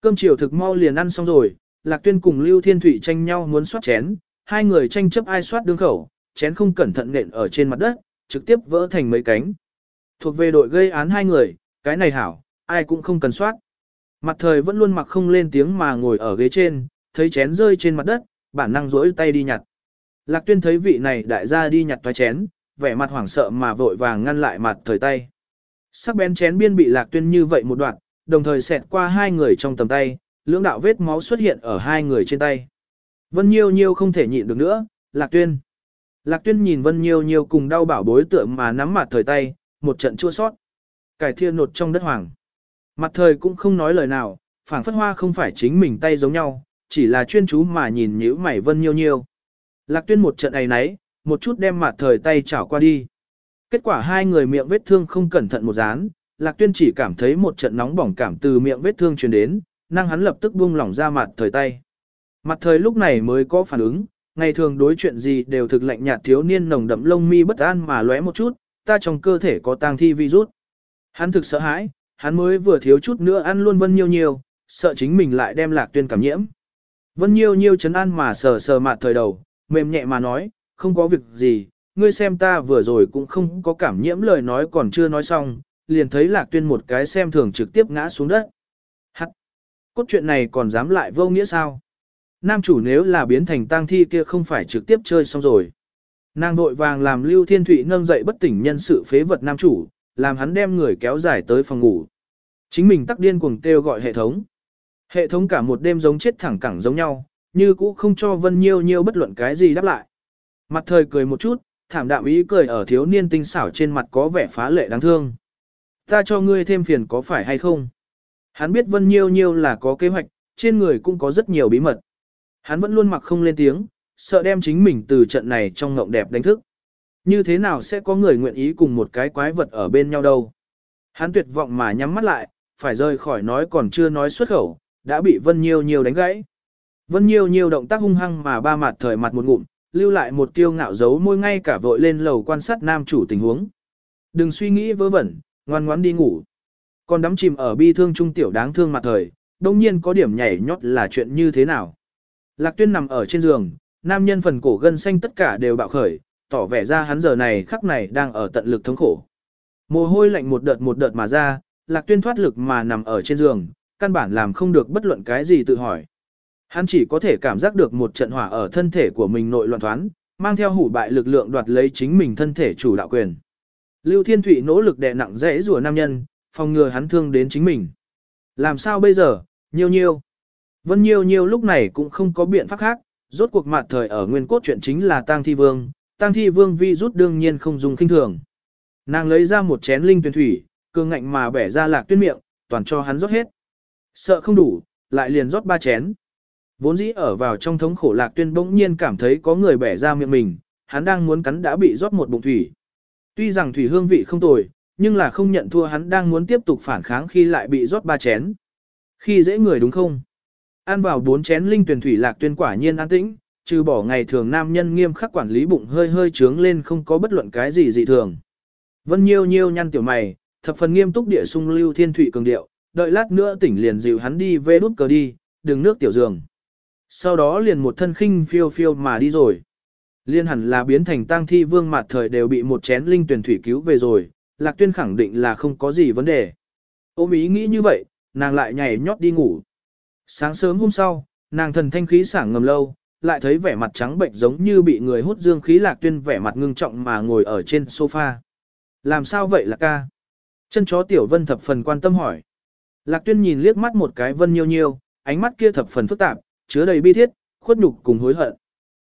Cơm chiều thực mau liền ăn xong rồi, Lạc Tuyên cùng Lưu Thiên Thụy tranh nhau muốn soát chén, hai người tranh chấp ai soát đương khẩu, chén không cẩn thận nện ở trên mặt đất, trực tiếp vỡ thành mấy cánh. Thuộc về đội gây án hai người, cái này hảo, ai cũng không cần soát. Mặt thời vẫn luôn mặc không lên tiếng mà ngồi ở ghế trên, thấy chén rơi trên mặt đất, bản năng rỗi tay đi nhặt. Lạc tuyên thấy vị này đại gia đi nhặt toái chén, vẻ mặt hoảng sợ mà vội vàng ngăn lại mặt thời tay. Sắc bén chén biên bị lạc tuyên như vậy một đoạn, đồng thời xẹt qua hai người trong tầm tay, lưỡng đạo vết máu xuất hiện ở hai người trên tay. Vân Nhiêu Nhiêu không thể nhịn được nữa, lạc tuyên. Lạc tuyên nhìn Vân Nhiêu Nhiêu cùng đau bảo bối tượng mà nắm mặt thời tay, một trận chua sót. Cải thiên nột trong đất hoàng. Mặt thời cũng không nói lời nào, phảng phất hoa không phải chính mình tay giống nhau, chỉ là chuyên chú mà nhìn nhữ mày Vân Nhiêu Nhiêu. Lạc tuyên một trận ấy nấy, một chút đem mặt thời tay chảo qua đi. Kết quả hai người miệng vết thương không cẩn thận một dán, Lạc tuyên chỉ cảm thấy một trận nóng bỏng cảm từ miệng vết thương truyền đến, năng hắn lập tức buông lỏng ra mặt thời tay. Mặt thời lúc này mới có phản ứng, ngày thường đối chuyện gì đều thực lạnh nhạt thiếu niên nồng đậm lông mi bất an mà lóe một chút, ta trong cơ thể có tang thi virus. Hắn thực sợ hãi, hắn mới vừa thiếu chút nữa ăn luôn Vân Nhiêu Nhiêu, sợ chính mình lại đem lạc tuyên cảm nhiễm. Vân Nhiêu Nhiêu chấn an mà sờ sờ mặt thời đầu, mềm nhẹ mà nói, không có việc gì, ngươi xem ta vừa rồi cũng không có cảm nhiễm lời nói còn chưa nói xong, liền thấy lạc tuyên một cái xem thường trực tiếp ngã xuống đất. Hắc! Cốt chuyện này còn dám lại vô nghĩa sao? Nam chủ nếu là biến thành tang thi kia không phải trực tiếp chơi xong rồi. Nàng vội vàng làm Lưu Thiên Thụy nâng dậy bất tỉnh nhân sự phế vật nam chủ, làm hắn đem người kéo dài tới phòng ngủ. Chính mình tắc điên cuồng kêu gọi hệ thống. Hệ thống cả một đêm giống chết thẳng cẳng giống nhau, như cũ không cho Vân Nhiêu Nhiêu bất luận cái gì đáp lại. Mặt thời cười một chút, thảm đạm ý cười ở thiếu niên tinh xảo trên mặt có vẻ phá lệ đáng thương. Ta cho ngươi thêm phiền có phải hay không? Hắn biết Vân Nhiêu Nhiêu là có kế hoạch, trên người cũng có rất nhiều bí mật. Hắn vẫn luôn mặc không lên tiếng, sợ đem chính mình từ trận này trong ngộng đẹp đánh thức. Như thế nào sẽ có người nguyện ý cùng một cái quái vật ở bên nhau đâu? Hắn tuyệt vọng mà nhắm mắt lại, phải rời khỏi nói còn chưa nói xuất khẩu, đã bị Vân Nhiêu Nhiêu đánh gãy. Vân Nhiêu Nhiêu động tác hung hăng mà ba mặt thời mặt một ngụm, lưu lại một tiêu ngạo giấu môi ngay cả vội lên lầu quan sát nam chủ tình huống. Đừng suy nghĩ vớ vẩn, ngoan ngoãn đi ngủ. Còn đắm chìm ở bi thương trung tiểu đáng thương mặt thời, đông nhiên có điểm nhảy nhót là chuyện như thế nào. Lạc tuyên nằm ở trên giường, nam nhân phần cổ gân xanh tất cả đều bạo khởi, tỏ vẻ ra hắn giờ này khắc này đang ở tận lực thống khổ. Mồ hôi lạnh một đợt một đợt mà ra, lạc tuyên thoát lực mà nằm ở trên giường, căn bản làm không được bất luận cái gì tự hỏi. Hắn chỉ có thể cảm giác được một trận hỏa ở thân thể của mình nội loạn thoán, mang theo hủ bại lực lượng đoạt lấy chính mình thân thể chủ đạo quyền. Lưu Thiên Thụy nỗ lực đè nặng dễ rùa nam nhân, phòng ngừa hắn thương đến chính mình. Làm sao bây giờ, nhiêu nhiêu. Vân nhiêu nhiêu lúc này cũng không có biện pháp khác, rốt cuộc mặt thời ở nguyên cốt chuyện chính là tang thi vương, tang thi vương vi rút đương nhiên không dùng kinh thường. Nàng lấy ra một chén linh tuyển thủy, cương ngạnh mà bẻ ra lạc tuyên miệng, toàn cho hắn rót hết. Sợ không đủ, lại liền rót ba chén. Vốn dĩ ở vào trong thống khổ lạc tuyên bỗng nhiên cảm thấy có người bẻ ra miệng mình, hắn đang muốn cắn đã bị rót một bụng thủy. Tuy rằng thủy hương vị không tồi, nhưng là không nhận thua hắn đang muốn tiếp tục phản kháng khi lại bị rót ba chén. Khi dễ người đúng không? Ăn vào bốn chén linh tuyển thủy lạc tuyên quả nhiên an tĩnh, trừ bỏ ngày thường nam nhân nghiêm khắc quản lý bụng hơi hơi trướng lên không có bất luận cái gì dị thường. Vân Nhiêu Nhiêu nhăn tiểu mày, thập phần nghiêm túc địa sung lưu thiên thủy cường điệu, đợi lát nữa tỉnh liền dịu hắn đi về đút cờ đi, đừng nước tiểu giường. Sau đó liền một thân khinh phiêu phiêu mà đi rồi. Liên hẳn là biến thành tang thi vương mặt thời đều bị một chén linh tuyển thủy cứu về rồi, Lạc Tuyên khẳng định là không có gì vấn đề. Ôm ý nghĩ như vậy, nàng lại nhảy nhót đi ngủ. Sáng sớm hôm sau, nàng thần thanh khí sảng ngầm lâu, lại thấy vẻ mặt trắng bệnh giống như bị người hút dương khí Lạc Tuyên vẻ mặt ngưng trọng mà ngồi ở trên sofa. Làm sao vậy Lạc ca? Chân chó Tiểu Vân thập phần quan tâm hỏi. Lạc Tuyên nhìn liếc mắt một cái Vân nhiêu nhiêu, ánh mắt kia thập phần phức tạp, chứa đầy bi thiết, khuất nhục cùng hối hận.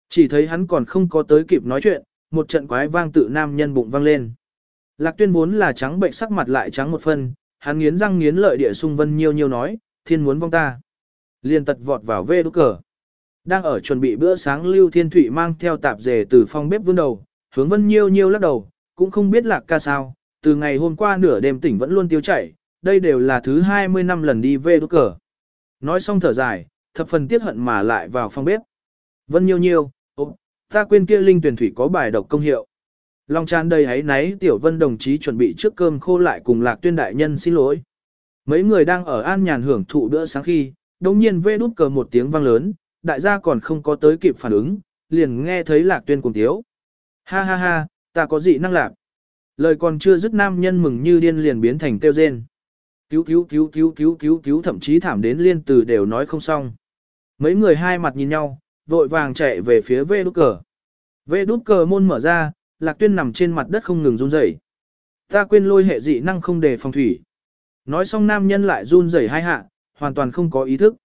Chỉ thấy hắn còn không có tới kịp nói chuyện, một trận quái vang tự nam nhân bụng vang lên. Lạc tuyên vốn là trắng bệnh sắc mặt lại trắng một phân, hắn nghiến răng nghiến lợi địa sung vân nhiêu nhiêu nói, thiên muốn vong ta. Liên tật vọt vào vê đúc cờ. Đang ở chuẩn bị bữa sáng Lưu Thiên Thụy mang theo tạp dề từ phòng bếp vươn đầu, hướng vân nhiêu nhiêu lắc đầu, cũng không biết lạc ca sao, từ ngày hôm qua nửa đêm tỉnh vẫn luôn tiêu chảy, đây đều là thứ 20 năm lần đi về đúc cờ. Nói xong thở dài, thập phần tiếc hận mà lại vào phòng bếp. Vân nhiêu nhiêu, ốm, ta quên kia linh tuyển thủy có bài độc công hiệu. Long tràn đầy ấy náy tiểu vân đồng chí chuẩn bị trước cơm khô lại cùng lạc tuyên đại nhân xin lỗi. Mấy người đang ở an nhàn hưởng thụ bữa sáng khi, đồng nhiên vê đút cờ một tiếng vang lớn, đại gia còn không có tới kịp phản ứng, liền nghe thấy lạc tuyên cùng tiếu. Ha ha ha, ta có dị năng lạc. Lời còn chưa dứt nam nhân mừng như điên liền biến thành kêu rên. Cứu cứu cứu cứu cứu cứu cứu thậm chí thảm đến liên từ đều nói không xong. Mấy người hai mặt nhìn nhau, vội vàng chạy về phía vê đút cờ. Vê đút cờ môn mở ra, lạc tuyên nằm trên mặt đất không ngừng run rẩy. Ta quên lôi hệ dị năng không đề phòng thủy. Nói xong nam nhân lại run rẩy hai hạ, hoàn toàn không có ý thức.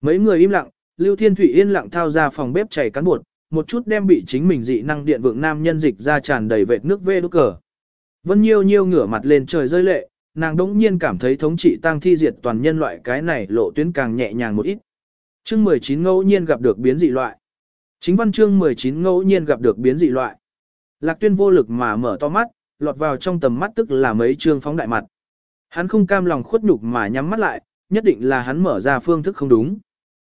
Mấy người im lặng, Lưu Thiên Thủy yên lặng thao ra phòng bếp chảy cán bột, một chút đem bị chính mình dị năng điện vượng nam nhân dịch ra tràn đầy vệt nước vê đút cờ. Vân Nhiêu Nhiêu ngửa mặt lên trời rơi lệ, nàng đống nhiên cảm thấy thống trị tăng thi diệt toàn nhân loại cái này lộ tuyến càng nhẹ nhàng một ít. Chương 19 ngẫu nhiên gặp được biến dị loại. Chính văn chương 19 ngẫu nhiên gặp được biến dị loại. Lạc tuyên vô lực mà mở to mắt, lọt vào trong tầm mắt tức là mấy chương phóng đại mặt. Hắn không cam lòng khuất nhục mà nhắm mắt lại, nhất định là hắn mở ra phương thức không đúng.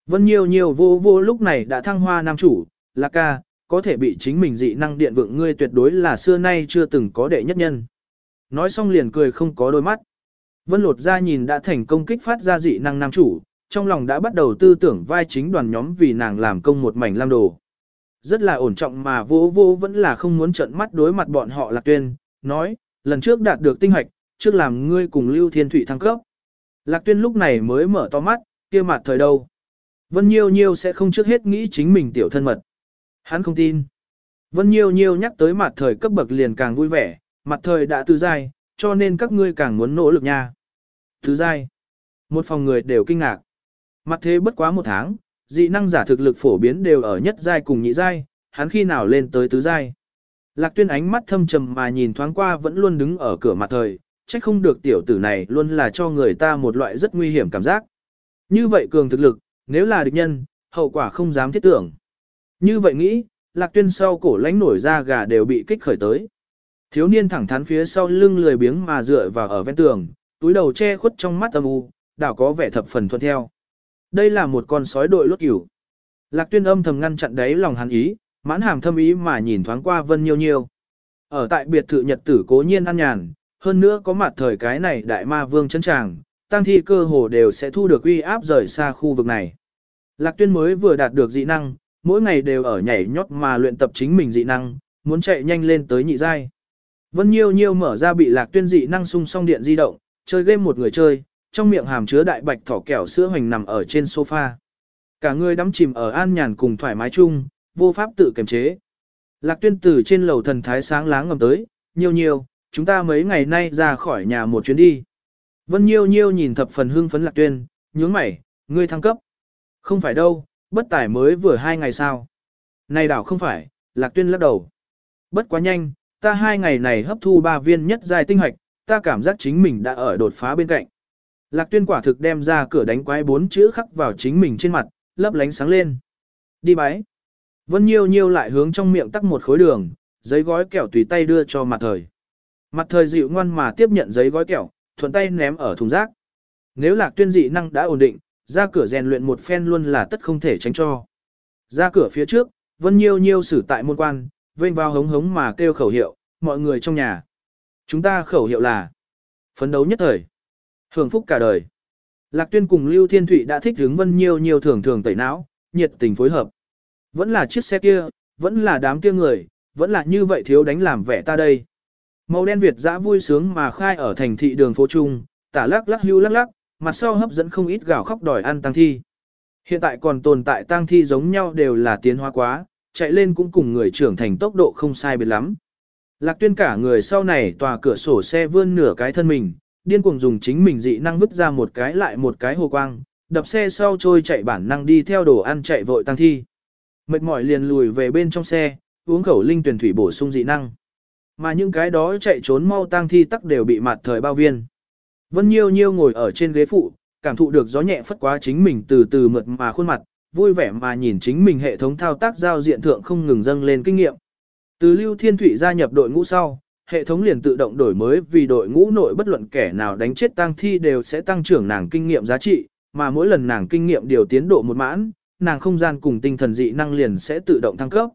Vân nhiều nhiều vô vô lúc này đã thăng hoa nam chủ, Lạc ca, có thể bị chính mình dị năng điện vượng ngươi tuyệt đối là xưa nay chưa từng có đệ nhất nhân. Nói xong liền cười không có đôi mắt. Vân lột ra nhìn đã thành công kích phát ra dị năng nam chủ, trong lòng đã bắt đầu tư tưởng vai chính đoàn nhóm vì nàng làm công một mảnh lam đồ. Rất là ổn trọng mà vô vô vẫn là không muốn trận mắt đối mặt bọn họ lạc tuyên, nói, lần trước đạt được tinh hoạch, trước làm ngươi cùng Lưu Thiên Thụy thăng cấp. Lạc tuyên lúc này mới mở to mắt, kia mặt thời đâu. Vân Nhiêu Nhiêu sẽ không trước hết nghĩ chính mình tiểu thân mật. Hắn không tin. Vân Nhiêu Nhiêu nhắc tới mặt thời cấp bậc liền càng vui vẻ, mặt thời đã từ dai, cho nên các ngươi càng muốn nỗ lực nha. Thứ dai. Một phòng người đều kinh ngạc. Mặt thế bất quá một tháng, dị năng giả thực lực phổ biến đều ở nhất giai cùng nhị giai, hắn khi nào lên tới tứ giai. Lạc tuyên ánh mắt thâm trầm mà nhìn thoáng qua vẫn luôn đứng ở cửa mặt thời, trách không được tiểu tử này luôn là cho người ta một loại rất nguy hiểm cảm giác. Như vậy cường thực lực, nếu là địch nhân, hậu quả không dám thiết tưởng. Như vậy nghĩ, lạc tuyên sau cổ lánh nổi ra gà đều bị kích khởi tới. Thiếu niên thẳng thắn phía sau lưng lười biếng mà dựa vào ở ven tường, túi đầu che khuất trong mắt âm u, đảo có vẻ thập phần thuận theo. Đây là một con sói đội lốt cửu. Lạc tuyên âm thầm ngăn chặn đấy lòng hắn ý, mãn hàm thâm ý mà nhìn thoáng qua vân nhiêu nhiêu. Ở tại biệt thự nhật tử cố nhiên ăn nhàn, hơn nữa có mặt thời cái này đại ma vương chân tràng, tăng thi cơ hồ đều sẽ thu được uy áp rời xa khu vực này. Lạc tuyên mới vừa đạt được dị năng, mỗi ngày đều ở nhảy nhót mà luyện tập chính mình dị năng, muốn chạy nhanh lên tới nhị giai. Vân Nhiêu Nhiêu mở ra bị Lạc Tuyên dị năng sung song điện di động, chơi game một người chơi, trong miệng hàm chứa đại bạch thỏ kẹo sữa hoành nằm ở trên sofa. Cả người đắm chìm ở an nhàn cùng thoải mái chung, vô pháp tự kiềm chế. Lạc tuyên từ trên lầu thần thái sáng láng ngầm tới, nhiêu nhiêu chúng ta mấy ngày nay ra khỏi nhà một chuyến đi. Vân nhiêu nhiêu nhìn thập phần hưng phấn lạc tuyên, nhướng mày, ngươi thăng cấp. Không phải đâu, bất tải mới vừa hai ngày sao. Này đảo không phải, lạc tuyên lắc đầu. Bất quá nhanh, ta hai ngày này hấp thu ba viên nhất giai tinh hoạch, ta cảm giác chính mình đã ở đột phá bên cạnh. Lạc tuyên quả thực đem ra cửa đánh quái bốn chữ khắc vào chính mình trên mặt, lấp lánh sáng lên. Đi bái. Vân Nhiêu Nhiêu lại hướng trong miệng tắc một khối đường, giấy gói kẹo tùy tay đưa cho mặt thời. Mặt thời dịu ngoan mà tiếp nhận giấy gói kẹo, thuận tay ném ở thùng rác. Nếu lạc tuyên dị năng đã ổn định, ra cửa rèn luyện một phen luôn là tất không thể tránh cho. Ra cửa phía trước, Vân Nhiêu Nhiêu xử tại môn quan, vênh vào hống hống mà kêu khẩu hiệu, mọi người trong nhà. Chúng ta khẩu hiệu là Phấn đấu nhất thời. Hưởng phúc cả đời. Lạc Tuyên cùng Lưu Thiên Thụy đã thích hướng Vân Nhiêu nhiêu thường thường tẩy não, nhiệt tình phối hợp. Vẫn là chiếc xe kia, vẫn là đám kia người, vẫn là như vậy thiếu đánh làm vẻ ta đây. Màu đen Việt dã vui sướng mà khai ở thành thị đường phố Trung, tả lắc lắc hưu lắc lắc, mặt sau hấp dẫn không ít gào khóc đòi ăn tăng thi. Hiện tại còn tồn tại tăng thi giống nhau đều là tiến hóa quá, chạy lên cũng cùng người trưởng thành tốc độ không sai biệt lắm. Lạc tuyên cả người sau này tòa cửa sổ xe vươn nửa cái thân mình, điên cuồng dùng chính mình dị năng vứt ra một cái lại một cái hồ quang, đập xe sau trôi chạy bản năng đi theo đồ ăn chạy vội tăng thi. Mệt mỏi liền lùi về bên trong xe, uống khẩu linh tuyển thủy bổ sung dị năng. Mà những cái đó chạy trốn mau tang thi tắc đều bị mặt thời bao viên. Vân Nhiêu Nhiêu ngồi ở trên ghế phụ, cảm thụ được gió nhẹ phất quá chính mình từ từ mượt mà khuôn mặt, vui vẻ mà nhìn chính mình hệ thống thao tác giao diện thượng không ngừng dâng lên kinh nghiệm. Từ Lưu Thiên Thụy gia nhập đội ngũ sau, hệ thống liền tự động đổi mới vì đội ngũ nội bất luận kẻ nào đánh chết tang thi đều sẽ tăng trưởng nàng kinh nghiệm giá trị, mà mỗi lần nàng kinh nghiệm điều tiến độ một mãn, nàng không gian cùng tinh thần dị năng liền sẽ tự động thăng cấp.